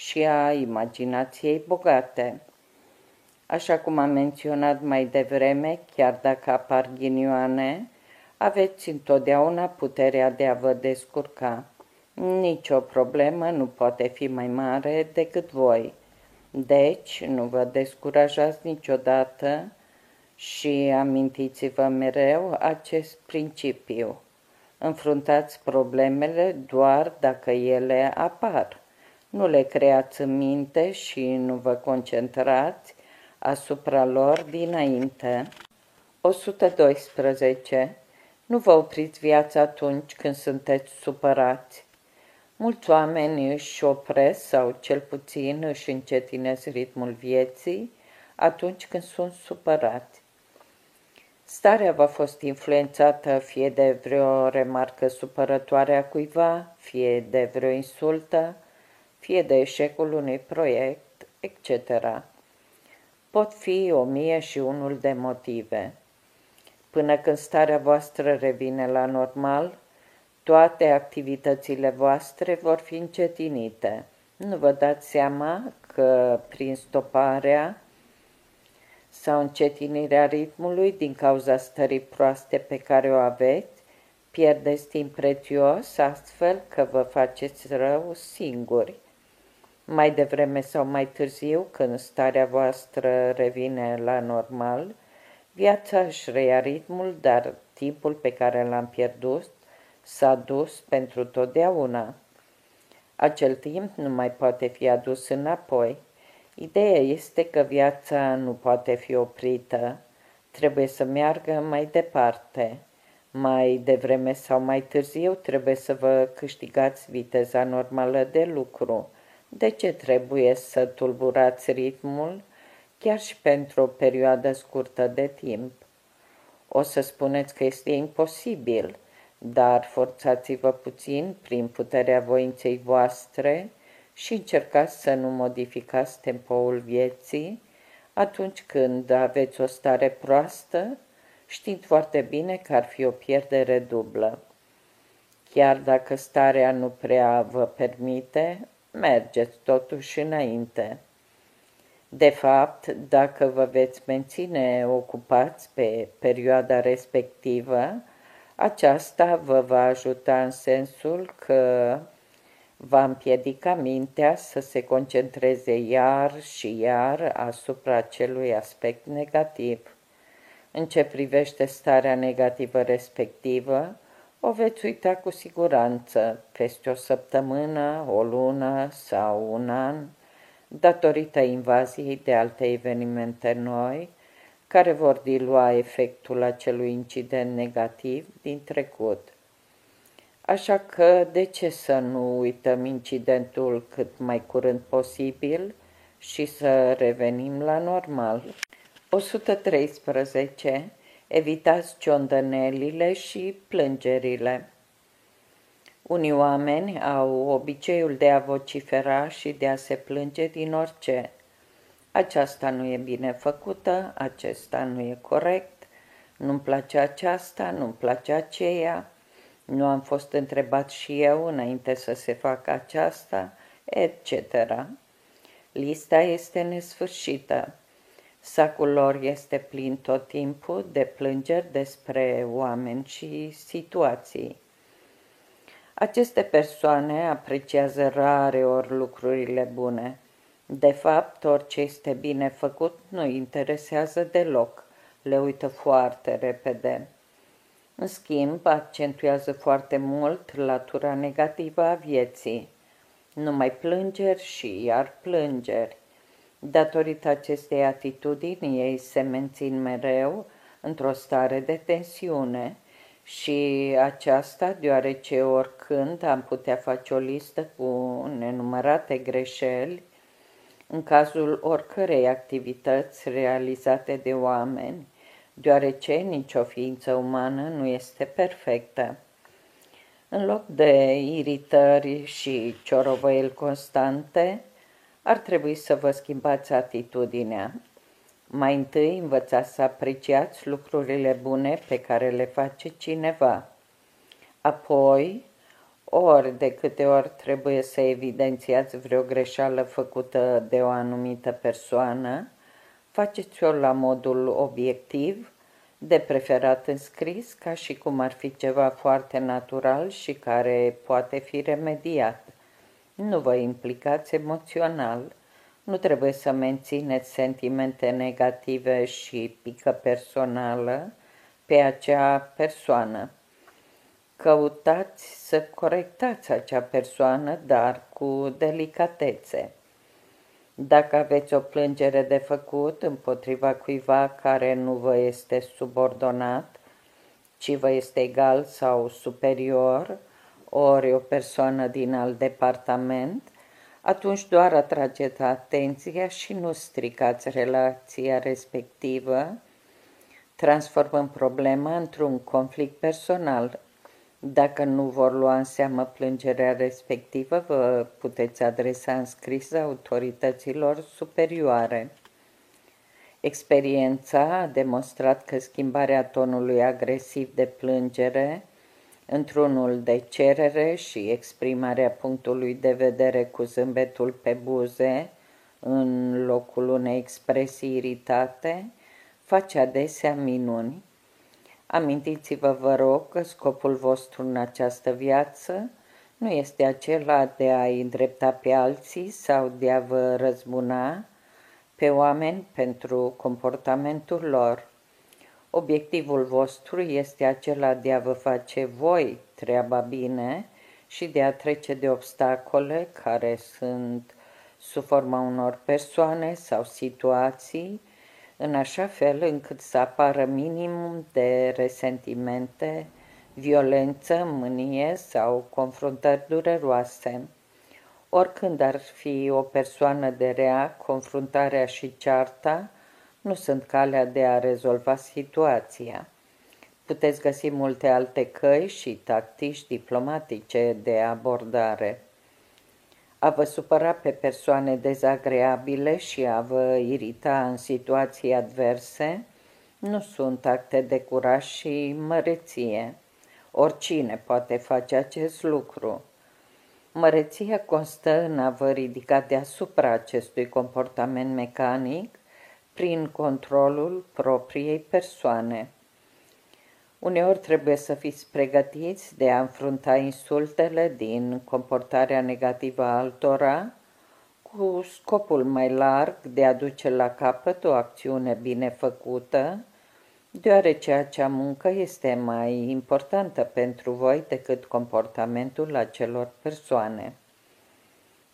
și a imaginației bogate. Așa cum am menționat mai devreme, chiar dacă apar ghinioane, aveți întotdeauna puterea de a vă descurca. Nicio problemă nu poate fi mai mare decât voi. Deci, nu vă descurajați niciodată și amintiți-vă mereu acest principiu. Înfruntați problemele doar dacă ele apar. Nu le creați în minte și nu vă concentrați asupra lor dinainte. 112. Nu vă opriți viața atunci când sunteți supărați. Mulți oameni își opresc sau cel puțin își încetinesc ritmul vieții atunci când sunt supărați. Starea v-a fost influențată fie de vreo remarcă supărătoare a cuiva, fie de vreo insultă, fie de eșecul unui proiect, etc. Pot fi o mie și unul de motive. Până când starea voastră revine la normal, toate activitățile voastre vor fi încetinite. Nu vă dați seama că prin stoparea sau încetinirea ritmului din cauza stării proaste pe care o aveți, pierdeți timp prețios astfel că vă faceți rău singuri. Mai devreme sau mai târziu, când starea voastră revine la normal, viața își reia ritmul, dar timpul pe care l-am pierdut s-a dus pentru totdeauna. Acel timp nu mai poate fi adus înapoi. Ideea este că viața nu poate fi oprită, trebuie să meargă mai departe. Mai devreme sau mai târziu trebuie să vă câștigați viteza normală de lucru. De ce trebuie să tulburați ritmul, chiar și pentru o perioadă scurtă de timp? O să spuneți că este imposibil, dar forțați-vă puțin prin puterea voinței voastre și încercați să nu modificați tempoul vieții atunci când aveți o stare proastă, știind foarte bine că ar fi o pierdere dublă. Chiar dacă starea nu prea vă permite, mergeți totuși înainte. De fapt, dacă vă veți menține ocupați pe perioada respectivă, aceasta vă va ajuta în sensul că va împiedica mintea să se concentreze iar și iar asupra acelui aspect negativ. În ce privește starea negativă respectivă, o veți uita cu siguranță peste o săptămână, o lună sau un an, datorită invaziei de alte evenimente noi, care vor dilua efectul acelui incident negativ din trecut. Așa că de ce să nu uităm incidentul cât mai curând posibil și să revenim la normal? 113. Evitați ciondănelile și plângerile. Unii oameni au obiceiul de a vocifera și de a se plânge din orice. Aceasta nu e bine făcută, acesta nu e corect, nu-mi place aceasta, nu-mi place aceea, nu am fost întrebat și eu înainte să se facă aceasta, etc. Lista este nesfârșită. Sacul lor este plin tot timpul de plângeri despre oameni și situații. Aceste persoane apreciază rare ori lucrurile bune. De fapt, orice este bine făcut nu interesează deloc, le uită foarte repede. În schimb, accentuează foarte mult latura negativă a vieții. Numai plângeri și iar plângeri. Datorită acestei atitudini, ei se mențin mereu într-o stare de tensiune și aceasta deoarece oricând am putea face o listă cu nenumărate greșeli în cazul oricărei activități realizate de oameni, deoarece nicio ființă umană nu este perfectă. În loc de iritări și ciorovăieli constante, ar trebui să vă schimbați atitudinea. Mai întâi învățați să apreciați lucrurile bune pe care le face cineva. Apoi, ori de câte ori trebuie să evidențiați vreo greșeală făcută de o anumită persoană, faceți-o la modul obiectiv, de preferat în scris, ca și cum ar fi ceva foarte natural și care poate fi remediat. Nu vă implicați emoțional, nu trebuie să mențineți sentimente negative și pică personală pe acea persoană. Căutați să corectați acea persoană, dar cu delicatețe. Dacă aveți o plângere de făcut împotriva cuiva care nu vă este subordonat, ci vă este egal sau superior, ori o persoană din alt departament, atunci doar atrageți atenția și nu stricați relația respectivă, transformând problema într-un conflict personal. Dacă nu vor lua în seamă plângerea respectivă, vă puteți adresa în scris autorităților superioare. Experiența a demonstrat că schimbarea tonului agresiv de plângere într-unul de cerere și exprimarea punctului de vedere cu zâmbetul pe buze, în locul unei expresii iritate, face adesea minuni. Amintiți-vă, vă rog, că scopul vostru în această viață nu este acela de a-i îndrepta pe alții sau de a vă răzbuna pe oameni pentru comportamentul lor. Obiectivul vostru este acela de a vă face voi treaba bine și de a trece de obstacole care sunt sub forma unor persoane sau situații, în așa fel încât să apară minimum de resentimente, violență, mânie sau confruntări dureroase. Oricând ar fi o persoană de rea, confruntarea și cearta nu sunt calea de a rezolva situația. Puteți găsi multe alte căi și tactici diplomatice de abordare. A vă supăra pe persoane dezagreabile și a vă irita în situații adverse nu sunt acte de curaj și măreție. Oricine poate face acest lucru. Măreția constă în a vă ridica deasupra acestui comportament mecanic prin controlul propriei persoane. Uneori trebuie să fiți pregătiți de a înfrunta insultele din comportarea negativă a altora, cu scopul mai larg de a duce la capăt o acțiune bine făcută, deoarece acea muncă este mai importantă pentru voi decât comportamentul acelor persoane.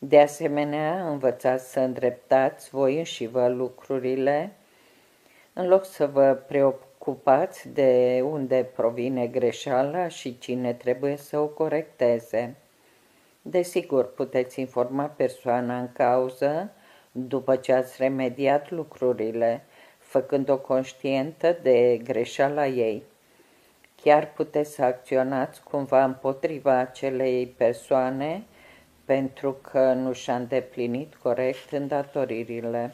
De asemenea, învățați să îndreptați voi și vă lucrurile, în loc să vă preocupați de unde provine greșeala și cine trebuie să o corecteze. Desigur, puteți informa persoana în cauză după ce ați remediat lucrurile, făcând-o conștientă de greșeala ei. Chiar puteți să acționați cumva împotriva acelei persoane pentru că nu și-a îndeplinit corect îndatoririle.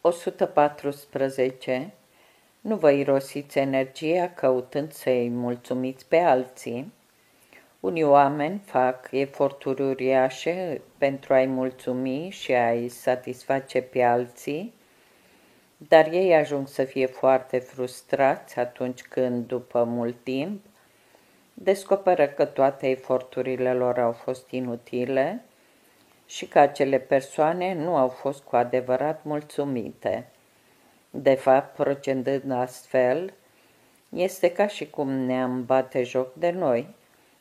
114. Nu vă irosiți energia căutând să-i mulțumiți pe alții. Unii oameni fac eforturi uriașe pentru a-i mulțumi și a-i satisface pe alții, dar ei ajung să fie foarte frustrați atunci când, după mult timp, descoperă că toate eforturile lor au fost inutile și că acele persoane nu au fost cu adevărat mulțumite. De fapt, procedând astfel, este ca și cum ne-am bate joc de noi,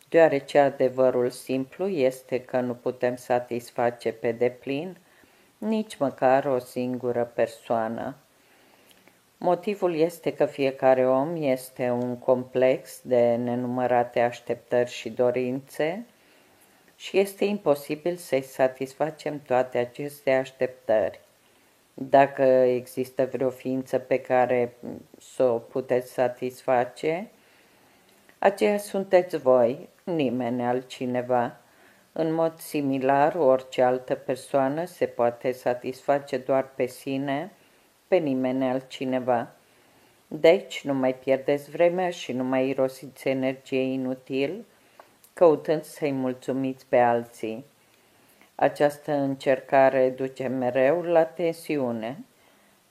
deoarece adevărul simplu este că nu putem satisface pe deplin nici măcar o singură persoană. Motivul este că fiecare om este un complex de nenumărate așteptări și dorințe și este imposibil să-i satisfacem toate aceste așteptări. Dacă există vreo ființă pe care să o puteți satisface, aceea sunteți voi, nimeni altcineva. În mod similar, orice altă persoană se poate satisface doar pe sine, pe nimeni altcineva. Deci, nu mai pierdeți vremea și nu mai irosiți energie inutil, căutând să-i mulțumiți pe alții. Această încercare duce mereu la tensiune.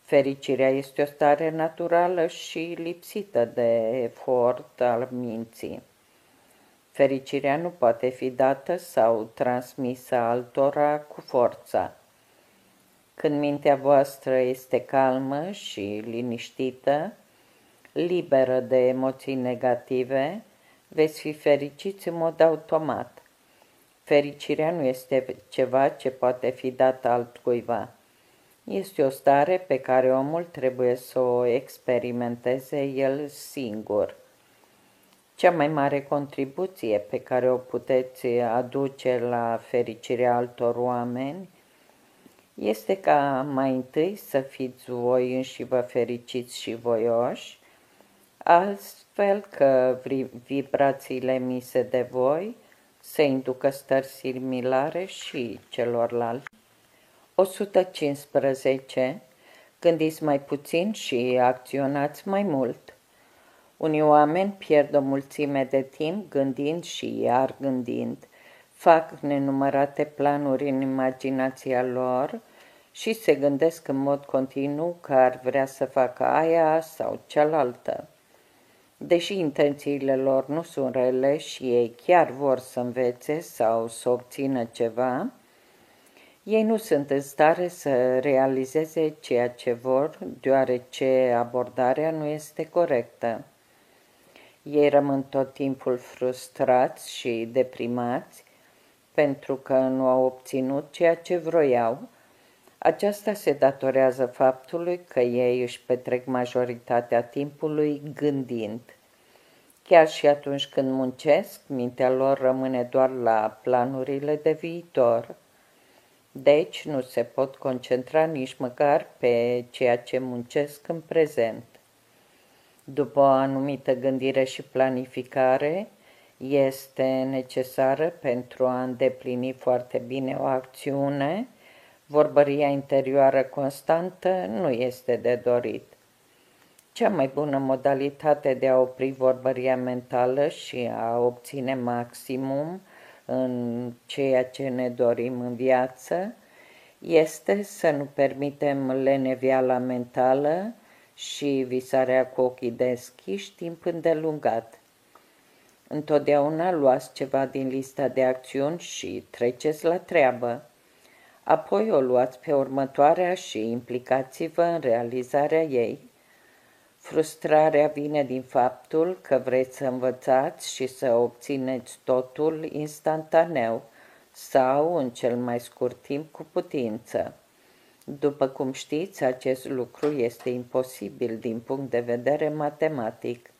Fericirea este o stare naturală și lipsită de efort al minții. Fericirea nu poate fi dată sau transmisă altora cu forța. Când mintea voastră este calmă și liniștită, liberă de emoții negative, veți fi fericiți în mod automat. Fericirea nu este ceva ce poate fi dat altcuiva. Este o stare pe care omul trebuie să o experimenteze el singur. Cea mai mare contribuție pe care o puteți aduce la fericirea altor oameni este ca mai întâi să fiți voi înși vă fericiți și voioși, astfel că vibrațiile emise de voi să inducă stări similare și celorlalți. 115. Gândiți mai puțin și acționați mai mult. Unii oameni pierd o mulțime de timp gândind și iar gândind. Fac nenumărate planuri în imaginația lor și se gândesc în mod continuu că ar vrea să facă aia sau cealaltă. Deși intențiile lor nu sunt rele și ei chiar vor să învețe sau să obțină ceva, ei nu sunt în stare să realizeze ceea ce vor, deoarece abordarea nu este corectă. Ei rămân tot timpul frustrați și deprimați pentru că nu au obținut ceea ce vroiau. Aceasta se datorează faptului că ei își petrec majoritatea timpului gândind. Chiar și atunci când muncesc, mintea lor rămâne doar la planurile de viitor. Deci nu se pot concentra nici măcar pe ceea ce muncesc în prezent. După o anumită gândire și planificare, este necesară pentru a îndeplini foarte bine o acțiune, vorbăria interioară constantă nu este de dorit. Cea mai bună modalitate de a opri vorbăria mentală și a obține maximum în ceea ce ne dorim în viață este să nu permitem leneviala mentală și visarea cu ochii deschiși timp îndelungat. Întotdeauna luați ceva din lista de acțiuni și treceți la treabă. Apoi o luați pe următoarea și implicați-vă în realizarea ei. Frustrarea vine din faptul că vreți să învățați și să obțineți totul instantaneu sau în cel mai scurt timp cu putință. După cum știți, acest lucru este imposibil din punct de vedere matematic.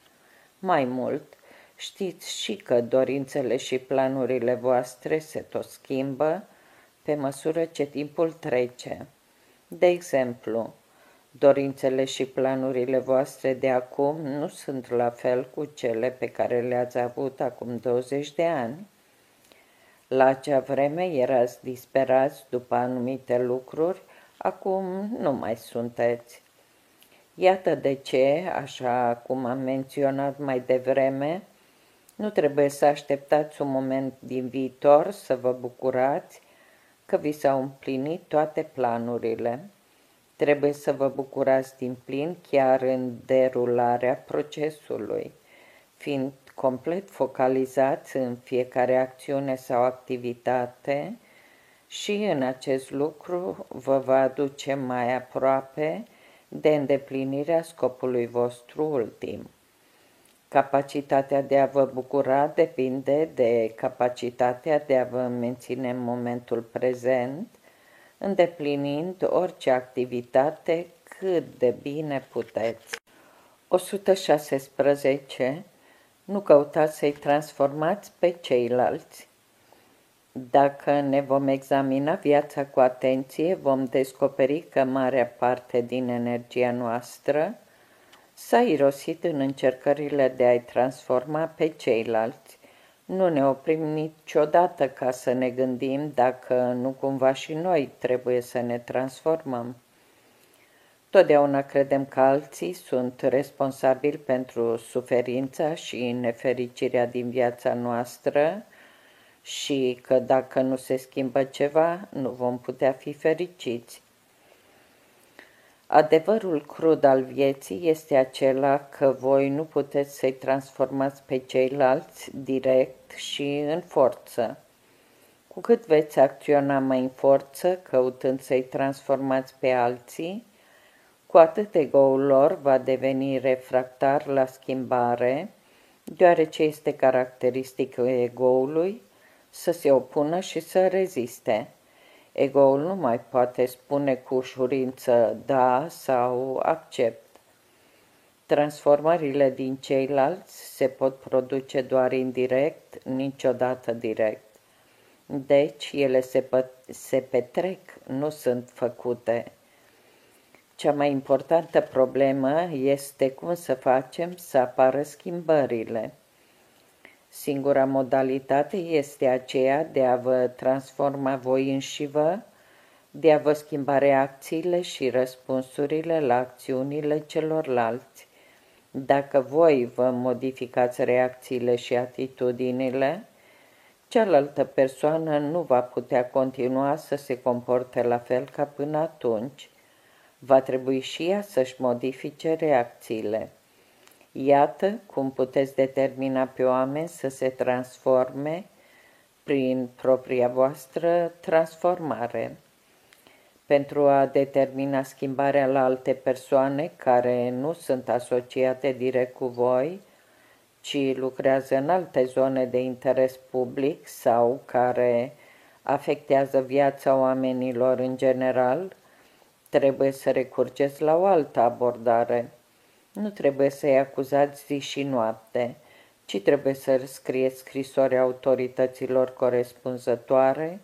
Mai mult, știți și că dorințele și planurile voastre se tot schimbă pe măsură ce timpul trece. De exemplu, Dorințele și planurile voastre de acum nu sunt la fel cu cele pe care le-ați avut acum 20 de ani. La acea vreme erați disperați după anumite lucruri, acum nu mai sunteți. Iată de ce, așa cum am menționat mai devreme, nu trebuie să așteptați un moment din viitor să vă bucurați că vi s-au împlinit toate planurile. Trebuie să vă bucurați din plin chiar în derularea procesului, fiind complet focalizați în fiecare acțiune sau activitate și în acest lucru vă va aduce mai aproape de îndeplinirea scopului vostru ultim. Capacitatea de a vă bucura depinde de capacitatea de a vă menține în momentul prezent, îndeplinind orice activitate cât de bine puteți. 116. Nu căutați să-i transformați pe ceilalți. Dacă ne vom examina viața cu atenție, vom descoperi că marea parte din energia noastră s-a irosit în încercările de a-i transforma pe ceilalți. Nu ne oprim niciodată ca să ne gândim dacă nu cumva și noi trebuie să ne transformăm. Totdeauna credem că alții sunt responsabili pentru suferința și nefericirea din viața noastră și că dacă nu se schimbă ceva, nu vom putea fi fericiți. Adevărul crud al vieții este acela că voi nu puteți să-i transformați pe ceilalți direct și în forță. Cu cât veți acționa mai în forță, căutând să-i transformați pe alții, cu atât egoul lor va deveni refractar la schimbare, deoarece este caracteristic egoului să se opună și să reziste. Egoul nu mai poate spune cu ușurință da sau accept. Transformările din ceilalți se pot produce doar indirect, niciodată direct. Deci ele se, se petrec, nu sunt făcute. Cea mai importantă problemă este cum să facem să apară schimbările. Singura modalitate este aceea de a vă transforma voi înșivă, de a vă schimba reacțiile și răspunsurile la acțiunile celorlalți. Dacă voi vă modificați reacțiile și atitudinile, cealaltă persoană nu va putea continua să se comporte la fel ca până atunci. Va trebui și ea să-și modifice reacțiile. Iată cum puteți determina pe oameni să se transforme prin propria voastră transformare. Pentru a determina schimbarea la alte persoane care nu sunt asociate direct cu voi, ci lucrează în alte zone de interes public sau care afectează viața oamenilor în general, trebuie să recurgeți la o altă abordare. Nu trebuie să-i acuzați zi și noapte, ci trebuie să scrieți scrisori autorităților corespunzătoare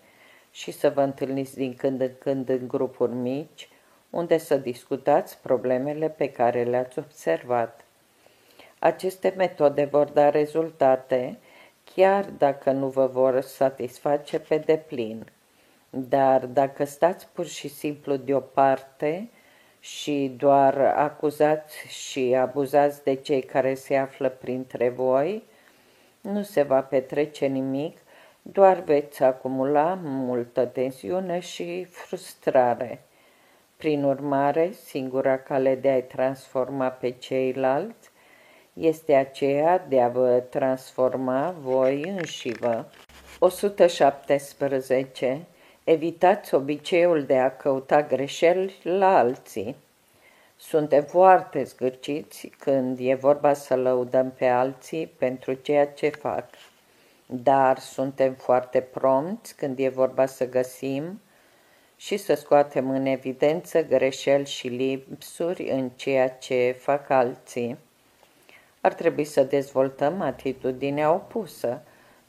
și să vă întâlniți din când în când în grupuri mici, unde să discutați problemele pe care le-ați observat. Aceste metode vor da rezultate, chiar dacă nu vă vor satisface pe deplin. Dar dacă stați pur și simplu deoparte, și doar acuzați și abuzați de cei care se află printre voi, nu se va petrece nimic, doar veți acumula multă tensiune și frustrare. Prin urmare, singura cale de a-i transforma pe ceilalți este aceea de a vă transforma voi înșivă. 117. Evitați obiceiul de a căuta greșeli la alții. Suntem foarte zgârciți când e vorba să lăudăm pe alții pentru ceea ce fac, dar suntem foarte prompți când e vorba să găsim și să scoatem în evidență greșeli și lipsuri în ceea ce fac alții. Ar trebui să dezvoltăm atitudinea opusă,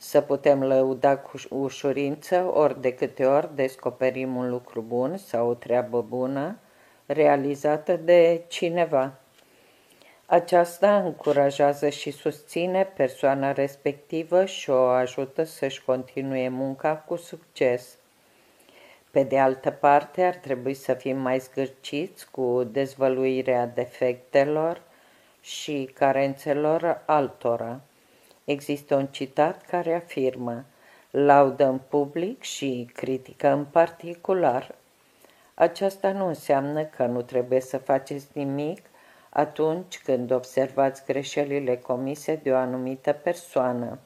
să putem lăuda cu ușurință ori de câte ori descoperim un lucru bun sau o treabă bună realizată de cineva. Aceasta încurajează și susține persoana respectivă și o ajută să-și continue munca cu succes. Pe de altă parte, ar trebui să fim mai zgârciți cu dezvăluirea defectelor și carențelor altora. Există un citat care afirmă laudă în public și critică în particular. Aceasta nu înseamnă că nu trebuie să faceți nimic atunci când observați greșelile comise de o anumită persoană.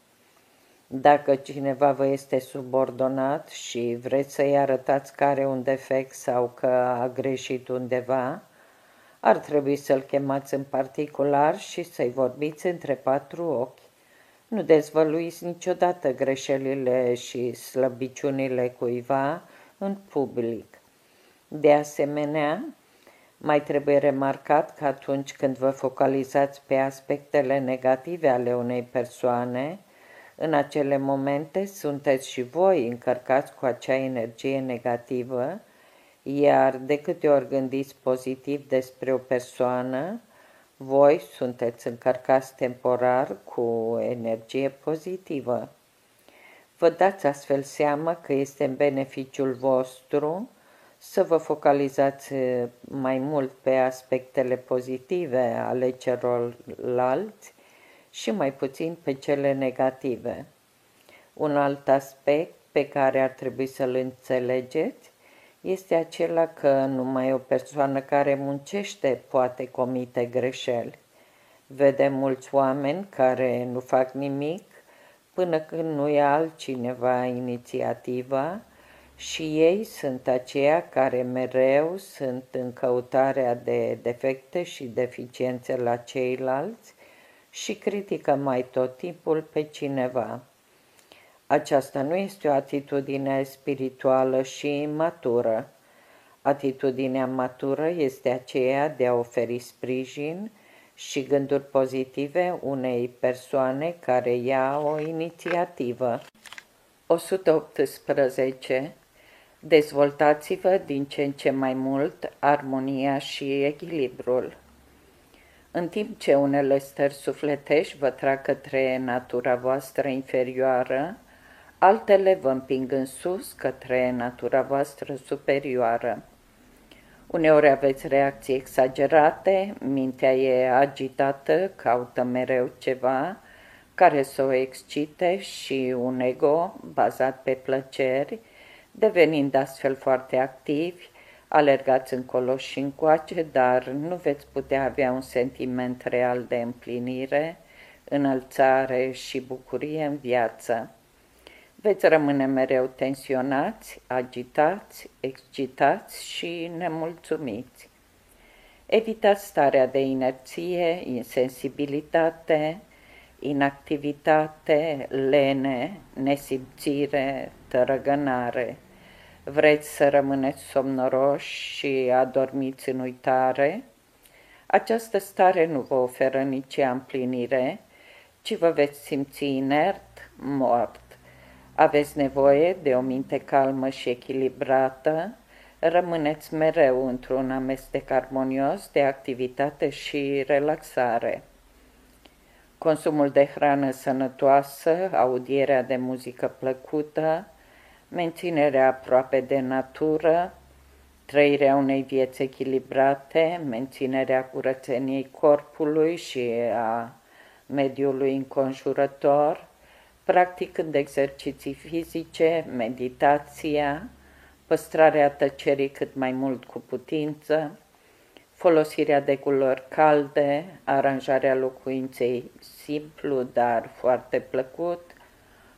Dacă cineva vă este subordonat și vreți să-i arătați că are un defect sau că a greșit undeva, ar trebui să-l chemați în particular și să-i vorbiți între patru ochi. Nu dezvăluiți niciodată greșelile și slăbiciunile cuiva în public. De asemenea, mai trebuie remarcat că atunci când vă focalizați pe aspectele negative ale unei persoane, în acele momente sunteți și voi încărcați cu acea energie negativă, iar de câte ori gândiți pozitiv despre o persoană, voi sunteți încărcați temporar cu energie pozitivă. Vă dați astfel seama că este în beneficiul vostru să vă focalizați mai mult pe aspectele pozitive ale celorlalți și mai puțin pe cele negative. Un alt aspect pe care ar trebui să-l înțelegeți este acela că numai o persoană care muncește poate comite greșeli. Vedem mulți oameni care nu fac nimic până când nu ia altcineva inițiativa și ei sunt aceia care mereu sunt în căutarea de defecte și deficiențe la ceilalți și critică mai tot timpul pe cineva. Aceasta nu este o atitudine spirituală și matură. Atitudinea matură este aceea de a oferi sprijin și gânduri pozitive unei persoane care ia o inițiativă. 118. Dezvoltați-vă din ce în ce mai mult armonia și echilibrul. În timp ce unele stări sufletești vă trag către natura voastră inferioară, altele vă împing în sus către natura voastră superioară. Uneori aveți reacții exagerate, mintea e agitată, caută mereu ceva care să o excite și un ego bazat pe plăceri, devenind astfel foarte activi, alergați încolo și încoace, dar nu veți putea avea un sentiment real de împlinire, înălțare și bucurie în viață. Veți rămâne mereu tensionați, agitați, excitați și nemulțumiți. Evitați starea de inerție, insensibilitate, inactivitate, lene, nesimțire, tărăgănare. Vreți să rămâneți somnoroși și adormiți în uitare? Această stare nu vă oferă nici împlinire, ci vă veți simți inert, mort. Aveți nevoie de o minte calmă și echilibrată, rămâneți mereu într-un amestec armonios de activitate și relaxare. Consumul de hrană sănătoasă, audierea de muzică plăcută, menținerea aproape de natură, trăirea unei vieți echilibrate, menținerea curățeniei corpului și a mediului înconjurător, practicând exerciții fizice, meditația, păstrarea tăcerii cât mai mult cu putință, folosirea de culori calde, aranjarea locuinței simplu, dar foarte plăcut,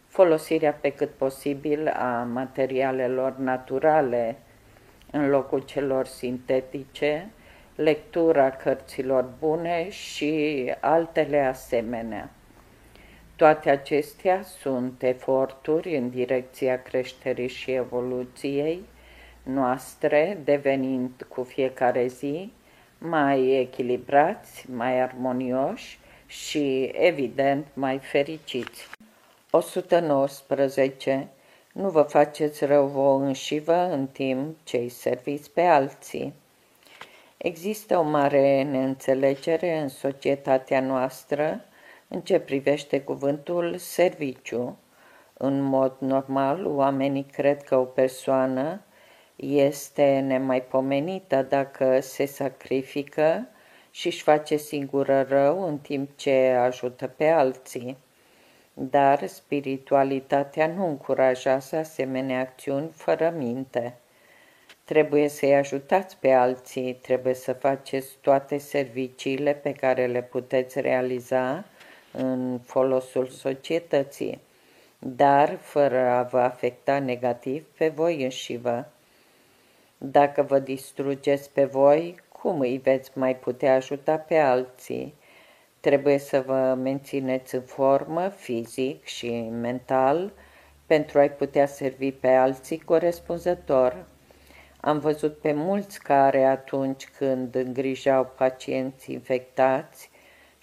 folosirea pe cât posibil a materialelor naturale în locul celor sintetice, lectura cărților bune și altele asemenea. Toate acestea sunt eforturi în direcția creșterii și evoluției noastre, devenind cu fiecare zi mai echilibrați, mai armonioși și, evident, mai fericiți. 119. Nu vă faceți rău vouă înșivă în timp ce îi serviți pe alții. Există o mare neînțelegere în societatea noastră în ce privește cuvântul serviciu. În mod normal, oamenii cred că o persoană este nemaipomenită dacă se sacrifică și își face singură rău în timp ce ajută pe alții. Dar spiritualitatea nu încurajează asemenea acțiuni fără minte. Trebuie să-i ajutați pe alții, trebuie să faceți toate serviciile pe care le puteți realiza în folosul societății, dar fără a vă afecta negativ pe voi înși vă. Dacă vă distrugeți pe voi cum îi veți mai putea ajuta pe alții? Trebuie să vă mențineți în formă fizic și mental pentru a-i putea servi pe alții corespunzător. Am văzut pe mulți care atunci când îngrijau pacienți infectați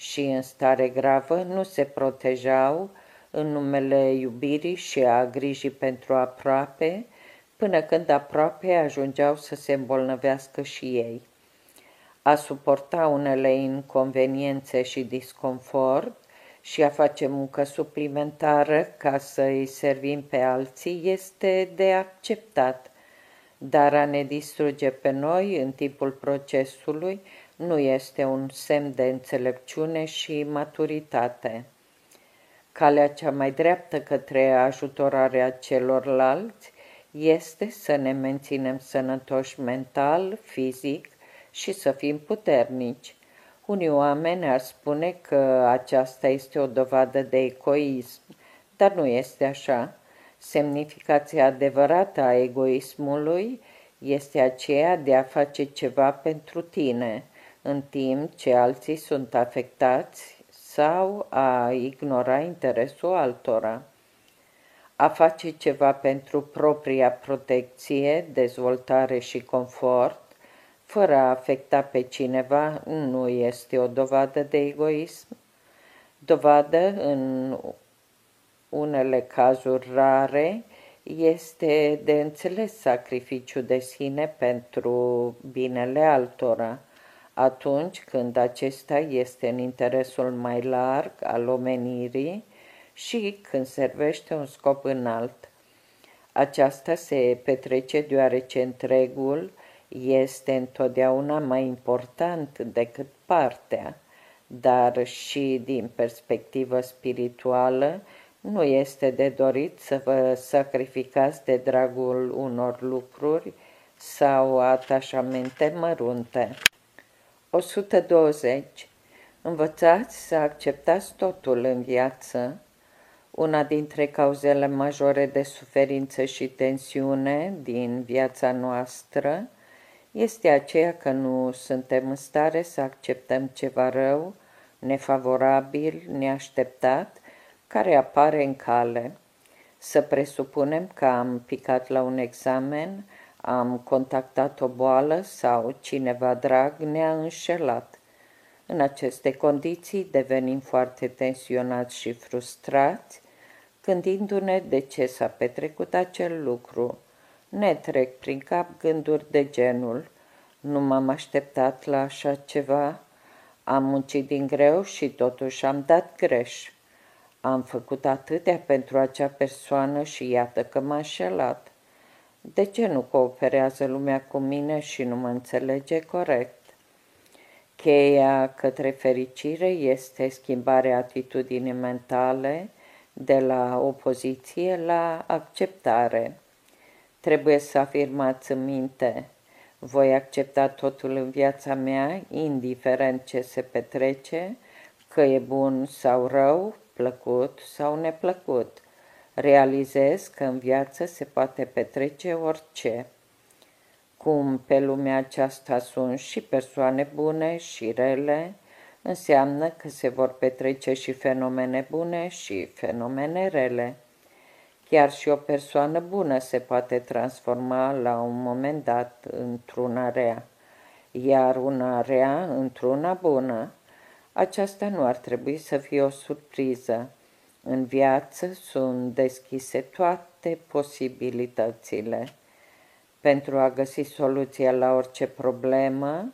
și în stare gravă nu se protejau în numele iubirii și a grijii pentru aproape, până când aproape ajungeau să se îmbolnăvească și ei. A suporta unele inconveniențe și disconfort și a face muncă suplimentară ca să îi servim pe alții este de acceptat, dar a ne distruge pe noi în timpul procesului nu este un semn de înțelepciune și maturitate. Calea cea mai dreaptă către ajutorarea celorlalți este să ne menținem sănătoși mental, fizic și să fim puternici. Unii oameni ar spune că aceasta este o dovadă de egoism, dar nu este așa. Semnificația adevărată a egoismului este aceea de a face ceva pentru tine, în timp ce alții sunt afectați sau a ignora interesul altora. A face ceva pentru propria protecție, dezvoltare și confort, fără a afecta pe cineva, nu este o dovadă de egoism. Dovadă, în unele cazuri rare, este de înțeles sacrificiu de sine pentru binele altora, atunci când acesta este în interesul mai larg al omenirii și când servește un scop înalt. Aceasta se petrece deoarece întregul este întotdeauna mai important decât partea, dar și din perspectivă spirituală nu este de dorit să vă sacrificați de dragul unor lucruri sau atașamente mărunte. 120. Învățați să acceptați totul în viață. Una dintre cauzele majore de suferință și tensiune din viața noastră este aceea că nu suntem în stare să acceptăm ceva rău, nefavorabil, neașteptat, care apare în cale. Să presupunem că am picat la un examen, am contactat o boală sau cineva drag ne-a înșelat. În aceste condiții devenim foarte tensionați și frustrați, gândindu-ne de ce s-a petrecut acel lucru, ne trec prin cap gânduri de genul Nu m-am așteptat la așa ceva, am muncit din greu și totuși am dat greș. Am făcut atâtea pentru acea persoană și iată că m-a înșelat. De ce nu cooperează lumea cu mine și nu mă înțelege corect? Cheia către fericire este schimbarea atitudinii mentale de la opoziție la acceptare. Trebuie să afirmați în minte, voi accepta totul în viața mea, indiferent ce se petrece, că e bun sau rău, plăcut sau neplăcut. Realizez că în viață se poate petrece orice. Cum pe lumea aceasta sunt și persoane bune și rele, înseamnă că se vor petrece și fenomene bune și fenomene rele. Chiar și o persoană bună se poate transforma la un moment dat într-una rea, iar una rea într-una bună. Aceasta nu ar trebui să fie o surpriză. În viață sunt deschise toate posibilitățile. Pentru a găsi soluția la orice problemă,